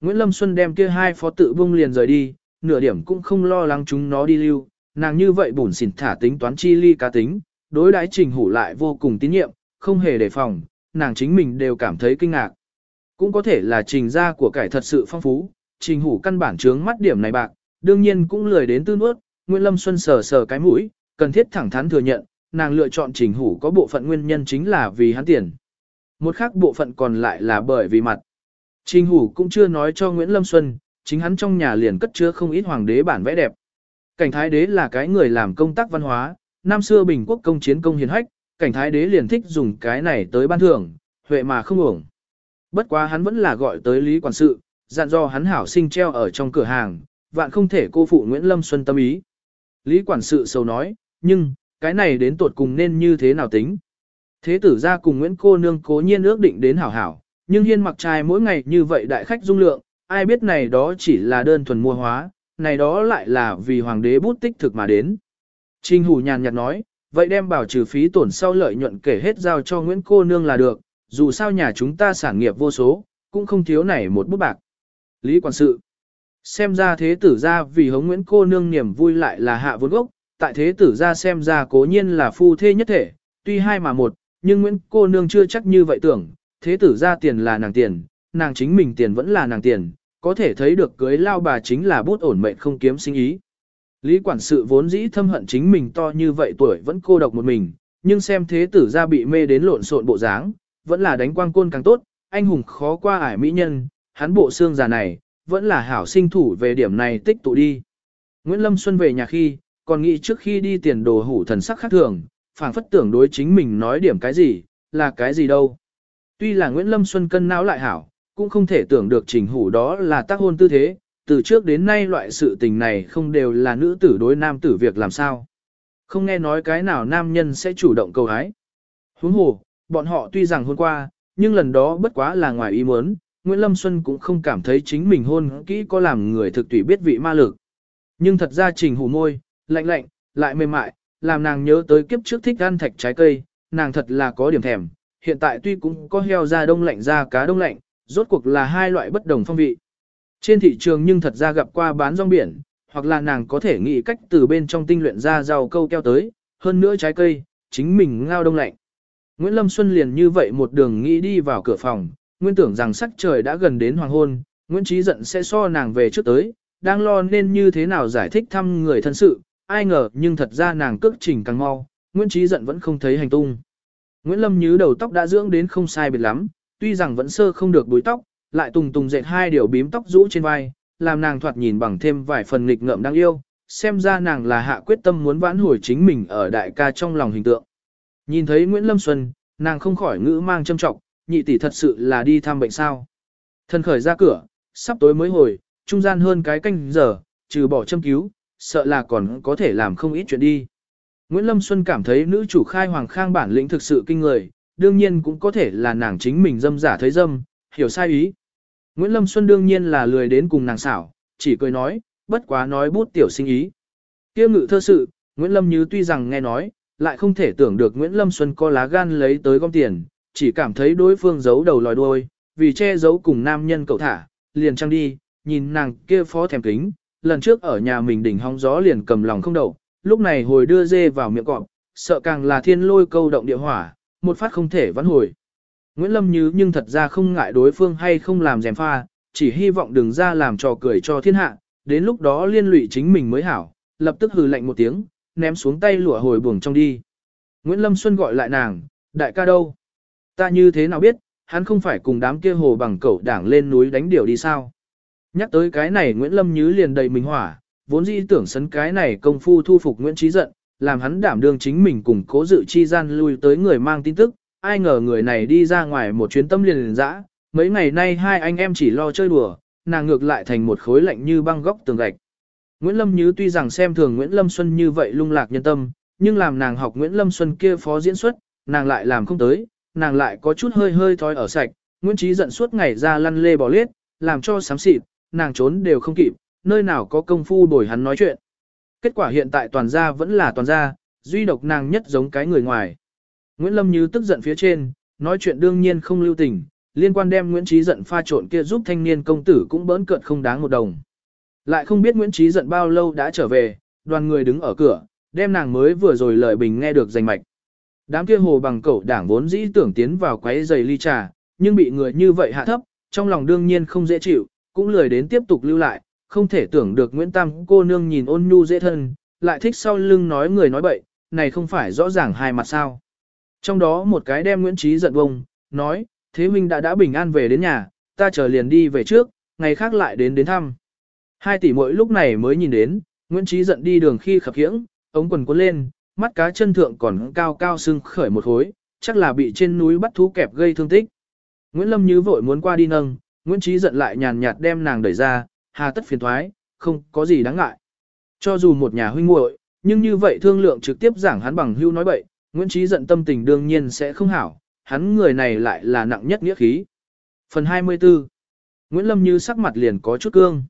Nguyễn Lâm Xuân đem kia hai phó tự bung liền rời đi, nửa điểm cũng không lo lắng chúng nó đi lưu, nàng như vậy bủn xỉn thả tính toán chi ly cá tính, đối đãi trình hủ lại vô cùng tín nhiệm, không hề đề phòng, nàng chính mình đều cảm thấy kinh ngạc. Cũng có thể là trình gia của cải thật sự phong phú, trình hủ căn bản trướng mắt điểm này bạc, đương nhiên cũng lười đến tư nuốt, Nguyễn Lâm Xuân sờ sờ cái mũi, cần thiết thẳng thắn thừa nhận, nàng lựa chọn trình hủ có bộ phận nguyên nhân chính là vì hắn tiền. Một khác bộ phận còn lại là bởi vì mặt. Trình hủ cũng chưa nói cho Nguyễn Lâm Xuân, chính hắn trong nhà liền cất chứa không ít hoàng đế bản vẽ đẹp. Cảnh thái đế là cái người làm công tác văn hóa, năm xưa Bình quốc công chiến công hiền hách, cảnh thái đế liền thích dùng cái này tới ban thưởng, huệ mà không uổng. Bất quá hắn vẫn là gọi tới Lý Quản sự, dặn do hắn hảo sinh treo ở trong cửa hàng, vạn không thể cô phụ Nguyễn Lâm Xuân tâm ý. Lý Quản sự sầu nói, nhưng, cái này đến tột cùng nên như thế nào tính? Thế tử ra cùng Nguyễn cô nương cố nhiên ước định đến hảo hảo, nhưng hiên mặc trai mỗi ngày như vậy đại khách dung lượng, ai biết này đó chỉ là đơn thuần mua hóa, này đó lại là vì hoàng đế bút tích thực mà đến. Trình hủ nhàn nhạt nói, vậy đem bảo trừ phí tổn sau lợi nhuận kể hết giao cho Nguyễn cô nương là được, dù sao nhà chúng ta sản nghiệp vô số, cũng không thiếu này một bút bạc. Lý quản sự, xem ra thế tử ra vì hống Nguyễn cô nương niềm vui lại là hạ vốn gốc, tại thế tử ra xem ra cố nhiên là phu thê nhất thể, tuy hai mà một, nhưng Nguyễn cô nương chưa chắc như vậy tưởng, thế tử ra tiền là nàng tiền, nàng chính mình tiền vẫn là nàng tiền, có thể thấy được cưới lao bà chính là bút ổn mệnh không kiếm sinh ý. Lý quản sự vốn dĩ thâm hận chính mình to như vậy tuổi vẫn cô độc một mình, nhưng xem thế tử ra bị mê đến lộn xộn bộ dáng, vẫn là đánh quang côn càng tốt, anh hùng khó qua ải mỹ nhân, hắn bộ xương già này, vẫn là hảo sinh thủ về điểm này tích tụ đi. Nguyễn Lâm Xuân về nhà khi, còn nghĩ trước khi đi tiền đồ hủ thần sắc khác thường, phảng phất tưởng đối chính mình nói điểm cái gì, là cái gì đâu. Tuy là Nguyễn Lâm Xuân cân não lại hảo, cũng không thể tưởng được trình hủ đó là tác hôn tư thế, từ trước đến nay loại sự tình này không đều là nữ tử đối nam tử việc làm sao. Không nghe nói cái nào nam nhân sẽ chủ động cầu hái. Huống hồ, bọn họ tuy rằng hôn qua, nhưng lần đó bất quá là ngoài ý muốn, Nguyễn Lâm Xuân cũng không cảm thấy chính mình hôn kỹ có làm người thực tùy biết vị ma lực. Nhưng thật ra trình hủ môi, lạnh lạnh, lại mềm mại, làm nàng nhớ tới kiếp trước thích ăn thạch trái cây, nàng thật là có điểm thèm. Hiện tại tuy cũng có heo da đông lạnh da cá đông lạnh, rốt cuộc là hai loại bất đồng phong vị. Trên thị trường nhưng thật ra gặp qua bán rong biển, hoặc là nàng có thể nghĩ cách từ bên trong tinh luyện ra rau câu keo tới, hơn nữa trái cây, chính mình ngao đông lạnh. Nguyễn Lâm Xuân liền như vậy một đường nghĩ đi vào cửa phòng, nguyên tưởng rằng sắc trời đã gần đến hoàng hôn, Nguyễn Trí giận sẽ so nàng về trước tới, đang lo nên như thế nào giải thích thăm người thân sự, ai ngờ nhưng thật ra nàng cước trình càng mau, Nguyễn Trí giận vẫn không thấy hành tung. Nguyễn Lâm Nhứ đầu tóc đã dưỡng đến không sai biệt lắm, tuy rằng vẫn sơ không được búi tóc, lại tùng tùng dệt hai điều bím tóc rũ trên vai, làm nàng thoạt nhìn bằng thêm vài phần nghịch ngợm đáng yêu, xem ra nàng là hạ quyết tâm muốn vãn hồi chính mình ở đại ca trong lòng hình tượng. Nhìn thấy Nguyễn Lâm Xuân, nàng không khỏi ngữ mang châm trọng, nhị tỷ thật sự là đi thăm bệnh sao. Thân khởi ra cửa, sắp tối mới hồi, trung gian hơn cái canh giờ, trừ bỏ châm cứu, sợ là còn có thể làm không ít chuyện đi. Nguyễn Lâm Xuân cảm thấy nữ chủ khai hoàng khang bản lĩnh thực sự kinh người, đương nhiên cũng có thể là nàng chính mình dâm giả thấy dâm, hiểu sai ý. Nguyễn Lâm Xuân đương nhiên là lười đến cùng nàng xảo, chỉ cười nói, bất quá nói bút tiểu sinh ý. Kia ngự thơ sự, Nguyễn Lâm Như tuy rằng nghe nói, lại không thể tưởng được Nguyễn Lâm Xuân có lá gan lấy tới gom tiền, chỉ cảm thấy đối phương giấu đầu lòi đuôi, vì che giấu cùng nam nhân cậu thả, liền trăng đi, nhìn nàng kia phó thèm kính, lần trước ở nhà mình đỉnh hóng gió liền cầm lòng không đầu, lúc này hồi đưa dê vào miệng cọp, sợ càng là thiên lôi câu động địa hỏa, một phát không thể vãn hồi. Nguyễn Lâm Như nhưng thật ra không ngại đối phương hay không làm dèm pha, chỉ hy vọng đừng ra làm trò cười cho thiên hạ, đến lúc đó liên lụy chính mình mới hảo, lập tức hừ lạnh một tiếng, ném xuống tay lụa hồi buồng trong đi. Nguyễn Lâm Xuân gọi lại nàng, đại ca đâu? Ta như thế nào biết, hắn không phải cùng đám kia hồ bằng cẩu đảng lên núi đánh điểu đi sao? Nhắc tới cái này Nguyễn Lâm Như liền đầy mình hỏa, vốn dĩ tưởng sấn cái này công phu thu phục Nguyễn Trí giận, làm hắn đảm đương chính mình cùng cố dự chi gian lui tới người mang tin tức, ai ngờ người này đi ra ngoài một chuyến tâm liền liền dã, mấy ngày nay hai anh em chỉ lo chơi đùa, nàng ngược lại thành một khối lạnh như băng góc tường gạch. Nguyễn Lâm Như tuy rằng xem thường Nguyễn Lâm Xuân như vậy lung lạc nhân tâm, nhưng làm nàng học Nguyễn Lâm Xuân kia phó diễn xuất, nàng lại làm không tới, nàng lại có chút hơi hơi thói ở sạch, Nguyễn Trí giận suốt ngày ra lăn lê bỏ liết, làm cho sám xịt, nàng trốn đều không kịp, nơi nào có công phu đổi hắn nói chuyện. Kết quả hiện tại toàn gia vẫn là toàn gia, duy độc nàng nhất giống cái người ngoài. Nguyễn Lâm Như tức giận phía trên, nói chuyện đương nhiên không lưu tình, liên quan đem Nguyễn Trí giận pha trộn kia giúp thanh niên công tử cũng bỡn cợt không đáng một đồng. Lại không biết Nguyễn Trí giận bao lâu đã trở về, đoàn người đứng ở cửa, đem nàng mới vừa rồi lời bình nghe được giành mạch. Đám kia hồ bằng cẩu đảng vốn dĩ tưởng tiến vào quấy giày ly trà, nhưng bị người như vậy hạ thấp, trong lòng đương nhiên không dễ chịu, cũng lười đến tiếp tục lưu lại, không thể tưởng được Nguyễn Tam cô nương nhìn ôn nhu dễ thân, lại thích sau lưng nói người nói bậy, này không phải rõ ràng hai mặt sao. Trong đó một cái đem Nguyễn Trí giận bông, nói, thế huynh đã đã bình an về đến nhà, ta chờ liền đi về trước, ngày khác lại đến đến thăm. Hai tỷ mỗi lúc này mới nhìn đến, Nguyễn Trí giận đi đường khi khập khiễng, ống quần cuốn lên, mắt cá chân thượng còn cao cao sưng khởi một hối, chắc là bị trên núi bắt thú kẹp gây thương tích. Nguyễn Lâm như vội muốn qua đi nâng, Nguyễn Trí giận lại nhàn nhạt đem nàng đẩy ra, hà tất phiền thoái, không có gì đáng ngại. Cho dù một nhà huynh muội, nhưng như vậy thương lượng trực tiếp giảng hắn bằng hưu nói bậy, Nguyễn Trí giận tâm tình đương nhiên sẽ không hảo, hắn người này lại là nặng nhất nghĩa khí. Phần 24 Nguyễn Lâm như sắc mặt liền có chút cương.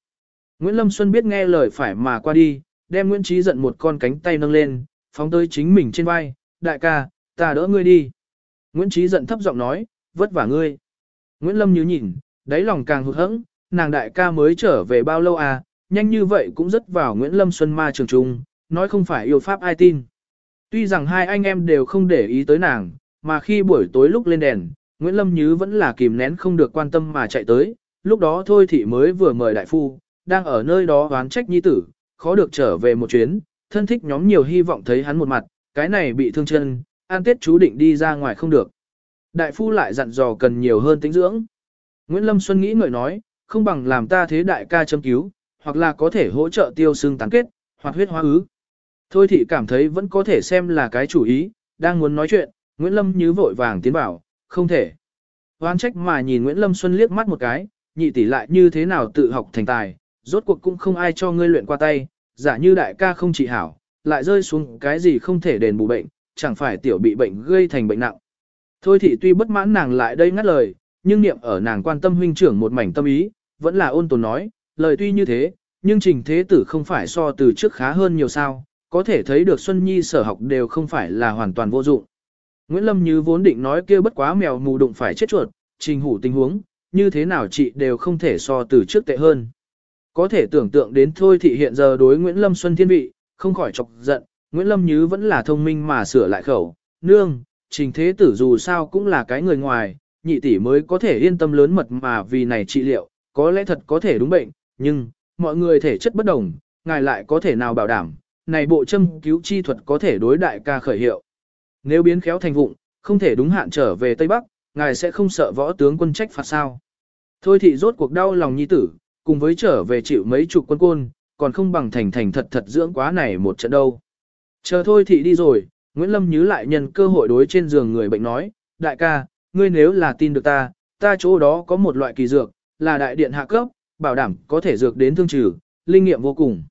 Nguyễn Lâm Xuân biết nghe lời phải mà qua đi, đem Nguyễn Trí giận một con cánh tay nâng lên, phóng tới chính mình trên vai, đại ca, ta đỡ ngươi đi. Nguyễn Trí giận thấp giọng nói, vất vả ngươi. Nguyễn Lâm như nhìn, đáy lòng càng hụt hẫng, nàng đại ca mới trở về bao lâu à, nhanh như vậy cũng rất vào Nguyễn Lâm Xuân ma trường trung, nói không phải yêu pháp ai tin. Tuy rằng hai anh em đều không để ý tới nàng, mà khi buổi tối lúc lên đèn, Nguyễn Lâm Như vẫn là kìm nén không được quan tâm mà chạy tới, lúc đó thôi thị mới vừa mời đại phu, đang ở nơi đó oán trách nhi tử, khó được trở về một chuyến, thân thích nhóm nhiều hy vọng thấy hắn một mặt, cái này bị thương chân, an tết chú định đi ra ngoài không được. Đại phu lại dặn dò cần nhiều hơn tính dưỡng. Nguyễn Lâm Xuân nghĩ ngợi nói, không bằng làm ta thế đại ca châm cứu, hoặc là có thể hỗ trợ tiêu xương tán kết, hoặc huyết hóa ứ. Thôi thị cảm thấy vẫn có thể xem là cái chủ ý, đang muốn nói chuyện, Nguyễn Lâm như vội vàng tiến bảo, không thể. Hoan trách mà nhìn Nguyễn Lâm Xuân liếc mắt một cái, nhị tỷ lại như thế nào tự học thành tài, rốt cuộc cũng không ai cho ngươi luyện qua tay, giả như đại ca không trị hảo, lại rơi xuống cái gì không thể đền bù bệnh, chẳng phải tiểu bị bệnh gây thành bệnh nặng. Thôi thị tuy bất mãn nàng lại đây ngắt lời, nhưng niệm ở nàng quan tâm huynh trưởng một mảnh tâm ý, vẫn là ôn tồn nói, lời tuy như thế, nhưng trình thế tử không phải so từ trước khá hơn nhiều sao, có thể thấy được Xuân Nhi sở học đều không phải là hoàn toàn vô dụng. Nguyễn Lâm như vốn định nói kia bất quá mèo mù đụng phải chết chuột, trình hủ tình huống, như thế nào chị đều không thể so từ trước tệ hơn. Có thể tưởng tượng đến thôi thì hiện giờ đối Nguyễn Lâm Xuân thiên vị, không khỏi chọc giận, Nguyễn Lâm Như vẫn là thông minh mà sửa lại khẩu, nương, trình thế tử dù sao cũng là cái người ngoài, nhị tỷ mới có thể yên tâm lớn mật mà vì này trị liệu, có lẽ thật có thể đúng bệnh, nhưng, mọi người thể chất bất đồng, ngài lại có thể nào bảo đảm, này bộ châm cứu chi thuật có thể đối đại ca khởi hiệu. Nếu biến khéo thành vụng, không thể đúng hạn trở về Tây Bắc, ngài sẽ không sợ võ tướng quân trách phạt sao. Thôi thì rốt cuộc đau lòng nhi tử, cùng với trở về chịu mấy chục quân côn, còn không bằng thành thành thật thật dưỡng quá này một trận đâu. Chờ thôi thị đi rồi, Nguyễn Lâm nhớ lại nhân cơ hội đối trên giường người bệnh nói, đại ca, ngươi nếu là tin được ta, ta chỗ đó có một loại kỳ dược, là đại điện hạ cấp, bảo đảm có thể dược đến thương trừ, linh nghiệm vô cùng.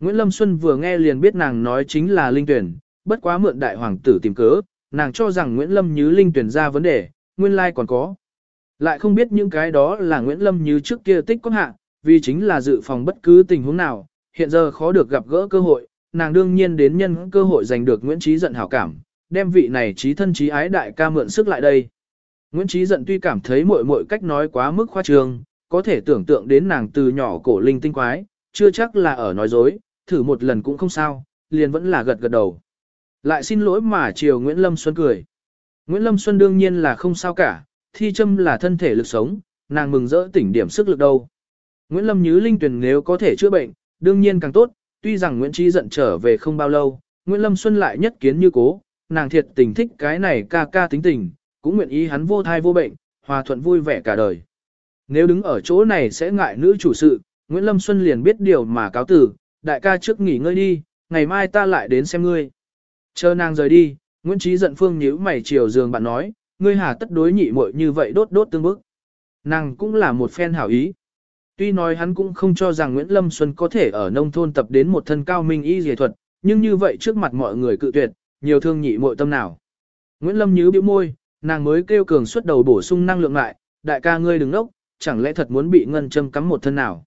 Nguyễn Lâm Xuân vừa nghe liền biết nàng nói chính là linh tuyển, bất quá mượn đại hoàng tử tìm cớ, nàng cho rằng Nguyễn Lâm như linh tuyển ra vấn đề, nguyên lai còn có. Lại không biết những cái đó là Nguyễn Lâm như trước kia tích có hạ, vì chính là dự phòng bất cứ tình huống nào, hiện giờ khó được gặp gỡ cơ hội, nàng đương nhiên đến nhân cơ hội giành được Nguyễn Trí giận hảo cảm, đem vị này trí thân trí ái đại ca mượn sức lại đây. Nguyễn Trí giận tuy cảm thấy muội muội cách nói quá mức khoa trương, có thể tưởng tượng đến nàng từ nhỏ cổ linh tinh quái, chưa chắc là ở nói dối, thử một lần cũng không sao, liền vẫn là gật gật đầu. Lại xin lỗi mà chiều Nguyễn Lâm Xuân cười. Nguyễn Lâm Xuân đương nhiên là không sao cả, thi châm là thân thể lực sống, nàng mừng rỡ tỉnh điểm sức lực đâu. Nguyễn Lâm Nhứ Linh tuyển nếu có thể chữa bệnh, đương nhiên càng tốt, tuy rằng Nguyễn Trí giận trở về không bao lâu, Nguyễn Lâm Xuân lại nhất kiến như cố, nàng thiệt tình thích cái này ca ca tính tình, cũng nguyện ý hắn vô thai vô bệnh, hòa thuận vui vẻ cả đời. Nếu đứng ở chỗ này sẽ ngại nữ chủ sự, Nguyễn Lâm Xuân liền biết điều mà cáo tử, đại ca trước nghỉ ngơi đi, ngày mai ta lại đến xem ngươi. Chờ nàng rời đi, Nguyễn Trí giận phương nhíu mày chiều giường bạn nói, ngươi hà tất đối nhị muội như vậy đốt đốt tương bức. Nàng cũng là một phen hảo ý. Tuy nói hắn cũng không cho rằng Nguyễn Lâm Xuân có thể ở nông thôn tập đến một thân cao minh y dề thuật, nhưng như vậy trước mặt mọi người cự tuyệt, nhiều thương nhị muội tâm nào. Nguyễn Lâm nhíu bĩu môi, nàng mới kêu cường xuất đầu bổ sung năng lượng lại, đại ca ngươi đừng nốc, chẳng lẽ thật muốn bị ngân châm cắm một thân nào.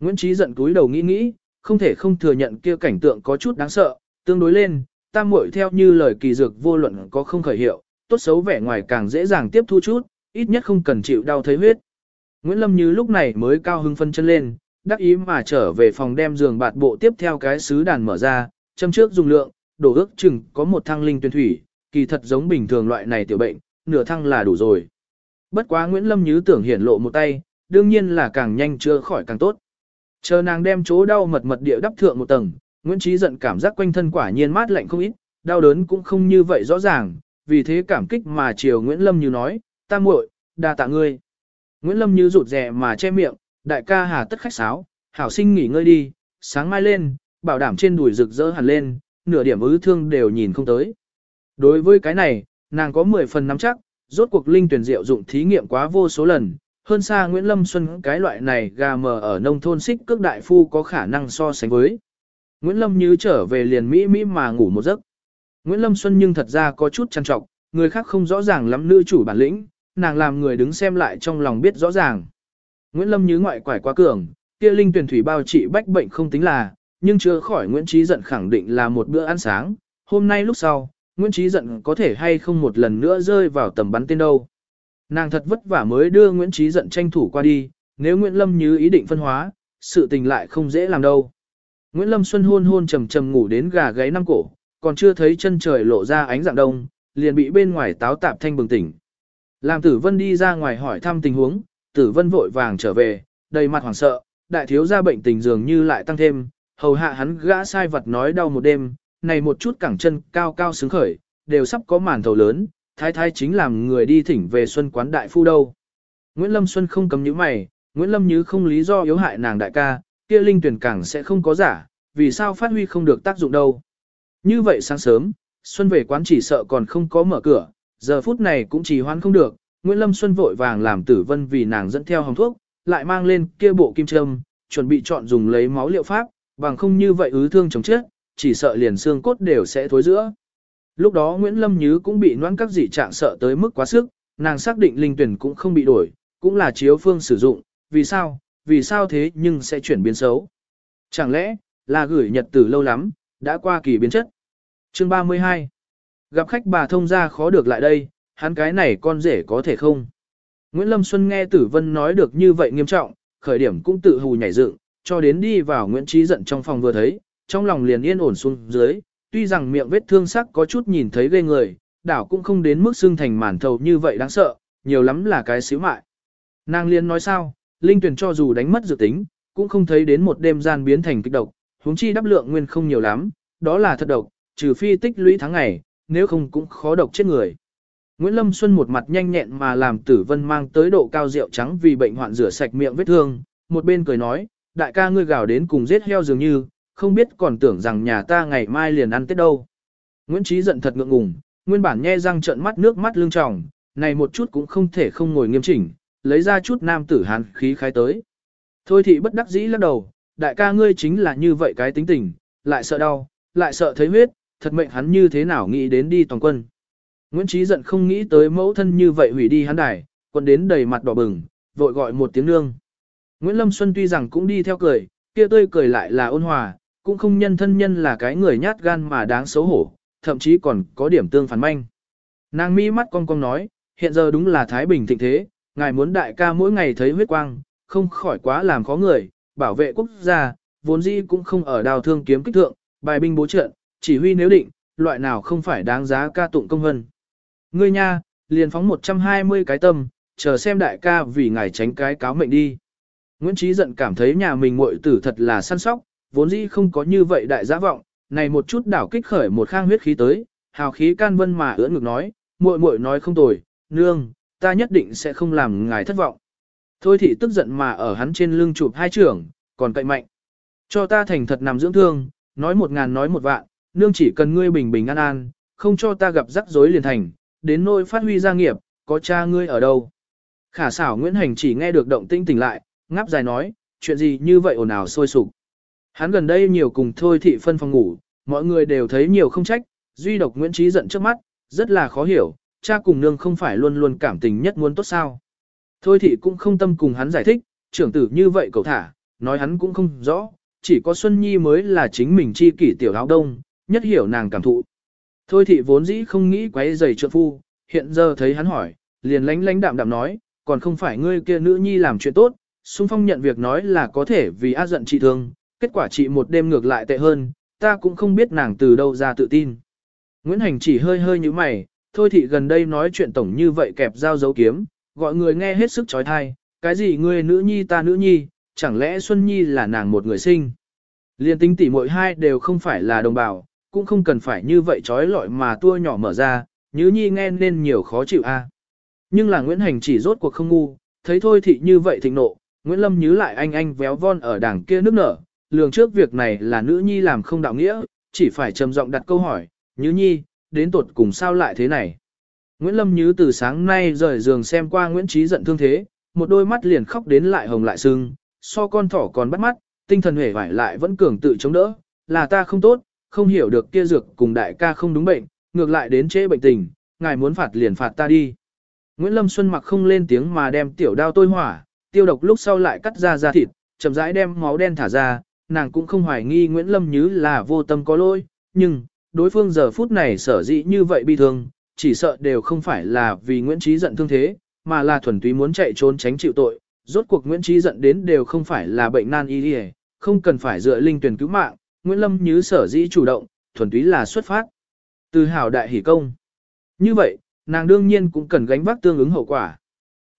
Nguyễn Trí giận cúi đầu nghĩ nghĩ, không thể không thừa nhận kia cảnh tượng có chút đáng sợ, tương đối lên, tam muội theo như lời kỳ dược vô luận có không khởi hiệu, tốt xấu vẻ ngoài càng dễ dàng tiếp thu chút, ít nhất không cần chịu đau thấy huyết. Nguyễn Lâm Như lúc này mới cao hưng phân chân lên, đắc ý mà trở về phòng đem giường bạt bộ tiếp theo cái sứ đàn mở ra, châm trước dùng lượng, đổ ước chừng có một thang linh tuyển thủy, kỳ thật giống bình thường loại này tiểu bệnh, nửa thăng là đủ rồi. Bất quá Nguyễn Lâm Như tưởng hiển lộ một tay, đương nhiên là càng nhanh chữa khỏi càng tốt. Chờ nàng đem chỗ đau mật mật địa đắp thượng một tầng, Nguyễn Trí giận cảm giác quanh thân quả nhiên mát lạnh không ít, đau đớn cũng không như vậy rõ ràng, vì thế cảm kích mà chiều Nguyễn Lâm Như nói, ta muội, đa tạ ngươi. Nguyễn Lâm Như rụt rè mà che miệng, đại ca hà tất khách sáo, hảo sinh nghỉ ngơi đi, sáng mai lên, bảo đảm trên đùi rực rỡ hẳn lên, nửa điểm ứ thương đều nhìn không tới. Đối với cái này, nàng có 10 phần nắm chắc, rốt cuộc linh tuyển diệu dụng thí nghiệm quá vô số lần, hơn xa Nguyễn Lâm Xuân cái loại này gà mờ ở nông thôn xích cước đại phu có khả năng so sánh với. Nguyễn Lâm như trở về liền Mỹ Mỹ mà ngủ một giấc. Nguyễn Lâm Xuân nhưng thật ra có chút chăn trọc, người khác không rõ ràng lắm nữ chủ bản lĩnh, nàng làm người đứng xem lại trong lòng biết rõ ràng. Nguyễn Lâm như ngoại quải quá cường, kia linh tuyển thủy bao trị bách bệnh không tính là, nhưng chưa khỏi Nguyễn Trí giận khẳng định là một bữa ăn sáng, hôm nay lúc sau, Nguyễn Trí giận có thể hay không một lần nữa rơi vào tầm bắn tên đâu. Nàng thật vất vả mới đưa Nguyễn Trí giận tranh thủ qua đi, nếu Nguyễn Lâm như ý định phân hóa, sự tình lại không dễ làm đâu. Nguyễn Lâm Xuân hôn hôn trầm trầm ngủ đến gà gáy năm cổ, còn chưa thấy chân trời lộ ra ánh dạng đông, liền bị bên ngoài táo tạp thanh bừng tỉnh. Làm tử vân đi ra ngoài hỏi thăm tình huống, tử vân vội vàng trở về, đầy mặt hoảng sợ, đại thiếu gia bệnh tình dường như lại tăng thêm, hầu hạ hắn gã sai vật nói đau một đêm, này một chút cẳng chân cao cao sướng khởi, đều sắp có màn thầu lớn, thái thái chính làm người đi thỉnh về xuân quán đại phu đâu. Nguyễn Lâm Xuân không cấm những mày, Nguyễn Lâm Như không lý do yếu hại nàng đại ca, kia linh tuyển càng sẽ không có giả, vì sao phát huy không được tác dụng đâu. Như vậy sáng sớm, Xuân về quán chỉ sợ còn không có mở cửa, giờ phút này cũng chỉ hoan không được, Nguyễn Lâm Xuân vội vàng làm tử vân vì nàng dẫn theo hồng thuốc, lại mang lên kia bộ kim châm, chuẩn bị chọn dùng lấy máu liệu pháp, bằng không như vậy ứ thương chống chết, chỉ sợ liền xương cốt đều sẽ thối giữa. Lúc đó Nguyễn Lâm Nhứ cũng bị noãn các dị trạng sợ tới mức quá sức, nàng xác định linh tuyển cũng không bị đổi, cũng là chiếu phương sử dụng, vì sao, vì sao thế nhưng sẽ chuyển biến xấu. Chẳng lẽ, là gửi nhật tử lâu lắm, đã qua kỳ biến chất. Chương 32 Gặp khách bà thông ra khó được lại đây, hắn cái này con rể có thể không? Nguyễn Lâm Xuân nghe Tử Vân nói được như vậy nghiêm trọng, khởi điểm cũng tự hù nhảy dựng, cho đến đi vào Nguyễn Trí giận trong phòng vừa thấy, trong lòng liền yên ổn xuống dưới, tuy rằng miệng vết thương sắc có chút nhìn thấy ghê người, đảo cũng không đến mức xương thành màn thầu như vậy đáng sợ, nhiều lắm là cái xíu mại. Nàng liên nói sao, Linh tuyển cho dù đánh mất dự tính, cũng không thấy đến một đêm gian biến thành kịch độc, huống chi đắp lượng nguyên không nhiều lắm, đó là thật độc, trừ phi tích lũy tháng ngày, nếu không cũng khó độc chết người. Nguyễn Lâm Xuân một mặt nhanh nhẹn mà làm tử vân mang tới độ cao rượu trắng vì bệnh hoạn rửa sạch miệng vết thương, một bên cười nói, đại ca ngươi gào đến cùng giết heo dường như, không biết còn tưởng rằng nhà ta ngày mai liền ăn tết đâu. Nguyễn Trí giận thật ngượng ngùng, nguyên bản nhe răng trợn mắt nước mắt lưng tròng, này một chút cũng không thể không ngồi nghiêm chỉnh, lấy ra chút nam tử hàn khí khái tới. Thôi thì bất đắc dĩ lắc đầu, đại ca ngươi chính là như vậy cái tính tình, lại sợ đau, lại sợ thấy huyết, thật mệnh hắn như thế nào nghĩ đến đi toàn quân. Nguyễn Trí giận không nghĩ tới mẫu thân như vậy hủy đi hắn đài, quân đến đầy mặt đỏ bừng, vội gọi một tiếng nương. Nguyễn Lâm Xuân tuy rằng cũng đi theo cười, kia tươi cười lại là ôn hòa, cũng không nhân thân nhân là cái người nhát gan mà đáng xấu hổ, thậm chí còn có điểm tương phản manh. Nàng mi mắt cong cong nói, hiện giờ đúng là Thái Bình thịnh thế, ngài muốn đại ca mỗi ngày thấy huyết quang, không khỏi quá làm khó người, bảo vệ quốc gia, vốn dĩ cũng không ở đào thương kiếm kích thượng, bài binh bố trận, chỉ huy nếu định, loại nào không phải đáng giá ca tụng công hân. Ngươi nha, liền phóng 120 cái tâm, chờ xem đại ca vì ngài tránh cái cáo mệnh đi. Nguyễn Trí giận cảm thấy nhà mình muội tử thật là săn sóc, vốn dĩ không có như vậy đại giá vọng, này một chút đảo kích khởi một khang huyết khí tới, hào khí can vân mà ưỡn ngực nói, muội muội nói không tồi, nương, ta nhất định sẽ không làm ngài thất vọng. Thôi thì tức giận mà ở hắn trên lưng chụp hai trưởng, còn cậy mạnh. Cho ta thành thật nằm dưỡng thương, nói một ngàn nói một vạn, nương chỉ cần ngươi bình bình an an, không cho ta gặp rắc rối liền thành, đến nỗi phát huy gia nghiệp, có cha ngươi ở đâu. Khả xảo Nguyễn Hành chỉ nghe được động tĩnh tỉnh lại, ngáp dài nói, chuyện gì như vậy ồn ào sôi sục. Hắn gần đây nhiều cùng thôi thị phân phòng ngủ, mọi người đều thấy nhiều không trách, duy độc Nguyễn Trí giận trước mắt, rất là khó hiểu, cha cùng nương không phải luôn luôn cảm tình nhất muốn tốt sao. Thôi thị cũng không tâm cùng hắn giải thích, trưởng tử như vậy cậu thả, nói hắn cũng không rõ, chỉ có Xuân Nhi mới là chính mình chi kỷ tiểu áo đông, nhất hiểu nàng cảm thụ. Thôi thị vốn dĩ không nghĩ quấy giày trượng phu, hiện giờ thấy hắn hỏi, liền lánh lánh đạm đạm nói, còn không phải ngươi kia nữ nhi làm chuyện tốt, xung phong nhận việc nói là có thể vì á giận trị thương, kết quả chị một đêm ngược lại tệ hơn, ta cũng không biết nàng từ đâu ra tự tin. Nguyễn Hành chỉ hơi hơi như mày, thôi thì gần đây nói chuyện tổng như vậy kẹp dao dấu kiếm, gọi người nghe hết sức trói thai, cái gì ngươi nữ nhi ta nữ nhi, chẳng lẽ Xuân Nhi là nàng một người sinh. Liên tính tỷ muội hai đều không phải là đồng bào, cũng không cần phải như vậy trói lọi mà tua nhỏ mở ra, nhứ nhi nghe nên nhiều khó chịu a. Nhưng là Nguyễn Hành chỉ rốt cuộc không ngu, thấy thôi thì như vậy thịnh nộ, Nguyễn Lâm nhớ lại anh anh véo von ở đảng kia nước nở, lường trước việc này là nữ nhi làm không đạo nghĩa, chỉ phải trầm giọng đặt câu hỏi, Như nhi, đến tột cùng sao lại thế này? Nguyễn Lâm Như từ sáng nay rời giường xem qua Nguyễn Trí giận thương thế, một đôi mắt liền khóc đến lại hồng lại sưng, so con thỏ còn bắt mắt, tinh thần hể vải lại vẫn cường tự chống đỡ, là ta không tốt, không hiểu được kia dược cùng đại ca không đúng bệnh, ngược lại đến chế bệnh tình, ngài muốn phạt liền phạt ta đi. Nguyễn Lâm Xuân mặc không lên tiếng mà đem tiểu đao tôi hỏa, tiêu độc lúc sau lại cắt ra da thịt, chậm rãi đem máu đen thả ra, nàng cũng không hoài nghi Nguyễn Lâm Như là vô tâm có lỗi, nhưng, đối phương giờ phút này sở dĩ như vậy bi thương, chỉ sợ đều không phải là vì Nguyễn Trí giận thương thế, mà là thuần túy muốn chạy trốn tránh chịu tội. Rốt cuộc Nguyễn Trí giận đến đều không phải là bệnh nan y đi không cần phải dựa linh tuyển cứu mạng, Nguyễn Lâm như sở dĩ chủ động, thuần túy là xuất phát. Từ hảo đại hỷ công. Như vậy, nàng đương nhiên cũng cần gánh vác tương ứng hậu quả.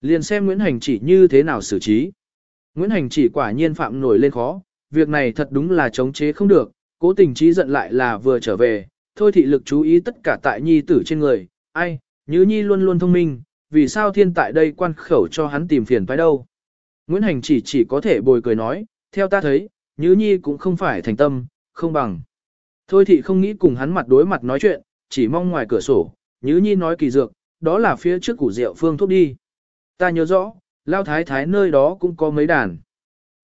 Liền xem Nguyễn Hành chỉ như thế nào xử trí. Nguyễn Hành chỉ quả nhiên phạm nổi lên khó, việc này thật đúng là chống chế không được, cố tình trí giận lại là vừa trở về, thôi thị lực chú ý tất cả tại nhi tử trên người, ai, như nhi luôn luôn thông minh, vì sao thiên tại đây quan khẩu cho hắn tìm phiền phải đâu. Nguyễn Hành chỉ chỉ có thể bồi cười nói, theo ta thấy, như nhi cũng không phải thành tâm, không bằng. Thôi thị không nghĩ cùng hắn mặt đối mặt nói chuyện, chỉ mong ngoài cửa sổ, như nhi nói kỳ dược, đó là phía trước củ rượu phương thuốc đi. Ta nhớ rõ, lao thái thái nơi đó cũng có mấy đàn.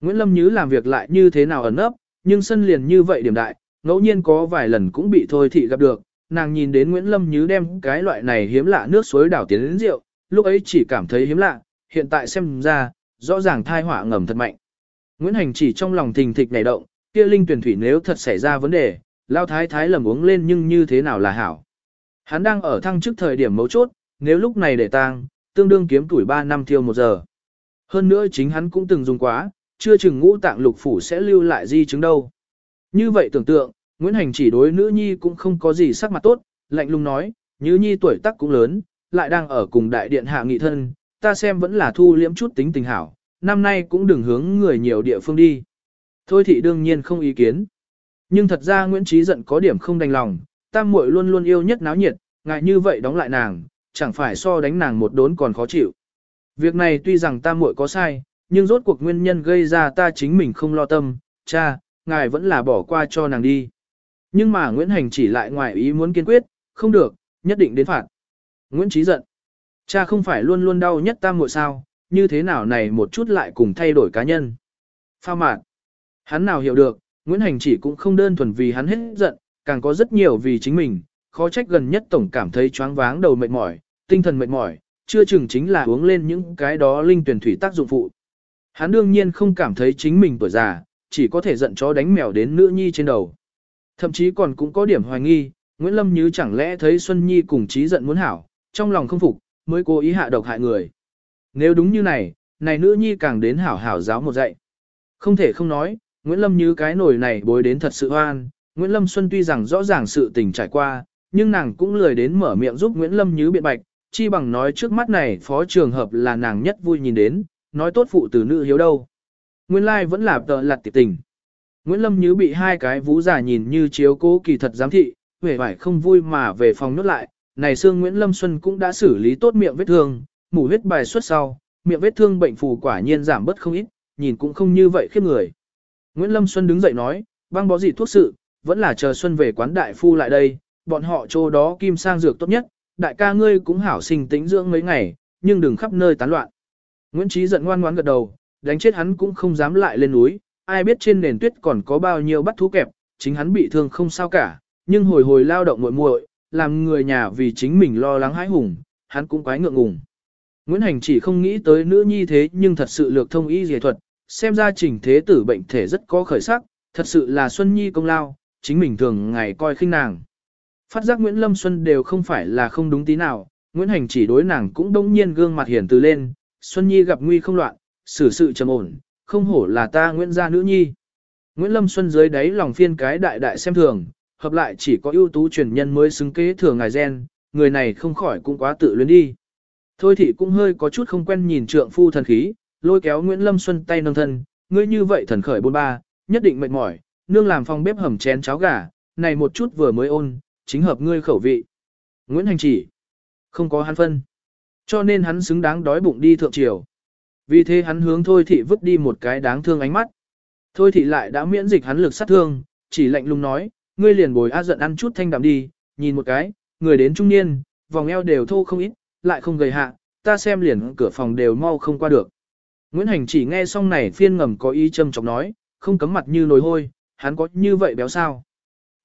Nguyễn Lâm Nhứ làm việc lại như thế nào ẩn ấp, nhưng sân liền như vậy điểm đại, ngẫu nhiên có vài lần cũng bị thôi thị gặp được, nàng nhìn đến Nguyễn Lâm Nhứ đem cái loại này hiếm lạ nước suối đảo tiến đến rượu, lúc ấy chỉ cảm thấy hiếm lạ, hiện tại xem ra, rõ ràng thai họa ngầm thật mạnh. Nguyễn Hành chỉ trong lòng thình thịch nảy động, kia linh tuyển thủy nếu thật xảy ra vấn đề, lao thái thái lầm uống lên nhưng như thế nào là hảo. Hắn đang ở thăng trước thời điểm mấu chốt, nếu lúc này để tang, tương đương kiếm tuổi 3 năm thiêu một giờ. Hơn nữa chính hắn cũng từng dùng quá, chưa chừng ngũ tạng lục phủ sẽ lưu lại di chứng đâu. Như vậy tưởng tượng, Nguyễn Hành chỉ đối nữ nhi cũng không có gì sắc mặt tốt, lạnh lùng nói, như nhi tuổi tác cũng lớn, lại đang ở cùng đại điện hạ nghị thân, ta xem vẫn là thu liễm chút tính tình hảo, năm nay cũng đừng hướng người nhiều địa phương đi. Thôi thì đương nhiên không ý kiến. Nhưng thật ra Nguyễn Trí giận có điểm không đành lòng, tam muội luôn luôn yêu nhất náo nhiệt, ngại như vậy đóng lại nàng, chẳng phải so đánh nàng một đốn còn khó chịu. Việc này tuy rằng tam muội có sai, nhưng rốt cuộc nguyên nhân gây ra ta chính mình không lo tâm, cha, ngài vẫn là bỏ qua cho nàng đi. Nhưng mà Nguyễn Hành chỉ lại ngoài ý muốn kiên quyết, không được, nhất định đến phạt. Nguyễn Trí giận. Cha không phải luôn luôn đau nhất ta muội sao, như thế nào này một chút lại cùng thay đổi cá nhân. Pha mạn. Hắn nào hiểu được, Nguyễn Hành chỉ cũng không đơn thuần vì hắn hết giận, càng có rất nhiều vì chính mình, khó trách gần nhất tổng cảm thấy choáng váng đầu mệt mỏi, tinh thần mệt mỏi, chưa chừng chính là uống lên những cái đó linh tuyển thủy tác dụng phụ. Hắn đương nhiên không cảm thấy chính mình tuổi già, chỉ có thể giận chó đánh mèo đến nữ nhi trên đầu. Thậm chí còn cũng có điểm hoài nghi, Nguyễn Lâm Như chẳng lẽ thấy Xuân Nhi cùng trí giận muốn hảo, trong lòng không phục, mới cố ý hạ độc hại người. Nếu đúng như này, này nữ nhi càng đến hảo hảo giáo một dạy. Không thể không nói, Nguyễn Lâm Như cái nổi này bối đến thật sự hoan, Nguyễn Lâm Xuân tuy rằng rõ ràng sự tình trải qua, nhưng nàng cũng lười đến mở miệng giúp Nguyễn Lâm Như biện bạch, chi bằng nói trước mắt này phó trường hợp là nàng nhất vui nhìn đến, nói tốt phụ tử nữ hiếu đâu. Nguyên lai like vẫn là tờ lặt tiệp tình. Nguyễn Lâm Như bị hai cái vũ giả nhìn như chiếu cố kỳ thật giám thị, vẻ vải không vui mà về phòng nhốt lại, này xương Nguyễn Lâm Xuân cũng đã xử lý tốt miệng vết thương, mủ huyết bài xuất sau, miệng vết thương bệnh phù quả nhiên giảm bớt không ít, nhìn cũng không như vậy khiếp người. Nguyễn Lâm Xuân đứng dậy nói, băng bó gì thuốc sự, vẫn là chờ Xuân về quán đại phu lại đây, bọn họ chỗ đó kim sang dược tốt nhất, đại ca ngươi cũng hảo sinh tĩnh dưỡng mấy ngày, nhưng đừng khắp nơi tán loạn. Nguyễn Trí giận ngoan ngoãn gật đầu, đánh chết hắn cũng không dám lại lên núi, ai biết trên nền tuyết còn có bao nhiêu bắt thú kẹp, chính hắn bị thương không sao cả, nhưng hồi hồi lao động muội muội, làm người nhà vì chính mình lo lắng hãi hùng, hắn cũng quái ngượng ngùng. Nguyễn Hành chỉ không nghĩ tới nữ nhi thế nhưng thật sự lược thông y dề thuật, xem ra trình thế tử bệnh thể rất có khởi sắc, thật sự là Xuân Nhi công lao, chính mình thường ngày coi khinh nàng. Phát giác Nguyễn Lâm Xuân đều không phải là không đúng tí nào, Nguyễn Hành chỉ đối nàng cũng đông nhiên gương mặt hiển từ lên, Xuân Nhi gặp nguy không loạn, xử sự trầm ổn, không hổ là ta Nguyễn gia nữ nhi. Nguyễn Lâm Xuân dưới đáy lòng phiên cái đại đại xem thường, hợp lại chỉ có ưu tú truyền nhân mới xứng kế thừa ngài gen, người này không khỏi cũng quá tự luyến đi. Thôi thì cũng hơi có chút không quen nhìn trượng phu thần khí, lôi kéo Nguyễn Lâm Xuân tay nâng thân, ngươi như vậy thần khởi bôn ba, nhất định mệt mỏi, nương làm phòng bếp hầm chén cháo gà, này một chút vừa mới ôn, chính hợp ngươi khẩu vị. Nguyễn Hành chỉ, không có hắn phân, cho nên hắn xứng đáng đói bụng đi thượng triều. Vì thế hắn hướng Thôi Thị vứt đi một cái đáng thương ánh mắt. Thôi Thị lại đã miễn dịch hắn lực sát thương, chỉ lạnh lùng nói, ngươi liền bồi a giận ăn chút thanh đạm đi, nhìn một cái, người đến trung niên, vòng eo đều thô không ít, lại không gầy hạ, ta xem liền cửa phòng đều mau không qua được. Nguyễn Hành chỉ nghe xong này phiên ngầm có ý châm chọc nói, không cấm mặt như nồi hôi, hắn có như vậy béo sao.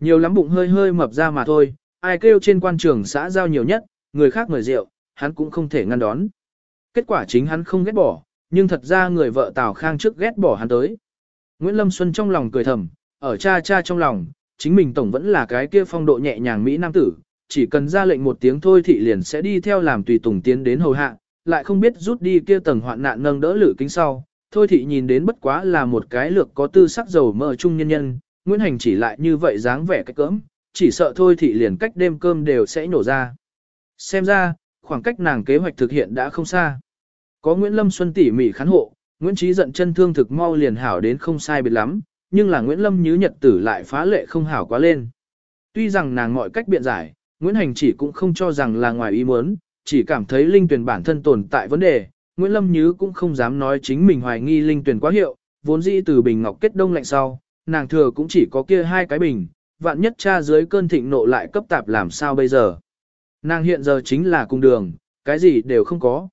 Nhiều lắm bụng hơi hơi mập ra mà thôi, ai kêu trên quan trường xã giao nhiều nhất, người khác mời rượu, hắn cũng không thể ngăn đón. Kết quả chính hắn không ghét bỏ, nhưng thật ra người vợ Tào Khang trước ghét bỏ hắn tới. Nguyễn Lâm Xuân trong lòng cười thầm, ở cha cha trong lòng, chính mình tổng vẫn là cái kia phong độ nhẹ nhàng Mỹ Nam tử, chỉ cần ra lệnh một tiếng thôi thị liền sẽ đi theo làm tùy tùng tiến đến hầu hạ, lại không biết rút đi kia tầng hoạn nạn nâng đỡ lử kính sau. Thôi thị nhìn đến bất quá là một cái lược có tư sắc dầu mỡ trung nhân nhân, Nguyễn Hành chỉ lại như vậy dáng vẻ cách cỡm, chỉ sợ thôi thị liền cách đêm cơm đều sẽ nổ ra. Xem ra, khoảng cách nàng kế hoạch thực hiện đã không xa. Có Nguyễn Lâm Xuân tỉ mỉ khán hộ, Nguyễn Trí giận chân thương thực mau liền hảo đến không sai biệt lắm, nhưng là Nguyễn Lâm như nhật tử lại phá lệ không hảo quá lên. Tuy rằng nàng mọi cách biện giải, Nguyễn Hành chỉ cũng không cho rằng là ngoài ý muốn, chỉ cảm thấy linh tuyển bản thân tồn tại vấn đề. Nguyễn Lâm Như cũng không dám nói chính mình hoài nghi linh tuyển quá hiệu, vốn dĩ từ bình ngọc kết đông lạnh sau, nàng thừa cũng chỉ có kia hai cái bình, vạn nhất cha dưới cơn thịnh nộ lại cấp tạp làm sao bây giờ. Nàng hiện giờ chính là cung đường, cái gì đều không có.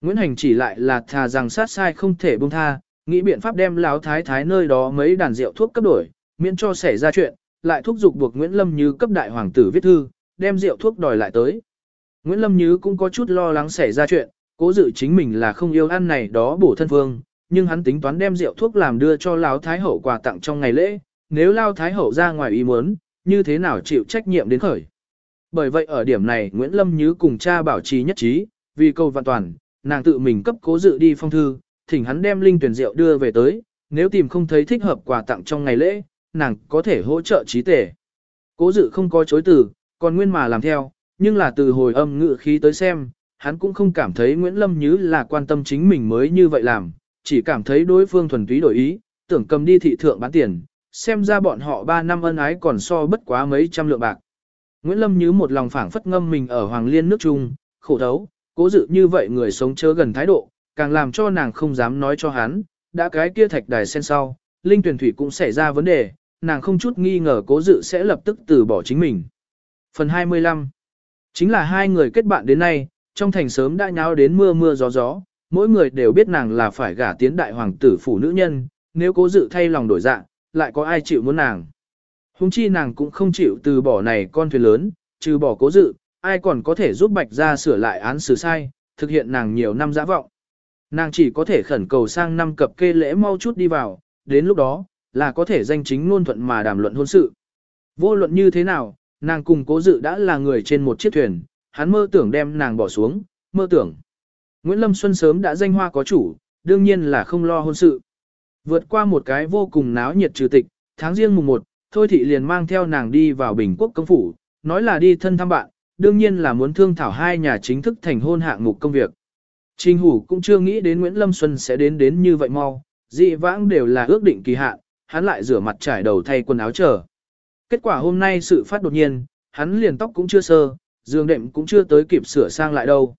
Nguyễn Hành chỉ lại là thà rằng sát sai không thể buông tha, nghĩ biện pháp đem lão thái thái nơi đó mấy đàn rượu thuốc cấp đổi, miễn cho xảy ra chuyện, lại thúc giục buộc Nguyễn Lâm Như cấp đại hoàng tử viết thư, đem rượu thuốc đòi lại tới. Nguyễn Lâm Như cũng có chút lo lắng xảy ra chuyện, cố dự chính mình là không yêu ăn này đó bổ thân phương, nhưng hắn tính toán đem rượu thuốc làm đưa cho Lão Thái Hậu quà tặng trong ngày lễ, nếu Lão Thái Hậu ra ngoài ý muốn, như thế nào chịu trách nhiệm đến khởi. Bởi vậy ở điểm này Nguyễn Lâm Như cùng cha bảo trì nhất trí, vì câu vạn toàn, nàng tự mình cấp cố dự đi phong thư, thỉnh hắn đem linh tuyển rượu đưa về tới, nếu tìm không thấy thích hợp quà tặng trong ngày lễ, nàng có thể hỗ trợ trí tể. Cố dự không có chối từ, còn nguyên mà làm theo, nhưng là từ hồi âm ngự khí tới xem, hắn cũng không cảm thấy Nguyễn Lâm Như là quan tâm chính mình mới như vậy làm, chỉ cảm thấy đối phương thuần túy đổi ý, tưởng cầm đi thị thượng bán tiền, xem ra bọn họ 3 năm ân ái còn so bất quá mấy trăm lượng bạc. Nguyễn Lâm Như một lòng phảng phất ngâm mình ở Hoàng Liên nước Trung, khổ thấu, cố dự như vậy người sống chớ gần thái độ, càng làm cho nàng không dám nói cho hắn, đã cái kia thạch đài sen sau, linh tuyển thủy cũng xảy ra vấn đề, nàng không chút nghi ngờ cố dự sẽ lập tức từ bỏ chính mình. Phần 25 Chính là hai người kết bạn đến nay, trong thành sớm đã nháo đến mưa mưa gió gió, mỗi người đều biết nàng là phải gả tiến đại hoàng tử phủ nữ nhân, nếu cố dự thay lòng đổi dạng, lại có ai chịu muốn nàng. Hùng chi nàng cũng không chịu từ bỏ này con thuyền lớn, trừ bỏ cố dự, ai còn có thể giúp bạch ra sửa lại án xử sai, thực hiện nàng nhiều năm giã vọng. Nàng chỉ có thể khẩn cầu sang năm cập kê lễ mau chút đi vào, đến lúc đó, là có thể danh chính ngôn thuận mà đàm luận hôn sự. Vô luận như thế nào, nàng cùng cố dự đã là người trên một chiếc thuyền, hắn mơ tưởng đem nàng bỏ xuống, mơ tưởng. Nguyễn Lâm Xuân sớm đã danh hoa có chủ, đương nhiên là không lo hôn sự. Vượt qua một cái vô cùng náo nhiệt trừ tịch, tháng riêng mùng 1, Thôi Thị liền mang theo nàng đi vào Bình Quốc công phủ, nói là đi thân thăm bạn, đương nhiên là muốn thương thảo hai nhà chính thức thành hôn hạng mục công việc. Trình Hủ cũng chưa nghĩ đến Nguyễn Lâm Xuân sẽ đến đến như vậy mau, dị vãng đều là ước định kỳ hạn, hắn lại rửa mặt trải đầu thay quần áo chờ. Kết quả hôm nay sự phát đột nhiên, hắn liền tóc cũng chưa sơ, giường đệm cũng chưa tới kịp sửa sang lại đâu.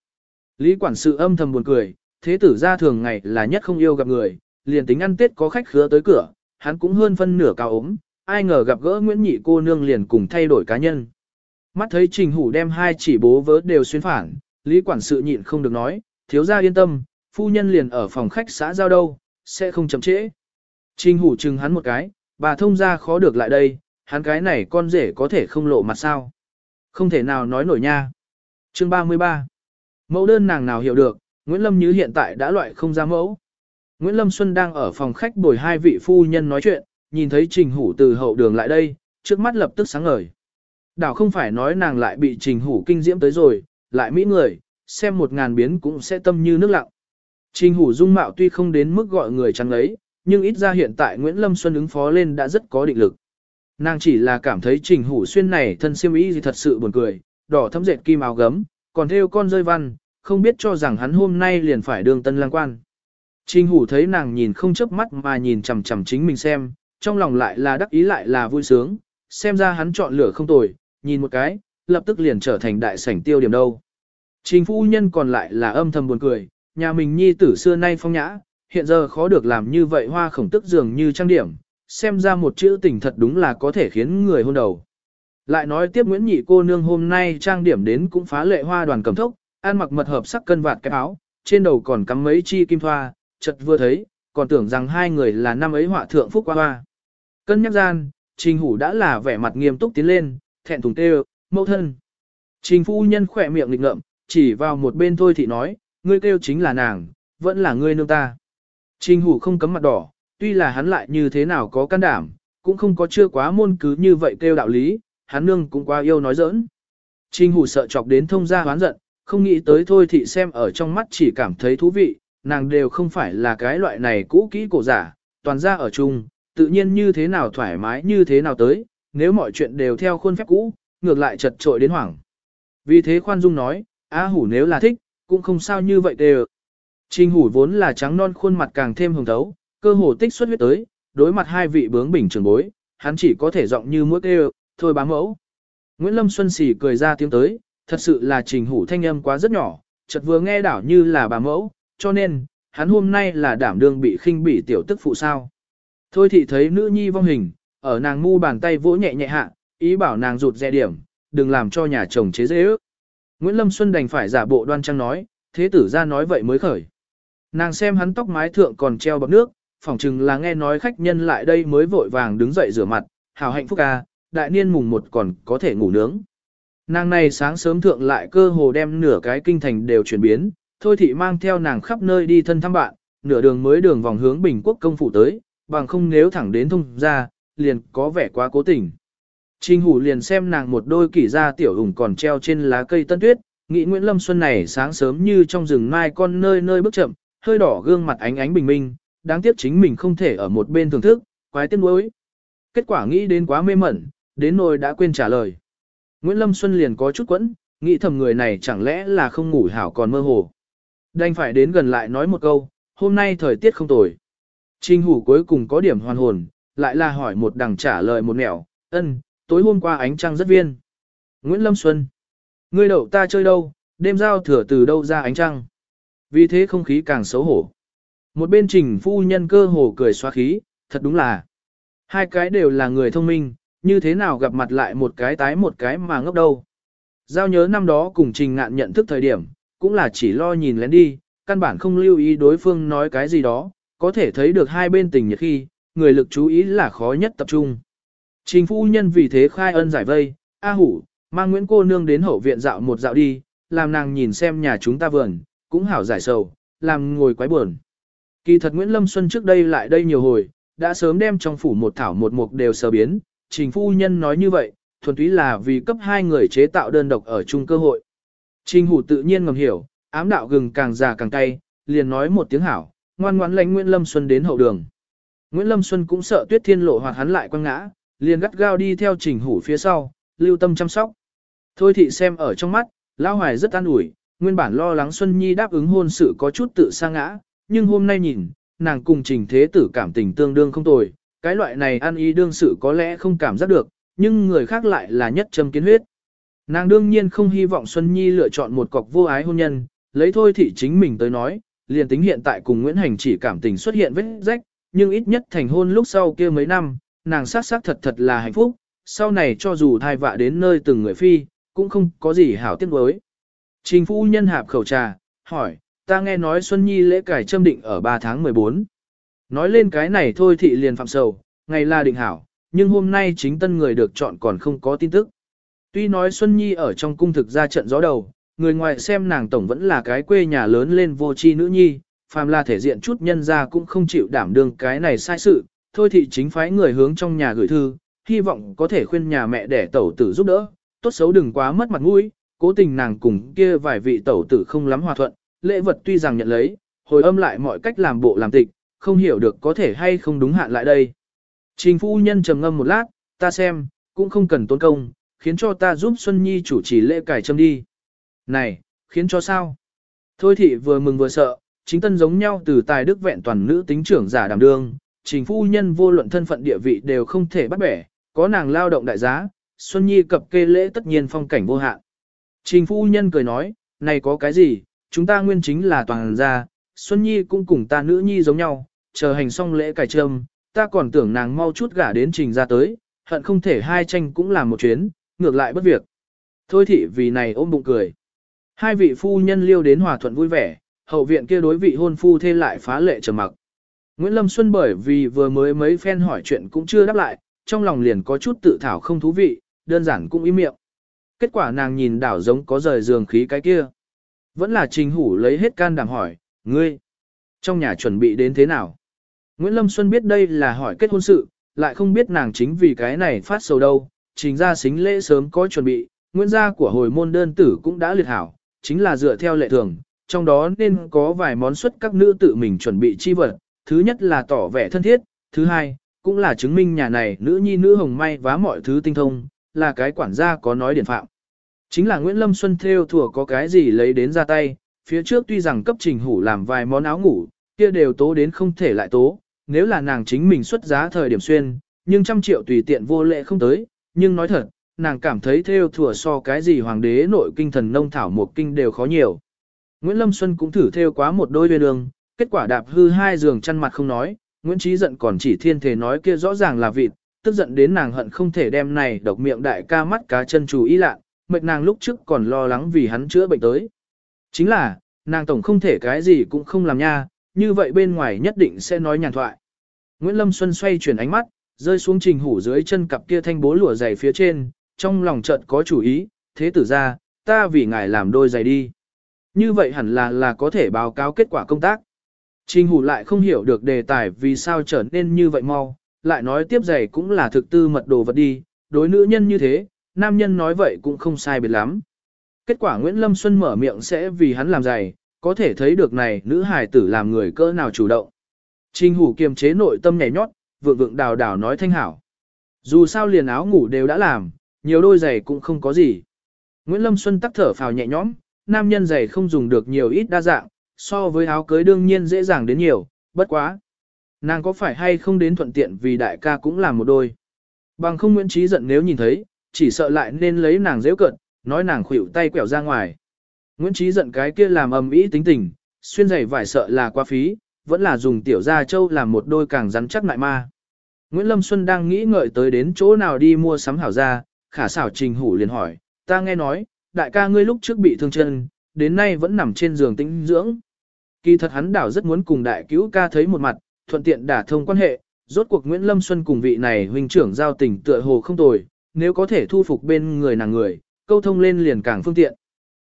Lý quản sự âm thầm buồn cười, thế tử gia thường ngày là nhất không yêu gặp người, liền tính ăn tết có khách khứa tới cửa, hắn cũng hơn phân nửa cao ốm, ai ngờ gặp gỡ Nguyễn Nhị cô nương liền cùng thay đổi cá nhân. Mắt thấy Trình Hủ đem hai chỉ bố vớ đều xuyên phản, Lý quản sự nhịn không được nói, thiếu gia yên tâm, phu nhân liền ở phòng khách xã giao đâu, sẽ không chậm trễ. Trình Hủ chừng hắn một cái, bà thông gia khó được lại đây, hắn cái này con rể có thể không lộ mặt sao. Không thể nào nói nổi nha. Chương 33 Mẫu đơn nàng nào hiểu được, Nguyễn Lâm Như hiện tại đã loại không ra mẫu. Nguyễn Lâm Xuân đang ở phòng khách bồi hai vị phu nhân nói chuyện, nhìn thấy Trình Hủ từ hậu đường lại đây, trước mắt lập tức sáng ngời. Đảo không phải nói nàng lại bị Trình Hủ kinh diễm tới rồi, lại mỹ người, xem một ngàn biến cũng sẽ tâm như nước lặng. Trình hủ dung mạo tuy không đến mức gọi người trắng ấy, nhưng ít ra hiện tại Nguyễn Lâm Xuân ứng phó lên đã rất có định lực. Nàng chỉ là cảm thấy trình hủ xuyên này thân siêm ý gì thật sự buồn cười, đỏ thấm dệt kim áo gấm, còn theo con rơi văn, không biết cho rằng hắn hôm nay liền phải đường tân lang quan. Trình hủ thấy nàng nhìn không chớp mắt mà nhìn chằm chằm chính mình xem, trong lòng lại là đắc ý lại là vui sướng, xem ra hắn chọn lửa không tồi, nhìn một cái, lập tức liền trở thành đại sảnh tiêu điểm đâu. Trình phu nhân còn lại là âm thầm buồn cười, nhà mình nhi tử xưa nay phong nhã, hiện giờ khó được làm như vậy hoa khổng tức dường như trang điểm, xem ra một chữ tình thật đúng là có thể khiến người hôn đầu. Lại nói tiếp Nguyễn Nhị cô nương hôm nay trang điểm đến cũng phá lệ hoa đoàn cầm thốc, ăn mặc mật hợp sắc cân vạt cái áo, trên đầu còn cắm mấy chi kim thoa, chợt vừa thấy, còn tưởng rằng hai người là năm ấy họa thượng phúc qua hoa. Cân nhắc gian, Trình Hủ đã là vẻ mặt nghiêm túc tiến lên, thẹn thùng tê mẫu thân. Trình phu nhân khỏe miệng nghịch ngợm, chỉ vào một bên thôi thì nói, ngươi kêu chính là nàng, vẫn là ngươi nương ta. Trình Hủ không cấm mặt đỏ, tuy là hắn lại như thế nào có can đảm, cũng không có chưa quá môn cứ như vậy kêu đạo lý, hắn nương cũng quá yêu nói giỡn. Trình Hủ sợ chọc đến thông gia hoán giận, không nghĩ tới thôi thì xem ở trong mắt chỉ cảm thấy thú vị, nàng đều không phải là cái loại này cũ kỹ cổ giả, toàn ra ở chung, tự nhiên như thế nào thoải mái như thế nào tới, nếu mọi chuyện đều theo khuôn phép cũ, ngược lại chật trội đến hoảng. Vì thế khoan dung nói, á hủ nếu là thích, cũng không sao như vậy đều. Trình hủ vốn là trắng non khuôn mặt càng thêm hồng thấu, cơ hồ tích xuất huyết tới, đối mặt hai vị bướng bỉnh trường bối, hắn chỉ có thể giọng như mũi kêu, thôi bám mẫu. Nguyễn Lâm Xuân xỉ cười ra tiếng tới, thật sự là trình hủ thanh âm quá rất nhỏ, chợt vừa nghe đảo như là bà mẫu, cho nên, hắn hôm nay là đảm đương bị khinh bỉ tiểu tức phụ sao. Thôi thị thấy nữ nhi vong hình, ở nàng ngu bàn tay vỗ nhẹ nhẹ hạ, ý bảo nàng rụt rè điểm, đừng làm cho nhà chồng chế dễ ước. Nguyễn Lâm Xuân đành phải giả bộ đoan trang nói, thế tử ra nói vậy mới khởi. Nàng xem hắn tóc mái thượng còn treo bọc nước, phỏng chừng là nghe nói khách nhân lại đây mới vội vàng đứng dậy rửa mặt, hào hạnh phúc ca, đại niên mùng một còn có thể ngủ nướng. Nàng này sáng sớm thượng lại cơ hồ đem nửa cái kinh thành đều chuyển biến, thôi thị mang theo nàng khắp nơi đi thân thăm bạn, nửa đường mới đường vòng hướng Bình Quốc công phủ tới, bằng không nếu thẳng đến thông ra, liền có vẻ quá cố tình. Trình hủ liền xem nàng một đôi kỷ ra tiểu hùng còn treo trên lá cây tân tuyết, nghĩ Nguyễn Lâm Xuân này sáng sớm như trong rừng mai con nơi nơi bước chậm, hơi đỏ gương mặt ánh ánh bình minh, đáng tiếc chính mình không thể ở một bên thưởng thức, quái tiếc nuối. Kết quả nghĩ đến quá mê mẩn, đến nỗi đã quên trả lời. Nguyễn Lâm Xuân liền có chút quẫn, nghĩ thầm người này chẳng lẽ là không ngủ hảo còn mơ hồ. Đành phải đến gần lại nói một câu, hôm nay thời tiết không tồi. Trình hủ cuối cùng có điểm hoàn hồn, lại là hỏi một đằng trả lời một nẻo, ân, tối hôm qua ánh trăng rất viên. Nguyễn Lâm Xuân, ngươi đậu ta chơi đâu, đêm giao thừa từ đâu ra ánh trăng. Vì thế không khí càng xấu hổ. Một bên trình phu nhân cơ hồ cười xóa khí, thật đúng là. Hai cái đều là người thông minh, như thế nào gặp mặt lại một cái tái một cái mà ngốc đâu. Giao nhớ năm đó cùng trình ngạn nhận thức thời điểm, cũng là chỉ lo nhìn lén đi, căn bản không lưu ý đối phương nói cái gì đó, có thể thấy được hai bên tình nhiệt khi, người lực chú ý là khó nhất tập trung. Trình phu nhân vì thế khai ân giải vây, A hủ, mang Nguyễn cô nương đến hậu viện dạo một dạo đi, làm nàng nhìn xem nhà chúng ta vườn, cũng hảo giải sầu, làm ngồi quái buồn. Kỳ thật Nguyễn Lâm Xuân trước đây lại đây nhiều hồi, đã sớm đem trong phủ một thảo một mục đều sờ biến, trình phu nhân nói như vậy, thuần túy là vì cấp hai người chế tạo đơn độc ở chung cơ hội. Trình hủ tự nhiên ngầm hiểu, ám đạo gừng càng già càng cay, liền nói một tiếng hảo, ngoan ngoãn lãnh Nguyễn Lâm Xuân đến hậu đường. Nguyễn Lâm Xuân cũng sợ Tuyết Thiên lộ hoặc hắn lại quăng ngã, liền gắt gao đi theo Trình Hủ phía sau, lưu tâm chăm sóc. Thôi thị xem ở trong mắt, Lão Hoài rất an ủi, nguyên bản lo lắng Xuân Nhi đáp ứng hôn sự có chút tự sa ngã, nhưng hôm nay nhìn, nàng cùng Trình Thế Tử cảm tình tương đương không tồi, cái loại này ăn ý đương sự có lẽ không cảm giác được, nhưng người khác lại là nhất châm kiến huyết. Nàng đương nhiên không hy vọng Xuân Nhi lựa chọn một cọc vô ái hôn nhân, lấy thôi thị chính mình tới nói, liền tính hiện tại cùng Nguyễn Hành chỉ cảm tình xuất hiện vết rách, nhưng ít nhất thành hôn lúc sau kia mấy năm, nàng sát sát thật thật là hạnh phúc, sau này cho dù thai vạ đến nơi từng người phi, cũng không có gì hảo tiếc với. Trình phu nhân hạp khẩu trà, hỏi, ta nghe nói Xuân Nhi lễ cải châm định ở 3 tháng 14. Nói lên cái này thôi thị liền phạm sầu, ngày là định hảo, nhưng hôm nay chính tân người được chọn còn không có tin tức. Tuy nói Xuân Nhi ở trong cung thực ra trận gió đầu, người ngoài xem nàng tổng vẫn là cái quê nhà lớn lên vô tri nữ nhi, phàm là thể diện chút nhân ra cũng không chịu đảm đương cái này sai sự, thôi thì chính phái người hướng trong nhà gửi thư, hy vọng có thể khuyên nhà mẹ để tẩu tử giúp đỡ, tốt xấu đừng quá mất mặt mũi, cố tình nàng cùng kia vài vị tẩu tử không lắm hòa thuận, lễ vật tuy rằng nhận lấy, hồi âm lại mọi cách làm bộ làm tịch, không hiểu được có thể hay không đúng hạn lại đây. Trình phu nhân trầm ngâm một lát, ta xem, cũng không cần tốn công, khiến cho ta giúp Xuân Nhi chủ trì lễ cải châm đi. Này, khiến cho sao? Thôi thị vừa mừng vừa sợ, chính tân giống nhau từ tài đức vẹn toàn nữ tính trưởng giả đảm đương, trình phu nhân vô luận thân phận địa vị đều không thể bắt bẻ, có nàng lao động đại giá, Xuân Nhi cập kê lễ tất nhiên phong cảnh vô hạn. Trình phu nhân cười nói, này có cái gì, chúng ta nguyên chính là toàn gia, Xuân Nhi cũng cùng ta nữ nhi giống nhau, chờ hành xong lễ cải trâm, ta còn tưởng nàng mau chút gả đến trình ra tới, hận không thể hai tranh cũng làm một chuyến, ngược lại bất việc. Thôi thị vì này ôm bụng cười. Hai vị phu nhân liêu đến hòa thuận vui vẻ, hậu viện kia đối vị hôn phu thê lại phá lệ trầm mặc. Nguyễn Lâm Xuân bởi vì vừa mới mấy phen hỏi chuyện cũng chưa đáp lại, trong lòng liền có chút tự thảo không thú vị, đơn giản cũng im miệng. Kết quả nàng nhìn đảo giống có rời giường khí cái kia. Vẫn là trình hủ lấy hết can đảm hỏi, ngươi, trong nhà chuẩn bị đến thế nào? Nguyễn Lâm Xuân biết đây là hỏi kết hôn sự, lại không biết nàng chính vì cái này phát sầu đâu, trình ra xính lễ sớm có chuẩn bị, nguyên gia của hồi môn đơn tử cũng đã liệt hảo, chính là dựa theo lệ thường, trong đó nên có vài món xuất các nữ tự mình chuẩn bị chi vật, thứ nhất là tỏ vẻ thân thiết, thứ hai, cũng là chứng minh nhà này nữ nhi nữ hồng may vá mọi thứ tinh thông, là cái quản gia có nói điển phạm. Chính là Nguyễn Lâm Xuân theo thừa có cái gì lấy đến ra tay, phía trước tuy rằng cấp trình hủ làm vài món áo ngủ, kia đều tố đến không thể lại tố, nếu là nàng chính mình xuất giá thời điểm xuyên, nhưng trăm triệu tùy tiện vô lệ không tới, nhưng nói thật, nàng cảm thấy theo thùa so cái gì hoàng đế nội kinh thần nông thảo một kinh đều khó nhiều. Nguyễn Lâm Xuân cũng thử theo quá một đôi bên đường, kết quả đạp hư hai giường chăn mặt không nói, Nguyễn Trí giận còn chỉ thiên thể nói kia rõ ràng là vịt, tức giận đến nàng hận không thể đem này độc miệng đại ca mắt cá chân chủ ý lạ, mệt nàng lúc trước còn lo lắng vì hắn chữa bệnh tới. Chính là, nàng tổng không thể cái gì cũng không làm nha, như vậy bên ngoài nhất định sẽ nói nhàn thoại. Nguyễn Lâm Xuân xoay chuyển ánh mắt, rơi xuống trình hủ dưới chân cặp kia thanh bố lụa dày phía trên, trong lòng chợt có chủ ý, thế tử ra, ta vì ngài làm đôi giày đi. Như vậy hẳn là là có thể báo cáo kết quả công tác. Trình hủ lại không hiểu được đề tài vì sao trở nên như vậy mau, lại nói tiếp giày cũng là thực tư mật đồ vật đi, đối nữ nhân như thế, nam nhân nói vậy cũng không sai biệt lắm. Kết quả Nguyễn Lâm Xuân mở miệng sẽ vì hắn làm giày, có thể thấy được này nữ hài tử làm người cỡ nào chủ động. Trình hủ kiềm chế nội tâm nhảy nhót, vượng vượng đào đào nói thanh hảo. Dù sao liền áo ngủ đều đã làm, nhiều đôi giày cũng không có gì. Nguyễn Lâm Xuân tắc thở phào nhẹ nhõm, nam nhân giày không dùng được nhiều ít đa dạng, so với áo cưới đương nhiên dễ dàng đến nhiều, bất quá. Nàng có phải hay không đến thuận tiện vì đại ca cũng làm một đôi. Bằng không Nguyễn Trí giận nếu nhìn thấy, chỉ sợ lại nên lấy nàng dễ cận, nói nàng khuỷu tay quẹo ra ngoài. Nguyễn Trí giận cái kia làm ầm ĩ tính tình, xuyên giày vải sợ là quá phí, vẫn là dùng tiểu gia châu làm một đôi càng rắn chắc lại ma. Nguyễn Lâm Xuân đang nghĩ ngợi tới đến chỗ nào đi mua sắm hảo ra, khả xảo trình hủ liền hỏi, ta nghe nói, đại ca ngươi lúc trước bị thương chân, đến nay vẫn nằm trên giường tĩnh dưỡng. Kỳ thật hắn đảo rất muốn cùng đại cứu ca thấy một mặt, thuận tiện đả thông quan hệ, rốt cuộc Nguyễn Lâm Xuân cùng vị này huynh trưởng giao tình tựa hồ không tồi, nếu có thể thu phục bên người nàng người, câu thông lên liền càng phương tiện.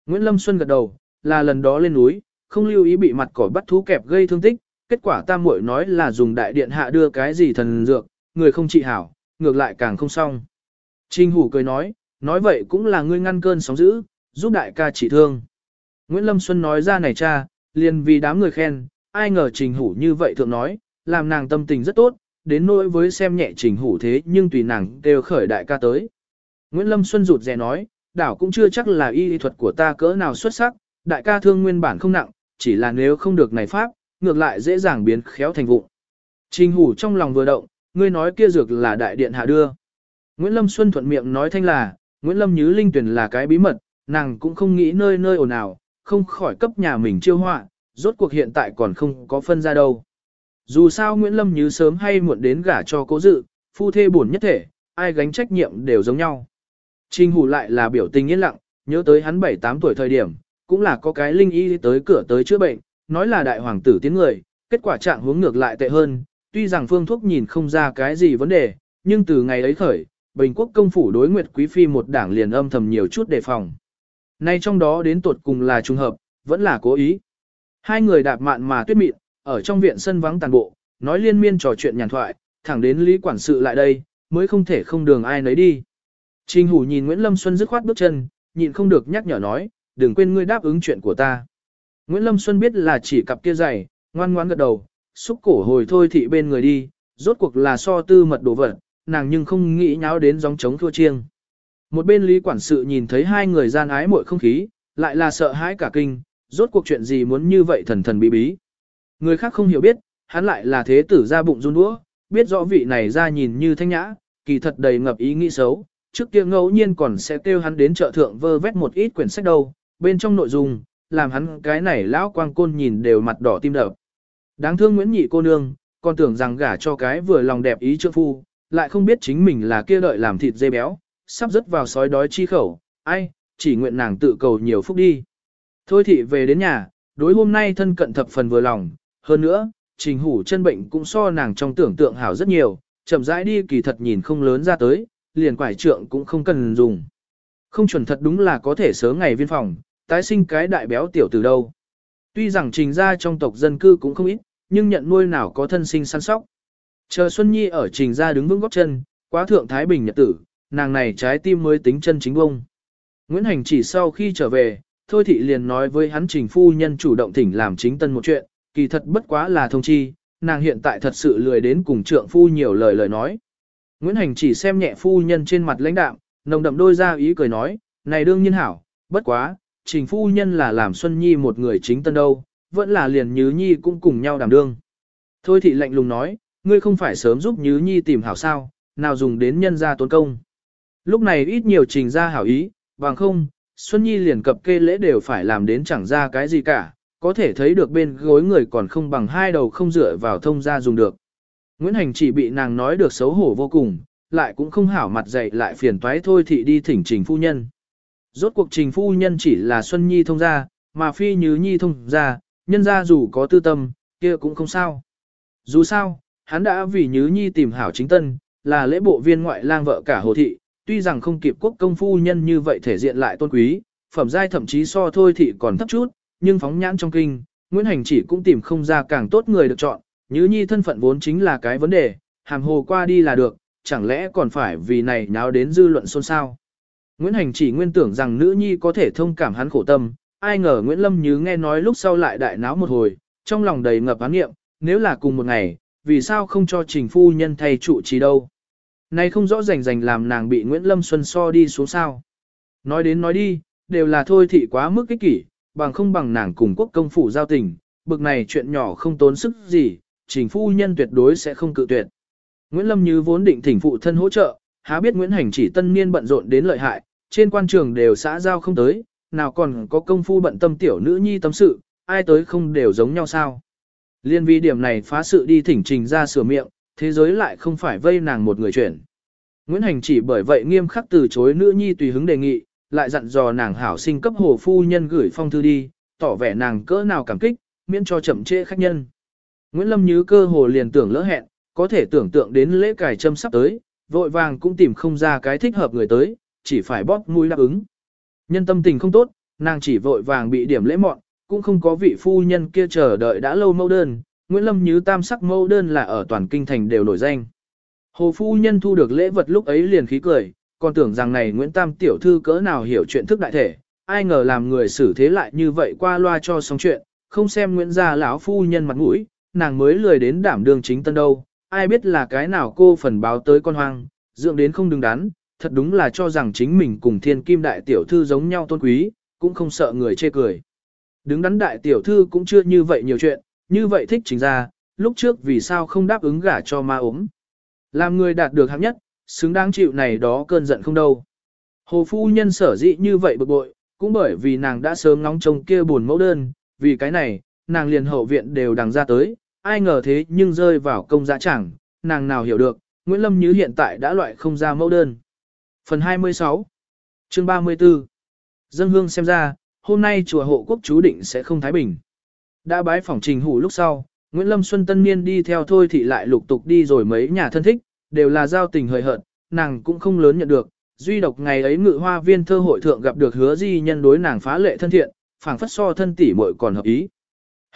Nguyễn Lâm Xuân gật đầu, là lần đó lên núi, không lưu ý bị mặt cỏ bắt thú kẹp gây thương tích, kết quả tam muội nói là dùng đại điện hạ đưa cái gì thần dược, người không trị hảo, ngược lại càng không xong. Trình Hủ cười nói, nói vậy cũng là ngươi ngăn cơn sóng dữ, giúp đại ca trị thương. Nguyễn Lâm Xuân nói ra này cha, liền vì đám người khen, ai ngờ Trình Hủ như vậy thượng nói, làm nàng tâm tình rất tốt, đến nỗi với xem nhẹ Trình Hủ thế nhưng tùy nàng đều khởi đại ca tới. Nguyễn Lâm Xuân rụt rè nói, đảo cũng chưa chắc là y thuật của ta cỡ nào xuất sắc, đại ca thương nguyên bản không nặng, chỉ là nếu không được này pháp, ngược lại dễ dàng biến khéo thành vụ. Trình hủ trong lòng vừa động, ngươi nói kia dược là đại điện hạ đưa. Nguyễn Lâm Xuân thuận miệng nói thanh là, Nguyễn Lâm Nhứ Linh tuyển là cái bí mật, nàng cũng không nghĩ nơi nơi ồn ào, không khỏi cấp nhà mình chiêu họa, rốt cuộc hiện tại còn không có phân ra đâu. Dù sao Nguyễn Lâm Nhứ sớm hay muộn đến gả cho cố dự, phu thê buồn nhất thể, ai gánh trách nhiệm đều giống nhau. Trình hủ lại là biểu tình yên lặng, nhớ tới hắn 7-8 tuổi thời điểm, cũng là có cái linh y tới cửa tới chữa bệnh, nói là đại hoàng tử tiến người, kết quả trạng hướng ngược lại tệ hơn, tuy rằng phương thuốc nhìn không ra cái gì vấn đề, nhưng từ ngày ấy khởi, Bình quốc công phủ đối Nguyệt Quý Phi một đảng liền âm thầm nhiều chút đề phòng. Nay trong đó đến tột cùng là trùng hợp, vẫn là cố ý. Hai người đạp mạn mà tuyết mịn, ở trong viện sân vắng tàn bộ, nói liên miên trò chuyện nhàn thoại, thẳng đến Lý Quản sự lại đây, mới không thể không đường ai nấy đi. Trình Hủ nhìn Nguyễn Lâm Xuân dứt khoát bước chân, nhịn không được nhắc nhở nói, đừng quên ngươi đáp ứng chuyện của ta. Nguyễn Lâm Xuân biết là chỉ cặp kia giày, ngoan ngoãn gật đầu, xúc cổ hồi thôi thị bên người đi, rốt cuộc là so tư mật đồ vật, nàng nhưng không nghĩ nháo đến gióng trống thua chiêng. Một bên lý quản sự nhìn thấy hai người gian ái muội không khí, lại là sợ hãi cả kinh, rốt cuộc chuyện gì muốn như vậy thần thần bí bí. Người khác không hiểu biết, hắn lại là thế tử ra bụng run đũa, biết rõ vị này ra nhìn như thanh nhã, kỳ thật đầy ngập ý nghĩ xấu, trước kia ngẫu nhiên còn sẽ kêu hắn đến chợ thượng vơ vét một ít quyển sách đâu, bên trong nội dung, làm hắn cái này lão quang côn nhìn đều mặt đỏ tim đập. Đáng thương Nguyễn Nhị cô nương, còn tưởng rằng gả cho cái vừa lòng đẹp ý trượng phu, lại không biết chính mình là kia đợi làm thịt dê béo, sắp rớt vào sói đói chi khẩu, ai, chỉ nguyện nàng tự cầu nhiều phúc đi. Thôi thị về đến nhà, đối hôm nay thân cận thập phần vừa lòng, hơn nữa, trình hủ chân bệnh cũng so nàng trong tưởng tượng hảo rất nhiều, chậm rãi đi kỳ thật nhìn không lớn ra tới, liền quải trượng cũng không cần dùng. Không chuẩn thật đúng là có thể sớm ngày viên phòng, tái sinh cái đại béo tiểu từ đâu. Tuy rằng trình ra trong tộc dân cư cũng không ít, nhưng nhận nuôi nào có thân sinh săn sóc. Chờ Xuân Nhi ở trình ra đứng vững góc chân, quá thượng Thái Bình nhật tử, nàng này trái tim mới tính chân chính bông. Nguyễn Hành chỉ sau khi trở về, Thôi Thị liền nói với hắn trình phu nhân chủ động thỉnh làm chính tân một chuyện, kỳ thật bất quá là thông chi, nàng hiện tại thật sự lười đến cùng trượng phu nhiều lời lời nói. Nguyễn Hành chỉ xem nhẹ phu nhân trên mặt lãnh đạm, nồng đậm đôi ra ý cười nói, này đương nhiên hảo, bất quá, trình phu nhân là làm Xuân Nhi một người chính tân đâu, vẫn là liền Nhứ Nhi cũng cùng nhau đảm đương. Thôi thị lạnh lùng nói, ngươi không phải sớm giúp Nhứ Nhi tìm hảo sao, nào dùng đến nhân gia tốn công. Lúc này ít nhiều trình ra hảo ý, bằng không, Xuân Nhi liền cập kê lễ đều phải làm đến chẳng ra cái gì cả, có thể thấy được bên gối người còn không bằng hai đầu không dựa vào thông gia dùng được. Nguyễn Hành chỉ bị nàng nói được xấu hổ vô cùng, lại cũng không hảo mặt dậy lại phiền toái thôi thị đi thỉnh trình phu nhân. Rốt cuộc trình phu nhân chỉ là Xuân Nhi thông gia, mà phi như Nhi thông gia, nhân gia dù có tư tâm, kia cũng không sao. Dù sao, hắn đã vì Nhứ Nhi tìm hảo chính tân, là lễ bộ viên ngoại lang vợ cả hồ thị, tuy rằng không kịp quốc công phu nhân như vậy thể diện lại tôn quý, phẩm giai thậm chí so thôi thị còn thấp chút, nhưng phóng nhãn trong kinh, Nguyễn Hành chỉ cũng tìm không ra càng tốt người được chọn, Nhứ Nhi thân phận vốn chính là cái vấn đề, hàm hồ qua đi là được, chẳng lẽ còn phải vì này nháo đến dư luận xôn xao. Nguyễn Hành chỉ nguyên tưởng rằng nữ nhi có thể thông cảm hắn khổ tâm, ai ngờ Nguyễn Lâm Như nghe nói lúc sau lại đại náo một hồi, trong lòng đầy ngập án nghiệm, nếu là cùng một ngày, vì sao không cho trình phu nhân thay trụ trì đâu. Này không rõ rành rành làm nàng bị Nguyễn Lâm Xuân so đi xuống sao. Nói đến nói đi, đều là thôi thị quá mức ích kỷ, bằng không bằng nàng cùng quốc công phủ giao tình, bực này chuyện nhỏ không tốn sức gì, trình phu nhân tuyệt đối sẽ không cự tuyệt. Nguyễn Lâm Như vốn định thỉnh phụ thân hỗ trợ, há biết Nguyễn Hành chỉ tân niên bận rộn đến lợi hại, trên quan trường đều xã giao không tới, nào còn có công phu bận tâm tiểu nữ nhi tâm sự, ai tới không đều giống nhau sao. Liên vi điểm này phá sự đi thỉnh trình ra sửa miệng, thế giới lại không phải vây nàng một người chuyển. Nguyễn Hành chỉ bởi vậy nghiêm khắc từ chối nữ nhi tùy hứng đề nghị, lại dặn dò nàng hảo sinh cấp hồ phu nhân gửi phong thư đi, tỏ vẻ nàng cỡ nào cảm kích, miễn cho chậm trễ khách nhân. Nguyễn Lâm Như cơ hồ liền tưởng lỡ hẹn, có thể tưởng tượng đến lễ cải châm sắp tới, vội vàng cũng tìm không ra cái thích hợp người tới, chỉ phải bóp mũi đáp ứng. Nhân tâm tình không tốt, nàng chỉ vội vàng bị điểm lễ mọn, cũng không có vị phu nhân kia chờ đợi đã lâu mẫu đơn, Nguyễn Lâm Như tam sắc mẫu đơn là ở toàn kinh thành đều nổi danh. Hồ phu nhân thu được lễ vật lúc ấy liền khí cười, còn tưởng rằng này Nguyễn Tam tiểu thư cỡ nào hiểu chuyện thức đại thể, ai ngờ làm người xử thế lại như vậy qua loa cho xong chuyện, không xem Nguyễn gia lão phu nhân mặt mũi, nàng mới lười đến đảm đương chính tân đâu, ai biết là cái nào cô phần báo tới con hoang, dưỡng đến không đứng đắn, thật đúng là cho rằng chính mình cùng thiên kim đại tiểu thư giống nhau tôn quý, cũng không sợ người chê cười. Đứng đắn đại tiểu thư cũng chưa như vậy nhiều chuyện, như vậy thích chính ra, lúc trước vì sao không đáp ứng gả cho ma ốm. Làm người đạt được hạng nhất, xứng đáng chịu này đó cơn giận không đâu. Hồ phu nhân sở dĩ như vậy bực bội, cũng bởi vì nàng đã sớm ngóng trông kia buồn mẫu đơn, vì cái này, nàng liền hậu viện đều đằng ra tới, ai ngờ thế nhưng rơi vào công dã chẳng, nàng nào hiểu được, Nguyễn Lâm Như hiện tại đã loại không ra mẫu đơn. Phần 26 Chương 34 Dân hương xem ra, hôm nay chùa hộ quốc chú định sẽ không thái bình. Đã bái phỏng trình hủ lúc sau, Nguyễn Lâm Xuân Tân Niên đi theo thôi thì lại lục tục đi rồi mấy nhà thân thích, đều là giao tình hời hợt, nàng cũng không lớn nhận được. Duy độc ngày ấy ngự hoa viên thơ hội thượng gặp được hứa di nhân đối nàng phá lệ thân thiện, phảng phất so thân tỷ muội còn hợp ý.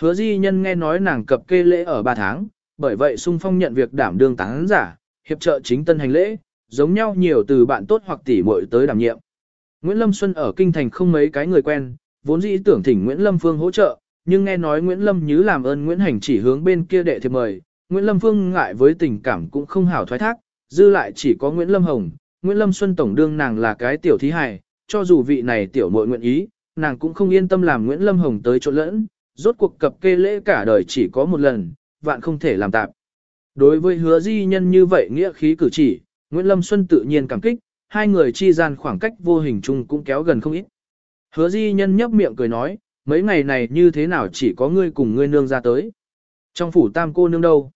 Hứa di nhân nghe nói nàng cập kê lễ ở 3 tháng, bởi vậy sung phong nhận việc đảm đương tán giả, hiệp trợ chính tân hành lễ, giống nhau nhiều từ bạn tốt hoặc tỷ muội tới đảm nhiệm. Nguyễn Lâm Xuân ở kinh thành không mấy cái người quen, vốn dĩ tưởng thỉnh Nguyễn Lâm Phương hỗ trợ, nhưng nghe nói Nguyễn Lâm Như làm ơn Nguyễn Hành chỉ hướng bên kia đệ thiệp mời, Nguyễn Lâm Phương ngại với tình cảm cũng không hảo thoái thác, dư lại chỉ có Nguyễn Lâm Hồng, Nguyễn Lâm Xuân tổng đương nàng là cái tiểu thí hài, cho dù vị này tiểu muội nguyện ý, nàng cũng không yên tâm làm Nguyễn Lâm Hồng tới chỗ lẫn, rốt cuộc cập kê lễ cả đời chỉ có một lần, vạn không thể làm tạp. Đối với hứa di nhân như vậy nghĩa khí cử chỉ, Nguyễn Lâm Xuân tự nhiên cảm kích, hai người chi gian khoảng cách vô hình chung cũng kéo gần không ít. Hứa di nhân nhấp miệng cười nói, mấy ngày này như thế nào chỉ có ngươi cùng ngươi nương ra tới. Trong phủ tam cô nương đâu?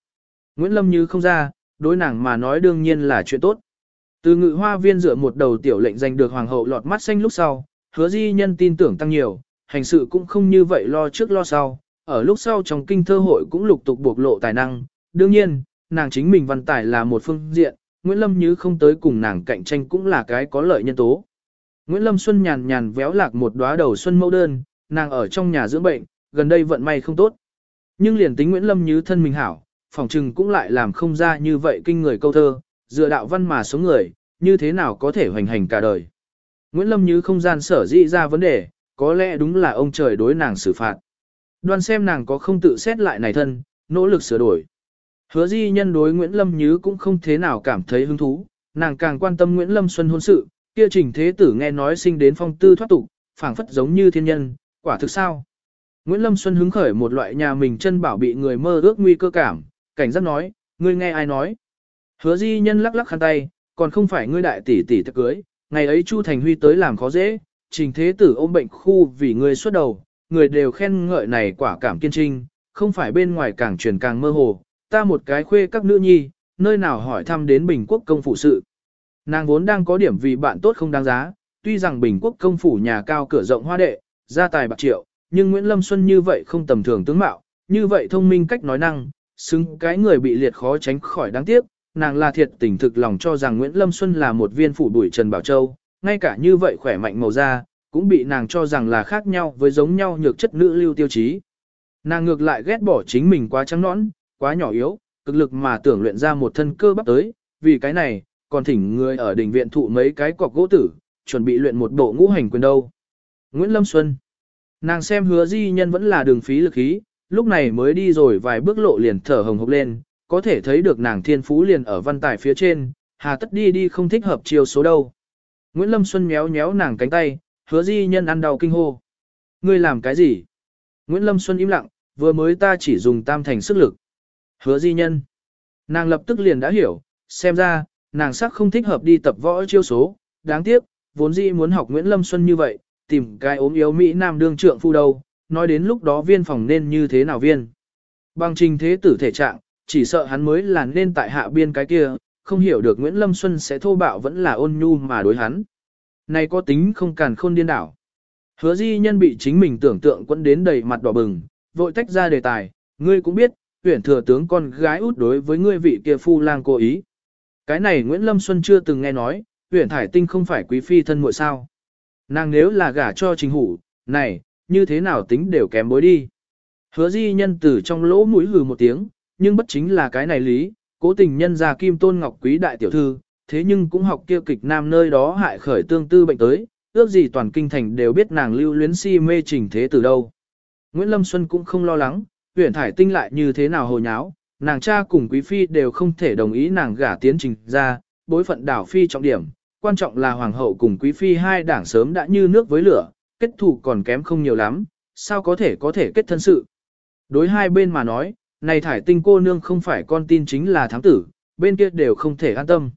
Nguyễn Lâm như không ra, đối nàng mà nói đương nhiên là chuyện tốt. Từ ngự hoa viên dựa một đầu tiểu lệnh giành được hoàng hậu lọt mắt xanh lúc sau, hứa di nhân tin tưởng tăng nhiều, hành sự cũng không như vậy lo trước lo sau, ở lúc sau trong kinh thơ hội cũng lục tục bộc lộ tài năng. Đương nhiên, nàng chính mình văn tài là một phương diện, Nguyễn Lâm Như không tới cùng nàng cạnh tranh cũng là cái có lợi nhân tố. Nguyễn Lâm Xuân nhàn nhàn véo lạc một đóa đầu xuân mẫu đơn, nàng ở trong nhà dưỡng bệnh, gần đây vận may không tốt. Nhưng liền tính Nguyễn Lâm Như thân mình hảo, phòng trừng cũng lại làm không ra như vậy kinh người câu thơ, dựa đạo văn mà sống người, như thế nào có thể hoành hành cả đời. Nguyễn Lâm Như không gian sở dĩ ra vấn đề, có lẽ đúng là ông trời đối nàng xử phạt. Đoan xem nàng có không tự xét lại này thân, nỗ lực sửa đổi. Hứa di nhân đối Nguyễn Lâm Nhứ cũng không thế nào cảm thấy hứng thú, nàng càng quan tâm Nguyễn Lâm Xuân hôn sự, kia trình thế tử nghe nói sinh đến phong tư thoát tục, phảng phất giống như thiên nhân, quả thực sao. Nguyễn Lâm Xuân hứng khởi một loại nhà mình chân bảo bị người mơ ước nguy cơ cảm, cảnh giác nói, ngươi nghe ai nói. Hứa di nhân lắc lắc khăn tay, còn không phải ngươi đại tỷ tỷ thật cưới, ngày ấy Chu Thành Huy tới làm khó dễ, trình thế tử ôm bệnh khu vì người xuất đầu, người đều khen ngợi này quả cảm kiên trinh, không phải bên ngoài càng truyền càng mơ hồ, ta một cái khuê các nữ nhi, nơi nào hỏi thăm đến Bình Quốc công phủ sự. Nàng vốn đang có điểm vì bạn tốt không đáng giá, tuy rằng Bình Quốc công phủ nhà cao cửa rộng hoa đệ, gia tài bạc triệu, nhưng Nguyễn Lâm Xuân như vậy không tầm thường tướng mạo, như vậy thông minh cách nói năng, xứng cái người bị liệt khó tránh khỏi đáng tiếc, nàng là thiệt tình thực lòng cho rằng Nguyễn Lâm Xuân là một viên phủ đuổi Trần Bảo Châu, ngay cả như vậy khỏe mạnh màu da, cũng bị nàng cho rằng là khác nhau với giống nhau nhược chất nữ lưu tiêu chí. Nàng ngược lại ghét bỏ chính mình quá trắng nõn, quá nhỏ yếu, cực lực mà tưởng luyện ra một thân cơ bắp tới, vì cái này, còn thỉnh người ở đỉnh viện thụ mấy cái cọc gỗ tử, chuẩn bị luyện một bộ ngũ hành quyền đâu. Nguyễn Lâm Xuân Nàng xem hứa di nhân vẫn là đường phí lực khí, lúc này mới đi rồi vài bước lộ liền thở hồng hộc lên, có thể thấy được nàng thiên phú liền ở văn tài phía trên, hà tất đi đi không thích hợp chiều số đâu. Nguyễn Lâm Xuân méo méo nàng cánh tay, hứa di nhân ăn đau kinh hô. Ngươi làm cái gì? Nguyễn Lâm Xuân im lặng, vừa mới ta chỉ dùng tam thành sức lực. Hứa di nhân. Nàng lập tức liền đã hiểu, xem ra, nàng sắc không thích hợp đi tập võ chiêu số, đáng tiếc, vốn dĩ muốn học Nguyễn Lâm Xuân như vậy, tìm cái ốm yếu Mỹ Nam đương trượng phu đâu, nói đến lúc đó viên phòng nên như thế nào viên. Bằng trình thế tử thể trạng, chỉ sợ hắn mới là nên tại hạ biên cái kia, không hiểu được Nguyễn Lâm Xuân sẽ thô bạo vẫn là ôn nhu mà đối hắn. Này có tính không càn khôn điên đảo. Hứa di nhân bị chính mình tưởng tượng quẫn đến đầy mặt đỏ bừng, vội tách ra đề tài, ngươi cũng biết, tuyển thừa tướng con gái út đối với ngươi vị kia phu lang cố ý. Cái này Nguyễn Lâm Xuân chưa từng nghe nói, tuyển thải tinh không phải quý phi thân muội sao. Nàng nếu là gả cho trình hủ, này, như thế nào tính đều kém bối đi. Hứa di nhân từ trong lỗ mũi hừ một tiếng, nhưng bất chính là cái này lý, cố tình nhân ra kim tôn ngọc quý đại tiểu thư, thế nhưng cũng học kia kịch nam nơi đó hại khởi tương tư bệnh tới, ước gì toàn kinh thành đều biết nàng lưu luyến si mê trình thế từ đâu. Nguyễn Lâm Xuân cũng không lo lắng, huyện thải tinh lại như thế nào hồ nháo, nàng cha cùng quý phi đều không thể đồng ý nàng gả tiến trình ra, bối phận đảo phi trọng điểm, quan trọng là hoàng hậu cùng quý phi hai đảng sớm đã như nước với lửa, kết thù còn kém không nhiều lắm, sao có thể có thể kết thân sự. Đối hai bên mà nói, này thải tinh cô nương không phải con tin chính là thắng tử, bên kia đều không thể an tâm.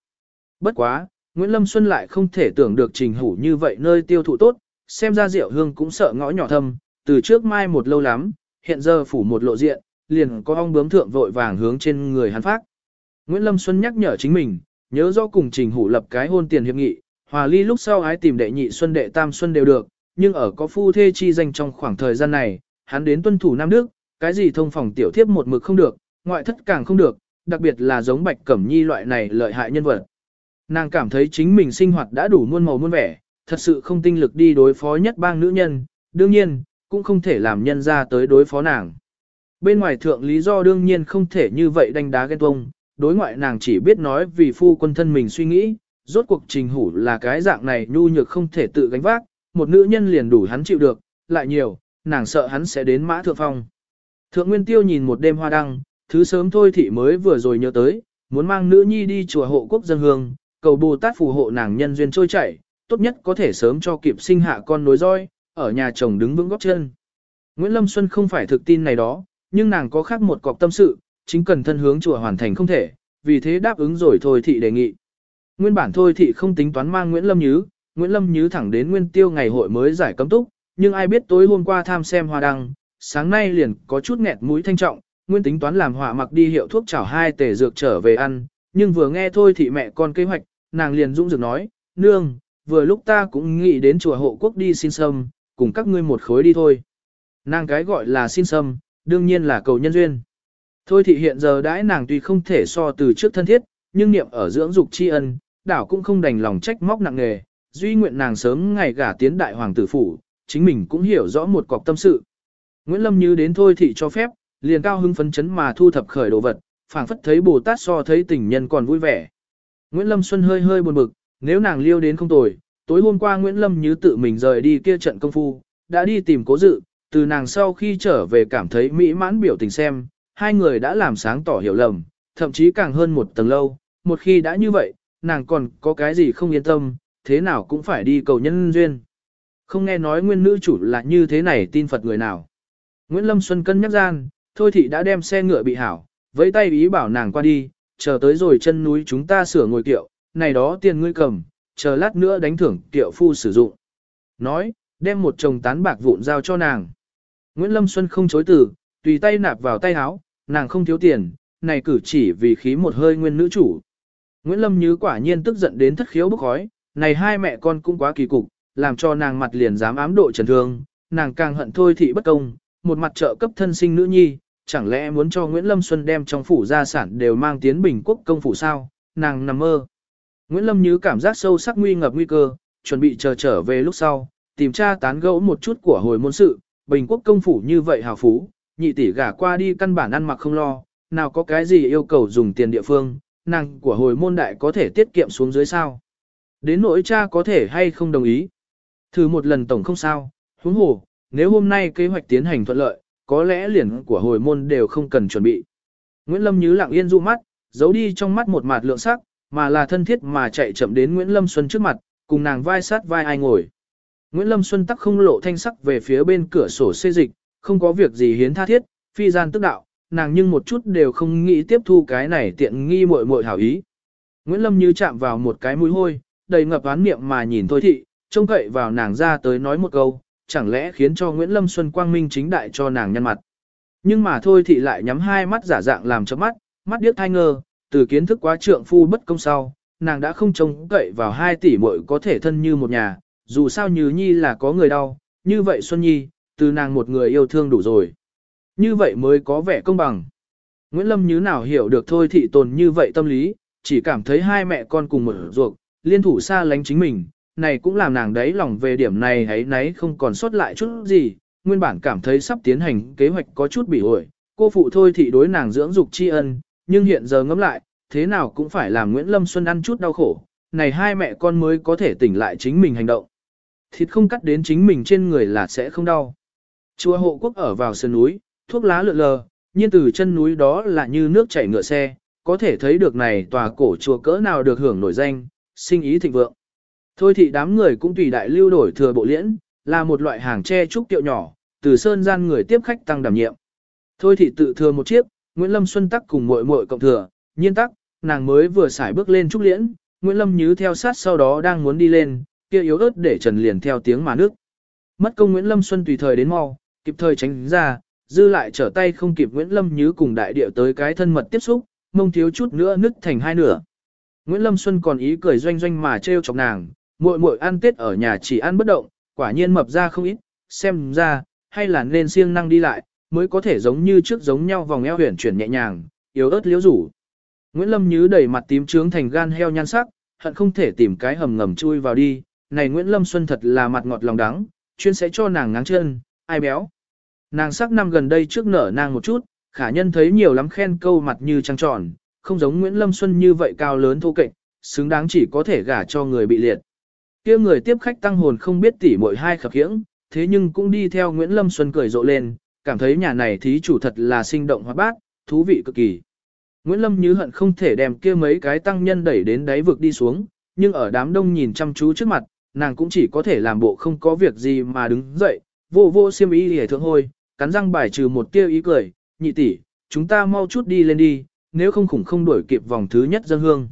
Bất quá, Nguyễn Lâm Xuân lại không thể tưởng được trình hủ như vậy nơi tiêu thụ tốt, xem ra rượu hương cũng sợ ngõ nhỏ thâm, từ trước mai một lâu lắm, hiện giờ phủ một lộ diện, liền có ong bướm thượng vội vàng hướng trên người hắn phát. Nguyễn Lâm Xuân nhắc nhở chính mình, nhớ rõ cùng trình hủ lập cái hôn tiền hiệp nghị, hòa ly lúc sau ái tìm đệ nhị xuân đệ tam xuân đều được, nhưng ở có phu thê chi danh trong khoảng thời gian này, hắn đến tuân thủ Nam Đức, cái gì thông phòng tiểu thiếp một mực không được, ngoại thất càng không được, đặc biệt là giống Bạch Cẩm Nhi loại này lợi hại nhân vật. Nàng cảm thấy chính mình sinh hoạt đã đủ muôn màu muôn vẻ, thật sự không tinh lực đi đối phó nhất bang nữ nhân, đương nhiên, cũng không thể làm nhân ra tới đối phó nàng. Bên ngoài thượng lý do đương nhiên không thể như vậy đánh đá ghen tuông, đối ngoại nàng chỉ biết nói vì phu quân thân mình suy nghĩ, rốt cuộc trình hủ là cái dạng này nhu nhược không thể tự gánh vác, một nữ nhân liền đủ hắn chịu được, lại nhiều, nàng sợ hắn sẽ đến mã thượng phong. Thượng Nguyên Tiêu nhìn một đêm hoa đăng, thứ sớm thôi thị mới vừa rồi nhớ tới, muốn mang nữ nhi đi chùa hộ quốc dân hương, cầu Bồ Tát phù hộ nàng nhân duyên trôi chảy, tốt nhất có thể sớm cho kịp sinh hạ con nối roi, ở nhà chồng đứng vững góp chân. Nguyễn Lâm Xuân không phải thực tin này đó, nhưng nàng có khác một cọc tâm sự, chính cần thân hướng chùa hoàn thành không thể, vì thế đáp ứng rồi thôi thị đề nghị. Nguyên bản thôi thị không tính toán mang Nguyễn Lâm Nhứ, Nguyễn Lâm Nhứ thẳng đến Nguyên Tiêu ngày hội mới giải cấm túc, nhưng ai biết tối hôm qua tham xem hoa đăng, sáng nay liền có chút nghẹt mũi thanh trọng, Nguyên tính toán làm họa mặc đi hiệu thuốc chảo hai tể dược trở về ăn, nhưng vừa nghe thôi thì mẹ con kế hoạch, nàng liền dũng dược nói, nương, vừa lúc ta cũng nghĩ đến chùa hộ quốc đi xin sâm, cùng các ngươi một khối đi thôi. Nàng cái gọi là xin sâm, đương nhiên là cầu nhân duyên. Thôi thì hiện giờ đãi nàng tuy không thể so từ trước thân thiết, nhưng niệm ở dưỡng dục tri ân, đảo cũng không đành lòng trách móc nặng nề, duy nguyện nàng sớm ngày gả tiến đại hoàng tử phủ, chính mình cũng hiểu rõ một cọc tâm sự. Nguyễn Lâm như đến thôi thị cho phép, liền cao hưng phấn chấn mà thu thập khởi đồ vật, phảng phất thấy Bồ Tát so thấy tình nhân còn vui vẻ. Nguyễn Lâm Xuân hơi hơi buồn bực, nếu nàng liêu đến không tồi, tối hôm qua Nguyễn Lâm như tự mình rời đi kia trận công phu, đã đi tìm cố dự, từ nàng sau khi trở về cảm thấy mỹ mãn biểu tình xem, hai người đã làm sáng tỏ hiểu lầm, thậm chí càng hơn một tầng lâu, một khi đã như vậy, nàng còn có cái gì không yên tâm, thế nào cũng phải đi cầu nhân duyên. Không nghe nói nguyên nữ chủ là như thế này tin Phật người nào. Nguyễn Lâm Xuân cân nhắc gian, thôi thị đã đem xe ngựa bị hảo, với tay ý bảo nàng qua đi, chờ tới rồi chân núi chúng ta sửa ngồi kiệu, này đó tiền ngươi cầm, chờ lát nữa đánh thưởng kiệu phu sử dụng. Nói, đem một chồng tán bạc vụn giao cho nàng. Nguyễn Lâm Xuân không chối từ, tùy tay nạp vào tay áo, nàng không thiếu tiền, này cử chỉ vì khí một hơi nguyên nữ chủ. Nguyễn Lâm Như quả nhiên tức giận đến thất khiếu bức khói, này hai mẹ con cũng quá kỳ cục, làm cho nàng mặt liền dám ám độ trần thương, nàng càng hận thôi thị bất công, một mặt trợ cấp thân sinh nữ nhi, chẳng lẽ muốn cho Nguyễn Lâm Xuân đem trong phủ gia sản đều mang tiến bình quốc công phủ sao, nàng nằm mơ. Nguyễn Lâm Như cảm giác sâu sắc nguy ngập nguy cơ, chuẩn bị chờ trở về lúc sau, tìm tra tán gẫu một chút của hồi môn sự, bình quốc công phủ như vậy hào phú, nhị tỷ gả qua đi căn bản ăn mặc không lo, nào có cái gì yêu cầu dùng tiền địa phương, nàng của hồi môn đại có thể tiết kiệm xuống dưới sao. Đến nỗi cha có thể hay không đồng ý. Thử một lần tổng không sao, huống hồ, nếu hôm nay kế hoạch tiến hành thuận lợi, có lẽ liền của hồi môn đều không cần chuẩn bị. Nguyễn Lâm Như lặng yên du mắt, giấu đi trong mắt một mặt lượng sắc, mà là thân thiết mà chạy chậm đến Nguyễn Lâm Xuân trước mặt, cùng nàng vai sát vai ai ngồi. Nguyễn Lâm Xuân tắc không lộ thanh sắc về phía bên cửa sổ xê dịch, không có việc gì hiến tha thiết, phi gian tức đạo, nàng nhưng một chút đều không nghĩ tiếp thu cái này tiện nghi muội muội hảo ý. Nguyễn Lâm như chạm vào một cái mũi hôi, đầy ngập án niệm mà nhìn Thôi Thị, trông cậy vào nàng ra tới nói một câu, chẳng lẽ khiến cho Nguyễn Lâm Xuân quang minh chính đại cho nàng nhân mặt. Nhưng mà Thôi Thị lại nhắm hai mắt giả dạng làm cho mắt, mắt điếc thai ngơ, từ kiến thức quá trượng phu bất công sau, nàng đã không trông cậy vào hai tỷ muội có thể thân như một nhà, dù sao Như Nhi là có người đau, như vậy Xuân Nhi, từ nàng một người yêu thương đủ rồi. Như vậy mới có vẻ công bằng. Nguyễn Lâm như nào hiểu được thôi thị tồn như vậy tâm lý, chỉ cảm thấy hai mẹ con cùng một ruột, liên thủ xa lánh chính mình, này cũng làm nàng đấy lòng về điểm này hãy nấy không còn sót lại chút gì, nguyên bản cảm thấy sắp tiến hành kế hoạch có chút bị ổi, cô phụ thôi thì đối nàng dưỡng dục tri ân, nhưng hiện giờ ngẫm lại, thế nào cũng phải làm Nguyễn Lâm Xuân ăn chút đau khổ, này hai mẹ con mới có thể tỉnh lại chính mình hành động. Thịt không cắt đến chính mình trên người là sẽ không đau. Chùa hộ quốc ở vào sườn núi, thuốc lá lượn lờ, nhiên từ chân núi đó là như nước chảy ngựa xe, có thể thấy được này tòa cổ chùa cỡ nào được hưởng nổi danh, sinh ý thịnh vượng. Thôi thì đám người cũng tùy đại lưu đổi thừa bộ liễn, là một loại hàng tre trúc tiệu nhỏ, từ sơn gian người tiếp khách tăng đảm nhiệm. Thôi thì tự thừa một chiếc, Nguyễn Lâm Xuân tắc cùng muội muội cộng thừa, nhiên tắc, nàng mới vừa xài bước lên trúc liễn, Nguyễn Lâm Nhứ theo sát sau đó đang muốn đi lên, kia yếu ớt để Trần liền theo tiếng mà nước. Mất công Nguyễn Lâm Xuân tùy thời đến mau, kịp thời tránh ra, dư lại trở tay không kịp Nguyễn Lâm Nhứ cùng đại điệu tới cái thân mật tiếp xúc, mông thiếu chút nữa nứt thành hai nửa. Nguyễn Lâm Xuân còn ý cười doanh doanh mà trêu chọc nàng, muội muội ăn tết ở nhà chỉ ăn bất động, quả nhiên mập ra không ít, xem ra, hay là nên siêng năng đi lại, mới có thể giống như trước giống nhau vòng eo huyền chuyển nhẹ nhàng, yếu ớt liễu rủ. Nguyễn Lâm Như đầy mặt tím trướng thành gan heo nhan sắc, hận không thể tìm cái hầm ngầm chui vào đi, này Nguyễn Lâm Xuân thật là mặt ngọt lòng đắng, chuyên sẽ cho nàng ngáng chân, ai béo. Nàng sắc năm gần đây trước nở nàng một chút, khả nhân thấy nhiều lắm khen câu mặt như trăng tròn, không giống Nguyễn Lâm Xuân như vậy cao lớn thô kệch, xứng đáng chỉ có thể gả cho người bị liệt kia người tiếp khách tăng hồn không biết tỉ mỗi hai khập khiễng, thế nhưng cũng đi theo Nguyễn Lâm Xuân cười rộ lên, cảm thấy nhà này thí chủ thật là sinh động hoa bát, thú vị cực kỳ. Nguyễn Lâm như hận không thể đem kia mấy cái tăng nhân đẩy đến đáy vực đi xuống, nhưng ở đám đông nhìn chăm chú trước mặt, nàng cũng chỉ có thể làm bộ không có việc gì mà đứng dậy, vô vô xiêm ý hề thượng hôi, cắn răng bài trừ một tia ý cười, nhị tỷ, chúng ta mau chút đi lên đi, nếu không khủng không đuổi kịp vòng thứ nhất dân hương.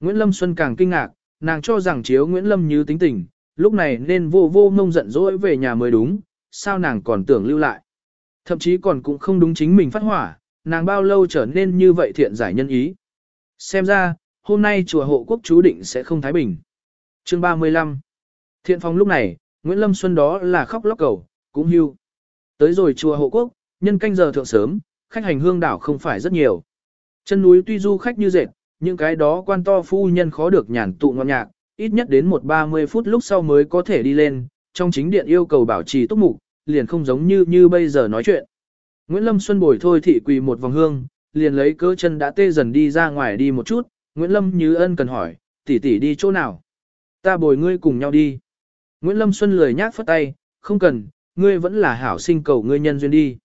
Nguyễn Lâm Xuân càng kinh ngạc, nàng cho rằng chiếu Nguyễn Lâm như tính tình, lúc này nên vô vô ngông giận dỗi về nhà mới đúng, sao nàng còn tưởng lưu lại. Thậm chí còn cũng không đúng chính mình phát hỏa, nàng bao lâu trở nên như vậy thiện giải nhân ý. Xem ra, hôm nay chùa hộ quốc chú định sẽ không thái bình. Chương 35 Thiện phong lúc này, Nguyễn Lâm Xuân đó là khóc lóc cầu, cũng hưu. Tới rồi chùa hộ quốc, nhân canh giờ thượng sớm, khách hành hương đảo không phải rất nhiều. Chân núi tuy du khách như dệt, những cái đó quan to phu nhân khó được nhàn tụ ngon nhạc, ít nhất đến một ba mươi phút lúc sau mới có thể đi lên, trong chính điện yêu cầu bảo trì túc mục, liền không giống như như bây giờ nói chuyện. Nguyễn Lâm Xuân bồi thôi thị quỳ một vòng hương, liền lấy cỡ chân đã tê dần đi ra ngoài đi một chút, Nguyễn Lâm như ân cần hỏi, tỷ tỷ đi chỗ nào? Ta bồi ngươi cùng nhau đi. Nguyễn Lâm Xuân lười nhác phất tay, không cần, ngươi vẫn là hảo sinh cầu ngươi nhân duyên đi.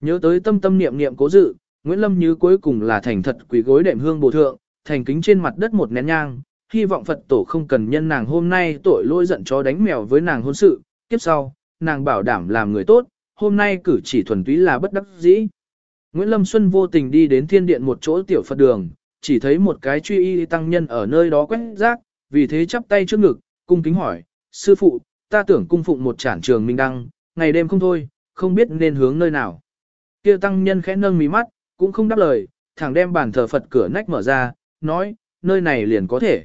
Nhớ tới tâm tâm niệm niệm cố dự, Nguyễn Lâm như cuối cùng là thành thật quỳ gối đệm hương bổ thượng, thành kính trên mặt đất một nén nhang, hy vọng Phật tổ không cần nhân nàng hôm nay tội lỗi giận chó đánh mèo với nàng hôn sự, kiếp sau, nàng bảo đảm làm người tốt, hôm nay cử chỉ thuần túy là bất đắc dĩ. Nguyễn Lâm Xuân vô tình đi đến thiên điện một chỗ tiểu Phật đường, chỉ thấy một cái truy y tăng nhân ở nơi đó quét rác, vì thế chắp tay trước ngực, cung kính hỏi, sư phụ, ta tưởng cung phụng một trản trường minh đăng, ngày đêm không thôi, không biết nên hướng nơi nào. Kia tăng nhân khẽ nâng mí mắt, cũng không đáp lời, thẳng đem bàn thờ Phật cửa nách mở ra, nói, nơi này liền có thể.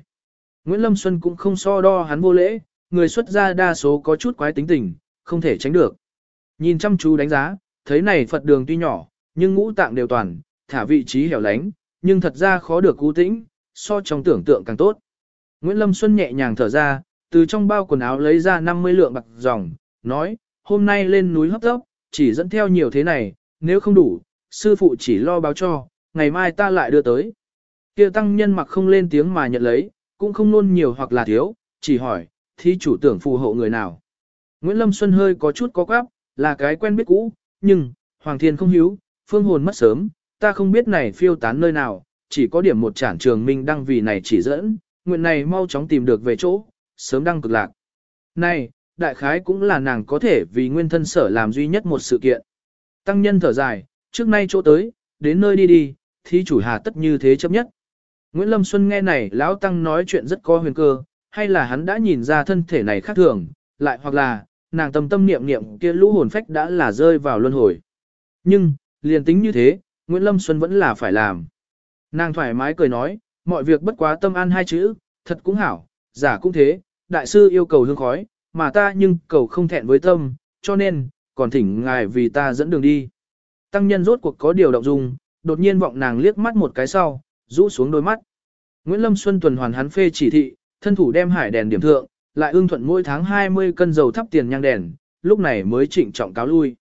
Nguyễn Lâm Xuân cũng không so đo hắn vô lễ, người xuất gia đa số có chút quái tính tình, không thể tránh được. Nhìn chăm chú đánh giá, thấy này Phật đường tuy nhỏ, nhưng ngũ tạng đều toàn, thả vị trí hẻo lánh, nhưng thật ra khó được cú tĩnh, so trong tưởng tượng càng tốt. Nguyễn Lâm Xuân nhẹ nhàng thở ra, từ trong bao quần áo lấy ra 50 lượng bạc dòng, nói, hôm nay lên núi hấp tốc, chỉ dẫn theo nhiều thế này, nếu không đủ, sư phụ chỉ lo báo cho, ngày mai ta lại đưa tới. Kia tăng nhân mặc không lên tiếng mà nhận lấy, cũng không nôn nhiều hoặc là thiếu, chỉ hỏi, thí chủ tưởng phù hộ người nào. Nguyễn Lâm Xuân hơi có chút có quáp, là cái quen biết cũ, nhưng, Hoàng Thiên không hiếu, phương hồn mất sớm, ta không biết này phiêu tán nơi nào, chỉ có điểm một trản trường minh đăng vì này chỉ dẫn, nguyện này mau chóng tìm được về chỗ, sớm đăng cực lạc. Này, đại khái cũng là nàng có thể vì nguyên thân sở làm duy nhất một sự kiện. Tăng nhân thở dài, trước nay chỗ tới, đến nơi đi đi, thí chủ hà tất như thế chấp nhất. Nguyễn Lâm Xuân nghe này lão tăng nói chuyện rất có huyền cơ, hay là hắn đã nhìn ra thân thể này khác thường, lại hoặc là, nàng tâm tâm niệm niệm kia lũ hồn phách đã là rơi vào luân hồi. Nhưng, liền tính như thế, Nguyễn Lâm Xuân vẫn là phải làm. Nàng thoải mái cười nói, mọi việc bất quá tâm an hai chữ, thật cũng hảo, giả cũng thế, đại sư yêu cầu hương khói, mà ta nhưng cầu không thẹn với tâm, cho nên, còn thỉnh ngài vì ta dẫn đường đi. Tăng nhân rốt cuộc có điều động dung, đột nhiên vọng nàng liếc mắt một cái sau, rũ xuống đôi mắt. Nguyễn Lâm Xuân tuần hoàn hắn phê chỉ thị, thân thủ đem hải đèn điểm thượng, lại ương thuận mỗi tháng 20 cân dầu thắp tiền nhang đèn, lúc này mới trịnh trọng cáo lui.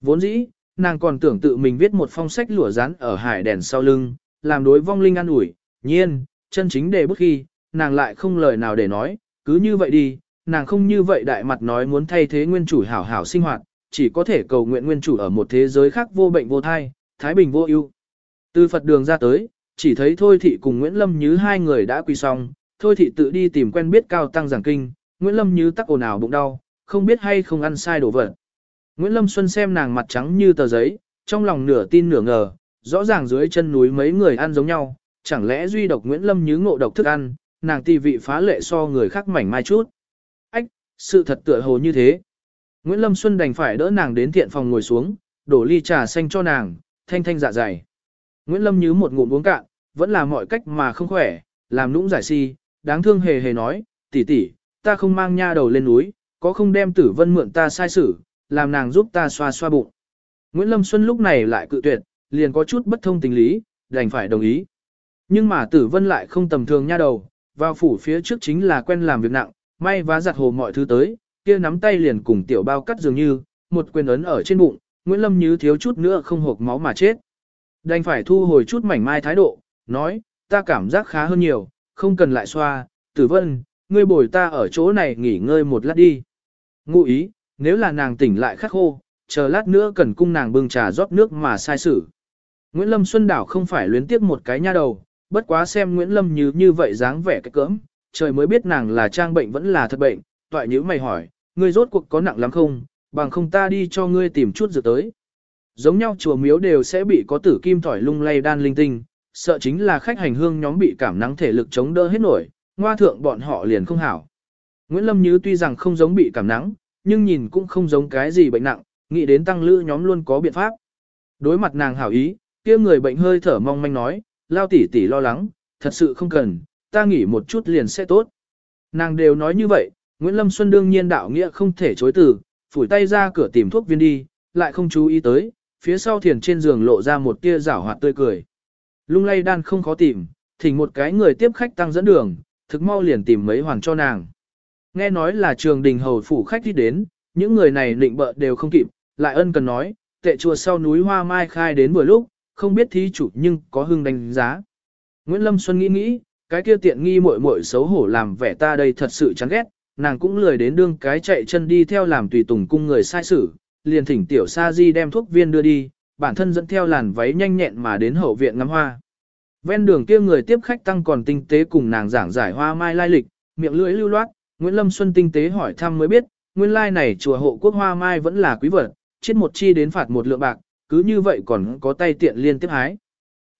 Vốn dĩ, nàng còn tưởng tự mình viết một phong sách lụa rán ở hải đèn sau lưng, làm đối vong linh an ủi, nhiên, chân chính đề bức khi, nàng lại không lời nào để nói, cứ như vậy đi, nàng không như vậy đại mặt nói muốn thay thế nguyên chủ hảo hảo sinh hoạt, chỉ có thể cầu nguyện nguyên chủ ở một thế giới khác vô bệnh vô thai, thái bình vô ưu. Từ Phật đường ra tới, chỉ thấy Thôi Thị cùng Nguyễn Lâm Như hai người đã quỳ xong, Thôi Thị tự đi tìm quen biết cao tăng giảng kinh, Nguyễn Lâm Như tắc ồn ào bụng đau, không biết hay không ăn sai đồ vật. Nguyễn Lâm Xuân xem nàng mặt trắng như tờ giấy, trong lòng nửa tin nửa ngờ, rõ ràng dưới chân núi mấy người ăn giống nhau, chẳng lẽ duy độc Nguyễn Lâm Như ngộ độc thức ăn, nàng tì vị phá lệ so người khác mảnh mai chút. Ách, sự thật tựa hồ như thế. Nguyễn Lâm Xuân đành phải đỡ nàng đến thiện phòng ngồi xuống, đổ ly trà xanh cho nàng, thanh thanh dạ dày. Nguyễn Lâm như một ngụm uống cạn, vẫn là mọi cách mà không khỏe, làm nũng giải si, đáng thương hề hề nói, tỷ tỷ, ta không mang nha đầu lên núi, có không đem tử vân mượn ta sai xử, làm nàng giúp ta xoa xoa bụng. Nguyễn Lâm Xuân lúc này lại cự tuyệt, liền có chút bất thông tình lý, đành phải đồng ý. Nhưng mà tử vân lại không tầm thường nha đầu, vào phủ phía trước chính là quen làm việc nặng, may vá giặt hồ mọi thứ tới, kia nắm tay liền cùng tiểu bao cắt dường như, một quyền ấn ở trên bụng, Nguyễn Lâm Như thiếu chút nữa không hộp máu mà chết. Đành phải thu hồi chút mảnh mai thái độ, nói, ta cảm giác khá hơn nhiều, không cần lại xoa, tử vân, ngươi bồi ta ở chỗ này nghỉ ngơi một lát đi. Ngụ ý, nếu là nàng tỉnh lại khắc khô, chờ lát nữa cần cung nàng bưng trà rót nước mà sai xử. Nguyễn Lâm Xuân Đảo không phải luyến tiếc một cái nha đầu, bất quá xem Nguyễn Lâm như như vậy dáng vẻ cái cỡm, trời mới biết nàng là trang bệnh vẫn là thật bệnh, toại nhữ mày hỏi, ngươi rốt cuộc có nặng lắm không, bằng không ta đi cho ngươi tìm chút dược tới. Giống nhau chùa miếu đều sẽ bị có tử kim thỏi lung lay đan linh tinh, sợ chính là khách hành hương nhóm bị cảm nắng thể lực chống đỡ hết nổi, ngoa thượng bọn họ liền không hảo. Nguyễn Lâm Như tuy rằng không giống bị cảm nắng, nhưng nhìn cũng không giống cái gì bệnh nặng, nghĩ đến tăng lữ nhóm luôn có biện pháp. Đối mặt nàng hảo ý, kia người bệnh hơi thở mong manh nói, lao tỉ tỉ lo lắng, thật sự không cần, ta nghỉ một chút liền sẽ tốt. Nàng đều nói như vậy, Nguyễn Lâm Xuân đương nhiên đạo nghĩa không thể chối từ, phủi tay ra cửa tìm thuốc viên đi, lại không chú ý tới, phía sau thiền trên giường lộ ra một tia rảo hoạt tươi cười. Lung lay đan không khó tìm, thỉnh một cái người tiếp khách tăng dẫn đường, thực mau liền tìm mấy hoàn cho nàng. Nghe nói là trường đình hầu phủ khách đi đến, những người này định bợ đều không kịp, lại ân cần nói, tệ chùa sau núi hoa mai khai đến vừa lúc, không biết thí chủ nhưng có hưng đánh giá. Nguyễn Lâm Xuân nghĩ nghĩ, cái kia tiện nghi muội muội xấu hổ làm vẻ ta đây thật sự chán ghét, nàng cũng lười đến đương cái chạy chân đi theo làm tùy tùng cung người sai sử, liền thỉnh tiểu sa di đem thuốc viên đưa đi, bản thân dẫn theo làn váy nhanh nhẹn mà đến hậu viện ngắm hoa. Ven đường kia người tiếp khách tăng còn tinh tế cùng nàng giảng giải hoa mai lai lịch, miệng lưỡi lưu loát, Nguyễn Lâm Xuân tinh tế hỏi thăm mới biết, nguyên lai này chùa hộ quốc hoa mai vẫn là quý vật, chết một chi đến phạt một lượng bạc, cứ như vậy còn có tay tiện liên tiếp hái.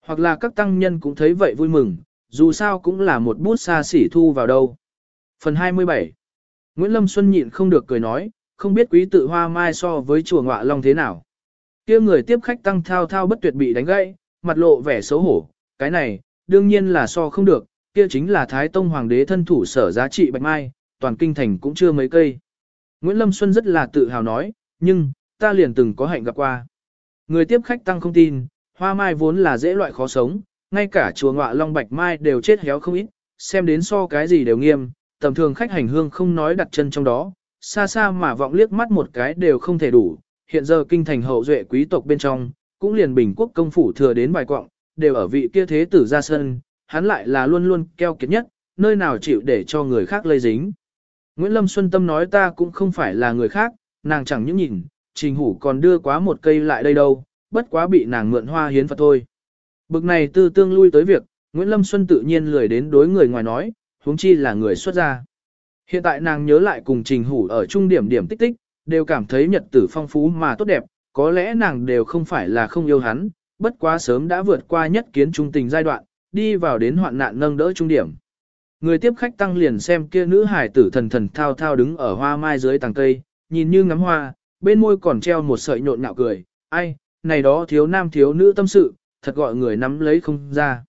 Hoặc là các tăng nhân cũng thấy vậy vui mừng, dù sao cũng là một bút xa xỉ thu vào đâu. Phần 27 Nguyễn Lâm Xuân nhịn không được cười nói, không biết quý tự hoa mai so với chùa ngọa long thế nào kia người tiếp khách tăng thao thao bất tuyệt bị đánh gãy, mặt lộ vẻ xấu hổ, cái này, đương nhiên là so không được, kia chính là Thái Tông Hoàng đế thân thủ sở giá trị bạch mai, toàn kinh thành cũng chưa mấy cây. Nguyễn Lâm Xuân rất là tự hào nói, nhưng, ta liền từng có hạnh gặp qua. Người tiếp khách tăng không tin, hoa mai vốn là dễ loại khó sống, ngay cả chùa ngọa long bạch mai đều chết héo không ít, xem đến so cái gì đều nghiêm, tầm thường khách hành hương không nói đặt chân trong đó, xa xa mà vọng liếc mắt một cái đều không thể đủ, hiện giờ kinh thành hậu duệ quý tộc bên trong, cũng liền bình quốc công phủ thừa đến vài quọng, đều ở vị kia thế tử ra sân, hắn lại là luôn luôn keo kiệt nhất, nơi nào chịu để cho người khác lây dính. Nguyễn Lâm Xuân Tâm nói ta cũng không phải là người khác, nàng chẳng những nhìn, trình hủ còn đưa quá một cây lại đây đâu, bất quá bị nàng mượn hoa hiến Phật thôi. Bực này tư tương lui tới việc, Nguyễn Lâm Xuân tự nhiên lười đến đối người ngoài nói, huống chi là người xuất gia. Hiện tại nàng nhớ lại cùng trình hủ ở trung điểm điểm tích tích, đều cảm thấy nhật tử phong phú mà tốt đẹp, có lẽ nàng đều không phải là không yêu hắn, bất quá sớm đã vượt qua nhất kiến trung tình giai đoạn, đi vào đến hoạn nạn nâng đỡ trung điểm. Người tiếp khách tăng liền xem kia nữ hải tử thần thần thao thao đứng ở hoa mai dưới tàng cây, nhìn như ngắm hoa, bên môi còn treo một sợi nhộn nhạo cười, ai, này đó thiếu nam thiếu nữ tâm sự, thật gọi người nắm lấy không ra.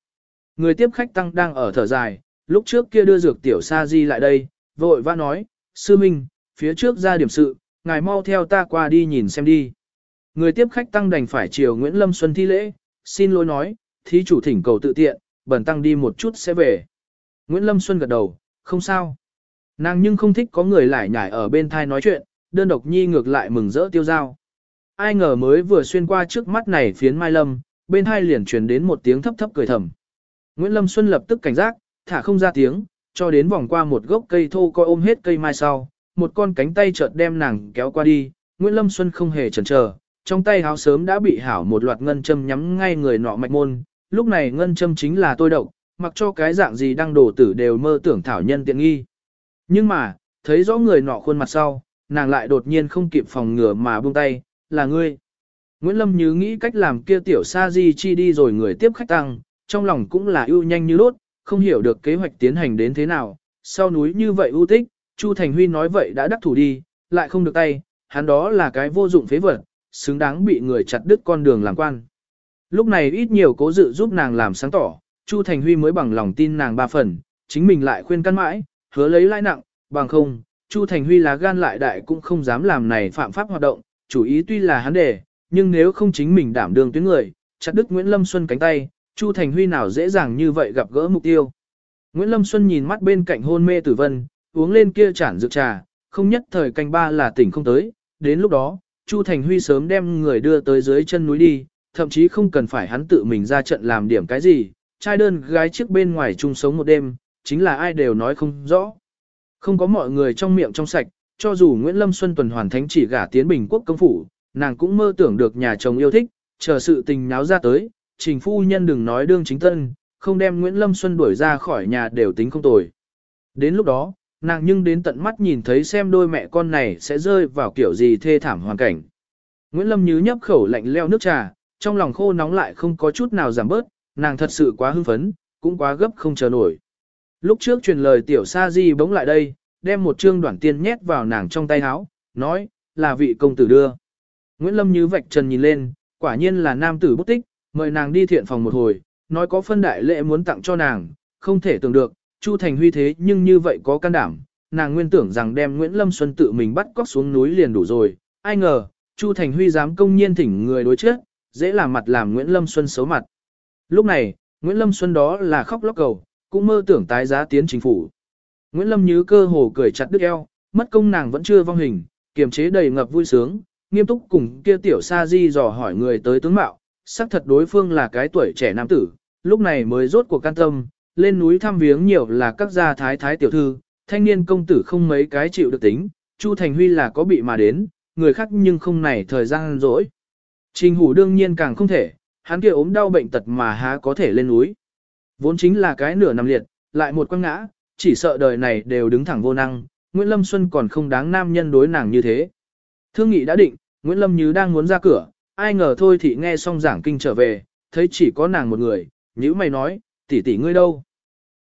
Người tiếp khách tăng đang ở thở dài, lúc trước kia đưa dược tiểu sa di lại đây, vội vã nói, sư minh, phía trước ra điểm sự, ngài mau theo ta qua đi nhìn xem đi. Người tiếp khách tăng đành phải chiều Nguyễn Lâm Xuân thi lễ, xin lỗi nói, thí chủ thỉnh cầu tự tiện, bẩn tăng đi một chút sẽ về. Nguyễn Lâm Xuân gật đầu, không sao. Nàng nhưng không thích có người lại nhải ở bên thai nói chuyện, đơn độc nhi ngược lại mừng rỡ tiêu dao. Ai ngờ mới vừa xuyên qua trước mắt này phiến Mai Lâm, bên hai liền truyền đến một tiếng thấp thấp cười thầm. Nguyễn Lâm Xuân lập tức cảnh giác, thả không ra tiếng, cho đến vòng qua một gốc cây thô coi ôm hết cây mai sau, một con cánh tay chợt đem nàng kéo qua đi, Nguyễn Lâm Xuân không hề chần chờ, trong tay háo sớm đã bị hảo một loạt ngân châm nhắm ngay người nọ mạch môn, lúc này ngân châm chính là tôi độc, mặc cho cái dạng gì đang đổ tử đều mơ tưởng thảo nhân tiện nghi. Nhưng mà, thấy rõ người nọ khuôn mặt sau, nàng lại đột nhiên không kịp phòng ngừa mà buông tay, là ngươi. Nguyễn Lâm nhớ nghĩ cách làm kia tiểu sa di chi đi rồi người tiếp khách tăng, trong lòng cũng là ưu nhanh như lốt, không hiểu được kế hoạch tiến hành đến thế nào, sau núi như vậy ưu tích, Chu Thành Huy nói vậy đã đắc thủ đi, lại không được tay, hắn đó là cái vô dụng phế vật, xứng đáng bị người chặt đứt con đường làm quan. Lúc này ít nhiều cố dự giúp nàng làm sáng tỏ, Chu Thành Huy mới bằng lòng tin nàng ba phần, chính mình lại khuyên căn mãi, hứa lấy lãi nặng, bằng không, Chu Thành Huy là gan lại đại cũng không dám làm này phạm pháp hoạt động, chủ ý tuy là hắn đề, nhưng nếu không chính mình đảm đường tuyến người, chặt đứt Nguyễn Lâm Xuân cánh tay, Chu Thành Huy nào dễ dàng như vậy gặp gỡ mục tiêu. Nguyễn Lâm Xuân nhìn mắt bên cạnh hôn mê tử vân, uống lên kia chản dược trà, không nhất thời canh ba là tỉnh không tới, đến lúc đó, Chu Thành Huy sớm đem người đưa tới dưới chân núi đi, thậm chí không cần phải hắn tự mình ra trận làm điểm cái gì, trai đơn gái trước bên ngoài chung sống một đêm, chính là ai đều nói không rõ. Không có mọi người trong miệng trong sạch, cho dù Nguyễn Lâm Xuân tuần hoàn thánh chỉ gả tiến Bình Quốc công phủ, nàng cũng mơ tưởng được nhà chồng yêu thích, chờ sự tình náo ra tới, trình phu nhân đừng nói đương chính tân, không đem Nguyễn Lâm Xuân đuổi ra khỏi nhà đều tính không tồi. Đến lúc đó, nàng nhưng đến tận mắt nhìn thấy xem đôi mẹ con này sẽ rơi vào kiểu gì thê thảm hoàn cảnh. Nguyễn Lâm Như nhấp khẩu lạnh leo nước trà, trong lòng khô nóng lại không có chút nào giảm bớt, nàng thật sự quá hưng phấn, cũng quá gấp không chờ nổi. Lúc trước truyền lời tiểu sa di bỗng lại đây, đem một trương đoạn tiên nhét vào nàng trong tay áo, nói, là vị công tử đưa. Nguyễn Lâm Như vạch trần nhìn lên, quả nhiên là nam tử bút tích, mời nàng đi thiện phòng một hồi, nói có phân đại lễ muốn tặng cho nàng, không thể tưởng được, Chu Thành Huy thế nhưng như vậy có can đảm, nàng nguyên tưởng rằng đem Nguyễn Lâm Xuân tự mình bắt cóc xuống núi liền đủ rồi, ai ngờ, Chu Thành Huy dám công nhiên thỉnh người đối chết, dễ làm mặt làm Nguyễn Lâm Xuân xấu mặt. Lúc này, Nguyễn Lâm Xuân đó là khóc lóc cầu, cũng mơ tưởng tái giá tiến chính phủ. Nguyễn Lâm nhớ cơ hồ cười chặt đứt eo, mất công nàng vẫn chưa vong hình, kiềm chế đầy ngập vui sướng, nghiêm túc cùng kia tiểu sa di dò hỏi người tới tướng mạo, xác thật đối phương là cái tuổi trẻ nam tử, lúc này mới rốt cuộc can tâm, lên núi thăm viếng nhiều là các gia thái thái tiểu thư, thanh niên công tử không mấy cái chịu được tính, Chu Thành Huy là có bị mà đến, người khác nhưng không này thời gian rỗi. Trình hủ đương nhiên càng không thể, hắn kia ốm đau bệnh tật mà há có thể lên núi. Vốn chính là cái nửa nằm liệt, lại một quăng ngã, chỉ sợ đời này đều đứng thẳng vô năng, Nguyễn Lâm Xuân còn không đáng nam nhân đối nàng như thế. Thương nghị đã định, Nguyễn Lâm Như đang muốn ra cửa, ai ngờ thôi thì nghe xong giảng kinh trở về, thấy chỉ có nàng một người, nhữ mày nói, tỷ tỷ ngươi đâu.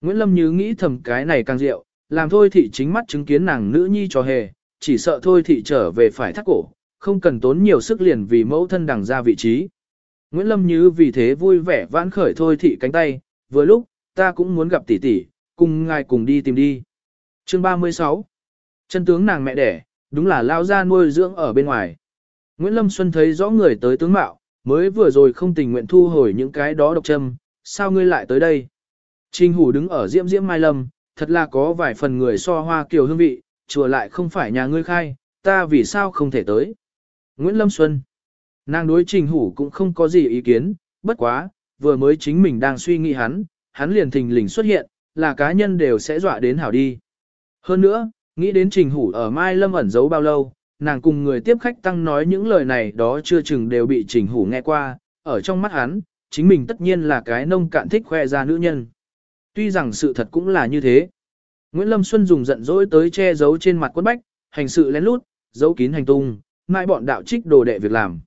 Nguyễn Lâm Như nghĩ thầm cái này càng rượu, làm thôi thị chính mắt chứng kiến nàng nữ nhi trò hề, chỉ sợ thôi thị trở về phải thắt cổ, không cần tốn nhiều sức liền vì mẫu thân đằng ra vị trí. Nguyễn Lâm Như vì thế vui vẻ vãn khởi thôi thị cánh tay, vừa lúc, ta cũng muốn gặp tỷ tỷ, cùng ngài cùng đi tìm đi. Chương 36 Chân tướng nàng mẹ đẻ, đúng là lao ra nuôi dưỡng ở bên ngoài. Nguyễn Lâm Xuân thấy rõ người tới tướng mạo, mới vừa rồi không tình nguyện thu hồi những cái đó độc châm, sao ngươi lại tới đây? Trình Hủ đứng ở diễm diễm mai lâm, thật là có vài phần người so hoa kiều hương vị, chùa lại không phải nhà ngươi khai, ta vì sao không thể tới? Nguyễn Lâm Xuân Nàng đối Trình Hủ cũng không có gì ý kiến, bất quá, vừa mới chính mình đang suy nghĩ hắn, hắn liền thình lình xuất hiện, là cá nhân đều sẽ dọa đến hảo đi. Hơn nữa, nghĩ đến Trình Hủ ở Mai Lâm ẩn giấu bao lâu, nàng cùng người tiếp khách tăng nói những lời này đó chưa chừng đều bị Trình Hủ nghe qua, ở trong mắt hắn, chính mình tất nhiên là cái nông cạn thích khoe ra nữ nhân. Tuy rằng sự thật cũng là như thế. Nguyễn Lâm Xuân dùng giận dỗi tới che giấu trên mặt quân bách, hành sự lén lút, giấu kín hành tung, mai bọn đạo trích đồ đệ việc làm.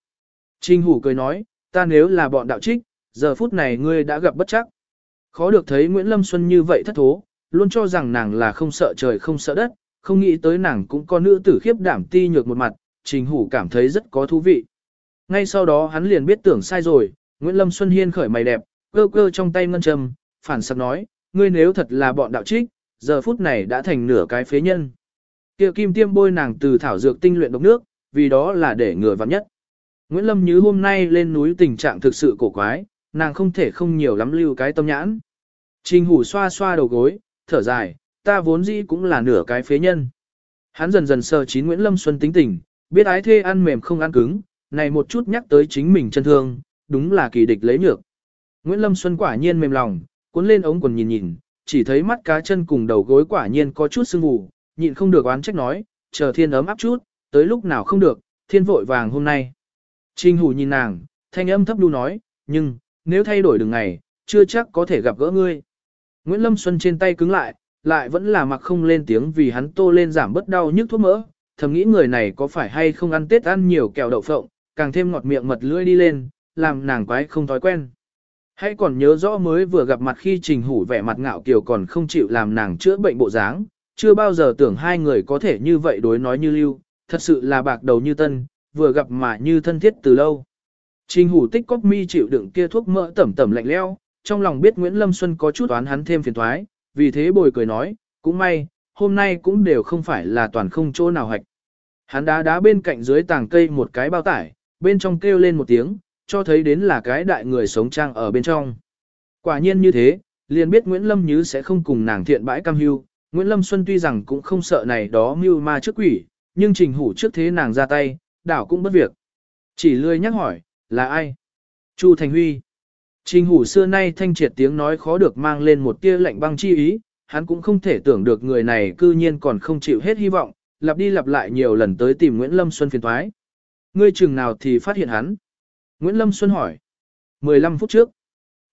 Trình Hủ cười nói, ta nếu là bọn đạo trích, giờ phút này ngươi đã gặp bất chắc. Khó được thấy Nguyễn Lâm Xuân như vậy thất thố, luôn cho rằng nàng là không sợ trời không sợ đất, không nghĩ tới nàng cũng có nữ tử khiếp đảm ti nhược một mặt, Trình Hủ cảm thấy rất có thú vị. Ngay sau đó hắn liền biết tưởng sai rồi, Nguyễn Lâm Xuân Hiên khởi mày đẹp, cơ cơ trong tay ngân châm, phản sặc nói, ngươi nếu thật là bọn đạo trích, giờ phút này đã thành nửa cái phế nhân. Kia kim tiêm bôi nàng từ thảo dược tinh luyện độc nước, vì đó là để ngừa vặn nhất. Nguyễn Lâm như hôm nay lên núi tình trạng thực sự cổ quái, nàng không thể không nhiều lắm lưu cái tâm nhãn. Trình hủ xoa xoa đầu gối, thở dài, ta vốn dĩ cũng là nửa cái phế nhân. Hắn dần dần sờ chín Nguyễn Lâm Xuân tính tình, biết ái thê ăn mềm không ăn cứng, này một chút nhắc tới chính mình chân thương, đúng là kỳ địch lấy nhược. Nguyễn Lâm Xuân quả nhiên mềm lòng, cuốn lên ống quần nhìn nhìn, chỉ thấy mắt cá chân cùng đầu gối quả nhiên có chút sưng vù, nhịn không được oán trách nói, chờ thiên ấm áp chút, tới lúc nào không được, thiên vội vàng hôm nay. Trình hủ nhìn nàng, thanh âm thấp đu nói, nhưng, nếu thay đổi đường ngày, chưa chắc có thể gặp gỡ ngươi. Nguyễn Lâm Xuân trên tay cứng lại, lại vẫn là mặc không lên tiếng vì hắn tô lên giảm bớt đau nhức thuốc mỡ, thầm nghĩ người này có phải hay không ăn tết ăn nhiều kẹo đậu phộng, càng thêm ngọt miệng mật lưỡi đi lên, làm nàng quái không thói quen. Hãy còn nhớ rõ mới vừa gặp mặt khi trình hủ vẻ mặt ngạo kiều còn không chịu làm nàng chữa bệnh bộ dáng, chưa bao giờ tưởng hai người có thể như vậy đối nói như lưu, thật sự là bạc đầu như tân, vừa gặp mà như thân thiết từ lâu. Trình hủ tích cóc mi chịu đựng kia thuốc mỡ tẩm tẩm lạnh leo, trong lòng biết Nguyễn Lâm Xuân có chút oán hắn thêm phiền thoái, vì thế bồi cười nói, cũng may, hôm nay cũng đều không phải là toàn không chỗ nào hạch. Hắn đá đá bên cạnh dưới tàng cây một cái bao tải, bên trong kêu lên một tiếng, cho thấy đến là cái đại người sống trang ở bên trong. Quả nhiên như thế, liền biết Nguyễn Lâm Như sẽ không cùng nàng thiện bãi cam hưu. Nguyễn Lâm Xuân tuy rằng cũng không sợ này đó mưu ma trước quỷ, nhưng trình hủ trước thế nàng ra tay, đảo cũng bất việc. Chỉ lười nhắc hỏi, là ai? Chu Thành Huy. Trình hủ xưa nay thanh triệt tiếng nói khó được mang lên một tia lạnh băng chi ý, hắn cũng không thể tưởng được người này cư nhiên còn không chịu hết hy vọng, lặp đi lặp lại nhiều lần tới tìm Nguyễn Lâm Xuân phiền thoái. Ngươi chừng nào thì phát hiện hắn? Nguyễn Lâm Xuân hỏi. 15 phút trước.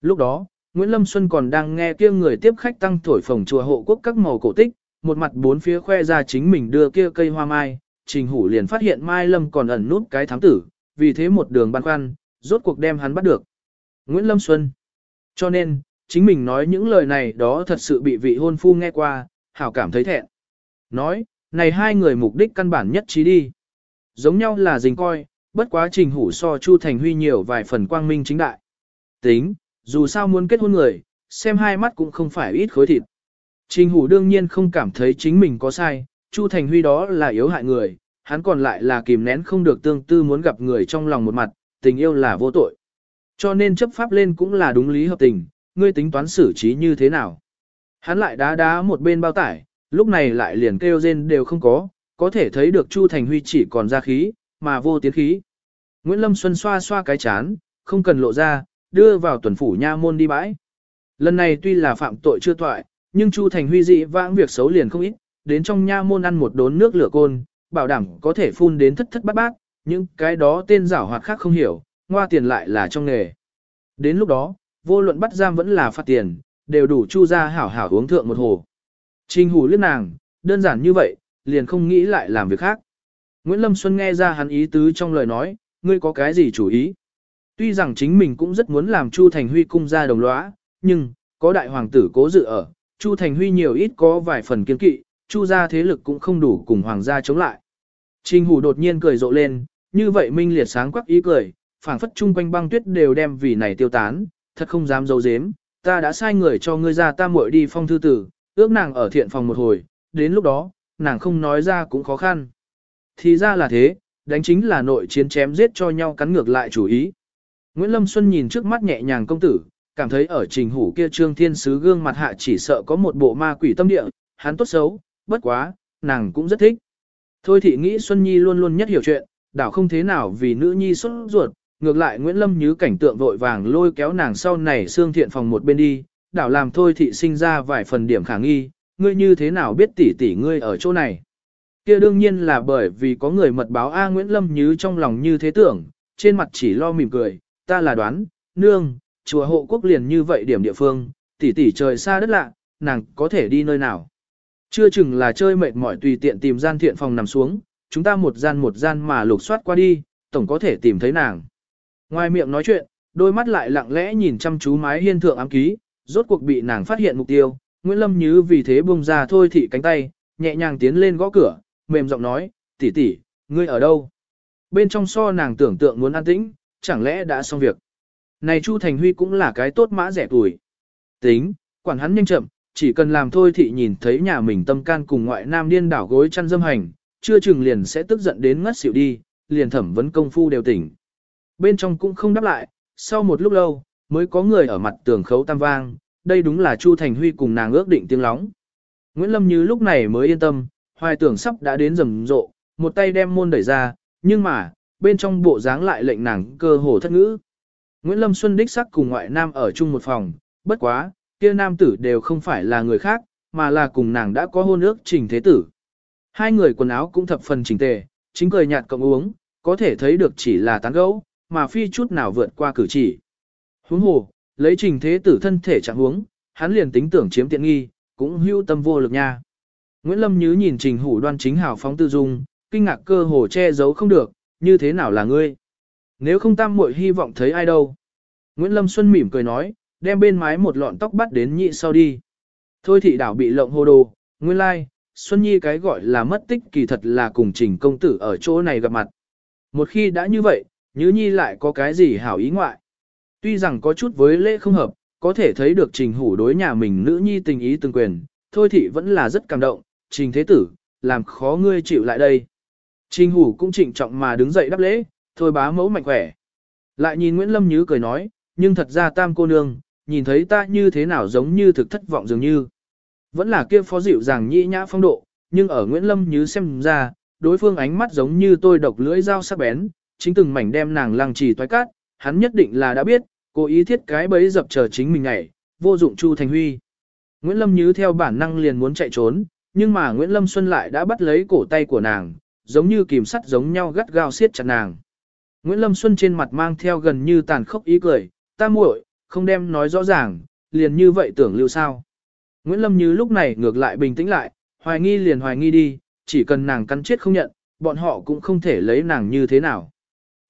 Lúc đó, Nguyễn Lâm Xuân còn đang nghe kia người tiếp khách tăng thổi phồng chùa hộ quốc các màu cổ tích, một mặt bốn phía khoe ra chính mình đưa kia cây hoa mai, Trình Hủ liền phát hiện Mai Lâm còn ẩn nút cái thám tử, vì thế một đường băn khoăn, rốt cuộc đem hắn bắt được. Nguyễn Lâm Xuân. Cho nên, chính mình nói những lời này đó thật sự bị vị hôn phu nghe qua, hảo cảm thấy thẹn. Nói, này hai người mục đích căn bản nhất trí đi. Giống nhau là dình coi, bất quá trình hủ so Chu Thành Huy nhiều vài phần quang minh chính đại. Tính, dù sao muốn kết hôn người, xem hai mắt cũng không phải ít khối thịt. Trình hủ đương nhiên không cảm thấy chính mình có sai, Chu Thành Huy đó là yếu hại người, hắn còn lại là kìm nén không được tương tư muốn gặp người trong lòng một mặt, tình yêu là vô tội. Cho nên chấp pháp lên cũng là đúng lý hợp tình, ngươi tính toán xử trí như thế nào. Hắn lại đá đá một bên bao tải, lúc này lại liền kêu rên đều không có, có thể thấy được Chu Thành Huy chỉ còn ra khí, mà vô tiến khí. Nguyễn Lâm Xuân xoa xoa cái chán, không cần lộ ra, đưa vào tuần phủ nha môn đi bãi. Lần này tuy là phạm tội chưa toại, nhưng Chu Thành Huy dị vãng việc xấu liền không ít, đến trong nha môn ăn một đốn nước lửa côn, bảo đảm có thể phun đến thất thất bát bát, những cái đó tên giảo hoạt khác không hiểu, ngoa tiền lại là trong nghề. Đến lúc đó, vô luận bắt giam vẫn là phạt tiền, đều đủ chu ra hảo hảo uống thượng một hồ. Trình hủ liếc nàng, đơn giản như vậy, liền không nghĩ lại làm việc khác. Nguyễn Lâm Xuân nghe ra hắn ý tứ trong lời nói, ngươi có cái gì chủ ý? Tuy rằng chính mình cũng rất muốn làm Chu Thành Huy cung ra đồng lõa, nhưng, có đại hoàng tử cố dự ở, Chu Thành Huy nhiều ít có vài phần kiên kỵ, Chu gia thế lực cũng không đủ cùng hoàng gia chống lại. Trình hủ đột nhiên cười rộ lên, như vậy minh liệt sáng quắc ý cười, phảng phất chung quanh băng tuyết đều đem vì này tiêu tán, thật không dám giấu giếm, ta đã sai người cho ngươi ra ta muội đi phong thư tử, ước nàng ở thiện phòng một hồi, đến lúc đó, nàng không nói ra cũng khó khăn. Thì ra là thế, đánh chính là nội chiến chém giết cho nhau cắn ngược lại chủ ý. Nguyễn Lâm Xuân nhìn trước mắt nhẹ nhàng công tử, cảm thấy ở trình hủ kia trương thiên sứ gương mặt hạ chỉ sợ có một bộ ma quỷ tâm địa, hắn tốt xấu, bất quá, nàng cũng rất thích. Thôi thì nghĩ Xuân Nhi luôn luôn nhất hiểu chuyện, đảo không thế nào vì nữ nhi xuất ruột, ngược lại Nguyễn Lâm như cảnh tượng vội vàng lôi kéo nàng sau này xương thiện phòng một bên đi, đảo làm thôi thị sinh ra vài phần điểm khả nghi, ngươi như thế nào biết tỷ tỷ ngươi ở chỗ này kia đương nhiên là bởi vì có người mật báo A Nguyễn Lâm như trong lòng như thế tưởng, trên mặt chỉ lo mỉm cười, ta là đoán, nương, chùa hộ quốc liền như vậy điểm địa phương, tỷ tỷ trời xa đất lạ, nàng có thể đi nơi nào. Chưa chừng là chơi mệt mỏi tùy tiện tìm gian thiện phòng nằm xuống, chúng ta một gian một gian mà lục soát qua đi, tổng có thể tìm thấy nàng. Ngoài miệng nói chuyện, đôi mắt lại lặng lẽ nhìn chăm chú mái hiên thượng ám ký, rốt cuộc bị nàng phát hiện mục tiêu, Nguyễn Lâm Như vì thế buông ra thôi thị cánh tay, nhẹ nhàng tiến lên gõ cửa, mềm giọng nói, tỷ tỷ, ngươi ở đâu? Bên trong so nàng tưởng tượng muốn an tĩnh, chẳng lẽ đã xong việc? Này Chu Thành Huy cũng là cái tốt mã rẻ tuổi. Tính, quản hắn nhanh chậm, chỉ cần làm thôi thị nhìn thấy nhà mình tâm can cùng ngoại nam điên đảo gối chăn dâm hành, chưa chừng liền sẽ tức giận đến ngất xỉu đi, liền thẩm vấn công phu đều tỉnh. Bên trong cũng không đáp lại, sau một lúc lâu, mới có người ở mặt tường khấu tam vang, đây đúng là Chu Thành Huy cùng nàng ước định tiếng lóng. Nguyễn Lâm Như lúc này mới yên tâm, hoài tưởng sắp đã đến rầm rộ, một tay đem môn đẩy ra, nhưng mà, bên trong bộ dáng lại lệnh nàng cơ hồ thất ngữ. Nguyễn Lâm Xuân đích sắc cùng ngoại nam ở chung một phòng, bất quá, kia nam tử đều không phải là người khác, mà là cùng nàng đã có hôn ước trình thế tử. Hai người quần áo cũng thập phần chỉnh tề, chính cười nhạt cộng uống, có thể thấy được chỉ là tán gẫu, mà phi chút nào vượt qua cử chỉ. Huống hồ, lấy trình thế tử thân thể trạng huống, hắn liền tính tưởng chiếm tiện nghi, cũng hưu tâm vô lực nha. Nguyễn Lâm Nhứ nhìn trình hủ đoan chính hào phóng tư dung, kinh ngạc cơ hồ che giấu không được, như thế nào là ngươi? Nếu không tam muội hy vọng thấy ai đâu? Nguyễn Lâm Xuân mỉm cười nói, đem bên mái một lọn tóc bắt đến nhị sau đi. Thôi thị đảo bị lộng hồ đồ, nguyên lai, like, Xuân Nhi cái gọi là mất tích kỳ thật là cùng trình công tử ở chỗ này gặp mặt. Một khi đã như vậy, Nhứ Nhi lại có cái gì hảo ý ngoại. Tuy rằng có chút với lễ không hợp, có thể thấy được trình hủ đối nhà mình nữ nhi tình ý từng quyền, thôi thị vẫn là rất cảm động, trình thế tử, làm khó ngươi chịu lại đây. Trình hủ cũng trịnh trọng mà đứng dậy đáp lễ, thôi bá mẫu mạnh khỏe. Lại nhìn Nguyễn Lâm Nhứ cười nói, nhưng thật ra tam cô nương, nhìn thấy ta như thế nào giống như thực thất vọng dường như. Vẫn là kia phó dịu dàng nhĩ nhã phong độ, nhưng ở Nguyễn Lâm Nhứ xem ra, đối phương ánh mắt giống như tôi độc lưỡi dao sắc bén, chính từng mảnh đem nàng lăng trì toái cát, hắn nhất định là đã biết, cố ý thiết cái bẫy dập chờ chính mình ngày, vô dụng Chu Thành Huy. Nguyễn Lâm Như theo bản năng liền muốn chạy trốn, nhưng mà Nguyễn Lâm Xuân lại đã bắt lấy cổ tay của nàng, giống như kìm sắt giống nhau gắt gao siết chặt nàng. Nguyễn Lâm Xuân trên mặt mang theo gần như tàn khốc ý cười, ta muội, không đem nói rõ ràng, liền như vậy tưởng lưu sao. Nguyễn Lâm Như lúc này ngược lại bình tĩnh lại, hoài nghi liền hoài nghi đi, chỉ cần nàng cắn chết không nhận, bọn họ cũng không thể lấy nàng như thế nào.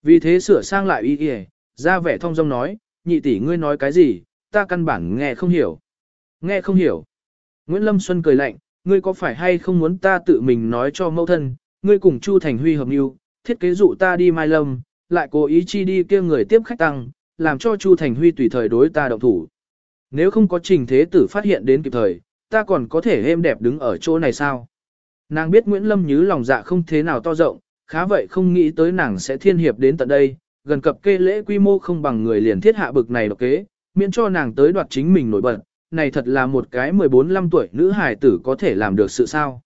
Vì thế sửa sang lại ý kìa, ra vẻ thông dong nói, nhị tỷ ngươi nói cái gì, ta căn bản nghe không hiểu. Nghe không hiểu. Nguyễn Lâm Xuân cười lạnh, ngươi có phải hay không muốn ta tự mình nói cho mẫu thân, ngươi cùng Chu Thành Huy hợp mưu, thiết kế dụ ta đi Mai Lâm, lại cố ý chi đi kia người tiếp khách tăng, làm cho Chu Thành Huy tùy thời đối ta động thủ. Nếu không có trình thế tử phát hiện đến kịp thời, ta còn có thể êm đẹp đứng ở chỗ này sao? Nàng biết Nguyễn Lâm Nhứ lòng dạ không thế nào to rộng, khá vậy không nghĩ tới nàng sẽ thiên hiệp đến tận đây, gần cập kê lễ quy mô không bằng người liền thiết hạ bực này độc kế, miễn cho nàng tới đoạt chính mình nổi bật, này thật là một cái 14-15 tuổi nữ hài tử có thể làm được sự sao.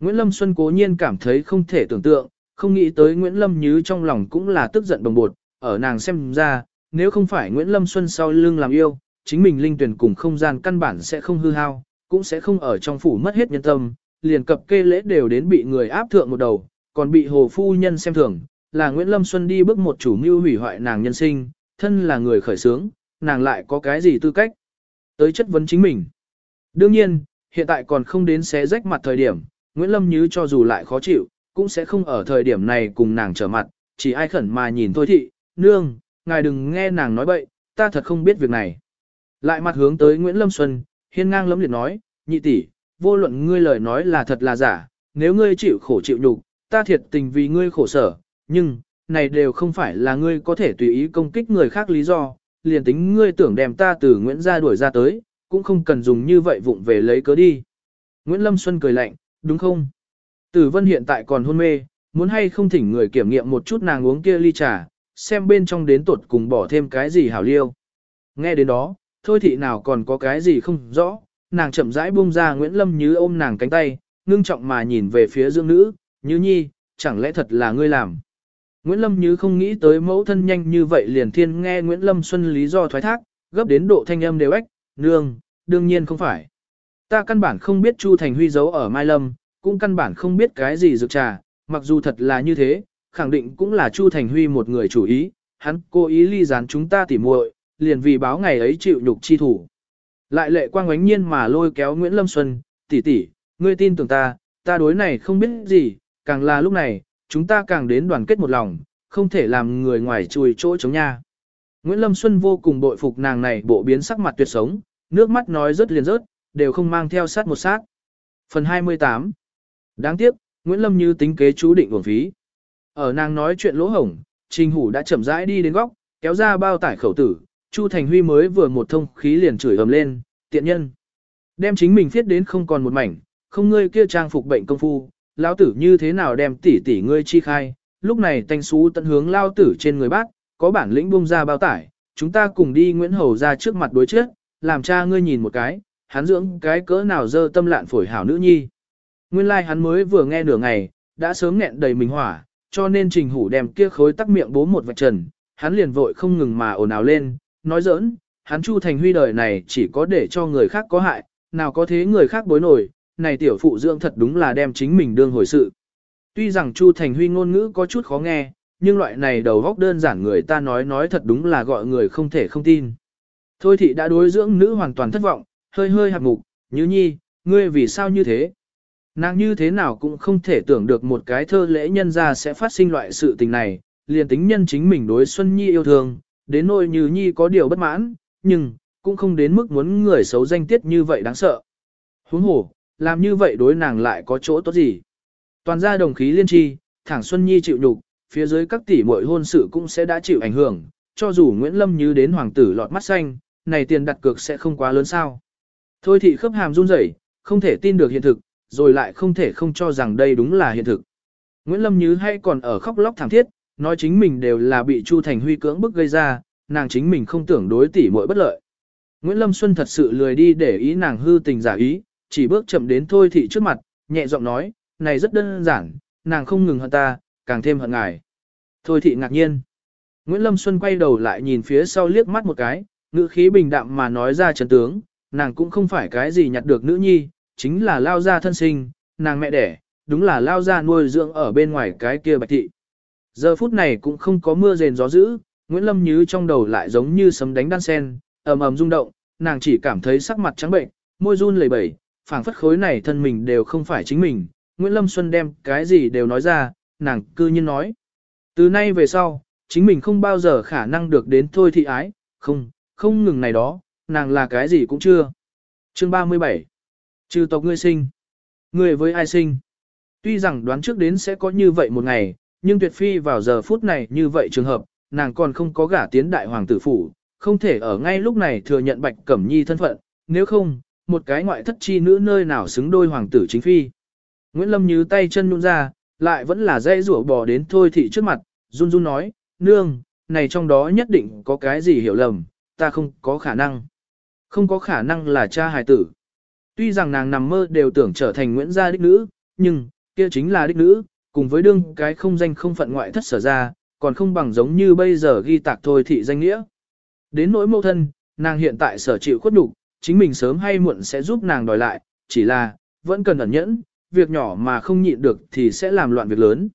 Nguyễn Lâm Xuân cố nhiên cảm thấy không thể tưởng tượng, không nghĩ tới Nguyễn Lâm Như trong lòng cũng là tức giận bồng bột, ở nàng xem ra, nếu không phải Nguyễn Lâm Xuân sau lưng làm yêu, chính mình linh tuyển cùng không gian căn bản sẽ không hư hao, cũng sẽ không ở trong phủ mất hết nhân tâm, liền cập kê lễ đều đến bị người áp thượng một đầu, còn bị hồ phu nhân xem thường, là Nguyễn Lâm Xuân đi bước một chủ mưu hủy hoại nàng nhân sinh, thân là người khởi sướng, nàng lại có cái gì tư cách tới chất vấn chính mình. Đương nhiên, hiện tại còn không đến xé rách mặt thời điểm, Nguyễn Lâm Như cho dù lại khó chịu, cũng sẽ không ở thời điểm này cùng nàng trở mặt, chỉ ai khẩn mà nhìn thôi thị, nương, ngài đừng nghe nàng nói bậy, ta thật không biết việc này. Lại mặt hướng tới Nguyễn Lâm Xuân, hiên ngang lấm liệt nói, nhị tỷ, vô luận ngươi lời nói là thật là giả, nếu ngươi chịu khổ chịu nhục, ta thiệt tình vì ngươi khổ sở, nhưng, này đều không phải là ngươi có thể tùy ý công kích người khác lý do, liền tính ngươi tưởng đem ta từ Nguyễn gia đuổi ra tới, cũng không cần dùng như vậy vụng về lấy cớ đi. Nguyễn Lâm Xuân cười lạnh, đúng không? Tử Vân hiện tại còn hôn mê, muốn hay không thỉnh người kiểm nghiệm một chút nàng uống kia ly trà, xem bên trong đến tột cùng bỏ thêm cái gì hảo liêu. Nghe đến đó, thôi thị nào còn có cái gì không rõ, nàng chậm rãi buông ra Nguyễn Lâm Như ôm nàng cánh tay, ngưng trọng mà nhìn về phía dương nữ, Như Nhi, chẳng lẽ thật là ngươi làm. Nguyễn Lâm Như không nghĩ tới mẫu thân nhanh như vậy liền thiên nghe Nguyễn Lâm Xuân lý do thoái thác, gấp đến độ thanh âm đều ếch, nương, đương nhiên không phải. Ta căn bản không biết Chu Thành Huy giấu ở Mai Lâm, cũng căn bản không biết cái gì dược trà, mặc dù thật là như thế, khẳng định cũng là Chu Thành Huy một người chủ ý, hắn cố ý ly gián chúng ta tỉ muội, liền vì báo ngày ấy chịu nhục chi thủ. Lại lệ quang ánh nhiên mà lôi kéo Nguyễn Lâm Xuân, tỷ tỷ, ngươi tin tưởng ta, ta đối này không biết gì, càng là lúc này, chúng ta càng đến đoàn kết một lòng, không thể làm người ngoài chùi chỗ chống nha. Nguyễn Lâm Xuân vô cùng bội phục nàng này bộ biến sắc mặt tuyệt sống, nước mắt nói rớt liền rớt, đều không mang theo sát một sát. Phần 28 Đáng tiếc, Nguyễn Lâm như tính kế chú định uổng phí. Ở nàng nói chuyện lỗ hổng, Trình Hủ đã chậm rãi đi đến góc, kéo ra bao tải khẩu tử, Chu Thành Huy mới vừa một thông khí liền chửi ầm lên, tiện nhân. Đem chính mình viết đến không còn một mảnh, không ngươi kia trang phục bệnh công phu, lão tử như thế nào đem tỷ tỷ ngươi chi khai, lúc này tanh xú tận hướng lao tử trên người bác, có bản lĩnh bung ra bao tải, chúng ta cùng đi Nguyễn Hầu ra trước mặt đối trước, làm cha ngươi nhìn một cái, hắn dưỡng cái cỡ nào dơ tâm lạn phổi hảo nữ nhi. Nguyên lai like hắn mới vừa nghe nửa ngày, đã sớm nghẹn đầy mình hỏa, cho nên trình hủ đem kia khối tắc miệng bố một vạch trần, hắn liền vội không ngừng mà ồn ào lên, nói giỡn, hắn Chu Thành Huy đời này chỉ có để cho người khác có hại, nào có thế người khác bối nổi, này tiểu phụ dưỡng thật đúng là đem chính mình đương hồi sự. Tuy rằng Chu Thành Huy ngôn ngữ có chút khó nghe, nhưng loại này đầu góc đơn giản người ta nói nói thật đúng là gọi người không thể không tin. Thôi thị đã đối dưỡng nữ hoàn toàn thất vọng, hơi hơi hạt mục, như nhi, ngươi vì sao như thế? Nàng như thế nào cũng không thể tưởng được một cái thơ lễ nhân ra sẽ phát sinh loại sự tình này, liền tính nhân chính mình đối Xuân Nhi yêu thương, đến nỗi như Nhi có điều bất mãn, nhưng, cũng không đến mức muốn người xấu danh tiết như vậy đáng sợ. Huống hồ, làm như vậy đối nàng lại có chỗ tốt gì. Toàn gia đồng khí liên tri, thẳng Xuân Nhi chịu nhục, phía dưới các tỷ muội hôn sự cũng sẽ đã chịu ảnh hưởng, cho dù Nguyễn Lâm như đến hoàng tử lọt mắt xanh, này tiền đặt cược sẽ không quá lớn sao. Thôi thị khớp hàm run rẩy, không thể tin được hiện thực, rồi lại không thể không cho rằng đây đúng là hiện thực. Nguyễn Lâm Như hay còn ở khóc lóc thảm thiết, nói chính mình đều là bị Chu Thành Huy cưỡng bức gây ra, nàng chính mình không tưởng đối tỷ muội bất lợi. Nguyễn Lâm Xuân thật sự lười đi để ý nàng hư tình giả ý, chỉ bước chậm đến thôi thị trước mặt, nhẹ giọng nói, này rất đơn giản, nàng không ngừng hận ta, càng thêm hận ngài. Thôi thị ngạc nhiên. Nguyễn Lâm Xuân quay đầu lại nhìn phía sau liếc mắt một cái, ngữ khí bình đạm mà nói ra trấn tướng, nàng cũng không phải cái gì nhặt được nữ nhi, chính là lao gia thân sinh, nàng mẹ đẻ, đúng là lao gia nuôi dưỡng ở bên ngoài cái kia bạch thị. Giờ phút này cũng không có mưa rền gió dữ, Nguyễn Lâm Nhứ trong đầu lại giống như sấm đánh đan sen, ầm ầm rung động, nàng chỉ cảm thấy sắc mặt trắng bệnh, môi run lẩy bẩy, phảng phất khối này thân mình đều không phải chính mình. Nguyễn Lâm Xuân đem cái gì đều nói ra, nàng cư nhiên nói. Từ nay về sau, chính mình không bao giờ khả năng được đến thôi thị ái, không, không ngừng này đó, nàng là cái gì cũng chưa. Chương 37 Trừ tộc ngươi sinh. Người với ai sinh? Tuy rằng đoán trước đến sẽ có như vậy một ngày, nhưng tuyệt phi vào giờ phút này như vậy trường hợp, nàng còn không có gả tiến đại hoàng tử phủ, không thể ở ngay lúc này thừa nhận Bạch Cẩm Nhi thân phận, nếu không, một cái ngoại thất chi nữ nơi nào xứng đôi hoàng tử chính phi. Nguyễn Lâm như tay chân nhún ra, lại vẫn là dây rủa bò đến thôi thị trước mặt, run run nói, nương, này trong đó nhất định có cái gì hiểu lầm, ta không có khả năng. Không có khả năng là cha hài tử. Tuy rằng nàng nằm mơ đều tưởng trở thành Nguyễn gia đích nữ, nhưng, kia chính là đích nữ, cùng với đương cái không danh không phận ngoại thất sở ra, còn không bằng giống như bây giờ ghi tạc thôi thị danh nghĩa. Đến nỗi mâu thân, nàng hiện tại sở chịu khuất nhục, chính mình sớm hay muộn sẽ giúp nàng đòi lại, chỉ là, vẫn cần ẩn nhẫn, việc nhỏ mà không nhịn được thì sẽ làm loạn việc lớn.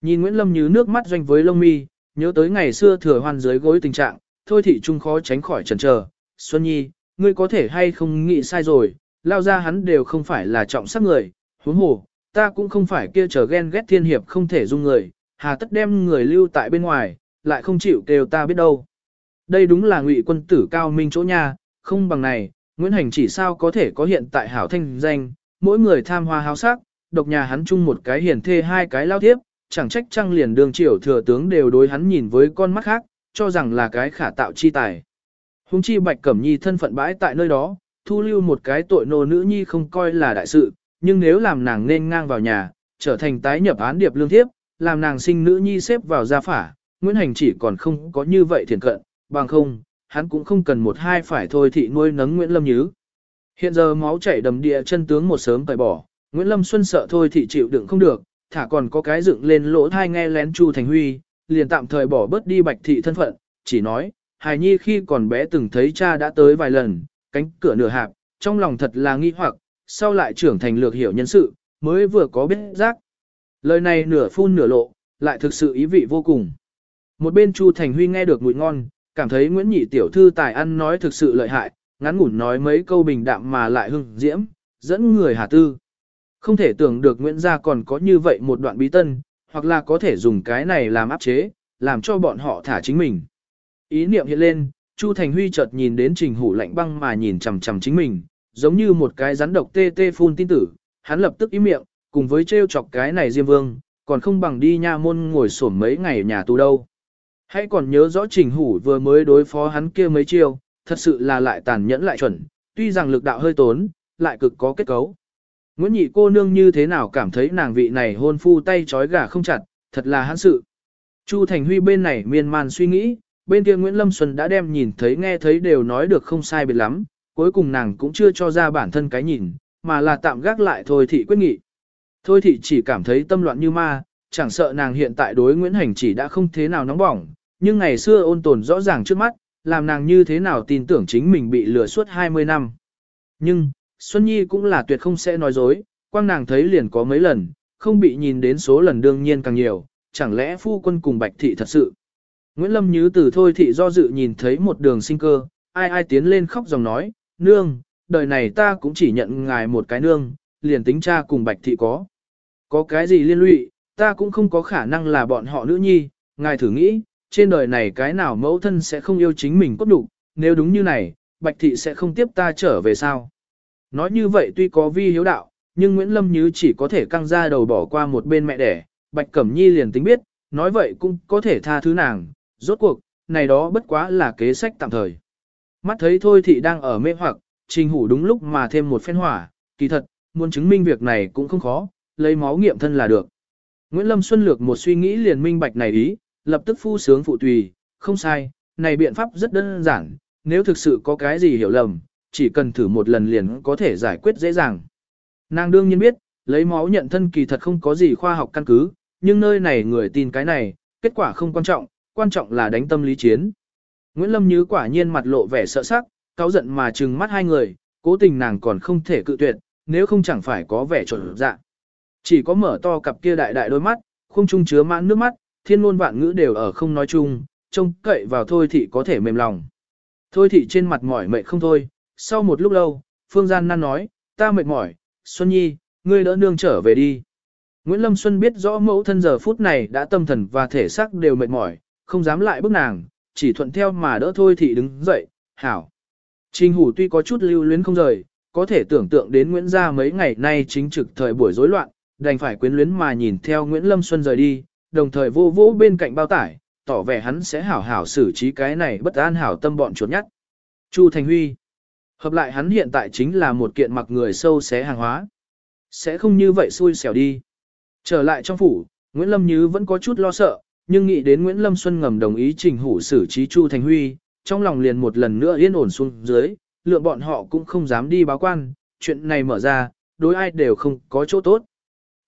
Nhìn Nguyễn Lâm như nước mắt doanh với lông mi, nhớ tới ngày xưa thừa hoan dưới gối tình trạng, thôi thị trung khó tránh khỏi chần chờ. Xuân Nhi, ngươi có thể hay không nghĩ sai rồi, lao ra hắn đều không phải là trọng sắc người, huống hồ, ta cũng không phải kia chờ ghen ghét thiên hiệp không thể dung người, hà tất đem người lưu tại bên ngoài, lại không chịu kêu ta biết đâu. Đây đúng là ngụy quân tử cao minh chỗ nha, không bằng này, Nguyễn Hành chỉ sao có thể có hiện tại hảo thanh danh, mỗi người tham hoa háo sắc, độc nhà hắn chung một cái hiền thê hai cái lao tiếp, chẳng trách trăng liền đường triều thừa tướng đều đối hắn nhìn với con mắt khác, cho rằng là cái khả tạo chi tài. Hùng chi Bạch Cẩm Nhi thân phận bãi tại nơi đó, thu lưu một cái tội nô nữ nhi không coi là đại sự, nhưng nếu làm nàng nên ngang vào nhà, trở thành tái nhập án điệp lương thiếp, làm nàng sinh nữ nhi xếp vào gia phả, Nguyễn Hành chỉ còn không có như vậy thiền cận, bằng không, hắn cũng không cần một hai phải thôi thị nuôi nấng Nguyễn Lâm Nhứ. Hiện giờ máu chảy đầm địa chân tướng một sớm phải bỏ, Nguyễn Lâm Xuân sợ thôi thị chịu đựng không được, thả còn có cái dựng lên lỗ thai nghe lén Chu Thành Huy, liền tạm thời bỏ bớt đi bạch thị thân phận, chỉ nói, hài nhi khi còn bé từng thấy cha đã tới vài lần, cánh cửa nửa hạp, trong lòng thật là nghi hoặc, sau lại trưởng thành lược hiểu nhân sự, mới vừa có biết giác. Lời này nửa phun nửa lộ, lại thực sự ý vị vô cùng. Một bên Chu Thành Huy nghe được mùi ngon, cảm thấy Nguyễn Nhị tiểu thư tài ăn nói thực sự lợi hại, ngắn ngủn nói mấy câu bình đạm mà lại hưng diễm, dẫn người hà tư. Không thể tưởng được Nguyễn gia còn có như vậy một đoạn bí tân, hoặc là có thể dùng cái này làm áp chế, làm cho bọn họ thả chính mình. Ý niệm hiện lên, Chu Thành Huy chợt nhìn đến Trình Hủ lạnh băng mà nhìn chằm chằm chính mình, giống như một cái rắn độc tê tê phun tin tử, hắn lập tức ý miệng, cùng với trêu chọc cái này Diêm Vương, còn không bằng đi nha môn ngồi xổm mấy ngày nhà tù đâu. Hãy còn nhớ rõ Trình Hủ vừa mới đối phó hắn kia mấy chiêu, thật sự là lại tàn nhẫn lại chuẩn, tuy rằng lực đạo hơi tốn, lại cực có kết cấu. Nguyễn Nhị cô nương như thế nào cảm thấy nàng vị này hôn phu tay trói gà không chặt, thật là hắn sự. Chu Thành Huy bên này miên man suy nghĩ, bên kia Nguyễn Lâm Xuân đã đem nhìn thấy nghe thấy đều nói được không sai biệt lắm, cuối cùng nàng cũng chưa cho ra bản thân cái nhìn, mà là tạm gác lại thôi thị quyết nghị. Thôi thị chỉ cảm thấy tâm loạn như ma, chẳng sợ nàng hiện tại đối Nguyễn Hành chỉ đã không thế nào nóng bỏng, nhưng ngày xưa ôn tồn rõ ràng trước mắt, làm nàng như thế nào tin tưởng chính mình bị lừa suốt 20 năm. Nhưng, Xuân Nhi cũng là tuyệt không sẽ nói dối, quang nàng thấy liền có mấy lần, không bị nhìn đến số lần đương nhiên càng nhiều, chẳng lẽ phu quân cùng bạch thị thật sự. Nguyễn Lâm Như từ thôi thị do dự nhìn thấy một đường sinh cơ, ai ai tiến lên khóc dòng nói, nương, đời này ta cũng chỉ nhận ngài một cái nương, liền tính cha cùng bạch thị có. Có cái gì liên lụy, ta cũng không có khả năng là bọn họ nữ nhi, ngài thử nghĩ, trên đời này cái nào mẫu thân sẽ không yêu chính mình cốt đủ, nếu đúng như này, bạch thị sẽ không tiếp ta trở về sao. Nói như vậy tuy có vi hiếu đạo, nhưng Nguyễn Lâm Như chỉ có thể căng ra đầu bỏ qua một bên mẹ đẻ, Bạch Cẩm Nhi liền tính biết, nói vậy cũng có thể tha thứ nàng, rốt cuộc, này đó bất quá là kế sách tạm thời. Mắt thấy thôi thị đang ở mê hoặc, trình hủ đúng lúc mà thêm một phen hỏa, kỳ thật, muốn chứng minh việc này cũng không khó, lấy máu nghiệm thân là được. Nguyễn Lâm Xuân lược một suy nghĩ liền minh bạch này ý, lập tức phu sướng phụ tùy, không sai, này biện pháp rất đơn giản, nếu thực sự có cái gì hiểu lầm, chỉ cần thử một lần liền có thể giải quyết dễ dàng. Nàng đương nhiên biết, lấy máu nhận thân kỳ thật không có gì khoa học căn cứ, nhưng nơi này người tin cái này, kết quả không quan trọng, quan trọng là đánh tâm lý chiến. Nguyễn Lâm Như quả nhiên mặt lộ vẻ sợ sắc, cáu giận mà trừng mắt hai người, cố tình nàng còn không thể cự tuyệt, nếu không chẳng phải có vẻ trộn dạ. Chỉ có mở to cặp kia đại đại đôi mắt, không trung chứa mãn nước mắt, thiên ngôn vạn ngữ đều ở không nói chung, trông cậy vào thôi thị có thể mềm lòng. Thôi thị trên mặt mỏi mệt không thôi, sau một lúc lâu, Phương Gian năn nói, ta mệt mỏi, Xuân Nhi, ngươi đỡ nương trở về đi. Nguyễn Lâm Xuân biết rõ mẫu thân giờ phút này đã tâm thần và thể xác đều mệt mỏi, không dám lại bước nàng, chỉ thuận theo mà đỡ thôi thị đứng dậy, hảo. Trình hủ tuy có chút lưu luyến không rời, có thể tưởng tượng đến Nguyễn gia mấy ngày nay chính trực thời buổi rối loạn, đành phải quyến luyến mà nhìn theo Nguyễn Lâm Xuân rời đi, đồng thời vô vỗ bên cạnh bao tải, tỏ vẻ hắn sẽ hảo hảo xử trí cái này bất an hảo tâm bọn chuột nhắt. Chu Thành Huy Hợp lại hắn hiện tại chính là một kiện mặc người sâu xé hàng hóa. Sẽ không như vậy xui xẻo đi. Trở lại trong phủ, Nguyễn Lâm Như vẫn có chút lo sợ, nhưng nghĩ đến Nguyễn Lâm Xuân ngầm đồng ý trình hủ xử trí Chu Thành Huy, trong lòng liền một lần nữa yên ổn xuống dưới, lượng bọn họ cũng không dám đi báo quan, chuyện này mở ra, đối ai đều không có chỗ tốt.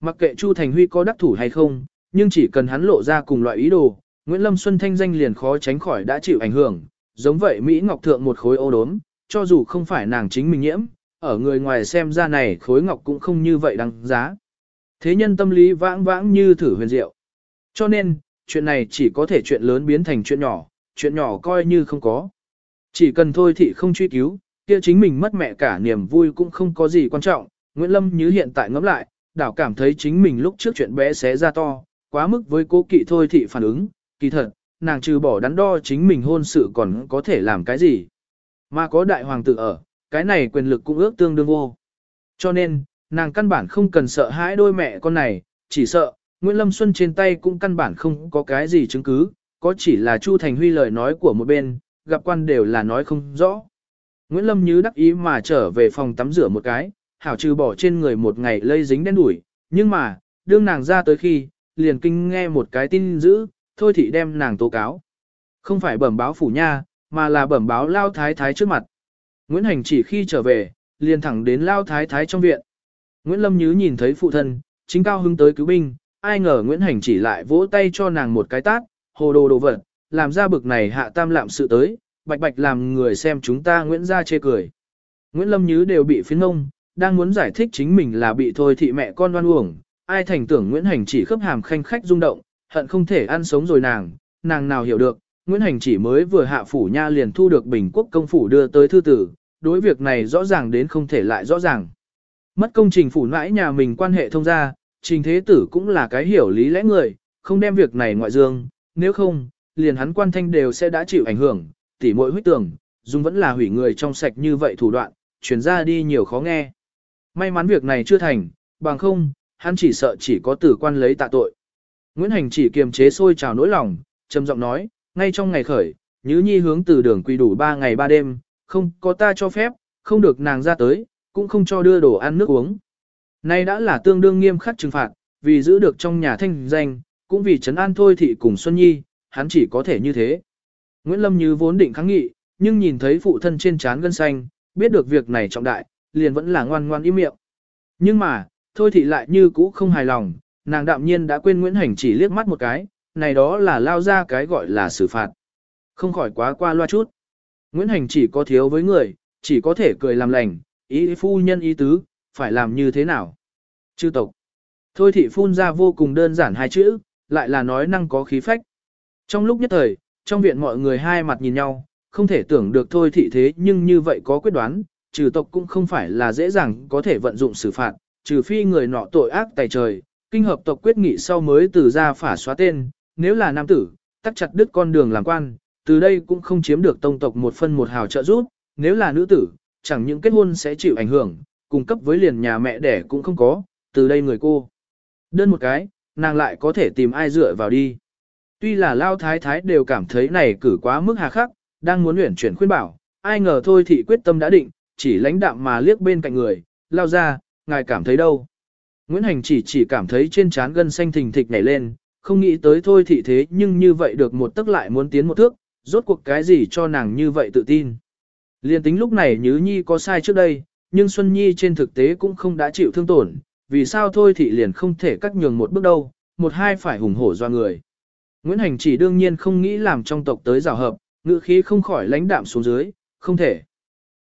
Mặc kệ Chu Thành Huy có đắc thủ hay không, nhưng chỉ cần hắn lộ ra cùng loại ý đồ, Nguyễn Lâm Xuân thanh danh liền khó tránh khỏi đã chịu ảnh hưởng, giống vậy Mỹ Ngọc Thượng một khối ô đốm, cho dù không phải nàng chính mình nhiễm, ở người ngoài xem ra này khối ngọc cũng không như vậy đáng giá. Thế nhân tâm lý vãng vãng như thử huyền diệu. Cho nên, chuyện này chỉ có thể chuyện lớn biến thành chuyện nhỏ, chuyện nhỏ coi như không có. Chỉ cần thôi thì không truy cứu, kia chính mình mất mẹ cả niềm vui cũng không có gì quan trọng. Nguyễn Lâm như hiện tại ngẫm lại, đảo cảm thấy chính mình lúc trước chuyện bé xé ra to, quá mức với cố kỵ thôi thị phản ứng, kỳ thật, nàng trừ bỏ đắn đo chính mình hôn sự còn có thể làm cái gì. Mà có đại hoàng tử ở, cái này quyền lực cũng ước tương đương vô. Cho nên, nàng căn bản không cần sợ hãi đôi mẹ con này, chỉ sợ, Nguyễn Lâm Xuân trên tay cũng căn bản không có cái gì chứng cứ, có chỉ là Chu Thành Huy lời nói của một bên, gặp quan đều là nói không rõ. Nguyễn Lâm Như đắc ý mà trở về phòng tắm rửa một cái, hảo trừ bỏ trên người một ngày lây dính đen đủi, nhưng mà, đương nàng ra tới khi, liền kinh nghe một cái tin dữ, thôi thị đem nàng tố cáo. Không phải bẩm báo phủ nha, mà là bẩm báo lao thái thái trước mặt. Nguyễn Hành chỉ khi trở về, liền thẳng đến lao thái thái trong viện. Nguyễn Lâm Nhứ nhìn thấy phụ thân, chính cao hứng tới cứu binh, ai ngờ Nguyễn Hành chỉ lại vỗ tay cho nàng một cái tát, hồ đồ đồ vật, làm ra bực này hạ tam lạm sự tới, bạch bạch làm người xem chúng ta Nguyễn ra chê cười. Nguyễn Lâm Nhứ đều bị phiến ngông, đang muốn giải thích chính mình là bị thôi thị mẹ con đoan uổng, ai thành tưởng Nguyễn Hành chỉ khớp hàm khanh khách rung động, hận không thể ăn sống rồi nàng, nàng nào hiểu được, Nguyễn Hành chỉ mới vừa hạ phủ nha liền thu được Bình Quốc công phủ đưa tới thư tử, đối việc này rõ ràng đến không thể lại rõ ràng. Mất công trình phủ nãi nhà mình quan hệ thông ra, trình thế tử cũng là cái hiểu lý lẽ người, không đem việc này ngoại dương, nếu không, liền hắn quan thanh đều sẽ đã chịu ảnh hưởng, tỉ mỗi huyết tưởng, dùng vẫn là hủy người trong sạch như vậy thủ đoạn, chuyển ra đi nhiều khó nghe. May mắn việc này chưa thành, bằng không, hắn chỉ sợ chỉ có tử quan lấy tạ tội. Nguyễn Hành chỉ kiềm chế sôi trào nỗi lòng, trầm giọng nói, ngay trong ngày khởi, Nhứ Nhi hướng từ đường quy đủ 3 ngày 3 đêm, không có ta cho phép, không được nàng ra tới, cũng không cho đưa đồ ăn nước uống. Nay đã là tương đương nghiêm khắc trừng phạt, vì giữ được trong nhà thanh danh, cũng vì trấn an thôi thị cùng Xuân Nhi, hắn chỉ có thể như thế. Nguyễn Lâm Như vốn định kháng nghị, nhưng nhìn thấy phụ thân trên trán gân xanh, biết được việc này trọng đại, liền vẫn là ngoan ngoan im miệng. Nhưng mà, thôi thị lại như cũ không hài lòng, nàng đạm nhiên đã quên Nguyễn Hành chỉ liếc mắt một cái, này đó là lao ra cái gọi là xử phạt. Không khỏi quá qua loa chút. Nguyễn Hành chỉ có thiếu với người, chỉ có thể cười làm lành, ý phu nhân ý tứ, phải làm như thế nào. Chư tộc. Thôi thị phun ra vô cùng đơn giản hai chữ, lại là nói năng có khí phách. Trong lúc nhất thời, trong viện mọi người hai mặt nhìn nhau, không thể tưởng được thôi thị thế nhưng như vậy có quyết đoán, trừ tộc cũng không phải là dễ dàng có thể vận dụng xử phạt, trừ phi người nọ tội ác tài trời, kinh hợp tộc quyết nghị sau mới từ ra phả xóa tên, nếu là nam tử, tắt chặt đứt con đường làm quan, từ đây cũng không chiếm được tông tộc một phân một hào trợ giúp, nếu là nữ tử, chẳng những kết hôn sẽ chịu ảnh hưởng, cung cấp với liền nhà mẹ đẻ cũng không có, từ đây người cô. Đơn một cái, nàng lại có thể tìm ai dựa vào đi. Tuy là lao thái thái đều cảm thấy này cử quá mức hà khắc, đang muốn luyện chuyển khuyên bảo, ai ngờ thôi thị quyết tâm đã định, chỉ lãnh đạm mà liếc bên cạnh người, lao ra, ngài cảm thấy đâu. Nguyễn Hành chỉ chỉ cảm thấy trên trán gân xanh thình thịch nhảy lên, không nghĩ tới thôi thị thế nhưng như vậy được một tức lại muốn tiến một thước, rốt cuộc cái gì cho nàng như vậy tự tin. Liên tính lúc này Nhứ Nhi có sai trước đây, nhưng Xuân Nhi trên thực tế cũng không đã chịu thương tổn, vì sao thôi thị liền không thể cắt nhường một bước đâu, một hai phải hùng hổ do người. Nguyễn Hành chỉ đương nhiên không nghĩ làm trong tộc tới rào hợp, ngữ khí không khỏi lãnh đạm xuống dưới, không thể.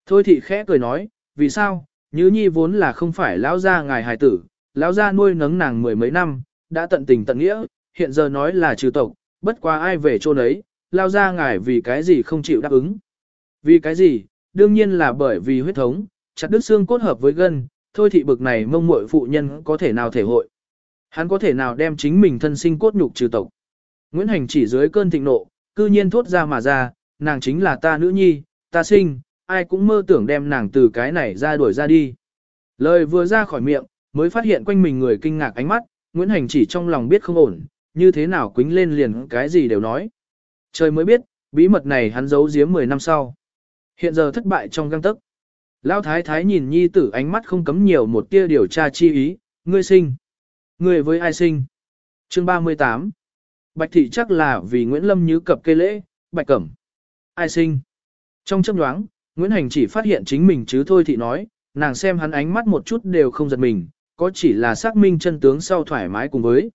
Thôi thị khẽ cười nói, vì sao, Nhứ Nhi vốn là không phải lão gia ngài hài tử, lão gia nuôi nấng nàng mười mấy năm, đã tận tình tận nghĩa, hiện giờ nói là trừ tộc, bất quá ai về chỗ đấy, lão gia ngài vì cái gì không chịu đáp ứng. Vì cái gì, đương nhiên là bởi vì huyết thống, chặt đứt xương cốt hợp với gân, thôi thị bực này mông muội phụ nhân có thể nào thể hội. Hắn có thể nào đem chính mình thân sinh cốt nhục trừ tộc. Nguyễn Hành chỉ dưới cơn thịnh nộ, cư nhiên thốt ra mà ra, nàng chính là ta nữ nhi, ta sinh, ai cũng mơ tưởng đem nàng từ cái này ra đuổi ra đi. Lời vừa ra khỏi miệng, mới phát hiện quanh mình người kinh ngạc ánh mắt, Nguyễn Hành chỉ trong lòng biết không ổn, như thế nào quính lên liền cái gì đều nói. Trời mới biết, bí mật này hắn giấu giếm 10 năm sau. Hiện giờ thất bại trong găng tức. Lão thái thái nhìn nhi tử ánh mắt không cấm nhiều một tia điều tra chi ý, ngươi sinh. Ngươi với ai sinh? Chương 38 Bạch thị chắc là vì Nguyễn Lâm như cập cây lễ, bạch cẩm. Ai sinh? Trong chấp nhoáng, Nguyễn Hành chỉ phát hiện chính mình chứ thôi thị nói, nàng xem hắn ánh mắt một chút đều không giật mình, có chỉ là xác minh chân tướng sau thoải mái cùng với.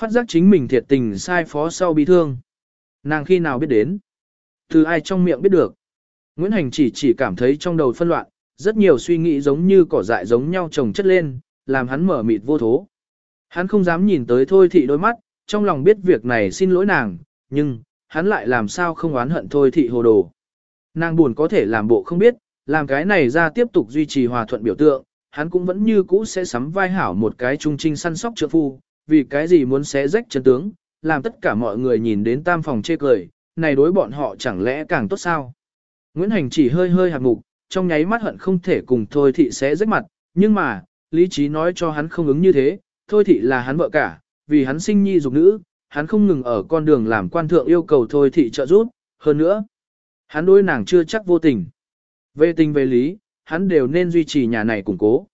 Phát giác chính mình thiệt tình sai phó sau bị thương. Nàng khi nào biết đến? Từ ai trong miệng biết được? Nguyễn Hành chỉ chỉ cảm thấy trong đầu phân loạn, rất nhiều suy nghĩ giống như cỏ dại giống nhau trồng chất lên, làm hắn mở mịt vô thố. Hắn không dám nhìn tới thôi thị đôi mắt, trong lòng biết việc này xin lỗi nàng, nhưng, hắn lại làm sao không oán hận thôi thị hồ đồ. Nàng buồn có thể làm bộ không biết, làm cái này ra tiếp tục duy trì hòa thuận biểu tượng, hắn cũng vẫn như cũ sẽ sắm vai hảo một cái trung trinh săn sóc trợ phu, vì cái gì muốn xé rách chân tướng, làm tất cả mọi người nhìn đến tam phòng chê cười, này đối bọn họ chẳng lẽ càng tốt sao. Nguyễn Hành chỉ hơi hơi hạt mục, trong nháy mắt hận không thể cùng thôi thị xé rách mặt, nhưng mà, lý trí nói cho hắn không ứng như thế, thôi thị là hắn vợ cả, vì hắn sinh nhi dục nữ, hắn không ngừng ở con đường làm quan thượng yêu cầu thôi thị trợ giúp, hơn nữa, hắn đối nàng chưa chắc vô tình. Về tình về lý, hắn đều nên duy trì nhà này củng cố.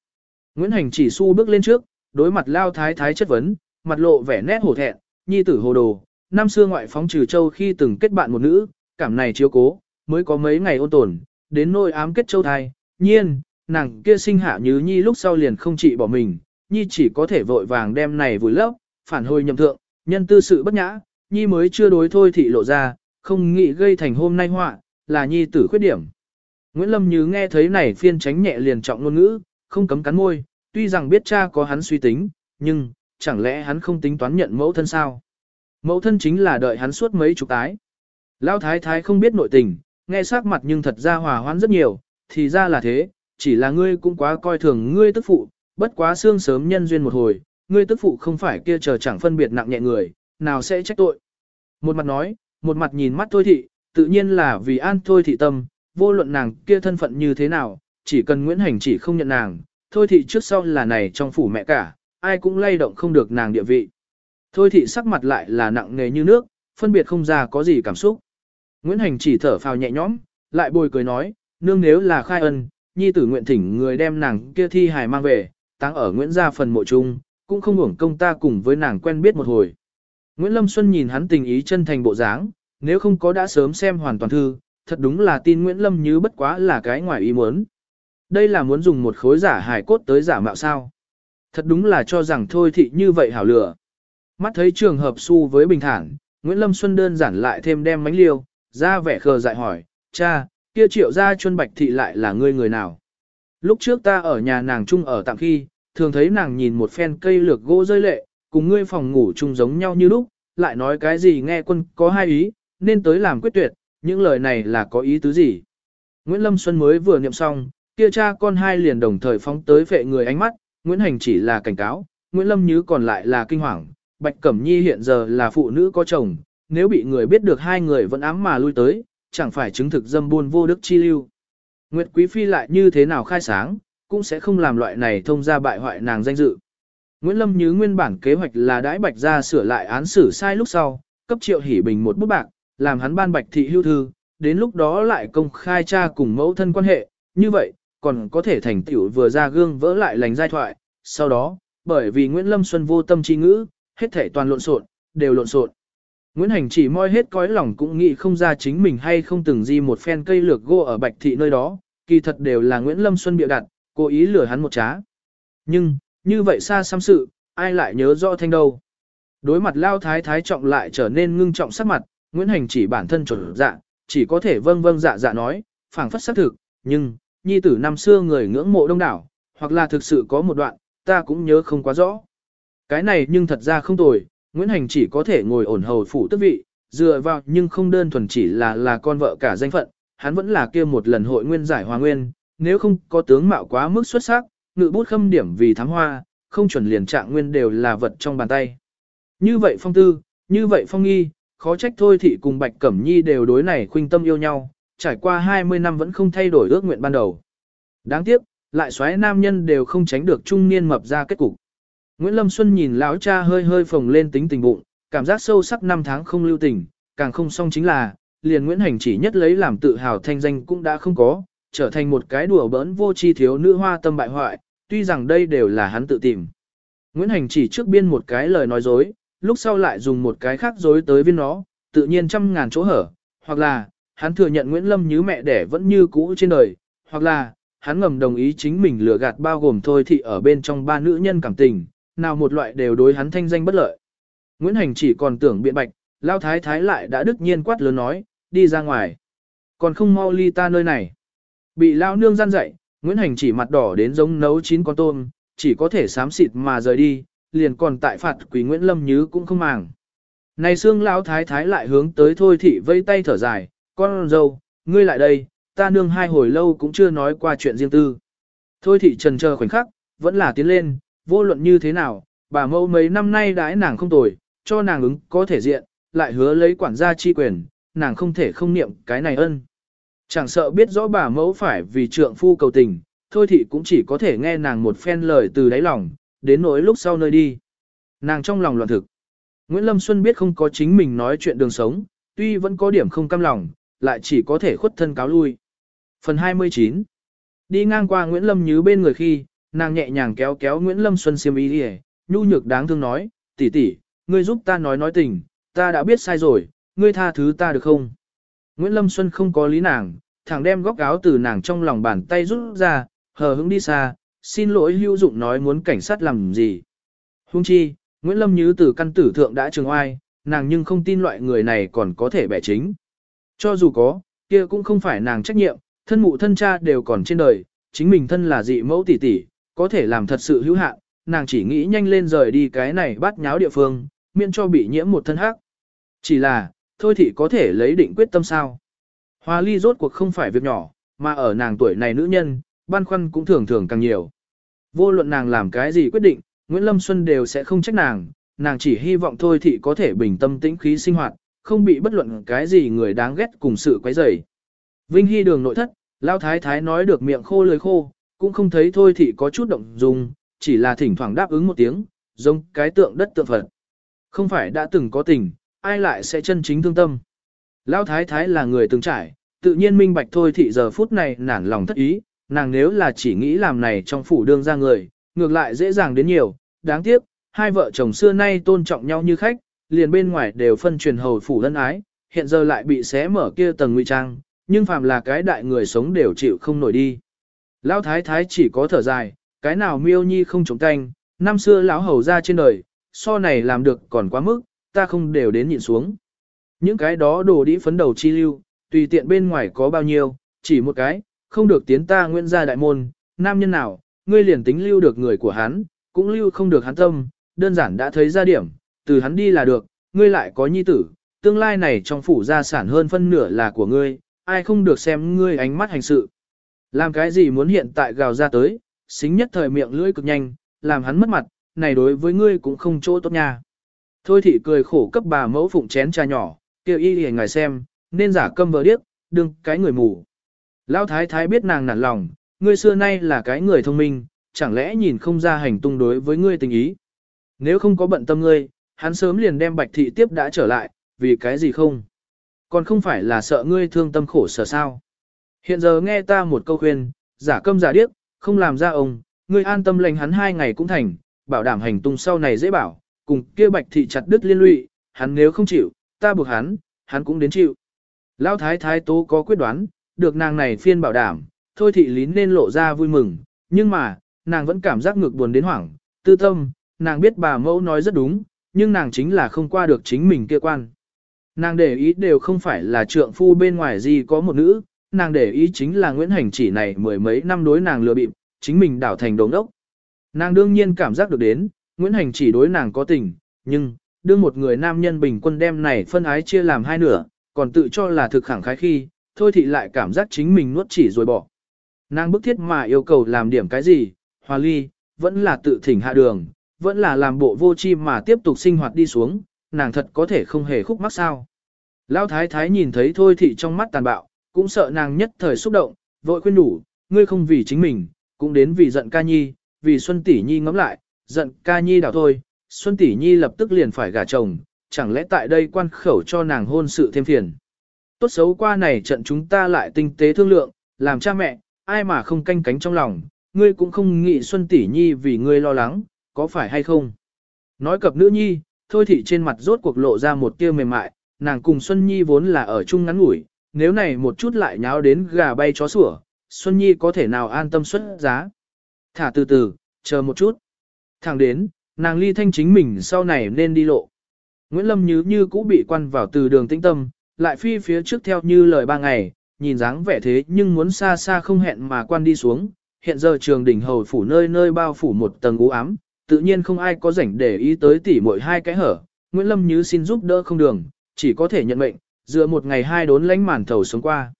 Nguyễn Hành chỉ su bước lên trước, đối mặt lao thái thái chất vấn, mặt lộ vẻ nét hổ thẹn, nhi tử hồ đồ, năm xưa ngoại phóng trừ châu khi từng kết bạn một nữ, cảm này chiếu cố, mới có mấy ngày ôn tồn, đến nỗi ám kết châu thai, nhiên, nàng kia sinh hạ như nhi lúc sau liền không trị bỏ mình, nhi chỉ có thể vội vàng đem này vùi lấp, phản hồi nhầm thượng, nhân tư sự bất nhã, nhi mới chưa đối thôi thị lộ ra, không nghĩ gây thành hôm nay họa, là nhi tử khuyết điểm. Nguyễn Lâm Như nghe thấy này phiên tránh nhẹ liền trọng ngôn ngữ, không cấm cắn môi, tuy rằng biết cha có hắn suy tính, nhưng, chẳng lẽ hắn không tính toán nhận mẫu thân sao? Mẫu thân chính là đợi hắn suốt mấy chục tái. Lão thái thái không biết nội tình, nghe sắc mặt nhưng thật ra hòa hoãn rất nhiều, thì ra là thế, chỉ là ngươi cũng quá coi thường ngươi tức phụ, bất quá xương sớm nhân duyên một hồi, ngươi tức phụ không phải kia chờ chẳng phân biệt nặng nhẹ người, nào sẽ trách tội. Một mặt nói, một mặt nhìn mắt thôi thị, tự nhiên là vì an thôi thị tâm, vô luận nàng kia thân phận như thế nào, chỉ cần Nguyễn Hành chỉ không nhận nàng, thôi thị trước sau là này trong phủ mẹ cả, ai cũng lay động không được nàng địa vị. Thôi thị sắc mặt lại là nặng nề như nước, phân biệt không ra có gì cảm xúc. Nguyễn Hành chỉ thở phào nhẹ nhõm, lại bồi cười nói, nương nếu là khai ân, nhi tử nguyện thỉnh người đem nàng kia thi hài mang về, táng ở Nguyễn gia phần mộ chung, cũng không hưởng công ta cùng với nàng quen biết một hồi. Nguyễn Lâm Xuân nhìn hắn tình ý chân thành bộ dáng, nếu không có đã sớm xem hoàn toàn thư, thật đúng là tin Nguyễn Lâm như bất quá là cái ngoài ý muốn. Đây là muốn dùng một khối giả hài cốt tới giả mạo sao. Thật đúng là cho rằng thôi thị như vậy hảo lửa. Mắt thấy trường hợp su với bình thản, Nguyễn Lâm Xuân đơn giản lại thêm đem bánh liêu, ra vẻ khờ dại hỏi, cha, kia triệu gia chuân bạch thị lại là ngươi người nào? Lúc trước ta ở nhà nàng chung ở tạm khi, thường thấy nàng nhìn một phen cây lược gỗ rơi lệ, cùng ngươi phòng ngủ chung giống nhau như lúc, lại nói cái gì nghe quân có hai ý, nên tới làm quyết tuyệt, những lời này là có ý tứ gì? Nguyễn Lâm Xuân mới vừa niệm xong, kia cha con hai liền đồng thời phóng tới vệ người ánh mắt, Nguyễn Hành chỉ là cảnh cáo, Nguyễn Lâm Như còn lại là kinh hoàng, Bạch Cẩm Nhi hiện giờ là phụ nữ có chồng, nếu bị người biết được hai người vẫn ám mà lui tới, chẳng phải chứng thực dâm buôn vô đức chi lưu. Nguyệt Quý Phi lại như thế nào khai sáng, cũng sẽ không làm loại này thông ra bại hoại nàng danh dự. Nguyễn Lâm Như nguyên bản kế hoạch là đãi Bạch ra sửa lại án xử sai lúc sau, cấp triệu hỉ bình một bút bạc, làm hắn ban Bạch thị hưu thư, đến lúc đó lại công khai cha cùng mẫu thân quan hệ, như vậy, còn có thể thành tiểu vừa ra gương vỡ lại lành giai thoại, sau đó, bởi vì Nguyễn Lâm Xuân vô tâm chi ngữ, hết thể toàn lộn xộn, đều lộn xộn. Nguyễn Hành chỉ moi hết cõi lòng cũng nghĩ không ra chính mình hay không từng di một phen cây lược gỗ ở Bạch Thị nơi đó, kỳ thật đều là Nguyễn Lâm Xuân bịa đặt, cố ý lừa hắn một trá. Nhưng, như vậy xa xăm sự, ai lại nhớ rõ thanh đâu. Đối mặt Lao Thái Thái trọng lại trở nên ngưng trọng sắc mặt, Nguyễn Hành chỉ bản thân chuẩn dạ, chỉ có thể vâng vâng dạ dạ nói, phảng phất xác thực, nhưng, nhi tử năm xưa người ngưỡng mộ đông đảo, hoặc là thực sự có một đoạn, ta cũng nhớ không quá rõ. Cái này nhưng thật ra không tồi, Nguyễn Hành chỉ có thể ngồi ổn hầu phủ tước vị, dựa vào nhưng không đơn thuần chỉ là là con vợ cả danh phận, hắn vẫn là kia một lần hội nguyên giải hòa nguyên, nếu không có tướng mạo quá mức xuất sắc, ngự bút khâm điểm vì thám hoa, không chuẩn liền trạng nguyên đều là vật trong bàn tay. Như vậy phong tư, như vậy phong nghi, khó trách thôi thị cùng Bạch Cẩm Nhi đều đối này khuynh tâm yêu nhau, trải qua 20 năm vẫn không thay đổi ước nguyện ban đầu. Đáng tiếc, lại xoáy nam nhân đều không tránh được trung niên mập ra kết cục. Nguyễn Lâm Xuân nhìn lão cha hơi hơi phồng lên tính tình bụng, cảm giác sâu sắc năm tháng không lưu tình, càng không xong chính là, liền Nguyễn Hành chỉ nhất lấy làm tự hào thanh danh cũng đã không có, trở thành một cái đùa bỡn vô tri thiếu nữ hoa tâm bại hoại, tuy rằng đây đều là hắn tự tìm. Nguyễn Hành chỉ trước biên một cái lời nói dối, lúc sau lại dùng một cái khác dối tới viên nó, tự nhiên trăm ngàn chỗ hở, hoặc là, hắn thừa nhận Nguyễn Lâm như mẹ đẻ vẫn như cũ trên đời, hoặc là, hắn ngầm đồng ý chính mình lừa gạt bao gồm thôi thì ở bên trong ba nữ nhân cảm tình, nào một loại đều đối hắn thanh danh bất lợi. Nguyễn Hành chỉ còn tưởng biện bạch, Lao Thái Thái lại đã đức nhiên quát lớn nói, đi ra ngoài. Còn không mau ly ta nơi này. Bị Lao Nương gian dậy, Nguyễn Hành chỉ mặt đỏ đến giống nấu chín con tôm, chỉ có thể sám xịt mà rời đi, liền còn tại phạt quỷ Nguyễn Lâm Nhứ cũng không màng. Này xương Lão Thái Thái lại hướng tới Thôi Thị vây tay thở dài, con dâu, ngươi lại đây, ta nương hai hồi lâu cũng chưa nói qua chuyện riêng tư. Thôi Thị trần chờ khoảnh khắc, vẫn là tiến lên, vô luận như thế nào, bà mẫu mấy năm nay đãi nàng không tồi, cho nàng ứng có thể diện, lại hứa lấy quản gia chi quyền, nàng không thể không niệm cái này ân. Chẳng sợ biết rõ bà mẫu phải vì trượng phu cầu tình, thôi thị cũng chỉ có thể nghe nàng một phen lời từ đáy lòng, đến nỗi lúc sau nơi đi. Nàng trong lòng loạn thực. Nguyễn Lâm Xuân biết không có chính mình nói chuyện đường sống, tuy vẫn có điểm không cam lòng, lại chỉ có thể khuất thân cáo lui. Phần 29 Đi ngang qua Nguyễn Lâm Nhứ bên người khi, nàng nhẹ nhàng kéo kéo Nguyễn Lâm Xuân xiêm y đi nhu nhược đáng thương nói, tỷ tỷ, ngươi giúp ta nói nói tình, ta đã biết sai rồi, ngươi tha thứ ta được không? Nguyễn Lâm Xuân không có lý nàng, thẳng đem góc áo từ nàng trong lòng bàn tay rút ra, hờ hững đi xa, xin lỗi hữu dụng nói muốn cảnh sát làm gì. Hung chi, Nguyễn Lâm Như từ căn tử thượng đã trường oai, nàng nhưng không tin loại người này còn có thể bẻ chính. Cho dù có, kia cũng không phải nàng trách nhiệm, thân mụ thân cha đều còn trên đời, chính mình thân là dị mẫu tỷ tỷ, có thể làm thật sự hữu hạn, nàng chỉ nghĩ nhanh lên rời đi cái này bắt nháo địa phương, miễn cho bị nhiễm một thân hắc. Chỉ là, thôi thì có thể lấy định quyết tâm sao. Hoa ly rốt cuộc không phải việc nhỏ, mà ở nàng tuổi này nữ nhân, băn khoăn cũng thường thường càng nhiều. Vô luận nàng làm cái gì quyết định, Nguyễn Lâm Xuân đều sẽ không trách nàng, nàng chỉ hy vọng thôi thì có thể bình tâm tĩnh khí sinh hoạt, không bị bất luận cái gì người đáng ghét cùng sự quấy rầy. Vinh Hy đường nội thất, Lão Thái Thái nói được miệng khô lưỡi khô, cũng không thấy thôi thì có chút động dung, chỉ là thỉnh thoảng đáp ứng một tiếng, giống cái tượng đất tượng Phật. Không phải đã từng có tình, ai lại sẽ chân chính thương tâm. Lão Thái Thái là người từng trải, tự nhiên minh bạch thôi thì giờ phút này nản lòng thất ý, nàng nếu là chỉ nghĩ làm này trong phủ đương ra người, ngược lại dễ dàng đến nhiều, đáng tiếc, hai vợ chồng xưa nay tôn trọng nhau như khách, liền bên ngoài đều phân truyền hầu phủ lân ái, hiện giờ lại bị xé mở kia tầng nguy trang, nhưng phàm là cái đại người sống đều chịu không nổi đi. Lão thái thái chỉ có thở dài, cái nào miêu nhi không chống canh, năm xưa lão hầu ra trên đời, so này làm được còn quá mức, ta không đều đến nhịn xuống. Những cái đó đồ đĩ phấn đầu chi lưu, tùy tiện bên ngoài có bao nhiêu, chỉ một cái, không được tiến ta Nguyễn gia đại môn, nam nhân nào, ngươi liền tính lưu được người của hắn, cũng lưu không được hắn tâm, đơn giản đã thấy ra điểm, từ hắn đi là được, ngươi lại có nhi tử, tương lai này trong phủ gia sản hơn phân nửa là của ngươi, ai không được xem ngươi ánh mắt hành sự. Làm cái gì muốn hiện tại gào ra tới, xính nhất thời miệng lưỡi cực nhanh, làm hắn mất mặt, này đối với ngươi cũng không chỗ tốt nha. Thôi thị cười khổ cấp bà mẫu phụng chén trà nhỏ, kêu y lìa ngài xem, nên giả câm vờ điếc, đừng cái người mù. Lão thái thái biết nàng nản lòng, ngươi xưa nay là cái người thông minh, chẳng lẽ nhìn không ra hành tung đối với ngươi tình ý. Nếu không có bận tâm ngươi, hắn sớm liền đem bạch thị tiếp đã trở lại, vì cái gì không? Còn không phải là sợ ngươi thương tâm khổ sở sao? Hiện giờ nghe ta một câu khuyên, giả câm giả điếc, không làm ra ông, ngươi an tâm lệnh hắn hai ngày cũng thành, bảo đảm hành tung sau này dễ bảo, cùng kia bạch thị chặt đứt liên lụy, hắn nếu không chịu, ta buộc hắn, hắn cũng đến chịu. Lão thái thái tố có quyết đoán, được nàng này phiên bảo đảm, thôi thị lín nên lộ ra vui mừng, nhưng mà, nàng vẫn cảm giác ngược buồn đến hoảng, tư tâm, nàng biết bà mẫu nói rất đúng, nhưng nàng chính là không qua được chính mình kia quan. Nàng để ý đều không phải là trượng phu bên ngoài gì có một nữ, nàng để ý chính là Nguyễn Hành chỉ này mười mấy năm đối nàng lừa bịp, chính mình đảo thành đống đốc. Nàng đương nhiên cảm giác được đến, Nguyễn Hành chỉ đối nàng có tình, nhưng, đương một người nam nhân bình quân đem này phân ái chia làm hai nửa, còn tự cho là thực khẳng khái khi, thôi Thị lại cảm giác chính mình nuốt chỉ rồi bỏ. Nàng bức thiết mà yêu cầu làm điểm cái gì, hòa ly, vẫn là tự thỉnh hạ đường, vẫn là làm bộ vô chi mà tiếp tục sinh hoạt đi xuống, nàng thật có thể không hề khúc mắc sao. Lão thái thái nhìn thấy thôi thị trong mắt tàn bạo, cũng sợ nàng nhất thời xúc động, vội khuyên đủ, ngươi không vì chính mình, cũng đến vì giận ca nhi, vì Xuân Tỷ Nhi ngắm lại, giận ca nhi đảo thôi, Xuân Tỷ Nhi lập tức liền phải gả chồng, chẳng lẽ tại đây quan khẩu cho nàng hôn sự thêm phiền. Tốt xấu qua này trận chúng ta lại tinh tế thương lượng, làm cha mẹ, ai mà không canh cánh trong lòng, ngươi cũng không nghĩ Xuân Tỷ Nhi vì ngươi lo lắng, có phải hay không? Nói cập nữ nhi, thôi thị trên mặt rốt cuộc lộ ra một tia mềm mại, nàng cùng Xuân Nhi vốn là ở chung ngắn ngủi, nếu này một chút lại nháo đến gà bay chó sủa, Xuân Nhi có thể nào an tâm xuất giá. Thả từ từ, chờ một chút. Thẳng đến, nàng ly thanh chính mình sau này nên đi lộ. Nguyễn Lâm như như cũ bị quan vào từ đường tĩnh tâm, lại phi phía trước theo như lời ba ngày, nhìn dáng vẻ thế nhưng muốn xa xa không hẹn mà quan đi xuống. Hiện giờ trường đỉnh hầu phủ nơi nơi bao phủ một tầng u ám, tự nhiên không ai có rảnh để ý tới tỉ mỗi hai cái hở. Nguyễn Lâm như xin giúp đỡ không đường, chỉ có thể nhận mệnh, dựa một ngày hai đốn lánh màn thầu sống qua.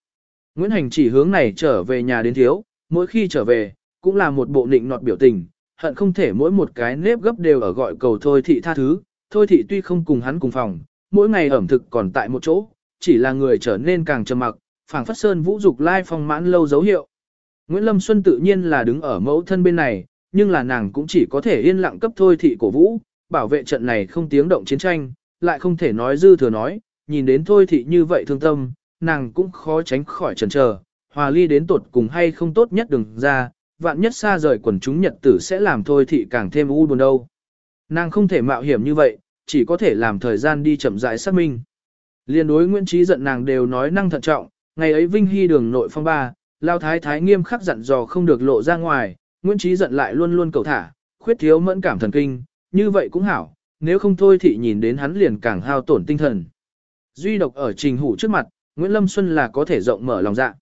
Nguyễn Hành chỉ hướng này trở về nhà đến thiếu, mỗi khi trở về, cũng là một bộ nịnh nọt biểu tình, hận không thể mỗi một cái nếp gấp đều ở gọi cầu thôi thị tha thứ, thôi thị tuy không cùng hắn cùng phòng, mỗi ngày ẩm thực còn tại một chỗ, chỉ là người trở nên càng trầm mặc, phảng phất sơn vũ dục lai phong mãn lâu dấu hiệu. Nguyễn Lâm Xuân tự nhiên là đứng ở mẫu thân bên này, nhưng là nàng cũng chỉ có thể yên lặng cấp thôi thị cổ vũ, bảo vệ trận này không tiếng động chiến tranh, lại không thể nói dư thừa nói, nhìn đến thôi thị như vậy thương tâm, nàng cũng khó tránh khỏi chần chờ, hòa ly đến tột cùng hay không tốt nhất đừng ra, vạn nhất xa rời quần chúng nhật tử sẽ làm thôi thị càng thêm u buồn đâu. Nàng không thể mạo hiểm như vậy, chỉ có thể làm thời gian đi chậm rãi xác minh. Liên đối Nguyễn Trí giận nàng đều nói năng thận trọng, ngày ấy Vinh Hy đường nội phong ba, Lao Thái Thái nghiêm khắc dặn dò không được lộ ra ngoài, Nguyễn Trí giận lại luôn luôn cầu thả, khuyết thiếu mẫn cảm thần kinh, như vậy cũng hảo, nếu không thôi thì nhìn đến hắn liền càng hao tổn tinh thần. Duy độc ở trình hủ trước mặt, Nguyễn Lâm Xuân là có thể rộng mở lòng dạ.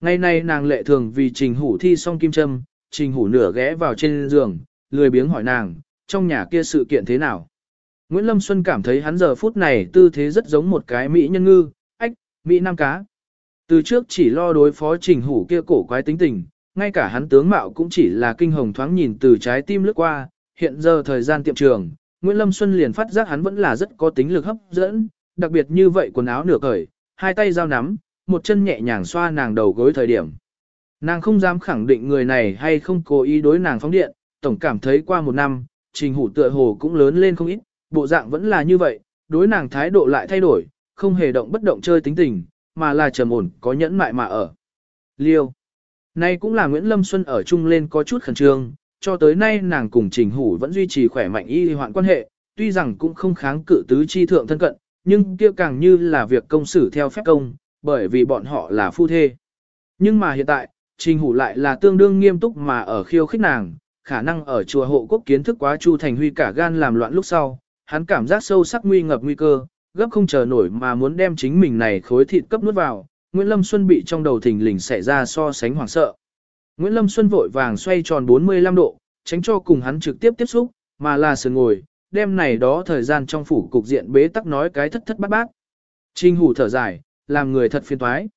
Ngày nay nàng lệ thường vì trình hủ thi xong kim châm, trình hủ nửa ghé vào trên giường, lười biếng hỏi nàng, trong nhà kia sự kiện thế nào. Nguyễn Lâm Xuân cảm thấy hắn giờ phút này tư thế rất giống một cái Mỹ nhân ngư, ách, Mỹ nam cá. Từ trước chỉ lo đối phó trình hủ kia cổ quái tính tình, ngay cả hắn tướng mạo cũng chỉ là kinh hồng thoáng nhìn từ trái tim lướt qua, hiện giờ thời gian tiệm trường, Nguyễn Lâm Xuân liền phát giác hắn vẫn là rất có tính lực hấp dẫn, đặc biệt như vậy quần áo nửa cởi, hai tay giao nắm, một chân nhẹ nhàng xoa nàng đầu gối thời điểm. Nàng không dám khẳng định người này hay không cố ý đối nàng phóng điện, tổng cảm thấy qua một năm, trình hủ tựa hồ cũng lớn lên không ít, bộ dạng vẫn là như vậy, đối nàng thái độ lại thay đổi, không hề động bất động chơi tính tình, mà là trầm ổn có nhẫn mại mà ở. Liêu. Nay cũng là Nguyễn Lâm Xuân ở chung lên có chút khẩn trương, cho tới nay nàng cùng trình hủ vẫn duy trì khỏe mạnh y hoạn quan hệ, tuy rằng cũng không kháng cự tứ chi thượng thân cận, nhưng kia càng như là việc công xử theo phép công, bởi vì bọn họ là phu thê. Nhưng mà hiện tại, Trình Hủ lại là tương đương nghiêm túc mà ở khiêu khích nàng, khả năng ở chùa hộ quốc kiến thức quá Chu Thành Huy cả gan làm loạn lúc sau, hắn cảm giác sâu sắc nguy ngập nguy cơ, gấp không chờ nổi mà muốn đem chính mình này khối thịt cấp nuốt vào, Nguyễn Lâm Xuân bị trong đầu thình lình xảy ra so sánh hoảng sợ. Nguyễn Lâm Xuân vội vàng xoay tròn 45 độ, tránh cho cùng hắn trực tiếp tiếp xúc, mà là sườn ngồi, Đêm này đó thời gian trong phủ cục diện bế tắc nói cái thất thất bát bát. Trình hủ thở dài, làm người thật phiền toái.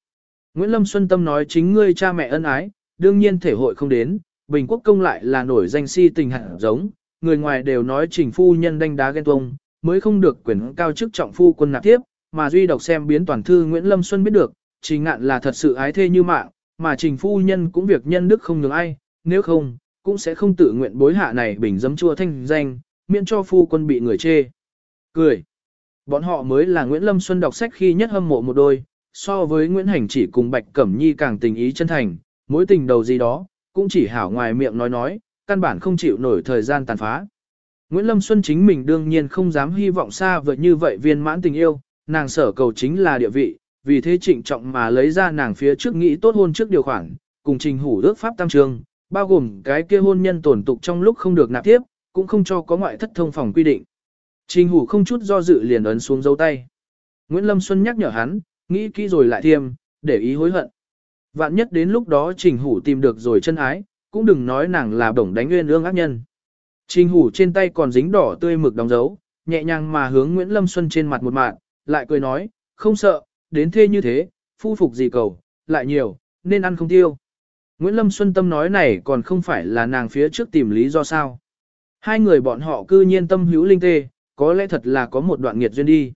Nguyễn Lâm Xuân Tâm nói chính ngươi cha mẹ ân ái, đương nhiên thể hội không đến, Bình Quốc công lại là nổi danh si tình hạng giống, người ngoài đều nói trình phu nhân đánh đá ghen tuông, mới không được quyền cao chức trọng phu quân nạp tiếp, mà duy độc xem biến toàn thư Nguyễn Lâm Xuân biết được, trình ngạn là thật sự ái thê như mạng, mà trình phu nhân cũng việc nhân đức không nhường ai, nếu không, cũng sẽ không tự nguyện bối hạ này bình dấm chua thanh danh, miễn cho phu quân bị người chê. Cười. Bọn họ mới là Nguyễn Lâm Xuân đọc sách khi nhất hâm mộ một đôi, so với Nguyễn Hành chỉ cùng Bạch Cẩm Nhi càng tình ý chân thành, mối tình đầu gì đó, cũng chỉ hảo ngoài miệng nói nói, căn bản không chịu nổi thời gian tàn phá. Nguyễn Lâm Xuân chính mình đương nhiên không dám hy vọng xa vời như vậy viên mãn tình yêu, nàng sở cầu chính là địa vị, vì thế trịnh trọng mà lấy ra nàng phía trước nghĩ tốt hôn trước điều khoản, cùng trình hủ ước pháp tăng trường, bao gồm cái kia hôn nhân tổn tục trong lúc không được nạp tiếp, cũng không cho có ngoại thất thông phòng quy định. Trình hủ không chút do dự liền ấn xuống dấu tay. Nguyễn Lâm Xuân nhắc nhở hắn, nghĩ kỹ rồi lại thiêm, để ý hối hận. Vạn nhất đến lúc đó Trình Hủ tìm được rồi chân ái, cũng đừng nói nàng là bổng đánh nguyên ương ác nhân. Trình Hủ trên tay còn dính đỏ tươi mực đóng dấu, nhẹ nhàng mà hướng Nguyễn Lâm Xuân trên mặt một mạng, lại cười nói, không sợ, đến thế như thế, phu phục gì cầu, lại nhiều, nên ăn không tiêu. Nguyễn Lâm Xuân Tâm nói này còn không phải là nàng phía trước tìm lý do sao. Hai người bọn họ cư nhiên tâm hữu linh tê, có lẽ thật là có một đoạn nghiệt duyên đi.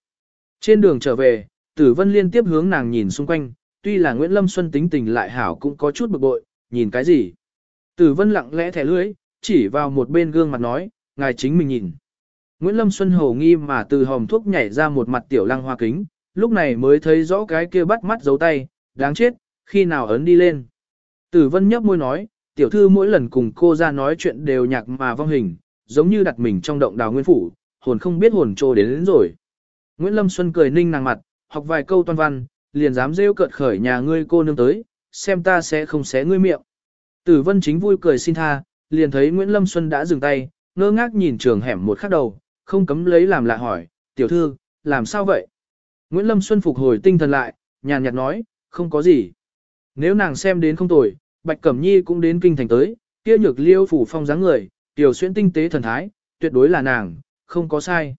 Trên đường trở về, Tử Vân liên tiếp hướng nàng nhìn xung quanh, tuy là Nguyễn Lâm Xuân tính tình lại hảo cũng có chút bực bội, nhìn cái gì. Tử Vân lặng lẽ thẻ lưỡi, chỉ vào một bên gương mặt nói, ngài chính mình nhìn. Nguyễn Lâm Xuân hồ nghi mà từ hòm thuốc nhảy ra một mặt tiểu lăng hoa kính, lúc này mới thấy rõ cái kia bắt mắt dấu tay, đáng chết, khi nào ấn đi lên. Tử Vân nhấp môi nói, tiểu thư mỗi lần cùng cô ra nói chuyện đều nhạc mà vong hình, giống như đặt mình trong động đào nguyên phủ, hồn không biết hồn trô đến, đến rồi. Nguyễn Lâm Xuân cười ninh nàng mặt, học vài câu toan văn, liền dám rêu cợt khởi nhà ngươi cô nương tới, xem ta sẽ không xé ngươi miệng. Tử Vân chính vui cười xin tha, liền thấy Nguyễn Lâm Xuân đã dừng tay, ngơ ngác nhìn trường hẻm một khắc đầu, không cấm lấy làm lạ hỏi, tiểu thư, làm sao vậy? Nguyễn Lâm Xuân phục hồi tinh thần lại, nhàn nhạt nói, không có gì. Nếu nàng xem đến không tồi, Bạch Cẩm Nhi cũng đến kinh thành tới, kia nhược liêu phủ phong dáng người, tiểu xuyên tinh tế thần thái, tuyệt đối là nàng, không có sai.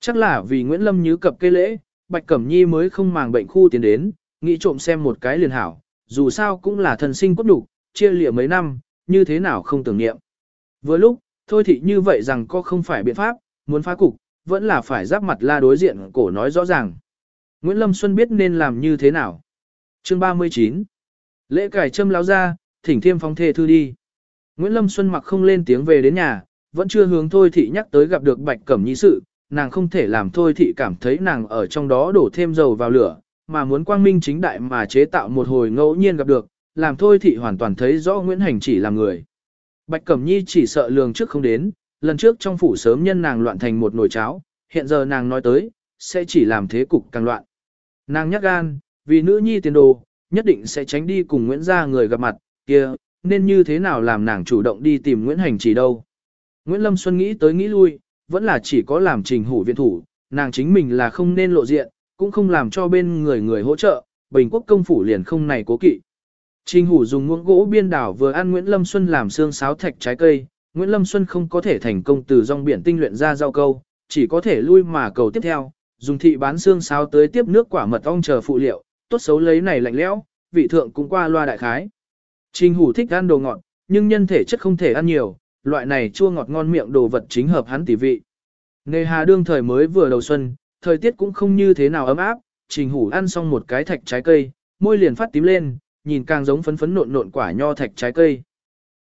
Chắc là vì Nguyễn Lâm nhứ cập cây lễ, Bạch Cẩm Nhi mới không màng bệnh khu tiến đến, nghĩ trộm xem một cái liền hảo, dù sao cũng là thần sinh cốt đủ, chia lịa mấy năm, như thế nào không tưởng niệm. Vừa lúc, thôi thị như vậy rằng có không phải biện pháp, muốn phá cục, vẫn là phải giáp mặt la đối diện cổ nói rõ ràng. Nguyễn Lâm Xuân biết nên làm như thế nào. Chương 39 Lễ cải châm láo ra, thỉnh thiêm phong thê thư đi. Nguyễn Lâm Xuân mặc không lên tiếng về đến nhà, vẫn chưa hướng thôi thị nhắc tới gặp được Bạch Cẩm Nhi sự, nàng không thể làm thôi thị cảm thấy nàng ở trong đó đổ thêm dầu vào lửa, mà muốn quang minh chính đại mà chế tạo một hồi ngẫu nhiên gặp được, làm thôi thị hoàn toàn thấy rõ Nguyễn Hành chỉ là người. Bạch Cẩm Nhi chỉ sợ lường trước không đến, lần trước trong phủ sớm nhân nàng loạn thành một nồi cháo, hiện giờ nàng nói tới, sẽ chỉ làm thế cục càng loạn. Nàng nhắc gan, vì nữ nhi tiền đồ, nhất định sẽ tránh đi cùng Nguyễn gia người gặp mặt, kia, nên như thế nào làm nàng chủ động đi tìm Nguyễn Hành chỉ đâu. Nguyễn Lâm Xuân nghĩ tới nghĩ lui, vẫn là chỉ có làm trình hủ viện thủ, nàng chính mình là không nên lộ diện, cũng không làm cho bên người người hỗ trợ, Bình quốc công phủ liền không này cố kỵ. Trình hủ dùng muỗng gỗ biên đảo vừa ăn Nguyễn Lâm Xuân làm xương sáo thạch trái cây, Nguyễn Lâm Xuân không có thể thành công từ dòng biển tinh luyện ra rau câu, chỉ có thể lui mà cầu tiếp theo, dùng thị bán xương sáo tới tiếp nước quả mật ong chờ phụ liệu, tốt xấu lấy này lạnh lẽo, vị thượng cũng qua loa đại khái. Trình hủ thích ăn đồ ngọt, nhưng nhân thể chất không thể ăn nhiều, loại này chua ngọt ngon miệng đồ vật chính hợp hắn tỷ vị. Nề hà đương thời mới vừa đầu xuân, thời tiết cũng không như thế nào ấm áp, trình hủ ăn xong một cái thạch trái cây, môi liền phát tím lên, nhìn càng giống phấn phấn nộn nộn quả nho thạch trái cây.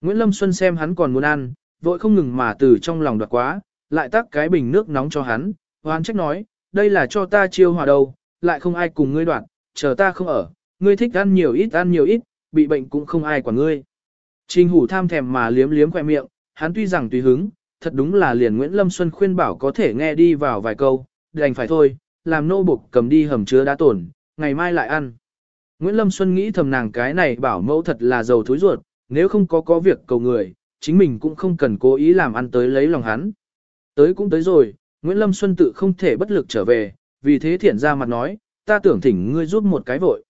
Nguyễn Lâm Xuân xem hắn còn muốn ăn, vội không ngừng mà từ trong lòng đoạt quá, lại tắt cái bình nước nóng cho hắn, hoan trách nói, đây là cho ta chiêu hòa đâu, lại không ai cùng ngươi đoạt, chờ ta không ở, ngươi thích ăn nhiều ít ăn nhiều ít, bị bệnh cũng không ai quản ngươi. Trình hủ tham thèm mà liếm liếm khoe miệng, hắn tuy rằng tùy hứng, thật đúng là liền Nguyễn Lâm Xuân khuyên bảo có thể nghe đi vào vài câu, đành phải thôi, làm nô buộc cầm đi hầm chứa đá tổn, ngày mai lại ăn. Nguyễn Lâm Xuân nghĩ thầm nàng cái này bảo mẫu thật là giàu thối ruột, nếu không có có việc cầu người, chính mình cũng không cần cố ý làm ăn tới lấy lòng hắn. Tới cũng tới rồi, Nguyễn Lâm Xuân tự không thể bất lực trở về, vì thế thiện ra mặt nói, ta tưởng thỉnh ngươi giúp một cái vội.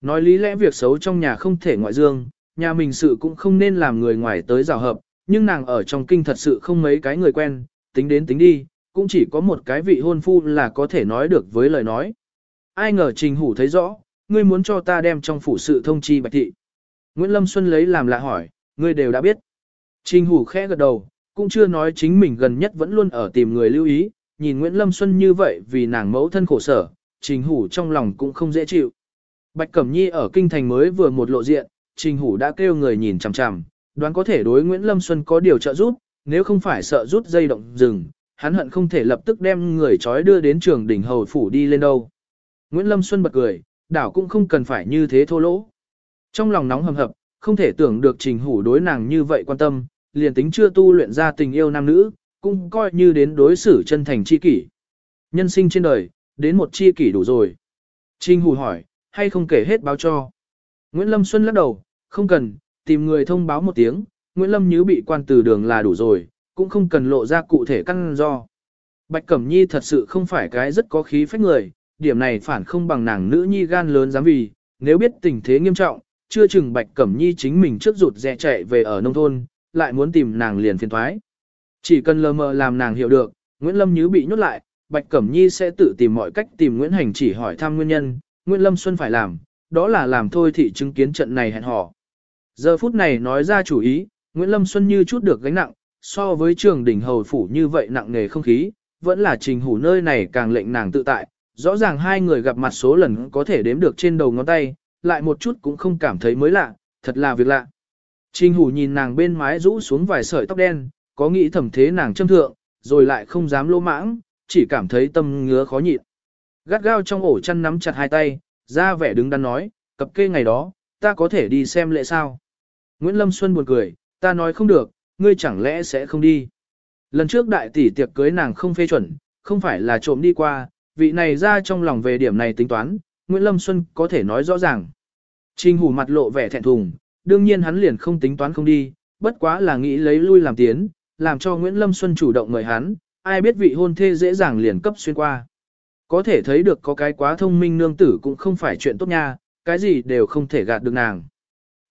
Nói lý lẽ việc xấu trong nhà không thể ngoại dương, nhà mình sự cũng không nên làm người ngoài tới rào hợp, nhưng nàng ở trong kinh thật sự không mấy cái người quen, tính đến tính đi, cũng chỉ có một cái vị hôn phu là có thể nói được với lời nói. Ai ngờ Trình Hủ thấy rõ, ngươi muốn cho ta đem trong phủ sự thông chi bạch thị. Nguyễn Lâm Xuân lấy làm lạ hỏi, ngươi đều đã biết. Trình Hủ khẽ gật đầu, cũng chưa nói chính mình gần nhất vẫn luôn ở tìm người lưu ý, nhìn Nguyễn Lâm Xuân như vậy vì nàng mẫu thân khổ sở, Trình Hủ trong lòng cũng không dễ chịu. Bạch Cẩm Nhi ở kinh thành mới vừa một lộ diện, Trình Hủ đã kêu người nhìn chằm chằm, đoán có thể đối Nguyễn Lâm Xuân có điều trợ giúp, nếu không phải sợ rút dây động rừng, hắn hận không thể lập tức đem người trói đưa đến trường đỉnh hầu phủ đi lên đâu. Nguyễn Lâm Xuân bật cười, đảo cũng không cần phải như thế thô lỗ. Trong lòng nóng hầm hập, không thể tưởng được Trình Hủ đối nàng như vậy quan tâm, liền tính chưa tu luyện ra tình yêu nam nữ, cũng coi như đến đối xử chân thành chi kỷ. Nhân sinh trên đời, đến một chi kỷ đủ rồi. Trình Hủ hỏi, hay không kể hết báo cho. Nguyễn Lâm Xuân lắc đầu, không cần, tìm người thông báo một tiếng, Nguyễn Lâm Nhứ bị quan từ đường là đủ rồi, cũng không cần lộ ra cụ thể căn do. Bạch Cẩm Nhi thật sự không phải cái rất có khí phách người, điểm này phản không bằng nàng nữ nhi gan lớn dám vì, nếu biết tình thế nghiêm trọng, chưa chừng Bạch Cẩm Nhi chính mình trước rụt rè chạy về ở nông thôn, lại muốn tìm nàng liền phiền thoái. Chỉ cần lờ mờ làm nàng hiểu được, Nguyễn Lâm Như bị nhốt lại, Bạch Cẩm Nhi sẽ tự tìm mọi cách tìm Nguyễn Hành chỉ hỏi thăm nguyên nhân, Nguyễn Lâm Xuân phải làm, đó là làm thôi thị chứng kiến trận này hẹn hò. Giờ phút này nói ra chủ ý, Nguyễn Lâm Xuân như chút được gánh nặng, so với trường đỉnh hầu phủ như vậy nặng nề không khí, vẫn là trình hủ nơi này càng lệnh nàng tự tại, rõ ràng hai người gặp mặt số lần có thể đếm được trên đầu ngón tay, lại một chút cũng không cảm thấy mới lạ, thật là việc lạ. Trình hủ nhìn nàng bên mái rũ xuống vài sợi tóc đen, có nghĩ thầm thế nàng châm thượng, rồi lại không dám lỗ mãng, chỉ cảm thấy tâm ngứa khó nhịn. Gắt gao trong ổ chăn nắm chặt hai tay, ra vẻ đứng đắn nói, cập kê ngày đó, ta có thể đi xem lễ sao. Nguyễn Lâm Xuân buồn cười, ta nói không được, ngươi chẳng lẽ sẽ không đi. Lần trước đại tỷ tiệc cưới nàng không phê chuẩn, không phải là trộm đi qua, vị này ra trong lòng về điểm này tính toán, Nguyễn Lâm Xuân có thể nói rõ ràng. Trình hủ mặt lộ vẻ thẹn thùng, đương nhiên hắn liền không tính toán không đi, bất quá là nghĩ lấy lui làm tiến, làm cho Nguyễn Lâm Xuân chủ động mời hắn, ai biết vị hôn thê dễ dàng liền cấp xuyên qua. Có thể thấy được có cái quá thông minh nương tử cũng không phải chuyện tốt nha, cái gì đều không thể gạt được nàng.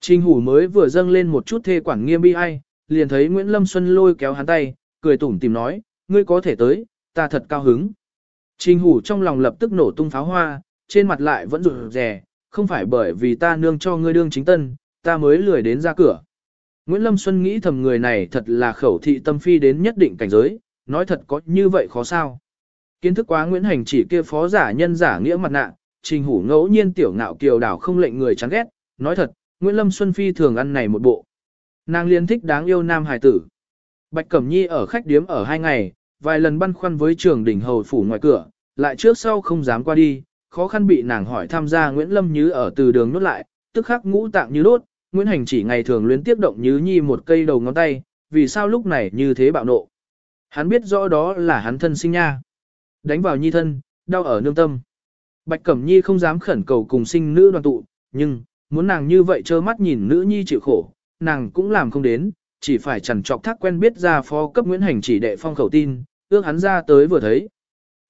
Trình hủ mới vừa dâng lên một chút thê quản nghiêm bi ai, liền thấy Nguyễn Lâm Xuân lôi kéo hắn tay, cười tủm tìm nói, ngươi có thể tới, ta thật cao hứng. Trình hủ trong lòng lập tức nổ tung pháo hoa, trên mặt lại vẫn rụt rè, không phải bởi vì ta nương cho ngươi đương chính tân, ta mới lười đến ra cửa. Nguyễn Lâm Xuân nghĩ thầm người này thật là khẩu thị tâm phi đến nhất định cảnh giới, nói thật có như vậy khó sao. Kiến thức quá Nguyễn Hành chỉ kia phó giả nhân giả nghĩa mặt nạ, trình hủ ngẫu nhiên tiểu ngạo kiều đảo không lệnh người chán ghét, nói thật, Nguyễn Lâm Xuân Phi thường ăn này một bộ. Nàng liên thích đáng yêu nam hải tử. Bạch Cẩm Nhi ở khách điếm ở hai ngày, vài lần băn khoăn với trường đỉnh hầu phủ ngoài cửa, lại trước sau không dám qua đi, khó khăn bị nàng hỏi tham gia Nguyễn Lâm Như ở từ đường nốt lại, tức khắc ngũ tạng như đốt, Nguyễn Hành chỉ ngày thường luyến tiếp động Như Nhi một cây đầu ngón tay, vì sao lúc này như thế bạo nộ. Hắn biết rõ đó là hắn thân sinh nha. Đánh vào Nhi thân, đau ở nương tâm. Bạch Cẩm Nhi không dám khẩn cầu cùng sinh nữ đoàn tụ, nhưng, muốn nàng như vậy trơ mắt nhìn nữ nhi chịu khổ, nàng cũng làm không đến, chỉ phải chẳng chọc thác quen biết ra phó cấp Nguyễn Hành chỉ đệ phong khẩu tin, ước hắn ra tới vừa thấy.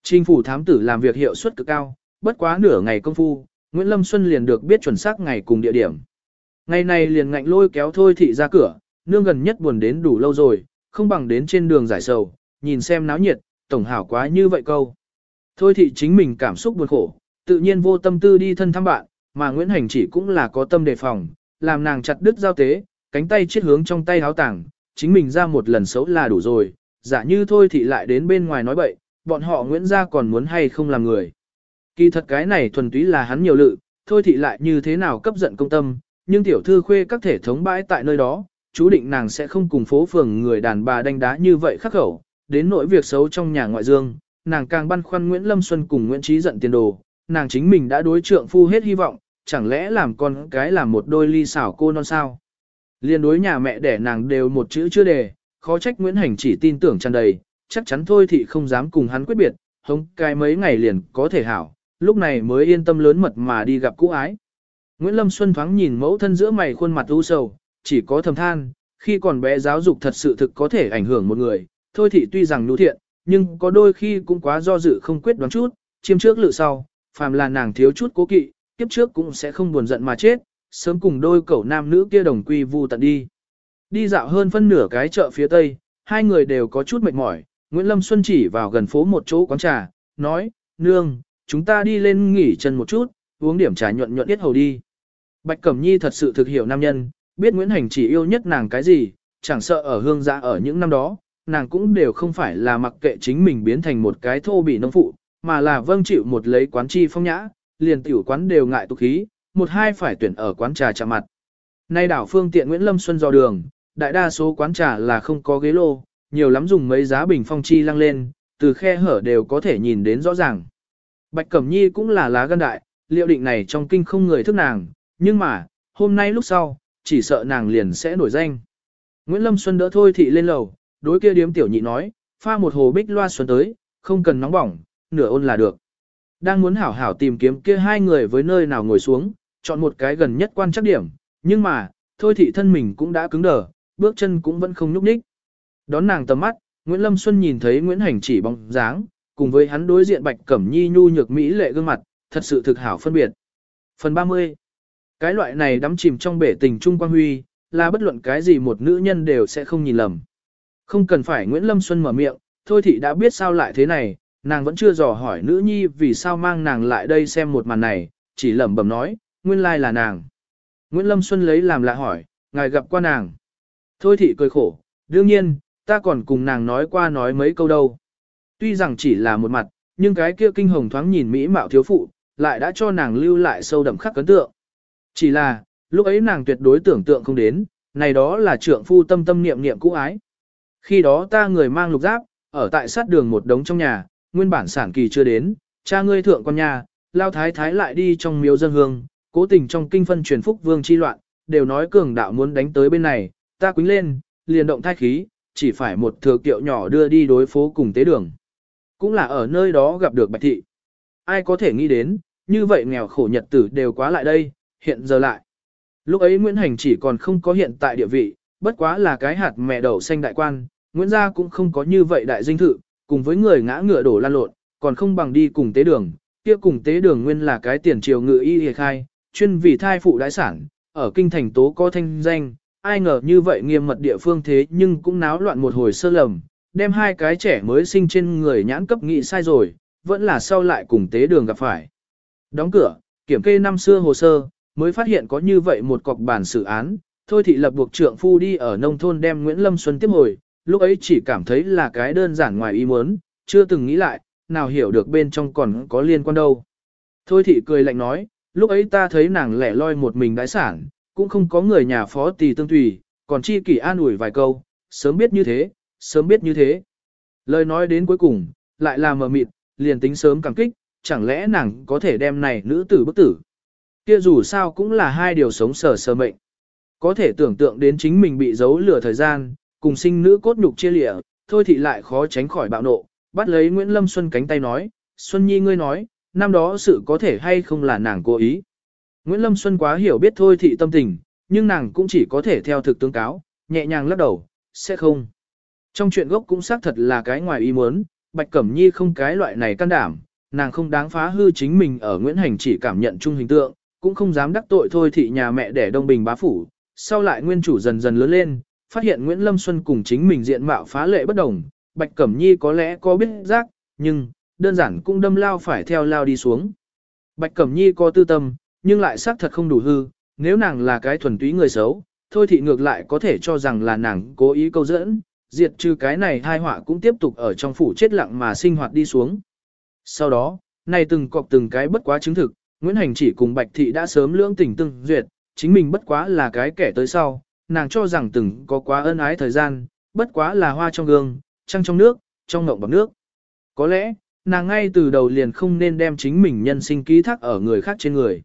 Trình phủ thám tử làm việc hiệu suất cực cao, bất quá nửa ngày công phu, Nguyễn Lâm Xuân liền được biết chuẩn xác ngày cùng địa điểm. Ngày này liền ngạnh lôi kéo thôi thị ra cửa, nương gần nhất buồn đến đủ lâu rồi, không bằng đến trên đường giải sầu, nhìn xem náo nhiệt, tổng hảo quá như vậy câu. Thôi thị chính mình cảm xúc buồn khổ, tự nhiên vô tâm tư đi thân thăm bạn, mà Nguyễn Hành chỉ cũng là có tâm đề phòng, làm nàng chặt đứt giao tế, cánh tay chết hướng trong tay háo tảng, chính mình ra một lần xấu là đủ rồi, giả như thôi thì lại đến bên ngoài nói bậy, bọn họ Nguyễn gia còn muốn hay không làm người. Kỳ thật cái này thuần túy là hắn nhiều lự, thôi thì lại như thế nào cấp giận công tâm, nhưng tiểu thư khuê các thể thống bãi tại nơi đó, chú định nàng sẽ không cùng phố phường người đàn bà đánh đá như vậy khắc khẩu, đến nỗi việc xấu trong nhà ngoại dương, nàng càng băn khoăn Nguyễn Lâm Xuân cùng Nguyễn Trí giận tiền đồ, nàng chính mình đã đối trượng phu hết hy vọng, chẳng lẽ làm con cái làm một đôi ly xảo cô non sao. Liên đối nhà mẹ đẻ nàng đều một chữ chưa đề, khó trách Nguyễn Hành chỉ tin tưởng tràn đầy, chắc chắn thôi thì không dám cùng hắn quyết biệt, hống cái mấy ngày liền có thể hảo, lúc này mới yên tâm lớn mật mà đi gặp cũ ái. Nguyễn Lâm Xuân thoáng nhìn mẫu thân giữa mày khuôn mặt u sầu, chỉ có thầm than, khi còn bé giáo dục thật sự thực có thể ảnh hưởng một người, thôi thì tuy rằng nhu thiện, nhưng có đôi khi cũng quá do dự không quyết đoán chút, chiêm trước lựa sau, phàm là nàng thiếu chút cố kỵ, kiếp trước cũng sẽ không buồn giận mà chết, sớm cùng đôi cậu nam nữ kia đồng quy vu tận đi. Đi dạo hơn phân nửa cái chợ phía tây, hai người đều có chút mệt mỏi, Nguyễn Lâm Xuân chỉ vào gần phố một chỗ quán trà, nói, nương, chúng ta đi lên nghỉ chân một chút, uống điểm trà nhuận nhuận ít hầu đi. Bạch Cẩm Nhi thật sự thực hiểu nam nhân, biết Nguyễn Hành chỉ yêu nhất nàng cái gì, chẳng sợ ở hương giã ở những năm đó, nàng cũng đều không phải là mặc kệ chính mình biến thành một cái thô bị nông phụ, mà là vâng chịu một lấy quán chi phong nhã, liền tiểu quán đều ngại tục khí, một hai phải tuyển ở quán trà chạm mặt. Nay đảo phương tiện Nguyễn Lâm Xuân do đường, đại đa số quán trà là không có ghế lô, nhiều lắm dùng mấy giá bình phong chi lăng lên, từ khe hở đều có thể nhìn đến rõ ràng. Bạch Cẩm Nhi cũng là lá gan đại, liệu định này trong kinh không người thức nàng, nhưng mà, hôm nay lúc sau, chỉ sợ nàng liền sẽ nổi danh. Nguyễn Lâm Xuân đỡ thôi thị lên lầu, đối kia điếm tiểu nhị nói, pha một hồ bích loa xuân tới, không cần nóng bỏng, nửa ôn là được. Đang muốn hảo hảo tìm kiếm kia hai người với nơi nào ngồi xuống, chọn một cái gần nhất quan chắc điểm, nhưng mà, thôi thị thân mình cũng đã cứng đờ, bước chân cũng vẫn không nhúc nhích. Đón nàng tầm mắt, Nguyễn Lâm Xuân nhìn thấy Nguyễn Hành chỉ bóng dáng, cùng với hắn đối diện Bạch Cẩm Nhi nhu nhược mỹ lệ gương mặt, thật sự thực hảo phân biệt. Phần 30 Cái loại này đắm chìm trong bể tình trung quan huy, là bất luận cái gì một nữ nhân đều sẽ không nhìn lầm. Không cần phải Nguyễn Lâm Xuân mở miệng, thôi thì đã biết sao lại thế này, nàng vẫn chưa dò hỏi nữ nhi vì sao mang nàng lại đây xem một màn này, chỉ lẩm bẩm nói, nguyên lai là nàng. Nguyễn Lâm Xuân lấy làm lạ hỏi, ngài gặp qua nàng. Thôi thị cười khổ, đương nhiên, ta còn cùng nàng nói qua nói mấy câu đâu. Tuy rằng chỉ là một mặt, nhưng cái kia kinh hồng thoáng nhìn mỹ mạo thiếu phụ, lại đã cho nàng lưu lại sâu đậm khắc ấn tượng. Chỉ là, lúc ấy nàng tuyệt đối tưởng tượng không đến, này đó là trượng phu tâm tâm niệm niệm cũ ái. Khi đó ta người mang lục giáp, ở tại sát đường một đống trong nhà, nguyên bản sản kỳ chưa đến, cha ngươi thượng con nhà, lao thái thái lại đi trong miếu dân hương, cố tình trong kinh phân truyền phúc vương chi loạn, đều nói cường đạo muốn đánh tới bên này, ta quýnh lên, liền động thai khí, chỉ phải một thừa kiệu nhỏ đưa đi đối phố cùng tế đường. Cũng là ở nơi đó gặp được bạch thị. Ai có thể nghĩ đến, như vậy nghèo khổ nhật tử đều quá lại đây, hiện giờ lại. Lúc ấy Nguyễn Hành chỉ còn không có hiện tại địa vị, bất quá là cái hạt mẹ đậu xanh đại quan, Nguyễn gia cũng không có như vậy đại dinh thự, cùng với người ngã ngựa đổ lan lộn, còn không bằng đi cùng tế đường, kia cùng tế đường nguyên là cái tiền triều ngự y hề khai, chuyên vì thai phụ đái sản, ở kinh thành tố có thanh danh, ai ngờ như vậy nghiêm mật địa phương thế nhưng cũng náo loạn một hồi sơ lầm, đem hai cái trẻ mới sinh trên người nhãn cấp nghị sai rồi, vẫn là sau lại cùng tế đường gặp phải. Đóng cửa, kiểm kê năm xưa hồ sơ, mới phát hiện có như vậy một cọc bản xử án, thôi thị lập buộc trượng phu đi ở nông thôn đem Nguyễn Lâm Xuân tiếp hồi, lúc ấy chỉ cảm thấy là cái đơn giản ngoài ý muốn, chưa từng nghĩ lại, nào hiểu được bên trong còn có liên quan đâu. Thôi thị cười lạnh nói, lúc ấy ta thấy nàng lẻ loi một mình đái sản, cũng không có người nhà phó tỳ tương tùy, còn chi kỷ an ủi vài câu, sớm biết như thế, sớm biết như thế. Lời nói đến cuối cùng, lại là mờ mịt, liền tính sớm cảm kích, chẳng lẽ nàng có thể đem này nữ tử bức tử. Kia dù sao cũng là hai điều sống sở sơ mệnh. Có thể tưởng tượng đến chính mình bị giấu lửa thời gian, cùng sinh nữ cốt nhục chia lịa, thôi thì lại khó tránh khỏi bạo nộ, bắt lấy Nguyễn Lâm Xuân cánh tay nói, Xuân Nhi ngươi nói, năm đó sự có thể hay không là nàng cố ý. Nguyễn Lâm Xuân quá hiểu biết thôi thị tâm tình, nhưng nàng cũng chỉ có thể theo thực tướng cáo, nhẹ nhàng lắc đầu, sẽ không. Trong chuyện gốc cũng xác thật là cái ngoài ý muốn, Bạch Cẩm Nhi không cái loại này can đảm, nàng không đáng phá hư chính mình ở Nguyễn Hành chỉ cảm nhận chung hình tượng, cũng không dám đắc tội thôi thị nhà mẹ để Đông Bình bá phủ. Sau lại nguyên chủ dần dần lớn lên, phát hiện Nguyễn Lâm Xuân cùng chính mình diện mạo phá lệ bất đồng, Bạch Cẩm Nhi có lẽ có biết giác, nhưng, đơn giản cũng đâm lao phải theo lao đi xuống. Bạch Cẩm Nhi có tư tâm, nhưng lại xác thật không đủ hư, nếu nàng là cái thuần túy người xấu, thôi thì ngược lại có thể cho rằng là nàng cố ý câu dẫn, diệt trừ cái này hai họa cũng tiếp tục ở trong phủ chết lặng mà sinh hoạt đi xuống. Sau đó, này từng cọc từng cái bất quá chứng thực, Nguyễn Hành chỉ cùng Bạch Thị đã sớm lưỡng tình tương duyệt, chính mình bất quá là cái kẻ tới sau, nàng cho rằng từng có quá ân ái thời gian, bất quá là hoa trong gương, trăng trong nước, trong ngộng bọc nước. Có lẽ, nàng ngay từ đầu liền không nên đem chính mình nhân sinh ký thác ở người khác trên người.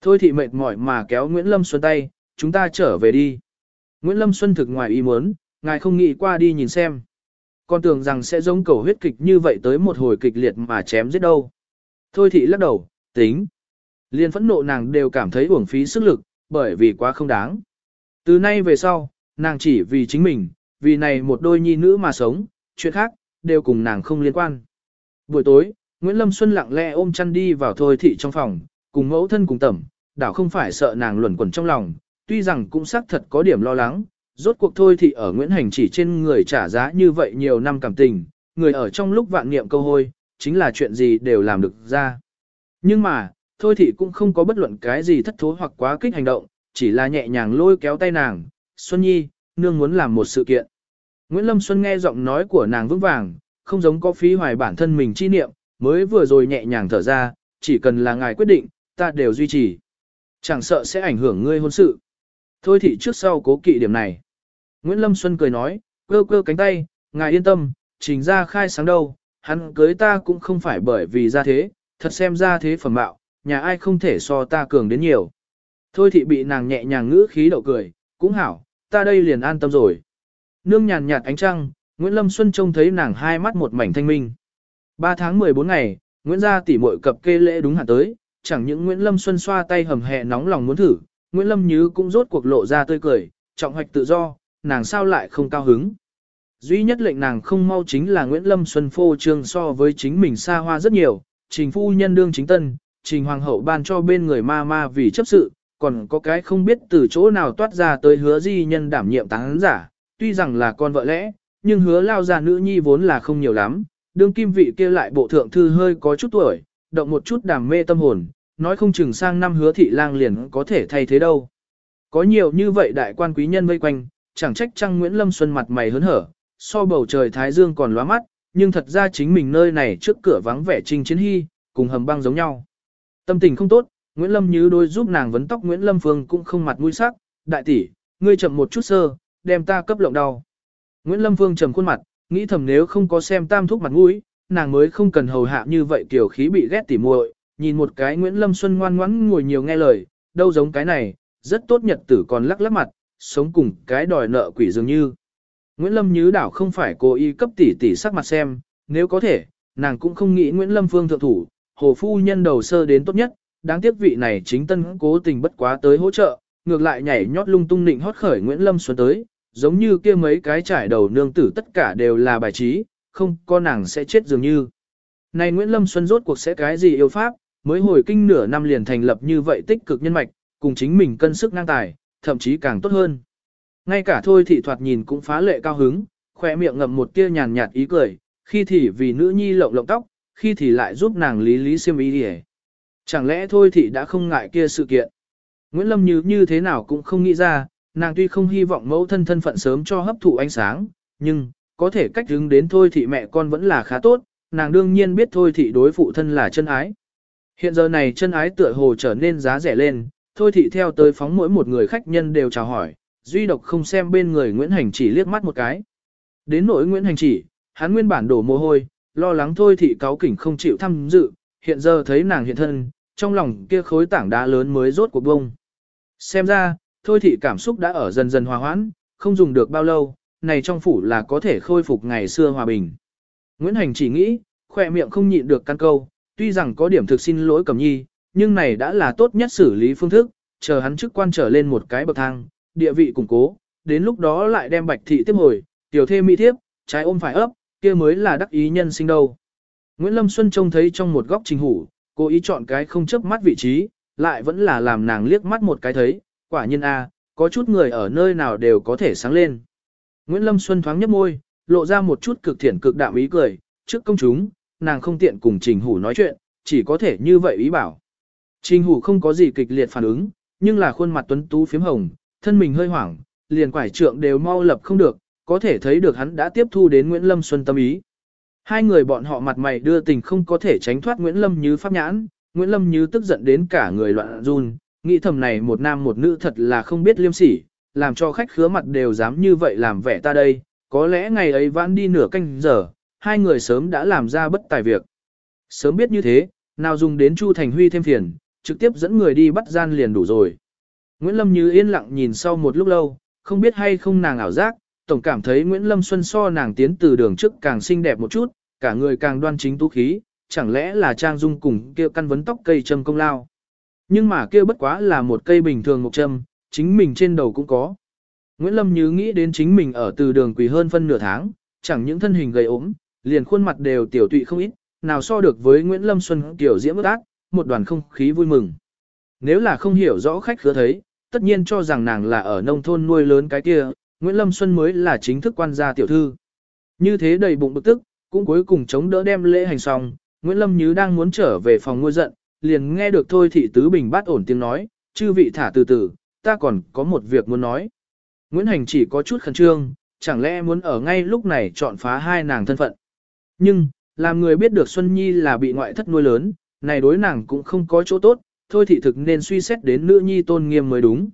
Thôi thị mệt mỏi mà kéo Nguyễn Lâm Xuân tay, chúng ta trở về đi. Nguyễn Lâm Xuân thực ngoài ý muốn, ngài không nghĩ qua đi nhìn xem. Con tưởng rằng sẽ giống cầu huyết kịch như vậy tới một hồi kịch liệt mà chém giết đâu. Thôi thị lắc đầu, tính. Liên phẫn nộ nàng đều cảm thấy uổng phí sức lực, bởi vì quá không đáng. Từ nay về sau, nàng chỉ vì chính mình, vì này một đôi nhi nữ mà sống, chuyện khác, đều cùng nàng không liên quan. Buổi tối, Nguyễn Lâm Xuân lặng lẽ ôm chăn đi vào thôi thị trong phòng, cùng mẫu thân cùng tẩm, đảo không phải sợ nàng luẩn quẩn trong lòng, tuy rằng cũng xác thật có điểm lo lắng, rốt cuộc thôi thì ở Nguyễn Hành chỉ trên người trả giá như vậy nhiều năm cảm tình, người ở trong lúc vạn niệm câu hôi, chính là chuyện gì đều làm được ra. Nhưng mà, thôi thì cũng không có bất luận cái gì thất thố hoặc quá kích hành động, chỉ là nhẹ nhàng lôi kéo tay nàng, Xuân Nhi, nương muốn làm một sự kiện. Nguyễn Lâm Xuân nghe giọng nói của nàng vững vàng, không giống có phí hoài bản thân mình chi niệm, mới vừa rồi nhẹ nhàng thở ra, chỉ cần là ngài quyết định, ta đều duy trì. Chẳng sợ sẽ ảnh hưởng ngươi hôn sự. Thôi thì trước sau cố kỵ điểm này. Nguyễn Lâm Xuân cười nói, cơ cơ cánh tay, ngài yên tâm, trình ra khai sáng đâu, hắn cưới ta cũng không phải bởi vì ra thế, thật xem ra thế phẩm mạo, nhà ai không thể so ta cường đến nhiều. Thôi thì bị nàng nhẹ nhàng ngữ khí đậu cười, cũng hảo, ta đây liền an tâm rồi. Nương nhàn nhạt ánh trăng, Nguyễn Lâm Xuân trông thấy nàng hai mắt một mảnh thanh minh. 3 tháng 14 ngày, Nguyễn gia tỷ muội cập kê lễ đúng hạn tới, chẳng những Nguyễn Lâm Xuân xoa tay hầm hẹ nóng lòng muốn thử, Nguyễn Lâm Như cũng rốt cuộc lộ ra tươi cười, trọng hoạch tự do, nàng sao lại không cao hứng. Duy nhất lệnh nàng không mau chính là Nguyễn Lâm Xuân phô trương so với chính mình xa hoa rất nhiều, trình phu nhân đương chính tân, trình hoàng hậu ban cho bên người ma ma vì chấp sự, còn có cái không biết từ chỗ nào toát ra tới hứa di nhân đảm nhiệm táng giả, tuy rằng là con vợ lẽ, nhưng hứa lao ra nữ nhi vốn là không nhiều lắm, đương kim vị kia lại bộ thượng thư hơi có chút tuổi, động một chút đàm mê tâm hồn, nói không chừng sang năm hứa thị lang liền có thể thay thế đâu. Có nhiều như vậy đại quan quý nhân vây quanh, chẳng trách trăng Nguyễn Lâm Xuân mặt mày hớn hở, so bầu trời Thái Dương còn lóa mắt, nhưng thật ra chính mình nơi này trước cửa vắng vẻ trinh chiến hy, cùng hầm băng giống nhau. Tâm tình không tốt, Nguyễn Lâm như đôi giúp nàng vấn tóc Nguyễn Lâm Phương cũng không mặt mũi sắc, đại tỷ, ngươi chậm một chút sơ, đem ta cấp lộng đau. Nguyễn Lâm Phương trầm khuôn mặt, nghĩ thầm nếu không có xem tam thúc mặt mũi, nàng mới không cần hầu hạ như vậy kiểu khí bị ghét tỉ muội nhìn một cái Nguyễn Lâm Xuân ngoan ngoãn ngồi nhiều nghe lời, đâu giống cái này, rất tốt nhật tử còn lắc lắc mặt, sống cùng cái đòi nợ quỷ dường như. Nguyễn Lâm Nhứ đảo không phải cố ý cấp tỷ tỷ sắc mặt xem, nếu có thể, nàng cũng không nghĩ Nguyễn Lâm Phương thượng thủ, hồ phu nhân đầu sơ đến tốt nhất, đáng tiếc vị này chính tân cố tình bất quá tới hỗ trợ, ngược lại nhảy nhót lung tung nịnh hót khởi Nguyễn Lâm Xuân tới, giống như kia mấy cái trải đầu nương tử tất cả đều là bài trí, không có nàng sẽ chết dường như. Này Nguyễn Lâm Xuân rốt cuộc sẽ cái gì yêu pháp, mới hồi kinh nửa năm liền thành lập như vậy tích cực nhân mạch, cùng chính mình cân sức ngang tài, thậm chí càng tốt hơn. Ngay cả thôi thị thoạt nhìn cũng phá lệ cao hứng, khỏe miệng ngậm một tia nhàn nhạt ý cười, khi thì vì nữ nhi lộng lộng tóc, khi thì lại giúp nàng lý lý xiêm ý đi Chẳng lẽ thôi thị đã không ngại kia sự kiện. Nguyễn Lâm như như thế nào cũng không nghĩ ra, nàng tuy không hy vọng mẫu thân thân phận sớm cho hấp thụ ánh sáng, nhưng, có thể cách hướng đến thôi thị mẹ con vẫn là khá tốt, nàng đương nhiên biết thôi thị đối phụ thân là chân ái. Hiện giờ này chân ái tựa hồ trở nên giá rẻ lên, thôi thị theo tới phóng mỗi một người khách nhân đều chào hỏi, duy độc không xem bên người Nguyễn Hành chỉ liếc mắt một cái. Đến nỗi Nguyễn Hành chỉ, hắn nguyên bản đổ mồ hôi, lo lắng thôi thị cáo kỉnh không chịu tham dự, hiện giờ thấy nàng hiện thân, trong lòng kia khối tảng đá lớn mới rốt cuộc bông. Xem ra, thôi thị cảm xúc đã ở dần dần hòa hoãn, không dùng được bao lâu, này trong phủ là có thể khôi phục ngày xưa hòa bình. Nguyễn Hành chỉ nghĩ, khỏe miệng không nhịn được căn câu, tuy rằng có điểm thực xin lỗi Cẩm Nhi, nhưng này đã là tốt nhất xử lý phương thức, chờ hắn chức quan trở lên một cái bậc thang, địa vị củng cố, đến lúc đó lại đem bạch thị tiếp hồi, tiểu thê mỹ thiếp, trái ôm phải ấp, kia mới là đắc ý nhân sinh đâu. Nguyễn Lâm Xuân trông thấy trong một góc trình hủ, cố ý chọn cái không chấp mắt vị trí, lại vẫn là làm nàng liếc mắt một cái thấy, quả nhiên a, có chút người ở nơi nào đều có thể sáng lên. Nguyễn Lâm Xuân thoáng nhấp môi, lộ ra một chút cực thiện cực đạm ý cười, trước công chúng, nàng không tiện cùng Trình Hủ nói chuyện, chỉ có thể như vậy ý bảo. Trình Hủ không có gì kịch liệt phản ứng, nhưng là khuôn mặt tuấn tú phím hồng, thân mình hơi hoảng, liền quải trượng đều mau lập không được, có thể thấy được hắn đã tiếp thu đến Nguyễn Lâm Xuân tâm ý. Hai người bọn họ mặt mày đưa tình không có thể tránh thoát Nguyễn Lâm như pháp nhãn, Nguyễn Lâm như tức giận đến cả người loạn run, nghĩ thầm này một nam một nữ thật là không biết liêm sỉ, làm cho khách khứa mặt đều dám như vậy làm vẻ ta đây, có lẽ ngày ấy vãn đi nửa canh giờ, hai người sớm đã làm ra bất tài việc. Sớm biết như thế, nào dùng đến Chu Thành Huy thêm phiền, trực tiếp dẫn người đi bắt gian liền đủ rồi. Nguyễn Lâm như yên lặng nhìn sau một lúc lâu, không biết hay không nàng ảo giác, tổng cảm thấy Nguyễn Lâm Xuân so nàng tiến từ đường trước càng xinh đẹp một chút, cả người càng đoan chính tú khí, chẳng lẽ là Trang Dung cùng kia căn vấn tóc cây châm công lao. Nhưng mà kia bất quá là một cây bình thường một châm, chính mình trên đầu cũng có. Nguyễn Lâm Như nghĩ đến chính mình ở từ đường quỳ hơn phân nửa tháng, chẳng những thân hình gầy ốm, liền khuôn mặt đều tiểu tụy không ít, nào so được với Nguyễn Lâm Xuân tiểu diễm ước ác, một đoàn không khí vui mừng. Nếu là không hiểu rõ khách khứa thấy, tất nhiên cho rằng nàng là ở nông thôn nuôi lớn cái kia, Nguyễn Lâm Xuân mới là chính thức quan gia tiểu thư. Như thế đầy bụng bực tức, cũng cuối cùng chống đỡ đem lễ hành xong, Nguyễn Lâm Như đang muốn trở về phòng ngôi giận, liền nghe được thôi thị tứ bình bát ổn tiếng nói, chư vị thả từ từ, ta còn có một việc muốn nói. Nguyễn Hành chỉ có chút khẩn trương, chẳng lẽ muốn ở ngay lúc này chọn phá hai nàng thân phận. Nhưng, làm người biết được Xuân Nhi là bị ngoại thất nuôi lớn, này đối nàng cũng không có chỗ tốt, thôi thị thực nên suy xét đến nữ nhi tôn nghiêm mới đúng.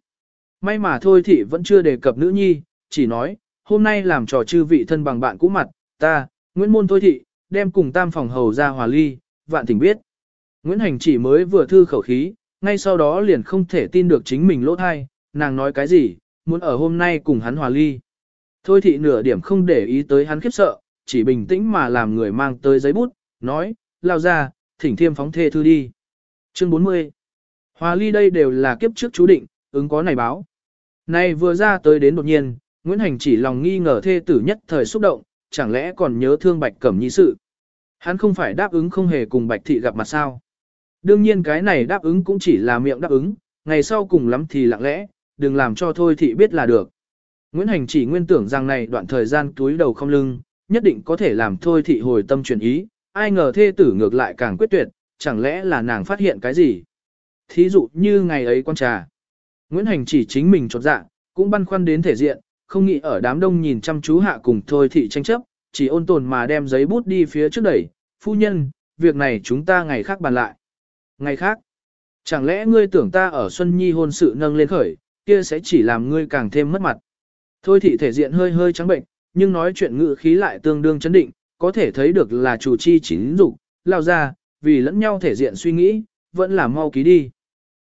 May mà thôi thị vẫn chưa đề cập nữ nhi, chỉ nói, hôm nay làm trò chư vị thân bằng bạn cũ mặt, ta, Nguyễn Môn thôi thị, đem cùng tam phòng hầu ra hòa ly, vạn tình biết. Nguyễn Hành chỉ mới vừa thư khẩu khí, ngay sau đó liền không thể tin được chính mình lỗ thai, nàng nói cái gì, muốn ở hôm nay cùng hắn hòa ly. Thôi thị nửa điểm không để ý tới hắn khiếp sợ, chỉ bình tĩnh mà làm người mang tới giấy bút, nói, lao ra, thỉnh thiêm phóng thê thư đi. Chương 40 Hòa ly đây đều là kiếp trước chú định, ứng có này báo. Này vừa ra tới đến đột nhiên, Nguyễn Hành chỉ lòng nghi ngờ thê tử nhất thời xúc động, chẳng lẽ còn nhớ thương Bạch Cẩm Nhi sự. Hắn không phải đáp ứng không hề cùng Bạch Thị gặp mặt sao. Đương nhiên cái này đáp ứng cũng chỉ là miệng đáp ứng, ngày sau cùng lắm thì lặng lẽ, đừng làm cho thôi thị biết là được. Nguyễn Hành chỉ nguyên tưởng rằng này đoạn thời gian túi đầu không lưng, nhất định có thể làm thôi thị hồi tâm chuyển ý, ai ngờ thê tử ngược lại càng quyết tuyệt, chẳng lẽ là nàng phát hiện cái gì. Thí dụ như ngày ấy quan trà. Nguyễn Hành chỉ chính mình chột dạ, cũng băn khoăn đến thể diện, không nghĩ ở đám đông nhìn chăm chú hạ cùng thôi thị tranh chấp, chỉ ôn tồn mà đem giấy bút đi phía trước đẩy, phu nhân, việc này chúng ta ngày khác bàn lại. Ngày khác, chẳng lẽ ngươi tưởng ta ở Xuân Nhi hôn sự nâng lên khởi, kia sẽ chỉ làm ngươi càng thêm mất mặt. Thôi thị thể diện hơi hơi trắng bệnh, nhưng nói chuyện ngữ khí lại tương đương chấn định, có thể thấy được là chủ chi chính dục, lao ra, vì lẫn nhau thể diện suy nghĩ, vẫn là mau ký đi.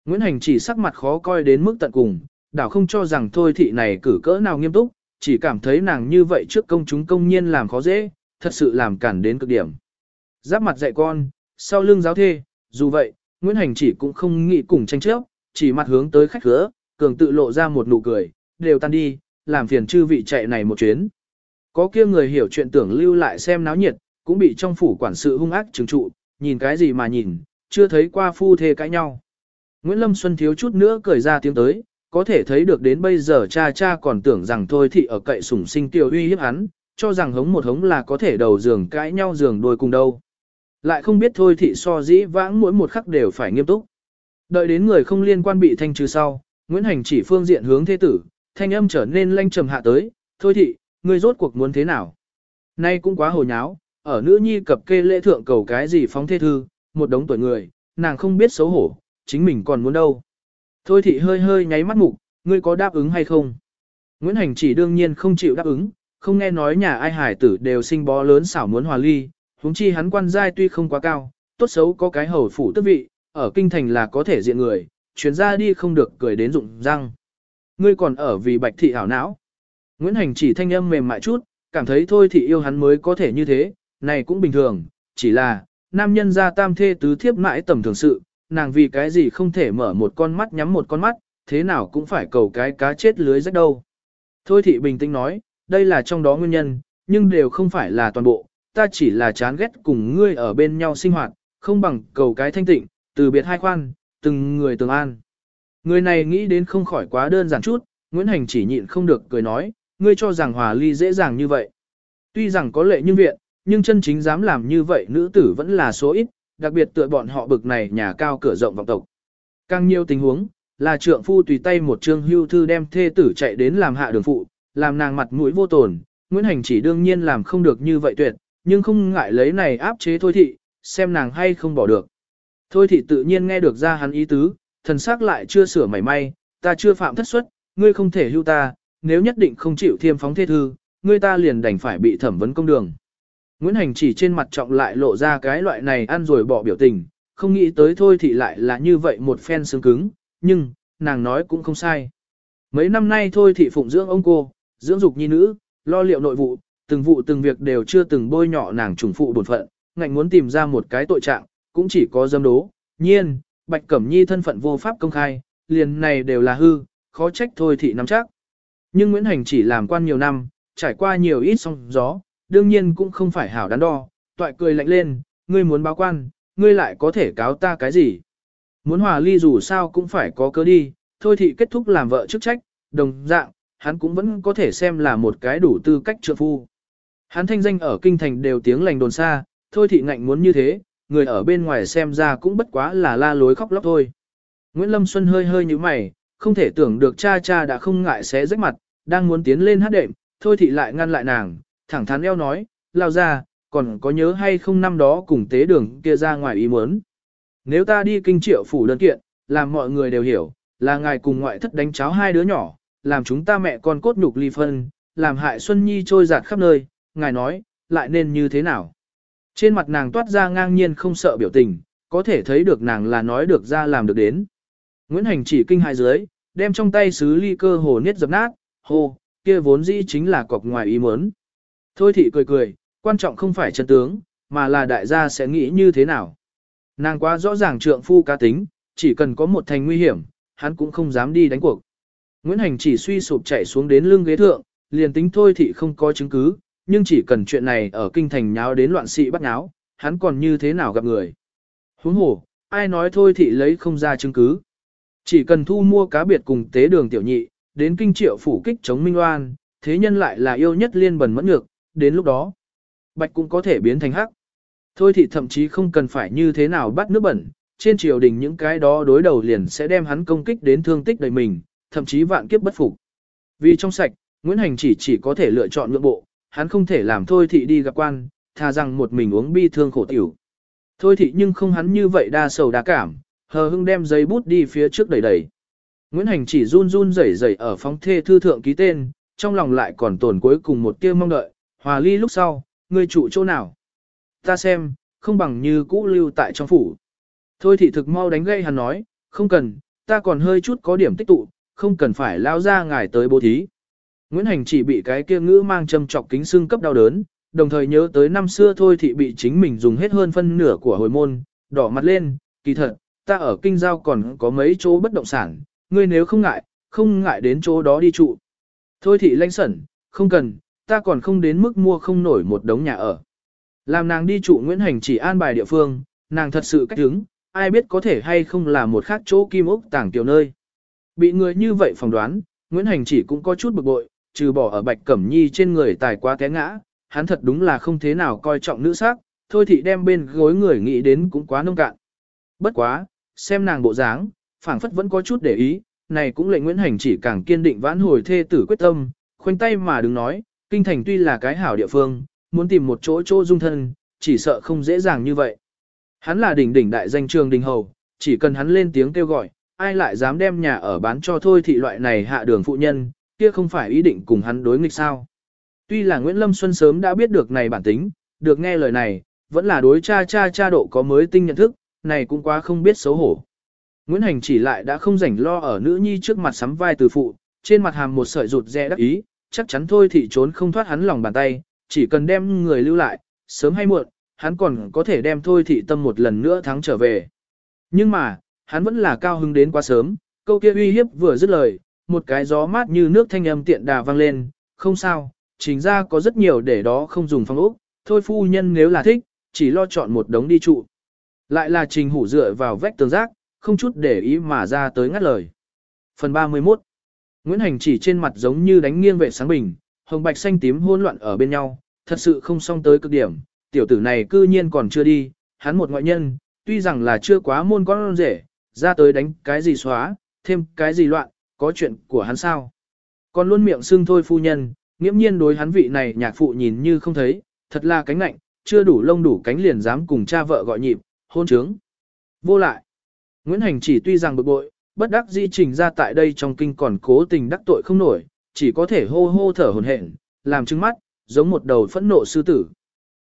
Nguyễn Hành chỉ sắc mặt khó coi đến mức tận cùng, đảo không cho rằng thôi thị này cử cỡ nào nghiêm túc, chỉ cảm thấy nàng như vậy trước công chúng công nhiên làm khó dễ, thật sự làm cản đến cực điểm. Giáp mặt dạy con, sau lưng giáo thê, dù vậy, Nguyễn Hành chỉ cũng không nghĩ cùng tranh chấp, chỉ mặt hướng tới khách khứa, cường tự lộ ra một nụ cười, đều tan đi, làm phiền chư vị chạy này một chuyến. Có kia người hiểu chuyện tưởng lưu lại xem náo nhiệt, cũng bị trong phủ quản sự hung ác trừng trụ, nhìn cái gì mà nhìn, chưa thấy qua phu thê cãi nhau. Nguyễn Lâm Xuân thiếu chút nữa cười ra tiếng tới, có thể thấy được đến bây giờ cha cha còn tưởng rằng thôi thị ở cậy sủng sinh tiêu uy hiếp hắn, cho rằng hống một hống là có thể đầu giường cãi nhau giường đôi cùng đâu. Lại không biết thôi thị so dĩ vãng mỗi một khắc đều phải nghiêm túc. Đợi đến người không liên quan bị thanh trừ sau, Nguyễn Hành chỉ phương diện hướng thế tử, thanh âm trở nên lanh trầm hạ tới, thôi thị, ngươi rốt cuộc muốn thế nào? Nay cũng quá hồ nháo, ở nữ nhi cập kê lễ thượng cầu cái gì phóng thê thư, một đống tuổi người, nàng không biết xấu hổ, chính mình còn muốn đâu. Thôi thị hơi hơi nháy mắt mục, ngươi có đáp ứng hay không? Nguyễn Hành chỉ đương nhiên không chịu đáp ứng, không nghe nói nhà ai hải tử đều sinh bó lớn xảo muốn hòa ly, huống chi hắn quan giai tuy không quá cao, tốt xấu có cái hầu phủ tước vị, ở kinh thành là có thể diện người, chuyến ra đi không được cười đến rụng răng. Ngươi còn ở vì bạch thị hảo não. Nguyễn Hành chỉ thanh âm mềm mại chút, cảm thấy thôi thị yêu hắn mới có thể như thế, này cũng bình thường, chỉ là, nam nhân ra tam thê tứ thiếp mãi tầm thường sự, nàng vì cái gì không thể mở một con mắt nhắm một con mắt, thế nào cũng phải cầu cái cá chết lưới rách đâu. Thôi thị bình tĩnh nói, đây là trong đó nguyên nhân, nhưng đều không phải là toàn bộ, ta chỉ là chán ghét cùng ngươi ở bên nhau sinh hoạt, không bằng cầu cái thanh tịnh, từ biệt hai khoan, từng người từng an. Người này nghĩ đến không khỏi quá đơn giản chút, Nguyễn Hành chỉ nhịn không được cười nói, ngươi cho rằng hòa ly dễ dàng như vậy. Tuy rằng có lệ nhưng viện, nhưng chân chính dám làm như vậy nữ tử vẫn là số ít, đặc biệt tựa bọn họ bực này nhà cao cửa rộng vọng tộc. Càng nhiều tình huống, là trượng phu tùy tay một trương hưu thư đem thê tử chạy đến làm hạ đường phụ, làm nàng mặt mũi vô tồn, Nguyễn Hành chỉ đương nhiên làm không được như vậy tuyệt, nhưng không ngại lấy này áp chế thôi thị, xem nàng hay không bỏ được. Thôi thị tự nhiên nghe được ra hắn ý tứ, thần sắc lại chưa sửa mảy may, ta chưa phạm thất suất, ngươi không thể hưu ta, nếu nhất định không chịu thiêm phóng thê thư, người ta liền đành phải bị thẩm vấn công đường. Nguyễn Hành chỉ trên mặt trọng lại lộ ra cái loại này ăn rồi bỏ biểu tình, không nghĩ tới thôi thì lại là như vậy một phen xương cứng, nhưng, nàng nói cũng không sai. Mấy năm nay thôi thị phụng dưỡng ông cô, dưỡng dục nhi nữ, lo liệu nội vụ, từng vụ từng việc đều chưa từng bôi nhọ nàng trùng phụ bổn phận, ngạnh muốn tìm ra một cái tội trạng, cũng chỉ có dâm đố. Nhiên, Bạch Cẩm Nhi thân phận vô pháp công khai, liền này đều là hư, khó trách thôi thị nắm chắc. Nhưng Nguyễn Hành chỉ làm quan nhiều năm, trải qua nhiều ít sóng gió, đương nhiên cũng không phải hảo đắn đo, toại cười lạnh lên, ngươi muốn báo quan, ngươi lại có thể cáo ta cái gì. Muốn hòa ly dù sao cũng phải có cớ đi, thôi thị kết thúc làm vợ chức trách, đồng dạng, hắn cũng vẫn có thể xem là một cái đủ tư cách trượng phu. Hắn thanh danh ở kinh thành đều tiếng lành đồn xa, thôi thị ngạnh muốn như thế, người ở bên ngoài xem ra cũng bất quá là la lối khóc lóc thôi. Nguyễn Lâm Xuân hơi hơi như mày, không thể tưởng được cha cha đã không ngại xé rách mặt, đang muốn tiến lên hát đệm, thôi thị lại ngăn lại nàng, thẳng thắn eo nói, lao ra, còn có nhớ hay không năm đó cùng tế đường kia ra ngoài ý muốn. Nếu ta đi kinh triệu phủ đơn kiện, làm mọi người đều hiểu, là ngài cùng ngoại thất đánh cháo hai đứa nhỏ, làm chúng ta mẹ con cốt nhục ly phân, làm hại Xuân Nhi trôi giạt khắp nơi, ngài nói, lại nên như thế nào. Trên mặt nàng toát ra ngang nhiên không sợ biểu tình, có thể thấy được nàng là nói được ra làm được đến. Nguyễn Hành chỉ kinh hai dưới, đem trong tay sứ ly cơ hồ niết dập nát, hô, kia vốn dĩ chính là cọc ngoài ý muốn. Thôi thị cười cười, quan trọng không phải chân tướng, mà là đại gia sẽ nghĩ như thế nào. Nàng quá rõ ràng trượng phu cá tính, chỉ cần có một thành nguy hiểm, hắn cũng không dám đi đánh cuộc. Nguyễn Hành chỉ suy sụp chạy xuống đến lưng ghế thượng, liền tính thôi thị không có chứng cứ, nhưng chỉ cần chuyện này ở kinh thành nháo đến loạn sĩ bắt nháo, hắn còn như thế nào gặp người. Huống hồ, ai nói thôi thị lấy không ra chứng cứ. Chỉ cần thu mua cá biệt cùng tế đường tiểu nhị, đến kinh triệu phủ kích chống minh oan, thế nhân lại là yêu nhất liên bẩn mẫn ngược, đến lúc đó, bạch cũng có thể biến thành hắc. Thôi thì thậm chí không cần phải như thế nào bắt nước bẩn, trên triều đình những cái đó đối đầu liền sẽ đem hắn công kích đến thương tích đầy mình, thậm chí vạn kiếp bất phục. Vì trong sạch, Nguyễn Hành chỉ chỉ có thể lựa chọn nhượng bộ, hắn không thể làm thôi thị đi gặp quan, thà rằng một mình uống bi thương khổ tiểu. Thôi thị nhưng không hắn như vậy đa sầu đa cảm, hờ hưng đem giấy bút đi phía trước đẩy đẩy. Nguyễn Hành chỉ run run rẩy rẩy ở phóng thê thư thượng ký tên, trong lòng lại còn tồn cuối cùng một tia mong đợi, hòa ly lúc sau, ngươi trụ chỗ nào. Ta xem, không bằng như cũ lưu tại trong phủ. Thôi thị thực mau đánh gây hắn nói, không cần, ta còn hơi chút có điểm tích tụ, không cần phải lao ra ngài tới bố thí. Nguyễn Hành chỉ bị cái kia ngữ mang châm trọc kính xương cấp đau đớn, đồng thời nhớ tới năm xưa thôi thị bị chính mình dùng hết hơn phân nửa của hồi môn, đỏ mặt lên, kỳ thật, ta ở kinh giao còn có mấy chỗ bất động sản, ngươi nếu không ngại, không ngại đến chỗ đó đi trụ. Thôi thị lanh sẩn, không cần, ta còn không đến mức mua không nổi một đống nhà ở. Làm nàng đi trụ Nguyễn Hành chỉ an bài địa phương, nàng thật sự cách hứng, ai biết có thể hay không là một khác chỗ kim ốc tàng tiểu nơi. Bị người như vậy phỏng đoán, Nguyễn Hành chỉ cũng có chút bực bội, trừ bỏ ở Bạch Cẩm Nhi trên người tài quá té ngã, hắn thật đúng là không thế nào coi trọng nữ sắc, thôi thì đem bên gối người nghĩ đến cũng quá nông cạn. Bất quá, xem nàng bộ dáng, phảng phất vẫn có chút để ý, này cũng lệnh Nguyễn Hành chỉ càng kiên định vãn hồi thê tử quyết tâm, khoanh tay mà đừng nói, kinh thành tuy là cái hảo địa phương, muốn tìm một chỗ chỗ dung thân, chỉ sợ không dễ dàng như vậy. Hắn là đỉnh đỉnh đại danh trường đình hầu, chỉ cần hắn lên tiếng kêu gọi, ai lại dám đem nhà ở bán cho thôi thị loại này hạ đường phụ nhân, kia không phải ý định cùng hắn đối nghịch sao. Tuy là Nguyễn Lâm Xuân sớm đã biết được này bản tính, được nghe lời này, vẫn là đối cha cha cha độ có mới tinh nhận thức, này cũng quá không biết xấu hổ. Nguyễn Hành chỉ lại đã không rảnh lo ở nữ nhi trước mặt sắm vai từ phụ, trên mặt hàm một sợi rụt rẽ đắc ý, chắc chắn thôi thì trốn không thoát hắn lòng bàn tay, chỉ cần đem người lưu lại, sớm hay muộn, hắn còn có thể đem thôi thị tâm một lần nữa thắng trở về. Nhưng mà, hắn vẫn là cao hứng đến quá sớm, câu kia uy hiếp vừa dứt lời, một cái gió mát như nước thanh âm tiện đà vang lên, không sao, chính ra có rất nhiều để đó không dùng phong ốc, thôi phu nhân nếu là thích, chỉ lo chọn một đống đi trụ. Lại là trình hủ dựa vào vách tường rác, không chút để ý mà ra tới ngắt lời. Phần 31 Nguyễn Hành chỉ trên mặt giống như đánh nghiêng vệ sáng bình, hồng bạch xanh tím hỗn loạn ở bên nhau, thật sự không song tới cực điểm, tiểu tử này cư nhiên còn chưa đi, hắn một ngoại nhân, tuy rằng là chưa quá môn con rể, ra tới đánh cái gì xóa, thêm cái gì loạn, có chuyện của hắn sao. Còn luôn miệng xưng thôi phu nhân, nghiễm nhiên đối hắn vị này nhạc phụ nhìn như không thấy, thật là cánh nạnh, chưa đủ lông đủ cánh liền dám cùng cha vợ gọi nhịp, hôn trướng. Vô lại, Nguyễn Hành chỉ tuy rằng bực bội, bất đắc di trình ra tại đây trong kinh còn cố tình đắc tội không nổi, chỉ có thể hô hô thở hồn hển, làm trứng mắt, giống một đầu phẫn nộ sư tử.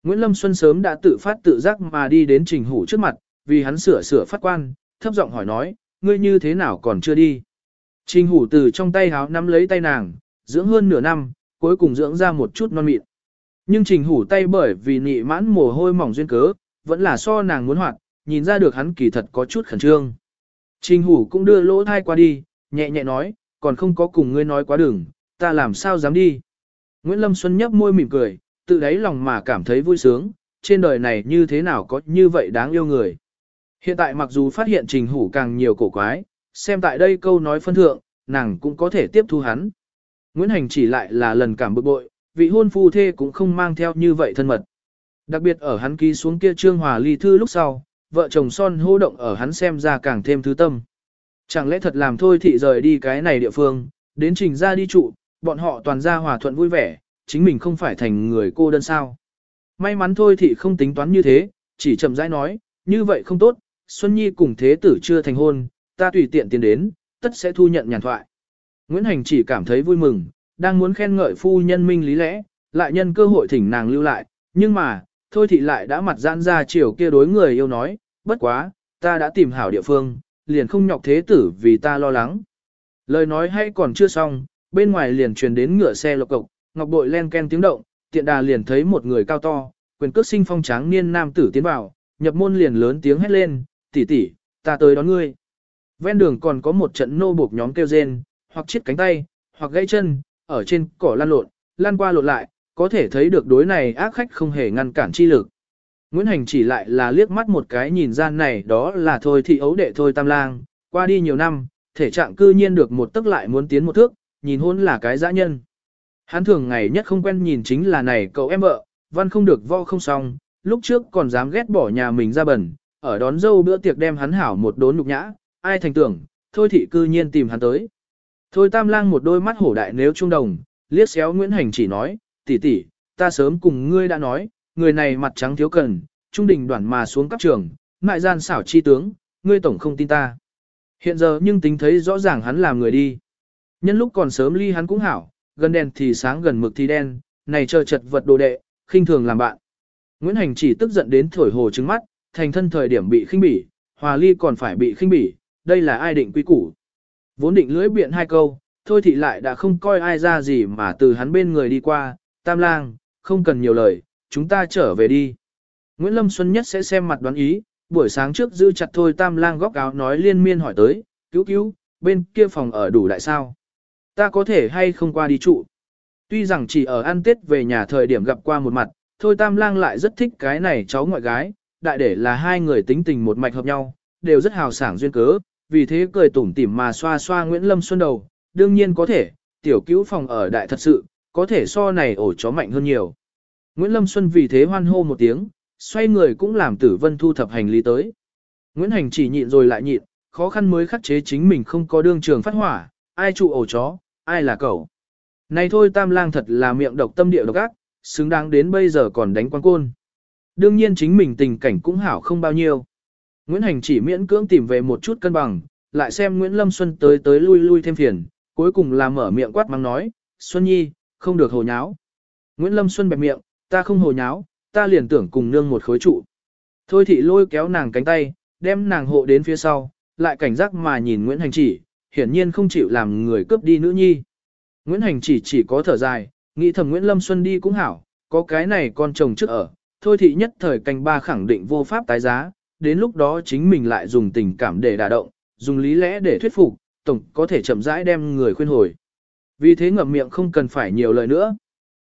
Nguyễn Lâm Xuân sớm đã tự phát tự giác mà đi đến Trình Hủ trước mặt, vì hắn sửa sửa phát quan, thấp giọng hỏi nói, ngươi như thế nào còn chưa đi. Trình Hủ từ trong tay háo nắm lấy tay nàng, dưỡng hơn nửa năm, cuối cùng dưỡng ra một chút non mịn. Nhưng Trình Hủ tay bởi vì nị mãn mồ hôi mỏng duyên cớ, vẫn là so nàng muốn hoạt, nhìn ra được hắn kỳ thật có chút khẩn trương. Trình Hủ cũng đưa lỗ thai qua đi, nhẹ nhẹ nói, còn không có cùng ngươi nói quá đường, ta làm sao dám đi. Nguyễn Lâm Xuân nhấp môi mỉm cười, tự đáy lòng mà cảm thấy vui sướng, trên đời này như thế nào có như vậy đáng yêu người. Hiện tại mặc dù phát hiện trình hủ càng nhiều cổ quái, xem tại đây câu nói phân thượng, nàng cũng có thể tiếp thu hắn. Nguyễn Hành chỉ lại là lần cảm bực bội, vị hôn phu thê cũng không mang theo như vậy thân mật. Đặc biệt ở hắn ký xuống kia trương hòa ly thư lúc sau, vợ chồng son hô động ở hắn xem ra càng thêm thứ tâm. Chẳng lẽ thật làm thôi thị rời đi cái này địa phương, đến trình ra đi trụ, bọn họ toàn ra hòa thuận vui vẻ, chính mình không phải thành người cô đơn sao. May mắn thôi thị không tính toán như thế, chỉ chậm rãi nói, như vậy không tốt, Xuân Nhi cùng thế tử chưa thành hôn, ta tùy tiện tiến đến, tất sẽ thu nhận nhàn thoại. Nguyễn Hành chỉ cảm thấy vui mừng, đang muốn khen ngợi phu nhân minh lý lẽ, lại nhân cơ hội thỉnh nàng lưu lại, nhưng mà, thôi thị lại đã mặt giãn ra chiều kia đối người yêu nói, bất quá, ta đã tìm hảo địa phương, liền không nhọc thế tử vì ta lo lắng. Lời nói hay còn chưa xong, bên ngoài liền truyền đến ngựa xe lộc cộc, ngọc bội len ken tiếng động, tiện đà liền thấy một người cao to, quyền cước sinh phong tráng niên nam tử tiến vào, nhập môn liền lớn tiếng hét lên, tỷ tỷ, ta tới đón ngươi. Ven đường còn có một trận nô buộc nhóm kêu rên, hoặc chiết cánh tay, hoặc gãy chân, ở trên cỏ lan lộn, lan qua lộn lại, có thể thấy được đối này ác khách không hề ngăn cản chi lực. Nguyễn Hành chỉ lại là liếc mắt một cái nhìn ra này đó là thôi thị ấu đệ thôi tam lang, qua đi nhiều năm, thể trạng cư nhiên được một tức lại muốn tiến một thước, nhìn hôn là cái dã nhân. Hắn thường ngày nhất không quen nhìn chính là này cậu em vợ, văn không được vo không xong, lúc trước còn dám ghét bỏ nhà mình ra bẩn, ở đón dâu bữa tiệc đem hắn hảo một đốn nhục nhã, ai thành tưởng, thôi thị cư nhiên tìm hắn tới. Thôi tam lang một đôi mắt hổ đại nếu trung đồng, liếc xéo Nguyễn Hành chỉ nói, tỷ tỷ, ta sớm cùng ngươi đã nói, người này mặt trắng thiếu cần, trung đình đoạn mà xuống cấp trường, mại gian xảo chi tướng, ngươi tổng không tin ta. Hiện giờ nhưng tính thấy rõ ràng hắn làm người đi. Nhân lúc còn sớm ly hắn cũng hảo, gần đèn thì sáng gần mực thì đen, này chờ chật vật đồ đệ, khinh thường làm bạn. Nguyễn Hành chỉ tức giận đến thổi hồ trứng mắt, thành thân thời điểm bị khinh bỉ, hòa ly còn phải bị khinh bỉ, đây là ai định quy củ. Vốn định lưỡi biện hai câu, thôi thị lại đã không coi ai ra gì mà từ hắn bên người đi qua, tam lang, không cần nhiều lời, chúng ta trở về đi. Nguyễn Lâm Xuân nhất sẽ xem mặt đoán ý, buổi sáng trước giữ chặt thôi tam lang góc áo nói liên miên hỏi tới, cứu cứu, bên kia phòng ở đủ đại sao? Ta có thể hay không qua đi trụ? Tuy rằng chỉ ở ăn tết về nhà thời điểm gặp qua một mặt, thôi tam lang lại rất thích cái này cháu ngoại gái, đại để là hai người tính tình một mạch hợp nhau, đều rất hào sảng duyên cớ, vì thế cười tủm tỉm mà xoa xoa Nguyễn Lâm Xuân đầu, đương nhiên có thể, tiểu cứu phòng ở đại thật sự, có thể so này ổ chó mạnh hơn nhiều. Nguyễn Lâm Xuân vì thế hoan hô một tiếng, xoay người cũng làm tử vân thu thập hành lý tới. Nguyễn Hành chỉ nhịn rồi lại nhịn, khó khăn mới khắc chế chính mình không có đương trường phát hỏa, ai trụ ổ chó, ai là cậu. Này thôi tam lang thật là miệng độc tâm địa độc ác, xứng đáng đến bây giờ còn đánh quan côn. Đương nhiên chính mình tình cảnh cũng hảo không bao nhiêu. Nguyễn Hành chỉ miễn cưỡng tìm về một chút cân bằng, lại xem Nguyễn Lâm Xuân tới tới lui lui thêm phiền, cuối cùng là mở miệng quát mắng nói, Xuân Nhi, không được hồ nháo. Nguyễn Lâm Xuân bẹp miệng, ta không hồ nháo, ta liền tưởng cùng nương một khối trụ. Thôi thị lôi kéo nàng cánh tay, đem nàng hộ đến phía sau, lại cảnh giác mà nhìn Nguyễn Hành chỉ, hiển nhiên không chịu làm người cướp đi nữ nhi. Nguyễn Hành chỉ chỉ có thở dài, nghĩ thầm Nguyễn Lâm Xuân đi cũng hảo, có cái này con chồng trước ở, thôi thị nhất thời canh ba khẳng định vô pháp tái giá, đến lúc đó chính mình lại dùng tình cảm để đả động, dùng lý lẽ để thuyết phục, tổng có thể chậm rãi đem người khuyên hồi. Vì thế ngậm miệng không cần phải nhiều lời nữa.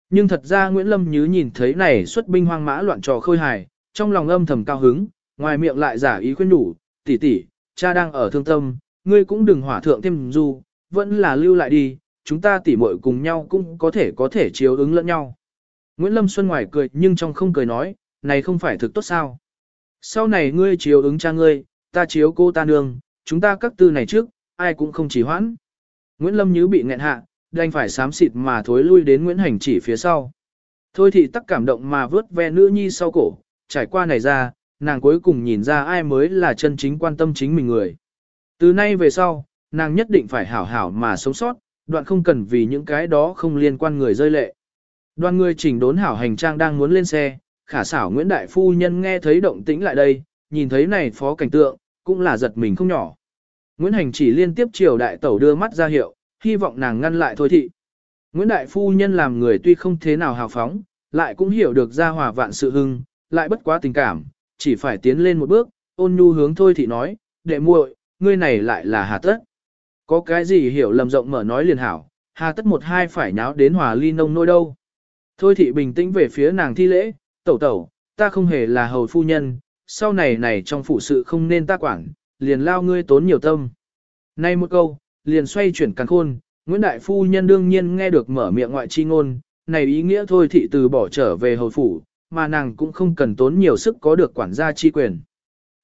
Nhưng thật ra Nguyễn Lâm Nhứ nhìn thấy này xuất binh hoang mã loạn trò khôi hài, trong lòng âm thầm cao hứng, ngoài miệng lại giả ý khuyên đủ, tỷ tỷ, cha đang ở thương tâm, ngươi cũng đừng hỏa thượng thêm du, vẫn là lưu lại đi, chúng ta tỉ muội cùng nhau cũng có thể có thể chiếu ứng lẫn nhau. Nguyễn Lâm Xuân ngoài cười nhưng trong không cười nói, này không phải thực tốt sao. Sau này ngươi chiếu ứng cha ngươi, ta chiếu cô ta nương, chúng ta các tư này trước, ai cũng không chỉ hoãn. Nguyễn Lâm Nhứ bị nghẹn hạ, đành phải sám xịt mà thối lui đến Nguyễn Hành chỉ phía sau. Thôi thì tắc cảm động mà vớt ve nữ nhi sau cổ, trải qua này ra, nàng cuối cùng nhìn ra ai mới là chân chính quan tâm chính mình người. Từ nay về sau, nàng nhất định phải hảo hảo mà sống sót, đoạn không cần vì những cái đó không liên quan người rơi lệ. Đoàn người chỉnh đốn hảo hành trang đang muốn lên xe, khả xảo Nguyễn Đại Phu Nhân nghe thấy động tĩnh lại đây, nhìn thấy này phó cảnh tượng, cũng là giật mình không nhỏ. Nguyễn Hành chỉ liên tiếp chiều đại tẩu đưa mắt ra hiệu, hy vọng nàng ngăn lại thôi thị. Nguyễn Đại Phu Nhân làm người tuy không thế nào hào phóng, lại cũng hiểu được ra hòa vạn sự hưng, lại bất quá tình cảm, chỉ phải tiến lên một bước, ôn nhu hướng thôi thị nói, đệ muội, ngươi này lại là hà tất. Có cái gì hiểu lầm rộng mở nói liền hảo, hà tất một hai phải nháo đến hòa ly nông nôi đâu. Thôi thị bình tĩnh về phía nàng thi lễ, tẩu tẩu, ta không hề là hầu phu nhân, sau này này trong phụ sự không nên ta quản, liền lao ngươi tốn nhiều tâm. Nay một câu, liền xoay chuyển càng khôn, Nguyễn Đại Phu Nhân đương nhiên nghe được mở miệng ngoại chi ngôn, này ý nghĩa thôi thị từ bỏ trở về hầu phủ, mà nàng cũng không cần tốn nhiều sức có được quản gia chi quyền.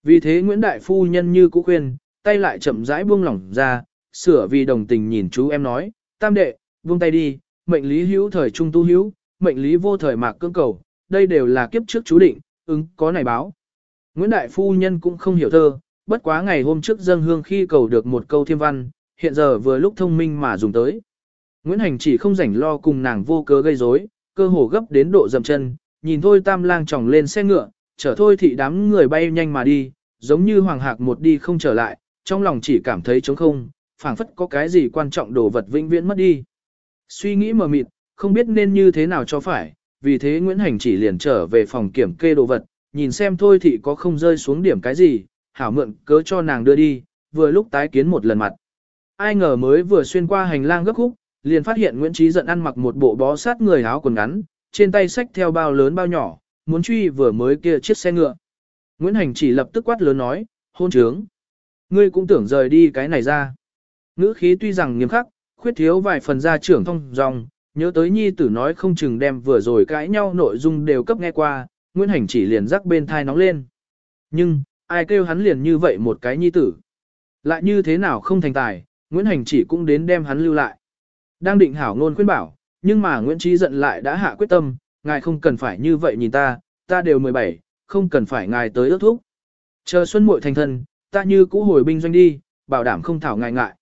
Vì thế Nguyễn Đại Phu Nhân như cũ khuyên, tay lại chậm rãi buông lỏng ra, sửa vì đồng tình nhìn chú em nói, tam đệ, buông tay đi, mệnh lý hữu thời trung tu hữu, mệnh lý vô thời mạc cương cầu, đây đều là kiếp trước chú định, ứng có này báo. Nguyễn Đại Phu Nhân cũng không hiểu thơ, bất quá ngày hôm trước dâng hương khi cầu được một câu thiêm văn, hiện giờ vừa lúc thông minh mà dùng tới. Nguyễn Hành chỉ không rảnh lo cùng nàng vô cớ gây rối, cơ hồ gấp đến độ dầm chân, nhìn thôi tam lang tròng lên xe ngựa, chở thôi thị đám người bay nhanh mà đi, giống như hoàng hạc một đi không trở lại, trong lòng chỉ cảm thấy trống không, phảng phất có cái gì quan trọng đồ vật vĩnh viễn mất đi. Suy nghĩ mờ mịt, không biết nên như thế nào cho phải, vì thế Nguyễn Hành chỉ liền trở về phòng kiểm kê đồ vật, nhìn xem thôi thị có không rơi xuống điểm cái gì, hảo mượn cớ cho nàng đưa đi, vừa lúc tái kiến một lần mặt. Ai ngờ mới vừa xuyên qua hành lang gấp khúc, liền phát hiện Nguyễn Trí giận ăn mặc một bộ bó sát người áo quần ngắn, trên tay xách theo bao lớn bao nhỏ, muốn truy vừa mới kia chiếc xe ngựa. Nguyễn Hành chỉ lập tức quát lớn nói, hôn trướng. Ngươi cũng tưởng rời đi cái này ra. Ngữ khí tuy rằng nghiêm khắc, khuyết thiếu vài phần gia trưởng thông dòng, nhớ tới nhi tử nói không chừng đem vừa rồi cãi nhau nội dung đều cấp nghe qua, Nguyễn Hành chỉ liền rắc bên thai nóng lên. Nhưng, ai kêu hắn liền như vậy một cái nhi tử. Lại như thế nào không thành tài, Nguyễn Hành chỉ cũng đến đem hắn lưu lại. Đang định hảo ngôn khuyên bảo, nhưng mà Nguyễn Trí giận lại đã hạ quyết tâm, ngài không cần phải như vậy nhìn ta, ta đều 17, không cần phải ngài tới ước thúc. Chờ xuân muội thành thân, ta như cũ hồi binh doanh đi, bảo đảm không thảo ngài ngại.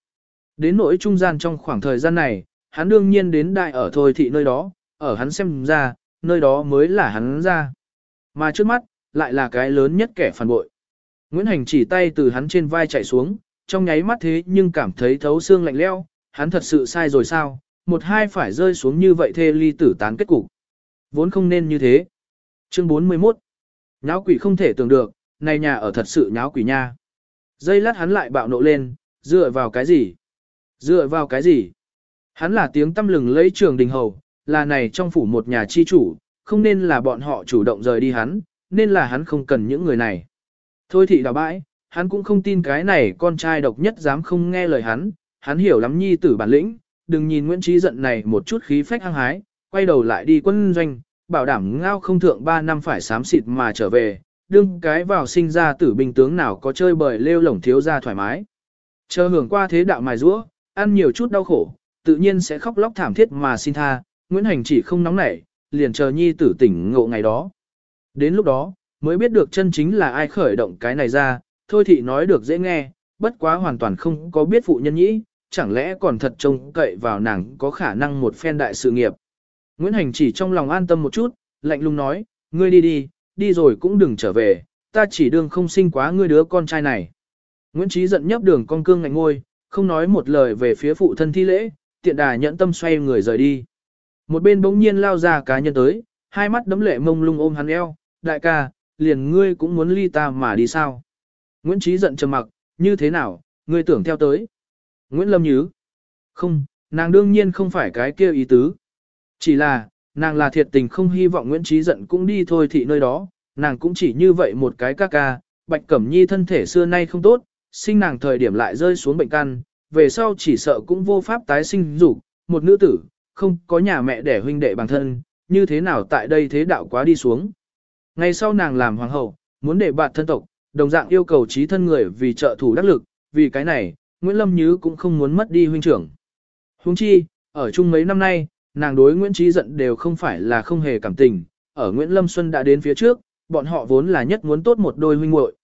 Đến nỗi trung gian trong khoảng thời gian này, hắn đương nhiên đến đại ở thôi thị nơi đó, ở hắn xem ra, nơi đó mới là hắn ra. Mà trước mắt, lại là cái lớn nhất kẻ phản bội. Nguyễn Hành chỉ tay từ hắn trên vai chạy xuống, trong nháy mắt thế nhưng cảm thấy thấu xương lạnh leo, hắn thật sự sai rồi sao, một hai phải rơi xuống như vậy thê ly tử tán kết cục. Vốn không nên như thế. Chương 41 Nháo quỷ không thể tưởng được, này nhà ở thật sự nháo quỷ nha. Dây lát hắn lại bạo nộ lên, dựa vào cái gì? Dựa vào cái gì? Hắn là tiếng tâm lừng lấy trường đình hầu, là này trong phủ một nhà chi chủ, không nên là bọn họ chủ động rời đi hắn, nên là hắn không cần những người này. Thôi thị đào bãi, hắn cũng không tin cái này con trai độc nhất dám không nghe lời hắn, hắn hiểu lắm nhi tử bản lĩnh, đừng nhìn Nguyễn Trí giận này một chút khí phách hăng hái, quay đầu lại đi quân doanh, bảo đảm ngao không thượng 3 năm phải sám xịt mà trở về, đương cái vào sinh ra tử binh tướng nào có chơi bời lêu lổng thiếu ra thoải mái. Chờ hưởng qua thế đạo mài rũa, ăn nhiều chút đau khổ, tự nhiên sẽ khóc lóc thảm thiết mà xin tha, Nguyễn Hành chỉ không nóng nảy, liền chờ nhi tử tỉnh ngộ ngày đó. Đến lúc đó, mới biết được chân chính là ai khởi động cái này ra, thôi thì nói được dễ nghe, bất quá hoàn toàn không có biết phụ nhân nhĩ, chẳng lẽ còn thật trông cậy vào nàng có khả năng một phen đại sự nghiệp. Nguyễn Hành chỉ trong lòng an tâm một chút, lạnh lùng nói, ngươi đi đi, đi rồi cũng đừng trở về, ta chỉ đương không sinh quá ngươi đứa con trai này. Nguyễn Trí giận nhấp đường con cương ngạnh ngôi, không nói một lời về phía phụ thân thi lễ, tiện đà nhẫn tâm xoay người rời đi. Một bên bỗng nhiên lao ra cá nhân tới, hai mắt đấm lệ mông lung ôm hắn eo, đại ca, liền ngươi cũng muốn ly ta mà đi sao. Nguyễn Trí giận trầm mặc, như thế nào, ngươi tưởng theo tới. Nguyễn Lâm Nhứ. Không, nàng đương nhiên không phải cái kia ý tứ. Chỉ là, nàng là thiệt tình không hy vọng Nguyễn Trí giận cũng đi thôi thị nơi đó, nàng cũng chỉ như vậy một cái ca ca, Bạch Cẩm Nhi thân thể xưa nay không tốt, sinh nàng thời điểm lại rơi xuống bệnh căn, về sau chỉ sợ cũng vô pháp tái sinh dục, một nữ tử, không có nhà mẹ đẻ huynh đệ bằng thân, như thế nào tại đây thế đạo quá đi xuống. Ngày sau nàng làm hoàng hậu, muốn để bạn thân tộc, đồng dạng yêu cầu trí thân người vì trợ thủ đắc lực, vì cái này, Nguyễn Lâm Như cũng không muốn mất đi huynh trưởng. Huống chi, ở chung mấy năm nay, nàng đối Nguyễn Trí giận đều không phải là không hề cảm tình, ở Nguyễn Lâm Xuân đã đến phía trước, bọn họ vốn là nhất muốn tốt một đôi huynh muội.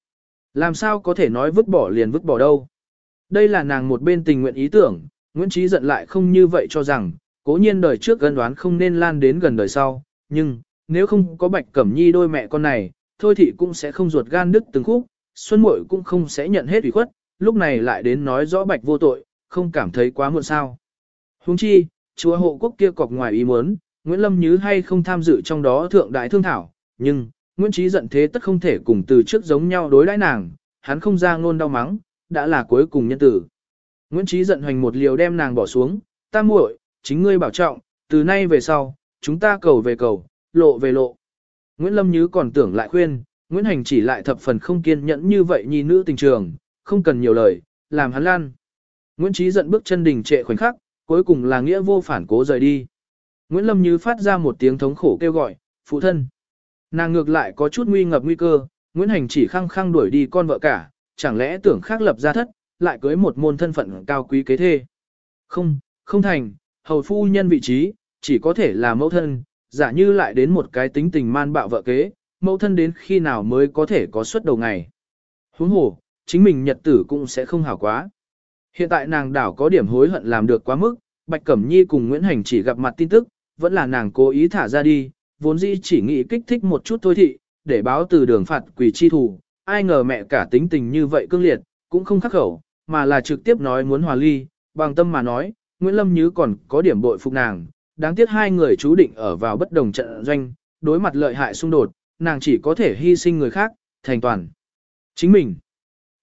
Làm sao có thể nói vứt bỏ liền vứt bỏ đâu. Đây là nàng một bên tình nguyện ý tưởng, Nguyễn Trí giận lại không như vậy cho rằng, cố nhiên đời trước gần đoán không nên lan đến gần đời sau, nhưng, nếu không có Bạch Cẩm Nhi đôi mẹ con này, thôi thì cũng sẽ không ruột gan đứt từng khúc, Xuân Muội cũng không sẽ nhận hết ủy khuất, lúc này lại đến nói rõ Bạch vô tội, không cảm thấy quá muộn sao. Huống chi, chúa hộ quốc kia cọc ngoài ý muốn, Nguyễn Lâm Nhứ hay không tham dự trong đó thượng đại thương thảo, nhưng, Nguyễn Trí giận thế tất không thể cùng từ trước giống nhau đối đãi nàng, hắn không ra ngôn đau mắng, đã là cuối cùng nhân tử. Nguyễn Trí giận hoành một liều đem nàng bỏ xuống, ta muội, chính ngươi bảo trọng, từ nay về sau, chúng ta cầu về cầu, lộ về lộ. Nguyễn Lâm Như còn tưởng lại khuyên, Nguyễn Hành chỉ lại thập phần không kiên nhẫn như vậy nhi nữ tình trường, không cần nhiều lời, làm hắn lan. Nguyễn Trí giận bước chân đình trệ khoảnh khắc, cuối cùng là nghĩa vô phản cố rời đi. Nguyễn Lâm Như phát ra một tiếng thống khổ kêu gọi, phụ thân. Nàng ngược lại có chút nguy ngập nguy cơ, Nguyễn Hành chỉ khăng khăng đuổi đi con vợ cả, chẳng lẽ tưởng khác lập ra thất, lại cưới một môn thân phận cao quý kế thê. Không, không thành, hầu phu nhân vị trí, chỉ có thể là mẫu thân, giả như lại đến một cái tính tình man bạo vợ kế, mẫu thân đến khi nào mới có thể có suất đầu ngày. Huống hồ, chính mình nhật tử cũng sẽ không hảo quá. Hiện tại nàng đảo có điểm hối hận làm được quá mức, Bạch Cẩm Nhi cùng Nguyễn Hành chỉ gặp mặt tin tức, vẫn là nàng cố ý thả ra đi, vốn dĩ chỉ nghĩ kích thích một chút thôi thị, để báo từ đường phạt quỷ chi thủ, ai ngờ mẹ cả tính tình như vậy cương liệt, cũng không khắc khẩu, mà là trực tiếp nói muốn hòa ly, bằng tâm mà nói, Nguyễn Lâm Như còn có điểm bội phục nàng, đáng tiếc hai người chú định ở vào bất đồng trận doanh, đối mặt lợi hại xung đột, nàng chỉ có thể hy sinh người khác, thành toàn. Chính mình.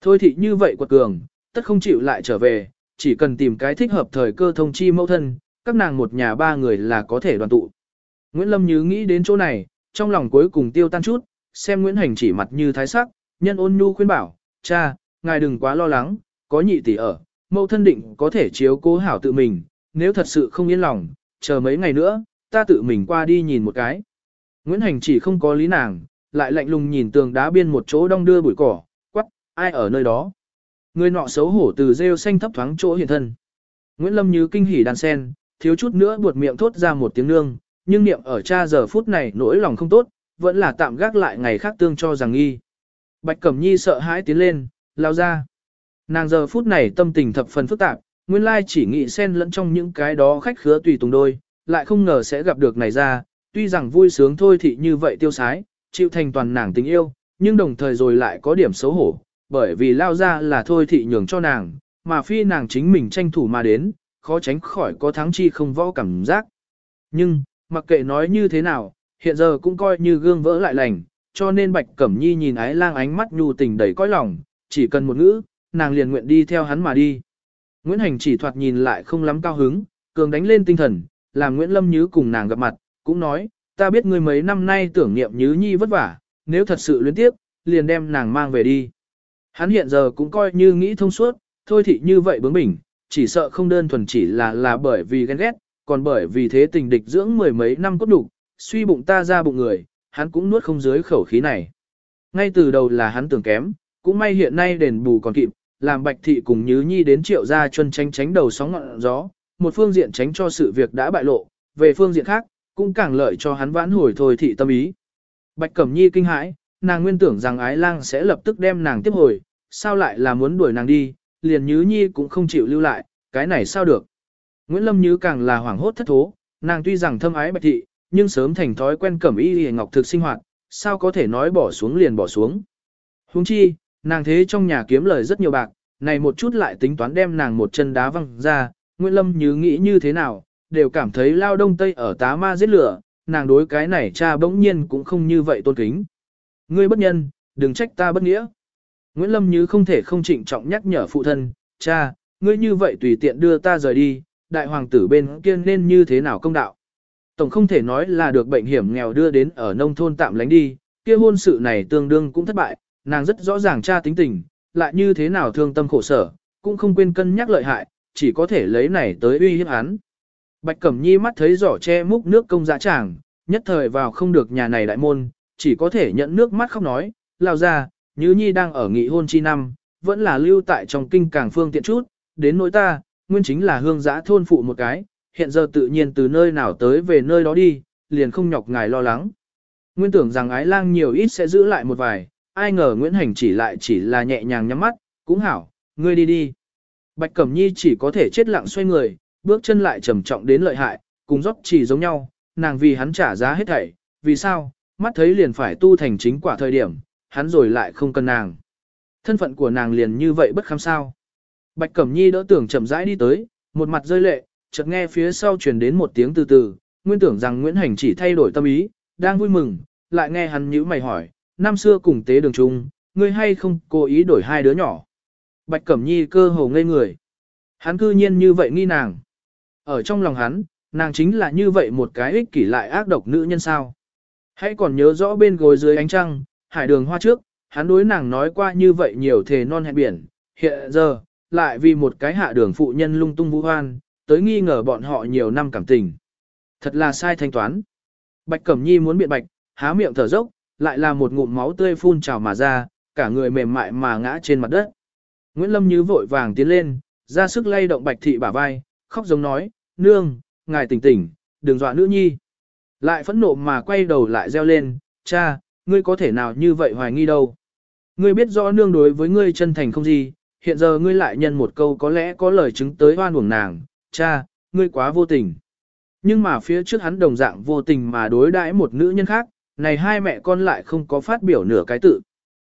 Thôi thì như vậy quật cường, tất không chịu lại trở về, chỉ cần tìm cái thích hợp thời cơ thông chi mẫu thân, các nàng một nhà ba người là có thể đoàn tụ. Nguyễn Lâm Như nghĩ đến chỗ này, trong lòng cuối cùng tiêu tan chút, xem Nguyễn Hành chỉ mặt như thái sắc, nhân ôn nhu khuyên bảo, cha, ngài đừng quá lo lắng, có nhị tỷ ở, mẫu thân định có thể chiếu cố hảo tự mình, nếu thật sự không yên lòng, chờ mấy ngày nữa, ta tự mình qua đi nhìn một cái. Nguyễn Hành chỉ không có lý nàng, lại lạnh lùng nhìn tường đá biên một chỗ đong đưa bụi cỏ, quắc, ai ở nơi đó. Người nọ xấu hổ từ rêu xanh thấp thoáng chỗ hiện thân. Nguyễn Lâm như kinh hỉ đàn sen, thiếu chút nữa buột miệng thốt ra một tiếng nương, nhưng niệm ở cha giờ phút này nỗi lòng không tốt, vẫn là tạm gác lại ngày khác tương cho rằng nghi. Bạch Cẩm Nhi sợ hãi tiến lên, lao ra. Nàng giờ phút này tâm tình thập phần phức tạp, nguyên lai chỉ nghĩ xen lẫn trong những cái đó khách khứa tùy tùng đôi, lại không ngờ sẽ gặp được này ra, tuy rằng vui sướng thôi thì như vậy tiêu sái, chịu thành toàn nàng tình yêu, nhưng đồng thời rồi lại có điểm xấu hổ, bởi vì lao ra là thôi thị nhường cho nàng, mà phi nàng chính mình tranh thủ mà đến, khó tránh khỏi có thắng chi không võ cảm giác. Nhưng, mặc kệ nói như thế nào, hiện giờ cũng coi như gương vỡ lại lành, cho nên Bạch Cẩm Nhi nhìn ái lang ánh mắt nhu tình đầy cõi lòng, chỉ cần một ngữ, nàng liền nguyện đi theo hắn mà đi. Nguyễn Hành chỉ thoạt nhìn lại không lắm cao hứng, cường đánh lên tinh thần, làm Nguyễn Lâm Nhứ cùng nàng gặp mặt, cũng nói, ta biết ngươi mấy năm nay tưởng niệm Nhứ Nhi vất vả, nếu thật sự luyến tiếp, liền đem nàng mang về đi. Hắn hiện giờ cũng coi như nghĩ thông suốt, thôi thì như vậy bướng bỉnh, chỉ sợ không đơn thuần chỉ là là bởi vì ghen ghét, còn bởi vì thế tình địch dưỡng mười mấy năm cốt đủ, suy bụng ta ra bụng người, hắn cũng nuốt không dưới khẩu khí này. Ngay từ đầu là hắn tưởng kém, cũng may hiện nay đền bù còn kịp, làm bạch thị cùng Nhứ Nhi đến triệu gia chuân tránh tránh đầu sóng ngọn gió, một phương diện tránh cho sự việc đã bại lộ, về phương diện khác, cũng càng lợi cho hắn vãn hồi thôi thị tâm ý. Bạch Cẩm Nhi kinh hãi, nàng nguyên tưởng rằng ái lang sẽ lập tức đem nàng tiếp hồi, sao lại là muốn đuổi nàng đi, liền Nhứ Nhi cũng không chịu lưu lại, cái này sao được. Nguyễn Lâm Như càng là hoảng hốt thất thố, nàng tuy rằng thâm ái bạch thị, nhưng sớm thành thói quen cẩm y hề ngọc thực sinh hoạt, sao có thể nói bỏ xuống liền bỏ xuống. Huống chi, nàng thế trong nhà kiếm lời rất nhiều bạc, này một chút lại tính toán đem nàng một chân đá văng ra, Nguyễn Lâm như nghĩ như thế nào, đều cảm thấy lao đông tây ở tá ma giết lửa, nàng đối cái này cha bỗng nhiên cũng không như vậy tôn kính. Ngươi bất nhân, đừng trách ta bất nghĩa. Nguyễn Lâm như không thể không trịnh trọng nhắc nhở phụ thân, cha, ngươi như vậy tùy tiện đưa ta rời đi, đại hoàng tử bên kia nên như thế nào công đạo. Tổng không thể nói là được bệnh hiểm nghèo đưa đến ở nông thôn tạm lánh đi, kia hôn sự này tương đương cũng thất bại, nàng rất rõ ràng cha tính tình, lại như thế nào thương tâm khổ sở, cũng không quên cân nhắc lợi hại, chỉ có thể lấy này tới uy hiếp hắn. Bạch Cẩm Nhi mắt thấy giỏ che múc nước công dạ tràng, nhất thời vào không được nhà này đại môn, chỉ có thể nhận nước mắt khóc nói, lao ra, như Nhi đang ở nghị hôn chi năm, vẫn là lưu tại trong kinh càng phương tiện chút, đến nỗi ta, nguyên chính là hương giã thôn phụ một cái, hiện giờ tự nhiên từ nơi nào tới về nơi đó đi, liền không nhọc ngài lo lắng. Nguyên tưởng rằng ái lang nhiều ít sẽ giữ lại một vài, ai ngờ Nguyễn Hành chỉ lại chỉ là nhẹ nhàng nhắm mắt, cũng hảo, ngươi đi đi. Bạch Cẩm Nhi chỉ có thể chết lặng xoay người, bước chân lại trầm trọng đến lợi hại, cùng dốc chỉ giống nhau, nàng vì hắn trả giá hết thảy, vì sao, mắt thấy liền phải tu thành chính quả thời điểm, hắn rồi lại không cần nàng. Thân phận của nàng liền như vậy bất khám sao. Bạch Cẩm Nhi đỡ tưởng chậm rãi đi tới, một mặt rơi lệ, chợt nghe phía sau truyền đến một tiếng từ từ, nguyên tưởng rằng Nguyễn Hành chỉ thay đổi tâm ý, đang vui mừng, lại nghe hắn nhíu mày hỏi, năm xưa cùng tế đường chung, ngươi hay không cố ý đổi hai đứa nhỏ. Bạch Cẩm Nhi cơ hồ ngây người. Hắn cư nhiên như vậy nghi nàng. Ở trong lòng hắn, nàng chính là như vậy một cái ích kỷ lại ác độc nữ nhân sao. Hãy còn nhớ rõ bên gối dưới ánh trăng, hải đường hoa trước, hắn đối nàng nói qua như vậy nhiều thề non hẹn biển, hiện giờ, lại vì một cái hạ đường phụ nhân lung tung vũ hoan, tới nghi ngờ bọn họ nhiều năm cảm tình. Thật là sai thanh toán. Bạch Cẩm Nhi muốn biện bạch, há miệng thở dốc, lại là một ngụm máu tươi phun trào mà ra, cả người mềm mại mà ngã trên mặt đất. Nguyễn Lâm Như vội vàng tiến lên, ra sức lay động Bạch Thị bả vai, khóc giống nói, nương, ngài tỉnh tỉnh, đừng dọa nữ nhi. Lại phẫn nộ mà quay đầu lại reo lên, cha, ngươi có thể nào như vậy hoài nghi đâu. Ngươi biết rõ nương đối với ngươi chân thành không gì, hiện giờ ngươi lại nhân một câu có lẽ có lời chứng tới hoan uổng nàng, cha, ngươi quá vô tình. Nhưng mà phía trước hắn đồng dạng vô tình mà đối đãi một nữ nhân khác, này hai mẹ con lại không có phát biểu nửa cái tự.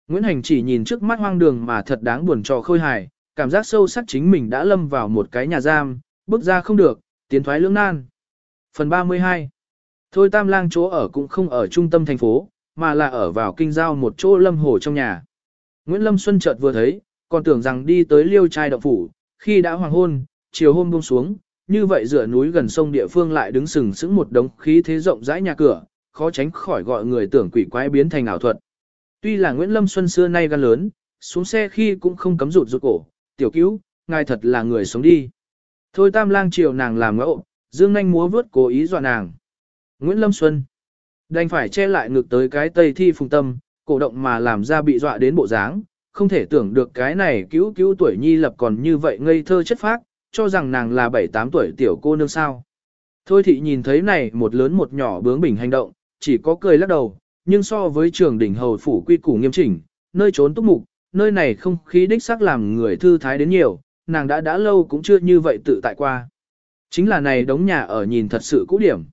Nguyễn Hành chỉ nhìn trước mắt hoang đường mà thật đáng buồn cho khôi hài, cảm giác sâu sắc chính mình đã lâm vào một cái nhà giam, bước ra không được, tiến thoái lưỡng nan. Phần 32 Thôi Tam Lang chỗ ở cũng không ở trung tâm thành phố, mà là ở vào kinh giao một chỗ lâm hồ trong nhà. Nguyễn Lâm Xuân chợt vừa thấy, còn tưởng rằng đi tới liêu trai động phủ, khi đã hoàng hôn, chiều hôm buông xuống, như vậy dựa núi gần sông địa phương lại đứng sừng sững một đống khí thế rộng rãi nhà cửa, khó tránh khỏi gọi người tưởng quỷ quái biến thành ảo thuật. Tuy là Nguyễn Lâm Xuân xưa nay gan lớn, xuống xe khi cũng không cấm rụt rụt cổ, tiểu cứu, ngài thật là người sống đi. Thôi tam lang chiều nàng làm ngẫu, dương nanh múa vướt cố ý dọa nàng. Nguyễn Lâm Xuân đành phải che lại ngực tới cái tây thi phùng tâm, cổ động mà làm ra bị dọa đến bộ dáng, không thể tưởng được cái này cứu cứu tuổi nhi lập còn như vậy ngây thơ chất phác, cho rằng nàng là 7-8 tuổi tiểu cô nương sao. Thôi thị nhìn thấy này một lớn một nhỏ bướng bỉnh hành động, chỉ có cười lắc đầu, nhưng so với trường đỉnh hầu phủ quy củ nghiêm chỉnh, nơi trốn túc mục, nơi này không khí đích xác làm người thư thái đến nhiều, nàng đã đã lâu cũng chưa như vậy tự tại qua. Chính là này đống nhà ở nhìn thật sự cũ điểm.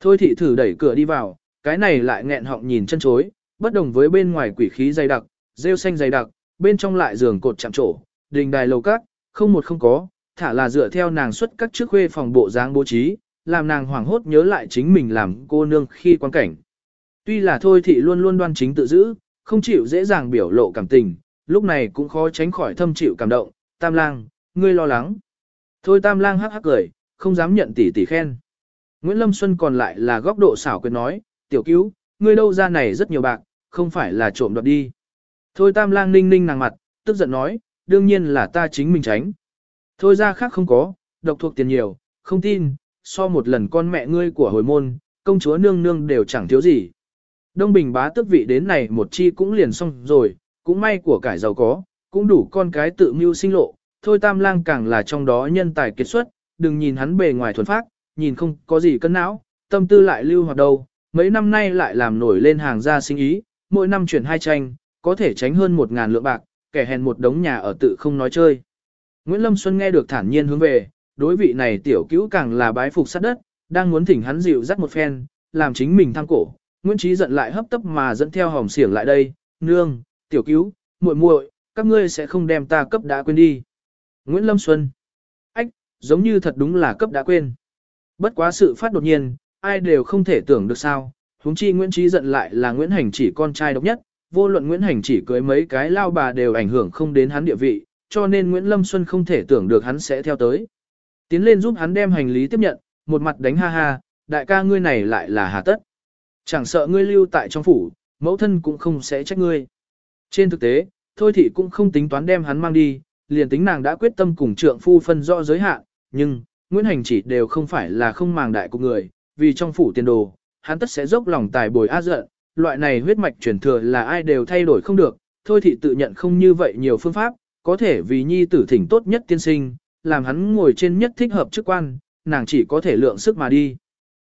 Thôi thị thử đẩy cửa đi vào, cái này lại nghẹn họng nhìn chân chối, bất đồng với bên ngoài quỷ khí dày đặc, rêu xanh dày đặc, bên trong lại giường cột chạm trổ, đình đài lầu các, không một không có, thả là dựa theo nàng xuất các trước khuê phòng bộ dáng bố trí, làm nàng hoảng hốt nhớ lại chính mình làm cô nương khi quan cảnh. Tuy là thôi thị luôn luôn đoan chính tự giữ, không chịu dễ dàng biểu lộ cảm tình, lúc này cũng khó tránh khỏi thâm chịu cảm động, tam lang, ngươi lo lắng. Thôi tam lang hắc hắc cười, không dám nhận tỷ tỷ khen. Nguyễn Lâm Xuân còn lại là góc độ xảo quyệt nói, tiểu cứu, ngươi đâu ra này rất nhiều bạc, không phải là trộm đoạt đi. Thôi tam lang ninh ninh nàng mặt, tức giận nói, đương nhiên là ta chính mình tránh. Thôi ra khác không có, độc thuộc tiền nhiều, không tin, so một lần con mẹ ngươi của hồi môn, công chúa nương nương đều chẳng thiếu gì. Đông Bình bá tước vị đến này một chi cũng liền xong rồi, cũng may của cải giàu có, cũng đủ con cái tự mưu sinh lộ, thôi tam lang càng là trong đó nhân tài kết xuất, đừng nhìn hắn bề ngoài thuần phát, nhìn không có gì cân não, tâm tư lại lưu hoạt đâu, mấy năm nay lại làm nổi lên hàng gia sinh ý, mỗi năm chuyển hai tranh, có thể tránh hơn một ngàn lượng bạc, kẻ hèn một đống nhà ở tự không nói chơi. Nguyễn Lâm Xuân nghe được thản nhiên hướng về, đối vị này tiểu cứu càng là bái phục sát đất, đang muốn thỉnh hắn dịu dắt một phen, làm chính mình thăng cổ. Nguyễn Trí giận lại hấp tấp mà dẫn theo hòm xiển lại đây, nương, tiểu cứu, muội muội, các ngươi sẽ không đem ta cấp đã quên đi. Nguyễn Lâm Xuân, ách, giống như thật đúng là cấp đã quên. Bất quá sự phát đột nhiên, ai đều không thể tưởng được sao, huống chi Nguyễn Trí giận lại là Nguyễn Hành chỉ con trai độc nhất, vô luận Nguyễn Hành chỉ cưới mấy cái lao bà đều ảnh hưởng không đến hắn địa vị, cho nên Nguyễn Lâm Xuân không thể tưởng được hắn sẽ theo tới. Tiến lên giúp hắn đem hành lý tiếp nhận, một mặt đánh ha ha, đại ca ngươi này lại là hà tất. Chẳng sợ ngươi lưu tại trong phủ, mẫu thân cũng không sẽ trách ngươi. Trên thực tế, thôi thị cũng không tính toán đem hắn mang đi, liền tính nàng đã quyết tâm cùng trượng phu phân rõ giới hạn, nhưng, Nguyễn Hành chỉ đều không phải là không màng đại của người, vì trong phủ tiền đồ, hắn tất sẽ dốc lòng tài bồi á giận, loại này huyết mạch truyền thừa là ai đều thay đổi không được, thôi thị tự nhận không như vậy nhiều phương pháp, có thể vì nhi tử thỉnh tốt nhất tiên sinh, làm hắn ngồi trên nhất thích hợp chức quan, nàng chỉ có thể lượng sức mà đi.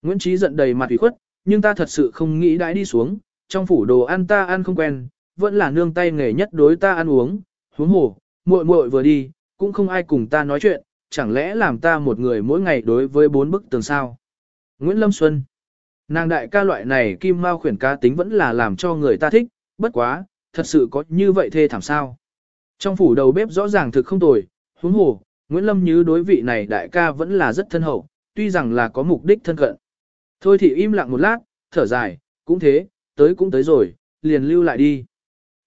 Nguyễn Trí giận đầy mặt ủy khuất, nhưng ta thật sự không nghĩ đãi đi xuống, trong phủ đồ ăn ta ăn không quen, vẫn là nương tay nghề nhất đối ta ăn uống, huống hồ, muội muội vừa đi, cũng không ai cùng ta nói chuyện, chẳng lẽ làm ta một người mỗi ngày đối với bốn bức tường sao. Nguyễn Lâm Xuân Nàng đại ca loại này kim mao khuyển cá tính vẫn là làm cho người ta thích, bất quá, thật sự có như vậy thê thảm sao. Trong phủ đầu bếp rõ ràng thực không tồi, huống hồ, Nguyễn Lâm Như đối vị này đại ca vẫn là rất thân hậu, tuy rằng là có mục đích thân cận. Thôi thì im lặng một lát, thở dài, cũng thế, tới cũng tới rồi, liền lưu lại đi.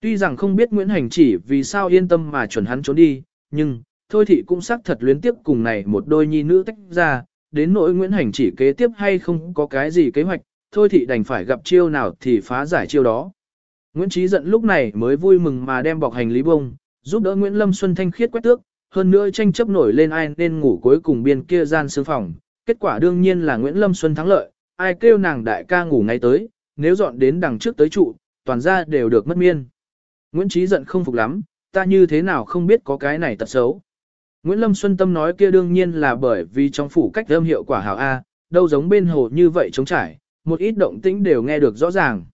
Tuy rằng không biết Nguyễn Hành chỉ vì sao yên tâm mà chuẩn hắn trốn đi, nhưng, thôi thì cũng xác thật luyến tiếp cùng này một đôi nhi nữ tách ra, đến nỗi Nguyễn Hành chỉ kế tiếp hay không có cái gì kế hoạch, thôi thì đành phải gặp chiêu nào thì phá giải chiêu đó. Nguyễn Trí giận lúc này mới vui mừng mà đem bọc hành lý bông, giúp đỡ Nguyễn Lâm Xuân thanh khiết quét tước, hơn nữa tranh chấp nổi lên ai nên ngủ cuối cùng biên kia gian sương phòng. Kết quả đương nhiên là Nguyễn Lâm Xuân thắng lợi, ai kêu nàng đại ca ngủ ngay tới, nếu dọn đến đằng trước tới trụ, toàn ra đều được mất miên. Nguyễn Trí giận không phục lắm, ta như thế nào không biết có cái này tật xấu. Nguyễn Lâm Xuân Tâm nói kia đương nhiên là bởi vì trong phủ cách âm hiệu quả hảo A, đâu giống bên hồ như vậy trống trải, một ít động tĩnh đều nghe được rõ ràng.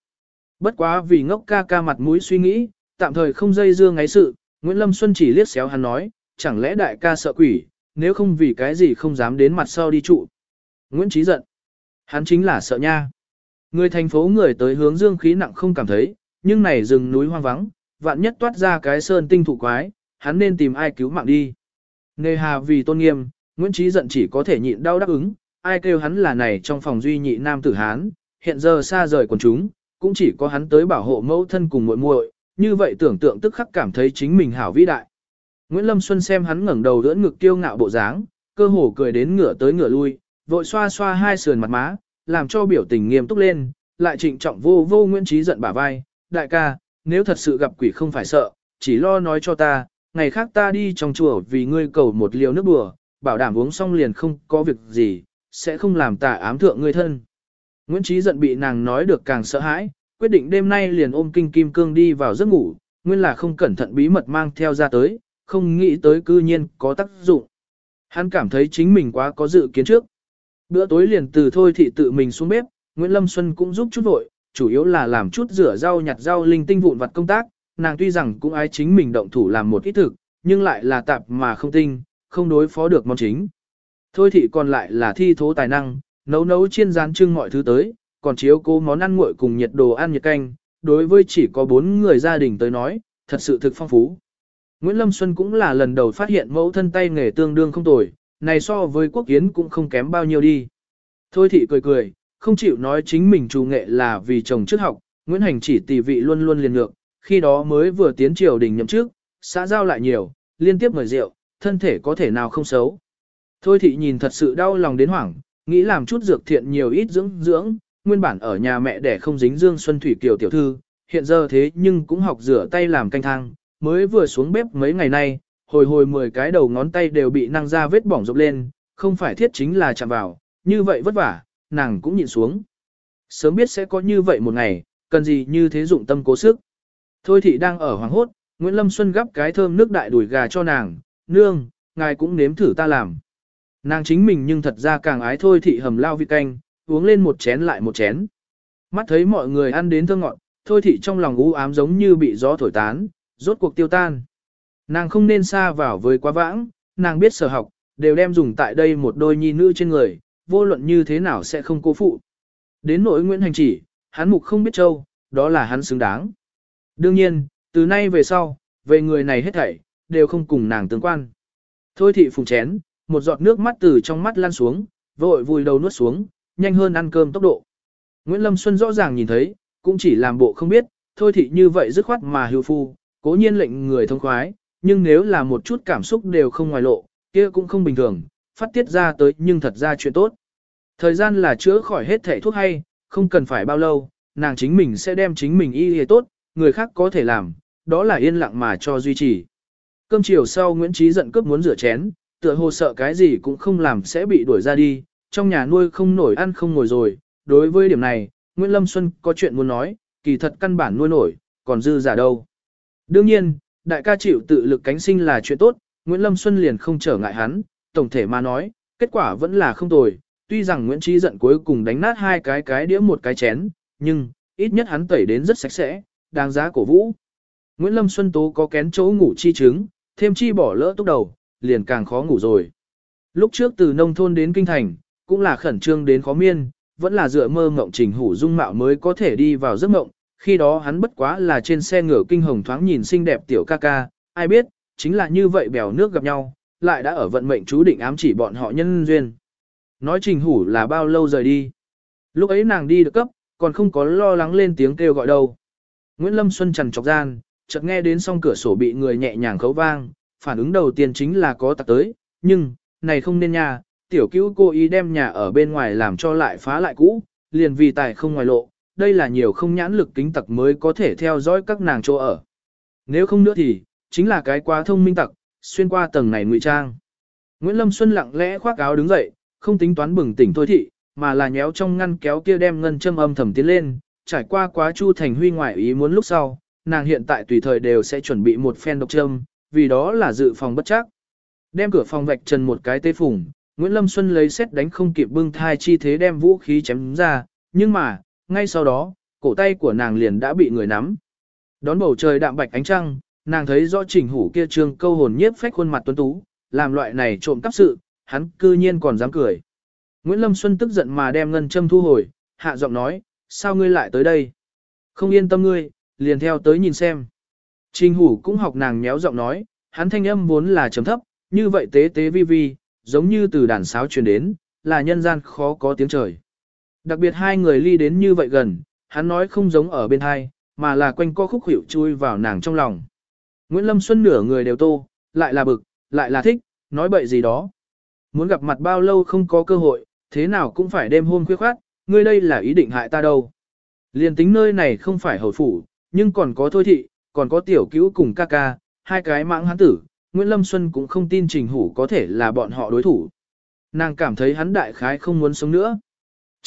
Bất quá vì ngốc ca ca mặt mũi suy nghĩ, tạm thời không dây dưa ngáy sự, Nguyễn Lâm Xuân chỉ liếc xéo hắn nói, chẳng lẽ đại ca sợ quỷ, nếu không vì cái gì không dám đến mặt sau đi trụ. Nguyễn Trí giận. Hắn chính là sợ nha. Người thành phố người tới hướng dương khí nặng không cảm thấy, nhưng này rừng núi hoang vắng, vạn nhất toát ra cái sơn tinh thủ quái, hắn nên tìm ai cứu mạng đi. Nề hà vì tôn nghiêm, Nguyễn Trí giận chỉ có thể nhịn đau đáp ứng, ai kêu hắn là này trong phòng duy nhị nam tử Hán, hiện giờ xa rời quần chúng, cũng chỉ có hắn tới bảo hộ mẫu thân cùng muội muội, như vậy tưởng tượng tức khắc cảm thấy chính mình hảo vĩ đại. Nguyễn Lâm Xuân xem hắn ngẩng đầu đỡ ngực kiêu ngạo bộ dáng, cơ hồ cười đến ngửa tới ngửa lui, vội xoa xoa hai sườn mặt má, làm cho biểu tình nghiêm túc lên, lại trịnh trọng vô vô Nguyễn Trí giận bả vai, đại ca, nếu thật sự gặp quỷ không phải sợ, chỉ lo nói cho ta, ngày khác ta đi trong chùa vì ngươi cầu một liều nước bùa, bảo đảm uống xong liền không có việc gì, sẽ không làm tà ám thượng ngươi thân. Nguyễn Trí giận bị nàng nói được càng sợ hãi, quyết định đêm nay liền ôm kinh kim cương đi vào giấc ngủ, nguyên là không cẩn thận bí mật mang theo ra tới, không nghĩ tới cư nhiên có tác dụng. Hắn cảm thấy chính mình quá có dự kiến trước. Bữa tối liền từ thôi thị tự mình xuống bếp, Nguyễn Lâm Xuân cũng giúp chút vội, chủ yếu là làm chút rửa rau nhặt rau linh tinh vụn vặt công tác, nàng tuy rằng cũng ái chính mình động thủ làm một ít thực, nhưng lại là tạp mà không tinh, không đối phó được món chính. Thôi thị còn lại là thi thố tài năng, nấu nấu chiên rán trưng mọi thứ tới, còn chiếu cố món ăn nguội cùng nhiệt đồ ăn nhiệt canh, đối với chỉ có bốn người gia đình tới nói, thật sự thực phong phú. Nguyễn Lâm Xuân cũng là lần đầu phát hiện mẫu thân tay nghề tương đương không tồi, này so với quốc kiến cũng không kém bao nhiêu đi. Thôi thị cười cười, không chịu nói chính mình trù nghệ là vì chồng trước học, Nguyễn Hành chỉ tỷ vị luôn luôn liền ngược, khi đó mới vừa tiến triều đình nhậm trước, xã giao lại nhiều, liên tiếp mời rượu, thân thể có thể nào không xấu. Thôi thị nhìn thật sự đau lòng đến hoảng, nghĩ làm chút dược thiện nhiều ít dưỡng dưỡng, nguyên bản ở nhà mẹ để không dính Dương Xuân Thủy Kiều tiểu thư, hiện giờ thế nhưng cũng học rửa tay làm canh thang, mới vừa xuống bếp mấy ngày nay, hồi hồi 10 cái đầu ngón tay đều bị năng ra vết bỏng rộp lên, không phải thiết chính là chạm vào, như vậy vất vả, nàng cũng nhịn xuống. Sớm biết sẽ có như vậy một ngày, cần gì như thế dụng tâm cố sức. Thôi thị đang ở hoàng hốt, Nguyễn Lâm Xuân gắp cái thơm nước đại đùi gà cho nàng, nương, ngài cũng nếm thử ta làm. Nàng chính mình nhưng thật ra càng ái thôi thị hầm lao vị canh, uống lên một chén lại một chén. Mắt thấy mọi người ăn đến thơ ngọn, thôi thị trong lòng u ám giống như bị gió thổi tán, rốt cuộc tiêu tan. Nàng không nên xa vào với quá vãng, nàng biết sở học, đều đem dùng tại đây một đôi nhi nữ trên người, vô luận như thế nào sẽ không cố phụ. Đến nỗi Nguyễn Hành chỉ, hắn mục không biết châu, đó là hắn xứng đáng. Đương nhiên, từ nay về sau, về người này hết thảy, đều không cùng nàng tương quan. Thôi thị phùng chén, một giọt nước mắt từ trong mắt lan xuống, vội vùi đầu nuốt xuống, nhanh hơn ăn cơm tốc độ. Nguyễn Lâm Xuân rõ ràng nhìn thấy, cũng chỉ làm bộ không biết, thôi thị như vậy dứt khoát mà hưu phu, cố nhiên lệnh người thông khoái, nhưng nếu là một chút cảm xúc đều không ngoài lộ, kia cũng không bình thường, phát tiết ra tới nhưng thật ra chuyện tốt. Thời gian là chữa khỏi hết thể thuốc hay, không cần phải bao lâu, nàng chính mình sẽ đem chính mình y y tốt, người khác có thể làm, đó là yên lặng mà cho duy trì. Cơm chiều sau Nguyễn Trí giận cướp muốn rửa chén, tựa hồ sợ cái gì cũng không làm sẽ bị đuổi ra đi, trong nhà nuôi không nổi ăn không ngồi rồi. Đối với điểm này, Nguyễn Lâm Xuân có chuyện muốn nói, kỳ thật căn bản nuôi nổi, còn dư giả đâu. Đương nhiên, đại ca chịu tự lực cánh sinh là chuyện tốt, Nguyễn Lâm Xuân liền không trở ngại hắn, tổng thể mà nói, kết quả vẫn là không tồi. Tuy rằng Nguyễn Trí giận cuối cùng đánh nát hai cái cái đĩa một cái chén, nhưng, ít nhất hắn tẩy đến rất sạch sẽ, đáng giá cổ vũ. Nguyễn Lâm Xuân Tố có kén chỗ ngủ chi chứng, thêm chi bỏ lỡ tốc đầu, liền càng khó ngủ rồi. Lúc trước từ nông thôn đến kinh thành, cũng là khẩn trương đến khó miên, vẫn là dựa mơ ngộng trình hủ dung mạo mới có thể đi vào giấc mộng, khi đó hắn bất quá là trên xe ngựa kinh hồng thoáng nhìn xinh đẹp tiểu ca ca, ai biết, chính là như vậy bèo nước gặp nhau, lại đã ở vận mệnh chú định ám chỉ bọn họ nhân duyên. Nói trình hủ là bao lâu rời đi. Lúc ấy nàng đi được cấp, còn không có lo lắng lên tiếng kêu gọi đâu. Nguyễn Lâm Xuân trần trọc gian, chợt nghe đến song cửa sổ bị người nhẹ nhàng khấu vang, phản ứng đầu tiên chính là có tặc tới, nhưng, này không nên nhà, tiểu cứu cô ý đem nhà ở bên ngoài làm cho lại phá lại cũ, liền vì tài không ngoài lộ, đây là nhiều không nhãn lực kính tặc mới có thể theo dõi các nàng chỗ ở. Nếu không nữa thì, chính là cái quá thông minh tặc, xuyên qua tầng này ngụy trang. Nguyễn Lâm Xuân lặng lẽ khoác áo đứng dậy, không tính toán bừng tỉnh thôi thị, mà là nhéo trong ngăn kéo kia đem ngân châm âm thầm tiến lên, trải qua quá Chu Thành Huy ngoại ý muốn lúc sau, nàng hiện tại tùy thời đều sẽ chuẩn bị một phen độc châm, vì đó là dự phòng bất chắc. Đem cửa phòng vạch trần một cái tê phủng, Nguyễn Lâm Xuân lấy xét đánh không kịp bưng thai chi thế đem vũ khí chém ra, nhưng mà, ngay sau đó, cổ tay của nàng liền đã bị người nắm. Đón bầu trời đạm bạch ánh trăng, nàng thấy rõ chỉnh hủ kia trương câu hồn nhiếp phách khuôn mặt tuấn tú, làm loại này trộm cắp sự, hắn cư nhiên còn dám cười. Nguyễn Lâm Xuân tức giận mà đem ngân châm thu hồi, hạ giọng nói, sao ngươi lại tới đây? Không yên tâm ngươi, liền theo tới nhìn xem. Trình hủ cũng học nàng méo giọng nói, hắn thanh âm vốn là trầm thấp, như vậy tế tế vi vi, giống như từ đàn sáo truyền đến, là nhân gian khó có tiếng trời. Đặc biệt hai người ly đến như vậy gần, hắn nói không giống ở bên hai, mà là quanh co khúc hiểu chui vào nàng trong lòng. Nguyễn Lâm Xuân nửa người đều tô, lại là bực, lại là thích, nói bậy gì đó. Muốn gặp mặt bao lâu không có cơ hội, thế nào cũng phải đêm hôm khuya khoát, ngươi đây là ý định hại ta đâu. Liên tính nơi này không phải hồi phủ, nhưng còn có thôi thị, còn có tiểu cứu cùng ca ca, hai cái mãng hắn tử, Nguyễn Lâm Xuân cũng không tin Trình Hủ có thể là bọn họ đối thủ. Nàng cảm thấy hắn đại khái không muốn sống nữa.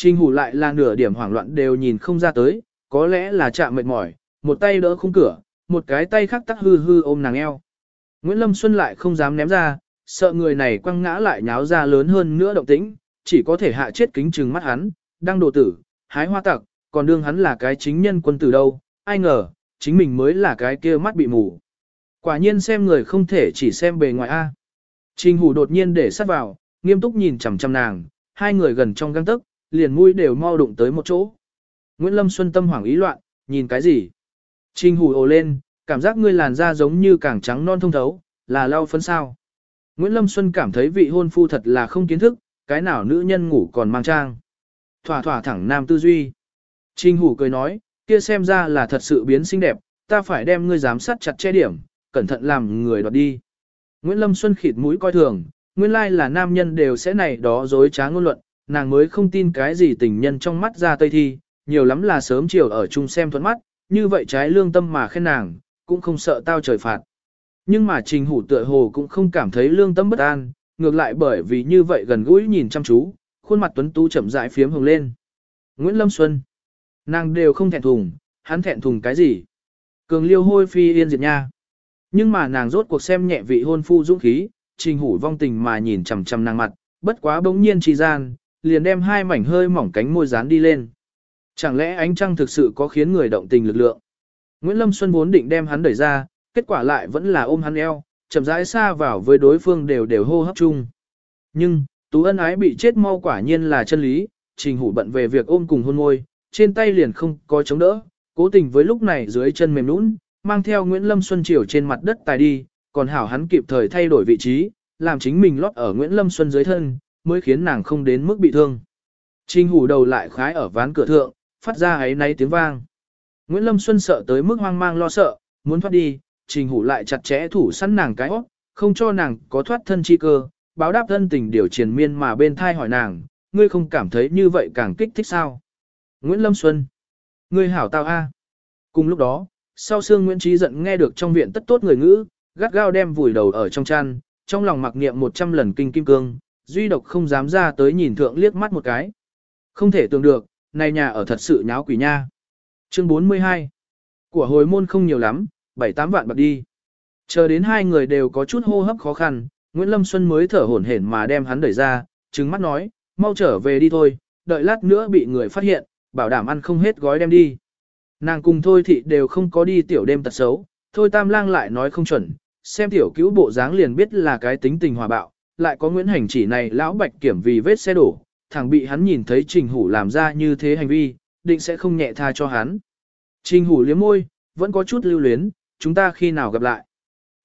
Trình Hủ lại là nửa điểm hoảng loạn đều nhìn không ra tới, có lẽ là chạm mệt mỏi, một tay đỡ khung cửa, một cái tay khác tắc hư hư ôm nàng eo. Nguyễn Lâm Xuân lại không dám ném ra, sợ người này quăng ngã lại nháo ra lớn hơn nữa động tĩnh, chỉ có thể hạ chết kính trừng mắt hắn, đang đồ tử, hái hoa tặc, còn đương hắn là cái chính nhân quân tử đâu, ai ngờ, chính mình mới là cái kia mắt bị mù. Quả nhiên xem người không thể chỉ xem bề ngoài A. Trình hủ đột nhiên để sát vào, nghiêm túc nhìn chằm chằm nàng, hai người gần trong găng tức, liền mũi đều mau đụng tới một chỗ. Nguyễn Lâm Xuân tâm hoảng ý loạn, nhìn cái gì? Trình hủ ồ lên, cảm giác ngươi làn da giống như càng trắng non thông thấu, là lau phấn sao. Nguyễn Lâm Xuân cảm thấy vị hôn phu thật là không kiến thức, cái nào nữ nhân ngủ còn mang trang. Thỏa thỏa thẳng nam tư duy. Trình hủ cười nói, kia xem ra là thật sự biến xinh đẹp, ta phải đem ngươi giám sát chặt che điểm, cẩn thận làm người đoạt đi. Nguyễn Lâm Xuân khịt mũi coi thường, nguyên lai là nam nhân đều sẽ này đó dối trá ngôn luận, nàng mới không tin cái gì tình nhân trong mắt ra tây thi, nhiều lắm là sớm chiều ở chung xem thuận mắt, như vậy trái lương tâm mà khen nàng, cũng không sợ tao trời phạt. Nhưng mà trình hủ tựa hồ cũng không cảm thấy lương tâm bất an, ngược lại bởi vì như vậy gần gũi nhìn chăm chú, khuôn mặt tuấn tú chậm rãi phiếm hồng lên. Nguyễn Lâm Xuân, nàng đều không thẹn thùng, hắn thẹn thùng cái gì? Cường liêu hôi phi yên diệt nha. Nhưng mà nàng rốt cuộc xem nhẹ vị hôn phu dũng khí, trình hủ vong tình mà nhìn chằm chằm nàng mặt, bất quá bỗng nhiên trì gian, liền đem hai mảnh hơi mỏng cánh môi dán đi lên. Chẳng lẽ ánh trăng thực sự có khiến người động tình lực lượng? Nguyễn Lâm Xuân vốn định đem hắn đẩy ra, kết quả lại vẫn là ôm hắn eo, chậm rãi xa vào với đối phương đều đều hô hấp chung. Nhưng, Tú ân ái bị chết mau quả nhiên là chân lý, trình hủ bận về việc ôm cùng hôn môi, trên tay liền không có chống đỡ, cố tình với lúc này dưới chân mềm nũng, mang theo Nguyễn Lâm Xuân chiều trên mặt đất tài đi, còn hảo hắn kịp thời thay đổi vị trí, làm chính mình lót ở Nguyễn Lâm Xuân dưới thân, mới khiến nàng không đến mức bị thương. Trình hủ đầu lại khái ở ván cửa thượng, phát ra ấy nay tiếng vang. Nguyễn Lâm Xuân sợ tới mức hoang mang lo sợ, muốn thoát đi, trình hủ lại chặt chẽ thủ sẵn nàng cái óc, không cho nàng có thoát thân chi cơ, báo đáp thân tình điều triền miên mà bên thai hỏi nàng, ngươi không cảm thấy như vậy càng kích thích sao? Nguyễn Lâm Xuân, ngươi hảo tao a. Cùng lúc đó, sau xương Nguyễn Trí giận nghe được trong viện tất tốt người ngữ, gắt gao đem vùi đầu ở trong chăn, trong lòng mặc niệm 100 lần kinh kim cương, duy độc không dám ra tới nhìn thượng liếc mắt một cái. Không thể tưởng được, này nhà ở thật sự nháo quỷ nha. Chương 42 Của hồi môn không nhiều lắm, 7-8 vạn bạc đi. Chờ đến hai người đều có chút hô hấp khó khăn, Nguyễn Lâm Xuân mới thở hổn hển mà đem hắn đẩy ra, trừng mắt nói, mau trở về đi thôi, đợi lát nữa bị người phát hiện, bảo đảm ăn không hết gói đem đi. Nàng cùng thôi thị đều không có đi tiểu đêm tật xấu, thôi tam lang lại nói không chuẩn, xem tiểu cứu bộ dáng liền biết là cái tính tình hòa bạo, lại có Nguyễn Hành chỉ này lão bạch kiểm vì vết xe đổ, thằng bị hắn nhìn thấy trình hủ làm ra như thế hành vi, định sẽ không nhẹ tha cho hắn. Trình hủ liếm môi, vẫn có chút lưu luyến, chúng ta khi nào gặp lại.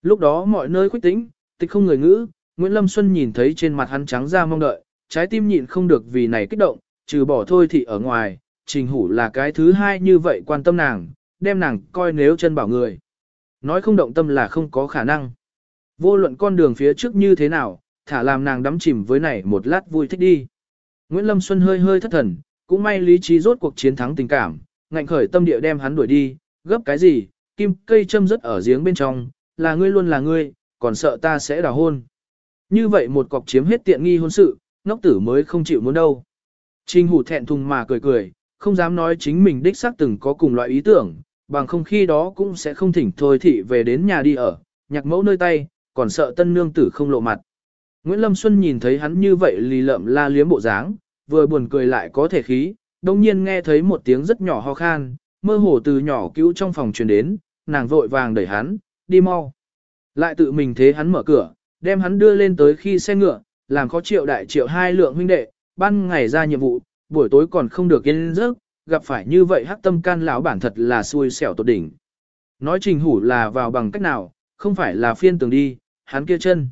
Lúc đó mọi nơi khuếch tĩnh, tịch không người ngữ, Nguyễn Lâm Xuân nhìn thấy trên mặt hắn trắng ra mong đợi, trái tim nhịn không được vì này kích động, trừ bỏ thôi thì ở ngoài, trình hủ là cái thứ hai như vậy quan tâm nàng, đem nàng coi nếu chân bảo người. Nói không động tâm là không có khả năng. Vô luận con đường phía trước như thế nào, thả làm nàng đắm chìm với này một lát vui thích đi. Nguyễn Lâm Xuân hơi hơi thất thần, cũng may lý trí rốt cuộc chiến thắng tình cảm, ngạnh khởi tâm địa đem hắn đuổi đi, gấp cái gì, kim cây châm rất ở giếng bên trong, là ngươi luôn là ngươi, còn sợ ta sẽ đào hôn. Như vậy một cọc chiếm hết tiện nghi hôn sự, ngốc tử mới không chịu muốn đâu. Trình hủ thẹn thùng mà cười cười, không dám nói chính mình đích xác từng có cùng loại ý tưởng, bằng không khi đó cũng sẽ không thỉnh thôi thị về đến nhà đi ở, nhạc mẫu nơi tay, còn sợ tân nương tử không lộ mặt. Nguyễn Lâm Xuân nhìn thấy hắn như vậy lì lợm la liếm bộ dáng, vừa buồn cười lại có thể khí, đồng nhiên nghe thấy một tiếng rất nhỏ ho khan, mơ hồ từ nhỏ cứu trong phòng truyền đến, nàng vội vàng đẩy hắn, đi mau. Lại tự mình thế hắn mở cửa, đem hắn đưa lên tới khi xe ngựa, làm khó triệu đại triệu hai lượng huynh đệ, ban ngày ra nhiệm vụ, buổi tối còn không được yên giấc, gặp phải như vậy hắc tâm can lão bản thật là xui xẻo tột đỉnh. Nói trình hủ là vào bằng cách nào, không phải là phiên tường đi, hắn kia chân.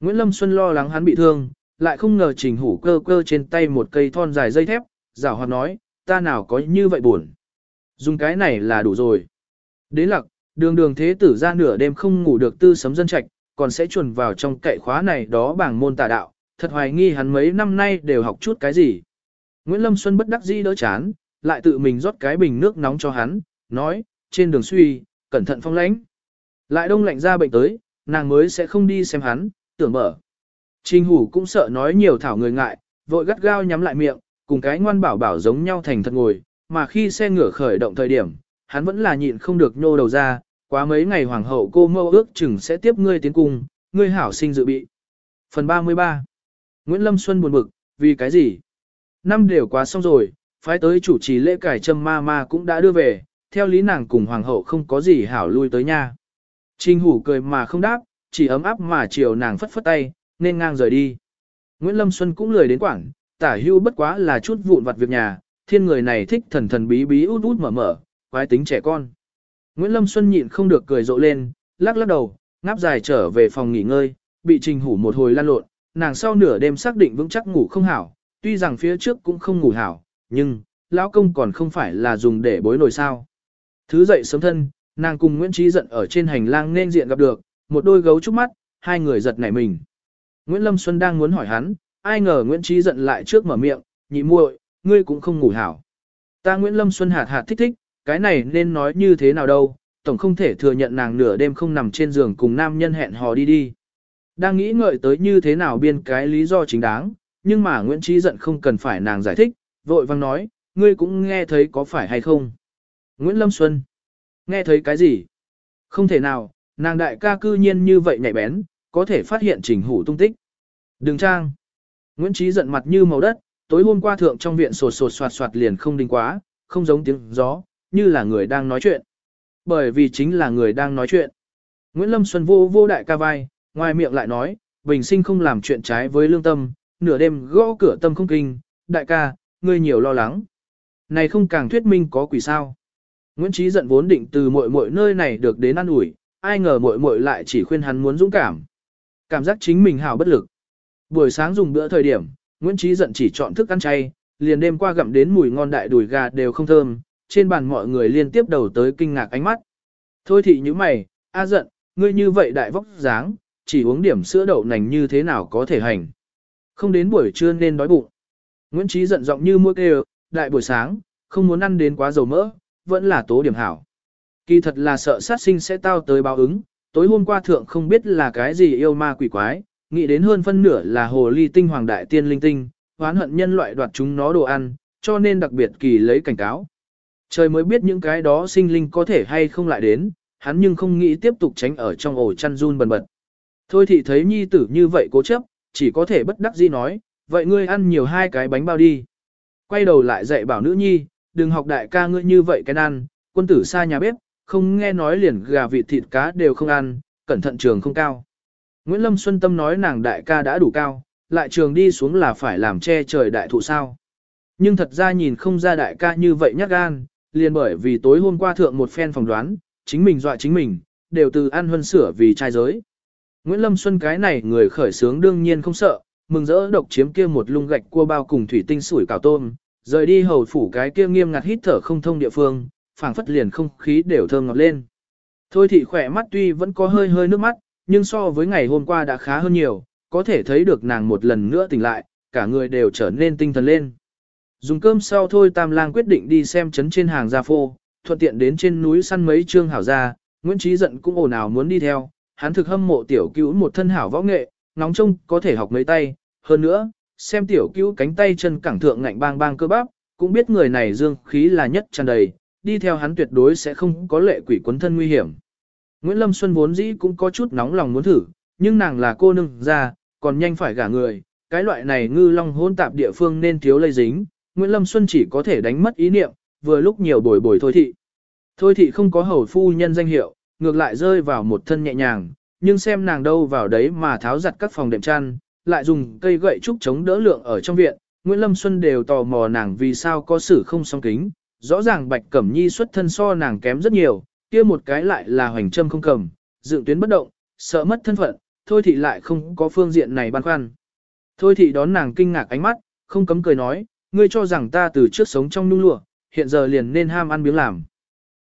Nguyễn Lâm Xuân lo lắng hắn bị thương, lại không ngờ trình hủ cơ cơ trên tay một cây thon dài dây thép, rảo hoạt nói, ta nào có như vậy buồn. Dùng cái này là đủ rồi. Đến lặc, đường đường thế tử ra nửa đêm không ngủ được tư sấm dân trạch, còn sẽ chuẩn vào trong cậy khóa này đó bảng môn tà đạo, thật hoài nghi hắn mấy năm nay đều học chút cái gì. Nguyễn Lâm Xuân bất đắc dĩ đỡ chán, lại tự mình rót cái bình nước nóng cho hắn, nói, trên đường suy, cẩn thận phong lãnh. Lại đông lạnh ra bệnh tới, nàng mới sẽ không đi xem hắn, tưởng mở. Trình hủ cũng sợ nói nhiều thảo người ngại, vội gắt gao nhắm lại miệng, cùng cái ngoan bảo bảo giống nhau thành thật ngồi, mà khi xe ngựa khởi động thời điểm, hắn vẫn là nhịn không được nhô đầu ra, quá mấy ngày hoàng hậu cô mâu ước chừng sẽ tiếp ngươi tiến cung, ngươi hảo sinh dự bị. Phần 33 Nguyễn Lâm Xuân buồn bực, vì cái gì? Năm đều quá xong rồi, phái tới chủ trì lễ cải trâm ma ma cũng đã đưa về, theo lý nàng cùng hoàng hậu không có gì hảo lui tới nha. Trình hủ cười mà không đáp, chỉ ấm áp mà chiều nàng phất phất tay, nên ngang rời đi. Nguyễn Lâm Xuân cũng lười đến quảng, tả hưu bất quá là chút vụn vặt việc nhà, thiên người này thích thần thần bí bí út út mở mở, quái tính trẻ con. Nguyễn Lâm Xuân nhịn không được cười rộ lên, lắc lắc đầu, ngáp dài trở về phòng nghỉ ngơi, bị trình hủ một hồi lan lộn, nàng sau nửa đêm xác định vững chắc ngủ không hảo, tuy rằng phía trước cũng không ngủ hảo, nhưng, lão công còn không phải là dùng để bối nổi sao. Thứ dậy sớm thân, nàng cùng Nguyễn Trí giận ở trên hành lang nên diện gặp được, một đôi gấu trúc mắt, hai người giật nảy mình. Nguyễn Lâm Xuân đang muốn hỏi hắn, ai ngờ Nguyễn Trí giận lại trước mở miệng, nhị muội, ngươi cũng không ngủ hảo. Ta Nguyễn Lâm Xuân hạt hạt thích thích, cái này nên nói như thế nào đâu, tổng không thể thừa nhận nàng nửa đêm không nằm trên giường cùng nam nhân hẹn hò đi đi. Đang nghĩ ngợi tới như thế nào biên cái lý do chính đáng, nhưng mà Nguyễn Trí giận không cần phải nàng giải thích, vội vang nói, ngươi cũng nghe thấy có phải hay không. Nguyễn Lâm Xuân, nghe thấy cái gì? Không thể nào, nàng đại ca cư nhiên như vậy nhạy bén, có thể phát hiện trình hủ tung tích. Đừng trang. Nguyễn Trí giận mặt như màu đất, tối hôm qua thượng trong viện sột sột soạt soạt liền không đình quá, không giống tiếng gió, như là người đang nói chuyện. Bởi vì chính là người đang nói chuyện. Nguyễn Lâm Xuân vô vô đại ca vai, ngoài miệng lại nói, bình sinh không làm chuyện trái với lương tâm, nửa đêm gõ cửa tâm không kinh, đại ca, ngươi nhiều lo lắng. Này không càng thuyết minh có quỷ sao. Nguyễn Trí giận vốn định từ mọi mọi nơi này được đến ăn ủi, ai ngờ muội muội lại chỉ khuyên hắn muốn dũng cảm. Cảm giác chính mình hào bất lực. Buổi sáng dùng bữa thời điểm, Nguyễn Trí giận chỉ chọn thức ăn chay, liền đêm qua gặm đến mùi ngon đại đùi gà đều không thơm, trên bàn mọi người liên tiếp đầu tới kinh ngạc ánh mắt. Thôi thì như mày, a giận, ngươi như vậy đại vóc dáng, chỉ uống điểm sữa đậu nành như thế nào có thể hành. Không đến buổi trưa nên đói bụng. Nguyễn Trí giận giọng như mua kêu, đại buổi sáng, không muốn ăn đến quá dầu mỡ, vẫn là tố điểm hảo. Kỳ thật là sợ sát sinh sẽ tao tới báo ứng, tối hôm qua thượng không biết là cái gì yêu ma quỷ quái, nghĩ đến hơn phân nửa là hồ ly tinh hoàng đại tiên linh tinh, hoán hận nhân loại đoạt chúng nó đồ ăn, cho nên đặc biệt kỳ lấy cảnh cáo. Trời mới biết những cái đó sinh linh có thể hay không lại đến, hắn nhưng không nghĩ tiếp tục tránh ở trong ổ chăn run bần bật. Thôi thì thấy nhi tử như vậy cố chấp, chỉ có thể bất đắc dĩ nói, vậy ngươi ăn nhiều hai cái bánh bao đi. Quay đầu lại dạy bảo nữ nhi, đừng học đại ca ngươi như vậy cái ăn, quân tử xa nhà bếp, không nghe nói liền gà vịt thịt cá đều không ăn, cẩn thận trường không cao. Nguyễn Lâm Xuân Tâm nói nàng đại ca đã đủ cao, lại trường đi xuống là phải làm che trời đại thụ sao. Nhưng thật ra nhìn không ra đại ca như vậy nhát gan, liền bởi vì tối hôm qua thượng một phen phòng đoán, chính mình dọa chính mình, đều từ ăn huân sửa vì trai giới. Nguyễn Lâm Xuân cái này người khởi sướng đương nhiên không sợ, mừng rỡ độc chiếm kia một lung gạch cua bao cùng thủy tinh sủi cảo tôm, rời đi hầu phủ cái kia nghiêm ngặt hít thở không thông địa phương, phảng phất liền không khí đều thơm ngọt lên. Thôi thị khỏe mắt tuy vẫn có hơi hơi nước mắt, nhưng so với ngày hôm qua đã khá hơn nhiều, có thể thấy được nàng một lần nữa tỉnh lại, cả người đều trở nên tinh thần lên. Dùng cơm sau thôi Tam Lang quyết định đi xem chấn trên hàng gia phô, thuận tiện đến trên núi săn mấy trương hảo gia, Nguyễn Trí giận cũng ồn ào muốn đi theo, hắn thực hâm mộ tiểu cứu một thân hảo võ nghệ, nóng trông có thể học mấy tay, hơn nữa, xem tiểu cứu cánh tay chân cẳng thượng ngạnh bang bang cơ bắp, cũng biết người này dương khí là nhất tràn đầy, đi theo hắn tuyệt đối sẽ không có lệ quỷ quấn thân nguy hiểm. Nguyễn Lâm Xuân vốn dĩ cũng có chút nóng lòng muốn thử, nhưng nàng là cô nương ra, còn nhanh phải gả người, cái loại này ngư long hôn tạp địa phương nên thiếu lây dính, Nguyễn Lâm Xuân chỉ có thể đánh mất ý niệm, vừa lúc nhiều bồi bồi thôi thị. Thôi thị không có hầu phu nhân danh hiệu, ngược lại rơi vào một thân nhẹ nhàng, nhưng xem nàng đâu vào đấy mà tháo giặt các phòng đệm chăn, lại dùng cây gậy trúc chống đỡ lượng ở trong viện, Nguyễn Lâm Xuân đều tò mò nàng vì sao có sử không song kính, rõ ràng Bạch Cẩm Nhi xuất thân so nàng kém rất nhiều, kia một cái lại là hoành châm không cầm, dựng tuyến bất động, sợ mất thân phận, thôi thị lại không có phương diện này băn khoăn. Thôi thị đón nàng kinh ngạc ánh mắt, không cấm cười nói, ngươi cho rằng ta từ trước sống trong nhung lụa, hiện giờ liền nên ham ăn biếng làm.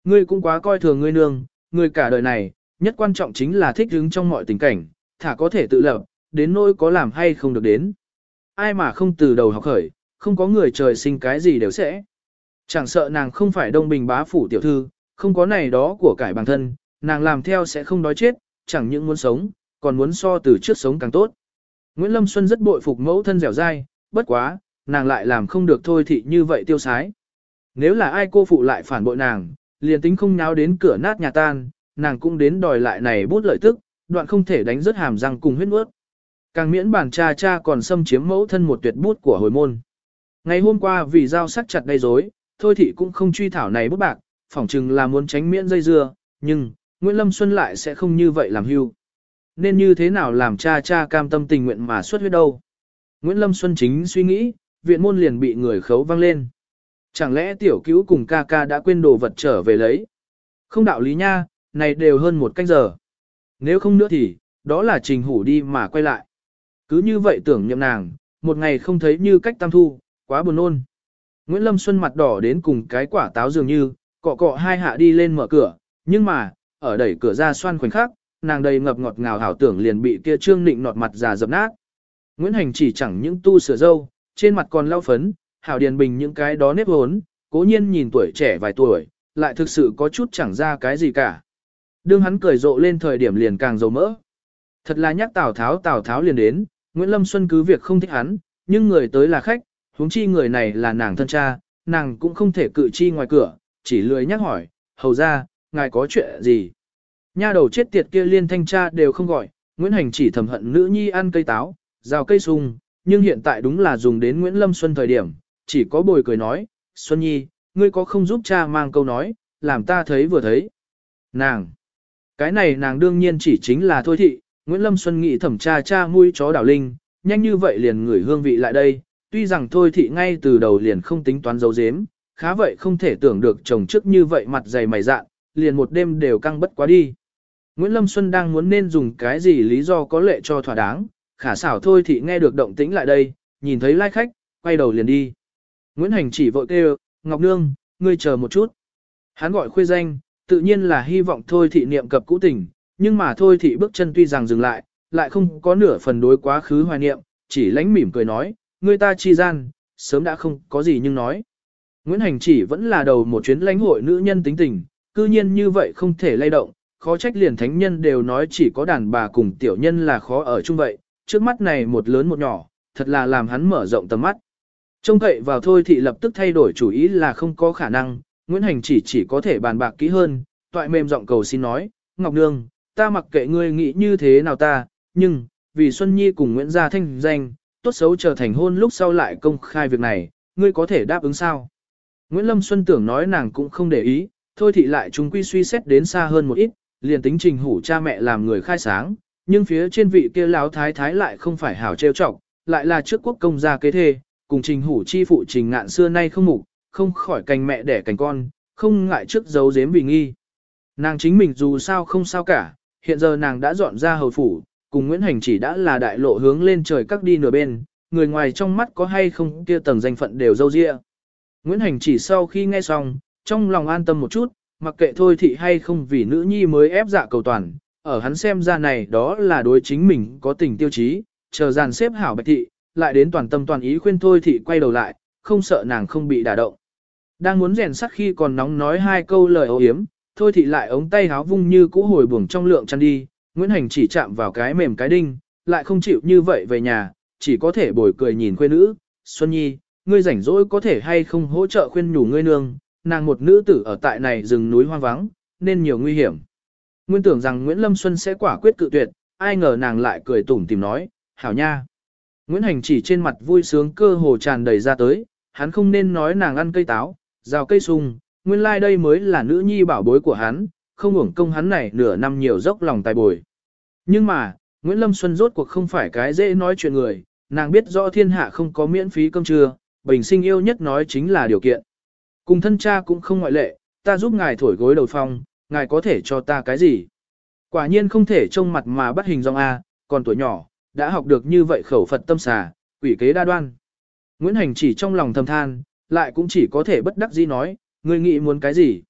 Ngươi cũng quá coi thường ngươi nương, ngươi cả đời này, nhất quan trọng chính là thích ứng trong mọi tình cảnh, thả có thể tự lập, đến nỗi có làm hay không được đến. Ai mà không từ đầu học khởi, không có người trời sinh cái gì đều sẽ. Chẳng sợ nàng không phải đông bình bá phủ tiểu thư, không có này đó của cải bản thân, nàng làm theo sẽ không đói chết, chẳng những muốn sống, còn muốn so từ trước sống càng tốt. Nguyễn Lâm Xuân rất bội phục mẫu thân dẻo dai, bất quá, nàng lại làm không được thôi thì như vậy tiêu sái. Nếu là ai cô phụ lại phản bội nàng, liền tính không nháo đến cửa nát nhà tan, nàng cũng đến đòi lại này bút lợi tức, đoạn không thể đánh rớt hàm răng cùng huyết ướt. Càng miễn bản cha cha còn xâm chiếm mẫu thân một tuyệt bút của hồi môn. Ngày hôm qua vì giao sắc chặt gây rối, thôi thị cũng không truy thảo này bút bạc, phỏng chừng là muốn tránh miễn dây dưa, nhưng, Nguyễn Lâm Xuân lại sẽ không như vậy làm hưu. Nên như thế nào làm cha cha cam tâm tình nguyện mà xuất huyết đâu. Nguyễn Lâm Xuân chính suy nghĩ, viện môn liền bị người khấu văng lên. Chẳng lẽ tiểu cứu cùng ca ca đã quên đồ vật trở về lấy? Không đạo lý nha, này đều hơn một canh giờ. Nếu không nữa thì, đó là trình hủ đi mà quay lại. Cứ như vậy tưởng nhậm nàng, một ngày không thấy như cách tam thu, quá buồn nôn. Nguyễn Lâm Xuân mặt đỏ đến cùng cái quả táo dường như, cọ cọ hai hạ đi lên mở cửa, nhưng mà, ở đẩy cửa ra xoan khoảnh khắc, nàng đầy ngập ngọt ngào hảo tưởng liền bị kia trương nịnh nọt mặt già dập nát. Nguyễn Hành chỉ chẳng những tu sửa dâu, trên mặt còn lau phấn, hảo điền bình những cái đó nếp hốn, cố nhiên nhìn tuổi trẻ vài tuổi, lại thực sự có chút chẳng ra cái gì cả. Đương hắn cười rộ lên thời điểm liền càng dầu mỡ. Thật là nhắc Tào Tháo Tào Tháo liền đến, Nguyễn Lâm Xuân cứ việc không thích hắn, nhưng người tới là khách, huống chi người này là nàng thân cha, nàng cũng không thể cự chi ngoài cửa, chỉ lười nhắc hỏi, hầu ra, ngài có chuyện gì? Nha đầu chết tiệt kia liên thanh cha đều không gọi, Nguyễn Hành chỉ thầm hận nữ nhi ăn cây táo, rào cây sung, nhưng hiện tại đúng là dùng đến Nguyễn Lâm Xuân thời điểm, chỉ có bồi cười nói, Xuân Nhi, ngươi có không giúp cha mang câu nói, làm ta thấy vừa thấy. Nàng! Cái này nàng đương nhiên chỉ chính là thôi thị, Nguyễn Lâm Xuân nghĩ thẩm cha cha mũi chó đảo linh, nhanh như vậy liền ngửi hương vị lại đây, tuy rằng thôi thị ngay từ đầu liền không tính toán dấu dếm, khá vậy không thể tưởng được chồng trước như vậy mặt dày mày dạn, liền một đêm đều căng bất quá đi. Nguyễn Lâm Xuân đang muốn nên dùng cái gì lý do có lệ cho thỏa đáng, khả xảo thôi thị nghe được động tĩnh lại đây, nhìn thấy lai khách, quay đầu liền đi. Nguyễn Hành chỉ vội kêu, Ngọc Nương, ngươi chờ một chút. Hắn gọi khuê danh, tự nhiên là hy vọng thôi thị niệm cập cũ tình, nhưng mà thôi thị bước chân tuy rằng dừng lại, lại không có nửa phần đối quá khứ hoài niệm, chỉ lánh mỉm cười nói, Người ta chi gian, sớm đã không có gì nhưng nói. Nguyễn Hành chỉ vẫn là đầu một chuyến lãnh hội nữ nhân tính tình, cư nhiên như vậy không thể lay động, khó trách liền thánh nhân đều nói chỉ có đàn bà cùng tiểu nhân là khó ở chung vậy, trước mắt này một lớn một nhỏ, thật là làm hắn mở rộng tầm mắt. Trông cậy vào thôi thì lập tức thay đổi chủ ý là không có khả năng, Nguyễn Hành chỉ chỉ có thể bàn bạc kỹ hơn, toại mềm giọng cầu xin nói, Ngọc Nương, ta mặc kệ ngươi nghĩ như thế nào ta, nhưng, vì Xuân Nhi cùng Nguyễn Gia thanh danh, tốt xấu trở thành hôn lúc sau lại công khai việc này, ngươi có thể đáp ứng sao? Nguyễn Lâm Xuân tưởng nói nàng cũng không để ý, thôi thị lại chúng quy suy xét đến xa hơn một ít, liền tính trình hủ cha mẹ làm người khai sáng, nhưng phía trên vị kia láo thái thái lại không phải hảo trêu chọc, lại là trước quốc công gia kế thê, cùng trình hủ chi phụ trình ngạn xưa nay không mục, không khỏi cành mẹ đẻ cành con, không ngại trước giấu giếm vì nghi. Nàng chính mình dù sao không sao cả, hiện giờ nàng đã dọn ra hầu phủ, cùng Nguyễn Hành chỉ đã là đại lộ hướng lên trời các đi nửa bên, người ngoài trong mắt có hay không kia tầng danh phận đều dâu dịa. Nguyễn Hành chỉ sau khi nghe xong, trong lòng an tâm một chút, mặc kệ thôi thị hay không vì nữ nhi mới ép dạ cầu toàn, ở hắn xem ra này đó là đối chính mình có tình tiêu chí, chờ dàn xếp hảo bạch thị, lại đến toàn tâm toàn ý khuyên thôi thị quay đầu lại, không sợ nàng không bị đả động. Đang muốn rèn sắt khi còn nóng nói hai câu lời ấu hiếm, thôi thị lại ống tay háo vung như cũ hồi buồng trong lượng chăn đi, Nguyễn Hành chỉ chạm vào cái mềm cái đinh, lại không chịu như vậy về nhà, chỉ có thể bồi cười nhìn quê nữ, Xuân Nhi, ngươi rảnh rỗi có thể hay không hỗ trợ khuyên nhủ ngươi nương, nàng một nữ tử ở tại này rừng núi hoang vắng, nên nhiều nguy hiểm. Nguyên tưởng rằng Nguyễn Lâm Xuân sẽ quả quyết cự tuyệt, ai ngờ nàng lại cười tủm tìm nói, hảo nha. Nguyễn Hành chỉ trên mặt vui sướng cơ hồ tràn đầy ra tới, hắn không nên nói nàng ăn cây táo, rào cây sung, nguyên lai like đây mới là nữ nhi bảo bối của hắn, không uổng công hắn này nửa năm nhiều dốc lòng tài bồi. Nhưng mà, Nguyễn Lâm Xuân rốt cuộc không phải cái dễ nói chuyện người, nàng biết rõ thiên hạ không có miễn phí cơm trưa, bình sinh yêu nhất nói chính là điều kiện. Cùng thân cha cũng không ngoại lệ, ta giúp ngài thổi gối đầu phong, ngài có thể cho ta cái gì? Quả nhiên không thể trông mặt mà bắt hình dong A, còn tuổi nhỏ, đã học được như vậy khẩu Phật tâm xà, quỷ kế đa đoan. Nguyễn Hành chỉ trong lòng thầm than, lại cũng chỉ có thể bất đắc dĩ nói, ngươi nghĩ muốn cái gì?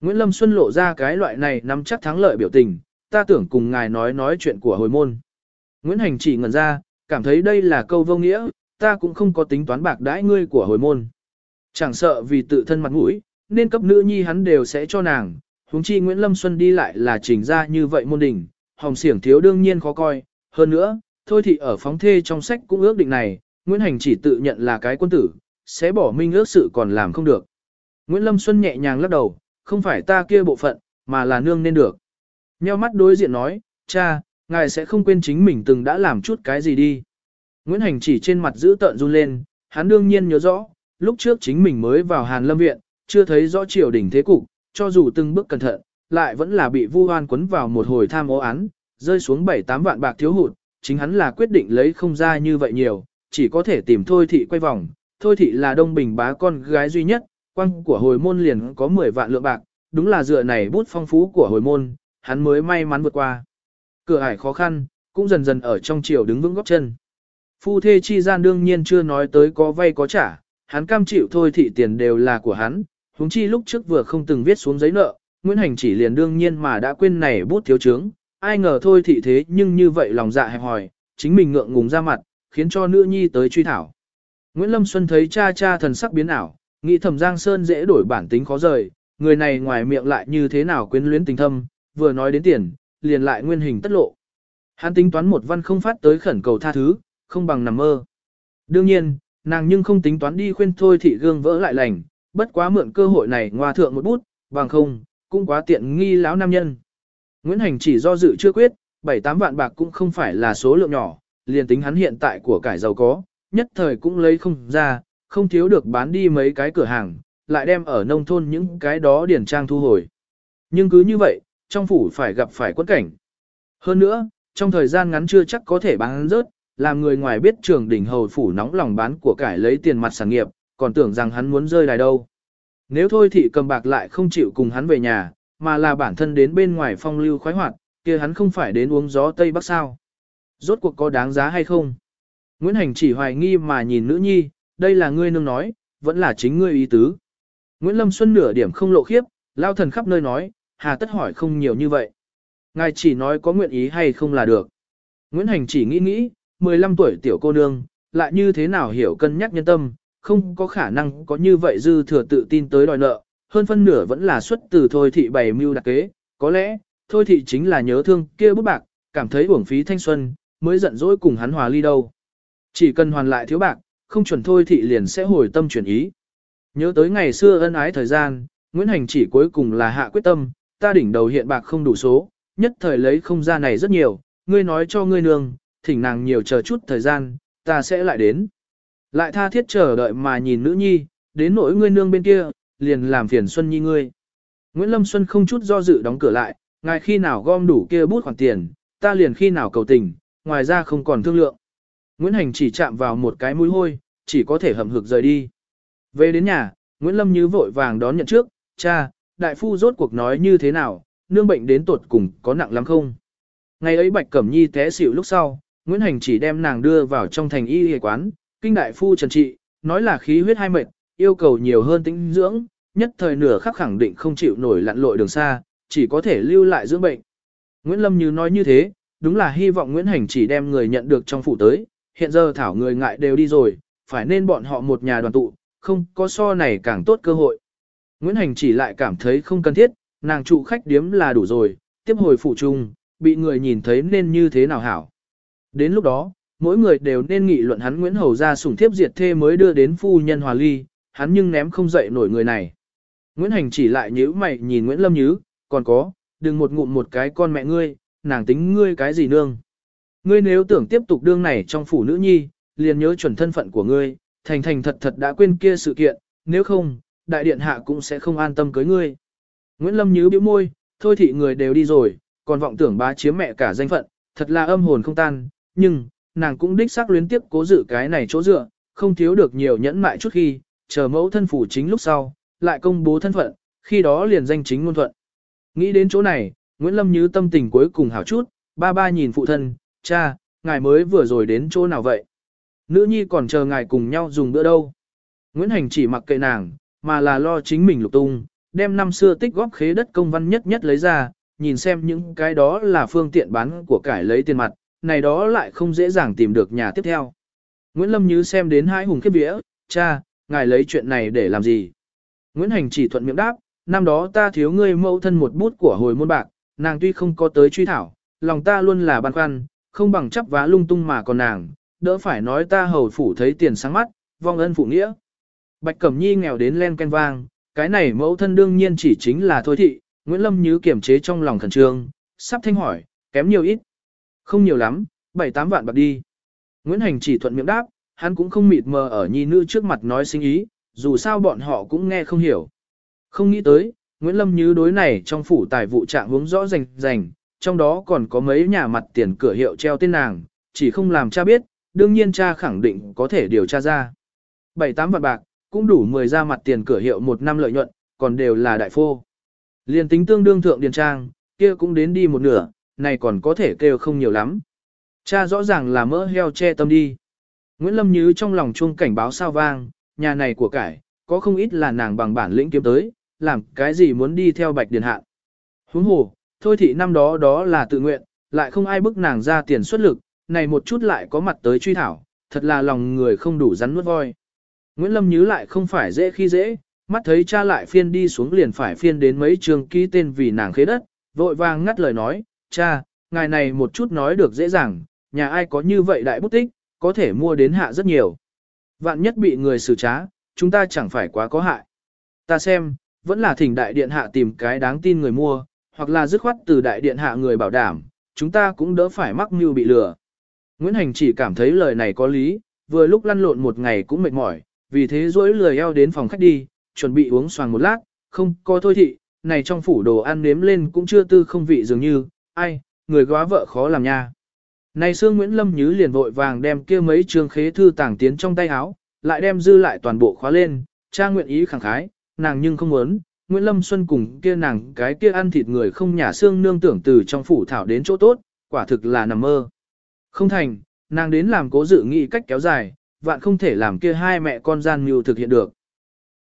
Nguyễn Lâm Xuân lộ ra cái loại này nắm chắc thắng lợi biểu tình, ta tưởng cùng ngài nói nói chuyện của hồi môn. Nguyễn Hành chỉ ngẩn ra, cảm thấy đây là câu vô nghĩa, ta cũng không có tính toán bạc đãi ngươi của hồi môn. Chẳng sợ vì tự thân mặt mũi, nên cấp nữ nhi hắn đều sẽ cho nàng, Huống chi Nguyễn Lâm Xuân đi lại là trình ra như vậy môn đỉnh, hồng siểng thiếu đương nhiên khó coi, hơn nữa, thôi thì ở phóng thê trong sách cũng ước định này, Nguyễn Hành chỉ tự nhận là cái quân tử, sẽ bỏ minh ước sự còn làm không được. Nguyễn Lâm Xuân nhẹ nhàng lắc đầu, không phải ta kia bộ phận, mà là nương nên được. Nheo mắt đối diện nói, cha, ngài sẽ không quên chính mình từng đã làm chút cái gì đi. Nguyễn Hành chỉ trên mặt giữ tợn run lên, hắn đương nhiên nhớ rõ, lúc trước chính mình mới vào Hàn Lâm Viện, chưa thấy rõ triều đỉnh thế cục, cho dù từng bước cẩn thận, lại vẫn là bị vu oan quấn vào một hồi tham ô án, rơi xuống 7-8 vạn bạc thiếu hụt, chính hắn là quyết định lấy không ra như vậy nhiều, chỉ có thể tìm Thôi Thị quay vòng. Thôi Thị là Đông Bình bá con gái duy nhất, quăng của hồi môn liền có 10 vạn lượng bạc, đúng là dựa này bút phong phú của hồi môn, hắn mới may mắn vượt qua. Cửa ải khó khăn, cũng dần dần ở trong chiều đứng vững góc chân. Phu thê chi gian đương nhiên chưa nói tới có vay có trả, hắn cam chịu thôi thị tiền đều là của hắn, huống chi lúc trước vừa không từng viết xuống giấy nợ, Nguyễn Hành chỉ liền đương nhiên mà đã quên này bút thiếu chứng, ai ngờ thôi thị thế nhưng như vậy lòng dạ hẹp hòi, chính mình ngượng ngùng ra mặt, khiến cho nữ nhi tới truy thảo. Nguyễn Lâm Xuân thấy cha cha thần sắc biến ảo, nghĩ thầm Giang Sơn dễ đổi bản tính khó rời, người này ngoài miệng lại như thế nào quyến luyến tình thâm, vừa nói đến tiền, liền lại nguyên hình tất lộ. Hắn tính toán một văn không phát tới khẩn cầu tha thứ, không bằng nằm mơ. Đương nhiên, nàng nhưng không tính toán đi khuyên thôi thị gương vỡ lại lành, bất quá mượn cơ hội này ngoa thượng một bút, bằng không, cũng quá tiện nghi lão nam nhân. Nguyễn Hành chỉ do dự chưa quyết, 7-8 vạn bạc cũng không phải là số lượng nhỏ, liền tính hắn hiện tại của cải giàu có, nhất thời cũng lấy không ra, không thiếu được bán đi mấy cái cửa hàng, lại đem ở nông thôn những cái đó điển trang thu hồi. Nhưng cứ như vậy, trong phủ phải gặp phải quất cảnh. Hơn nữa, trong thời gian ngắn chưa chắc có thể bán rớt, làm người ngoài biết trường đỉnh hầu phủ nóng lòng bán của cải lấy tiền mặt sản nghiệp, còn tưởng rằng hắn muốn rơi đài đâu. Nếu thôi thì cầm bạc lại không chịu cùng hắn về nhà, mà là bản thân đến bên ngoài phong lưu khoái hoạt, kia hắn không phải đến uống gió Tây Bắc sao. Rốt cuộc có đáng giá hay không? Nguyễn Hành chỉ hoài nghi mà nhìn nữ nhi, đây là ngươi nương nói, vẫn là chính ngươi ý tứ. Nguyễn Lâm Xuân nửa điểm không lộ khiếp, lao thần khắp nơi nói, hà tất hỏi không nhiều như vậy. Ngài chỉ nói có nguyện ý hay không là được. Nguyễn Hành chỉ nghĩ nghĩ, 15 tuổi tiểu cô nương, lại như thế nào hiểu cân nhắc nhân tâm, không có khả năng có như vậy dư thừa tự tin tới đòi nợ, hơn phân nửa vẫn là xuất từ thôi thị bày mưu đặc kế, có lẽ, thôi thị chính là nhớ thương kia bút bạc, cảm thấy uổng phí thanh xuân, mới giận dỗi cùng hắn hòa ly đâu. Chỉ cần hoàn lại thiếu bạc, không chuẩn thôi thị liền sẽ hồi tâm chuyển ý. Nhớ tới ngày xưa ân ái thời gian, Nguyễn Hành chỉ cuối cùng là hạ quyết tâm, ta đỉnh đầu hiện bạc không đủ số, nhất thời lấy không ra này rất nhiều, ngươi nói cho ngươi nương, thỉnh nàng nhiều chờ chút thời gian, ta sẽ lại đến. Lại tha thiết chờ đợi mà nhìn nữ nhi, đến nỗi ngươi nương bên kia, liền làm phiền Xuân Nhi ngươi. Nguyễn Lâm Xuân không chút do dự đóng cửa lại, ngài khi nào gom đủ kia bút khoản tiền, ta liền khi nào cầu tình, ngoài ra không còn thương lượng. Nguyễn Hành chỉ chạm vào một cái mũi hôi, chỉ có thể hầm hực rời đi. Về đến nhà, Nguyễn Lâm Như vội vàng đón nhận trước, cha, đại phu rốt cuộc nói như thế nào, nương bệnh đến tột cùng có nặng lắm không? Ngày ấy Bạch Cẩm Nhi té xỉu lúc sau, Nguyễn Hành chỉ đem nàng đưa vào trong thành y y quán, kinh đại phu trần trị, nói là khí huyết hai mệt, yêu cầu nhiều hơn tĩnh dưỡng, nhất thời nửa khắc khẳng định không chịu nổi lặn lội đường xa, chỉ có thể lưu lại dưỡng bệnh. Nguyễn Lâm Như nói như thế, đúng là hy vọng Nguyễn Hành chỉ đem người nhận được trong phủ tới, hiện giờ thảo người ngại đều đi rồi, phải nên bọn họ một nhà đoàn tụ, không có so này càng tốt cơ hội. Nguyễn Hành chỉ lại cảm thấy không cần thiết, nàng trụ khách điếm là đủ rồi, tiếp hồi phụ trung, bị người nhìn thấy nên như thế nào hảo. Đến lúc đó, mỗi người đều nên nghị luận hắn Nguyễn Hầu ra sủng thiếp diệt thê mới đưa đến phu nhân hòa ly, hắn nhưng ném không dậy nổi người này. Nguyễn Hành chỉ lại nhíu mày nhìn Nguyễn Lâm Nhứ, còn có, đừng một ngụm một cái con mẹ ngươi, nàng tính ngươi cái gì nương. Ngươi nếu tưởng tiếp tục đương này trong phủ nữ nhi, liền nhớ chuẩn thân phận của ngươi, thành thành thật thật đã quên kia sự kiện, nếu không, đại điện hạ cũng sẽ không an tâm cưới ngươi. Nguyễn Lâm nhíu bĩu môi, thôi thị người đều đi rồi, còn vọng tưởng bá chiếm mẹ cả danh phận, thật là âm hồn không tan, nhưng, nàng cũng đích xác luyến tiếp cố dự cái này chỗ dựa, không thiếu được nhiều nhẫn mại chút khi, chờ mẫu thân phủ chính lúc sau, lại công bố thân phận, khi đó liền danh chính ngôn thuận. Nghĩ đến chỗ này, Nguyễn Lâm Như tâm tình cuối cùng hảo chút, ba ba nhìn phụ thân, cha, ngài mới vừa rồi đến chỗ nào vậy? Nữ nhi còn chờ ngài cùng nhau dùng bữa đâu? Nguyễn Hành chỉ mặc kệ nàng, mà là lo chính mình lục tung, đem năm xưa tích góp khế đất công văn nhất nhất lấy ra, nhìn xem những cái đó là phương tiện bán của cải lấy tiền mặt, này đó lại không dễ dàng tìm được nhà tiếp theo. Nguyễn Lâm Như xem đến hai hùng khiếp vía, cha, ngài lấy chuyện này để làm gì? Nguyễn Hành chỉ thuận miệng đáp, năm đó ta thiếu ngươi mẫu thân một bút của hồi môn bạc, nàng tuy không có tới truy thảo, lòng ta luôn là băn khoăn, không bằng chắp vá lung tung mà còn nàng, đỡ phải nói ta hầu phủ thấy tiền sáng mắt, vong ân phụ nghĩa. Bạch Cẩm Nhi nghèo đến len ken vang, cái này mẫu thân đương nhiên chỉ chính là thôi thị, Nguyễn Lâm Như kiềm chế trong lòng khẩn trương, sắp thanh hỏi, kém nhiều ít. Không nhiều lắm, 7-8 vạn bạc đi. Nguyễn Hành chỉ thuận miệng đáp, hắn cũng không mịt mờ ở nhi nữ trước mặt nói sinh ý, dù sao bọn họ cũng nghe không hiểu. Không nghĩ tới, Nguyễn Lâm Như đối này trong phủ tài vụ trạng hướng rõ rành rành, trong đó còn có mấy nhà mặt tiền cửa hiệu treo tên nàng, chỉ không làm cha biết, đương nhiên cha khẳng định có thể điều tra ra. 7-8 vạn bạc, cũng đủ 10 ra mặt tiền cửa hiệu một năm lợi nhuận, còn đều là đại phô. Liên tính tương đương thượng điền trang, kia cũng đến đi một nửa, này còn có thể kêu không nhiều lắm. Cha rõ ràng là mỡ heo che tâm đi. Nguyễn Lâm Như trong lòng chuông cảnh báo sao vang, nhà này của cải, có không ít là nàng bằng bản lĩnh kiếm tới, làm cái gì muốn đi theo bạch điền hạ. Huống hồ, thôi thị năm đó đó là tự nguyện, lại không ai bức nàng ra tiền xuất lực, này một chút lại có mặt tới truy thảo, thật là lòng người không đủ rắn nuốt voi. Nguyễn Lâm Nhứ lại không phải dễ khi dễ, mắt thấy cha lại phiên đi xuống liền phải phiên đến mấy trường ký tên vì nàng khế đất, vội vàng ngắt lời nói, cha, ngài này một chút nói được dễ dàng, nhà ai có như vậy đại bút tích, có thể mua đến hạ rất nhiều. Vạn nhất bị người xử trá, chúng ta chẳng phải quá có hại. Ta xem, vẫn là thỉnh đại điện hạ tìm cái đáng tin người mua, hoặc là dứt khoát từ đại điện hạ người bảo đảm, chúng ta cũng đỡ phải mắc mưu bị lừa. Nguyễn Hành chỉ cảm thấy lời này có lý, vừa lúc lăn lộn một ngày cũng mệt mỏi, vì thế dỗi lười eo đến phòng khách đi, chuẩn bị uống xoàng một lát, không có thôi thị, này trong phủ đồ ăn nếm lên cũng chưa tư không vị dường như, ai, người góa vợ khó làm nha. Này xương Nguyễn Lâm Nhứ liền vội vàng đem kia mấy trường khế thư tàng tiến trong tay áo, lại đem dư lại toàn bộ khóa lên, cha nguyện ý khẳng khái, nàng nhưng không muốn, Nguyễn Lâm Xuân cùng kia nàng cái kia ăn thịt người không nhả xương nương tưởng từ trong phủ thảo đến chỗ tốt, quả thực là nằm mơ. Không thành, nàng đến làm cố dự nghị cách kéo dài, vạn không thể làm kia hai mẹ con gian mưu thực hiện được.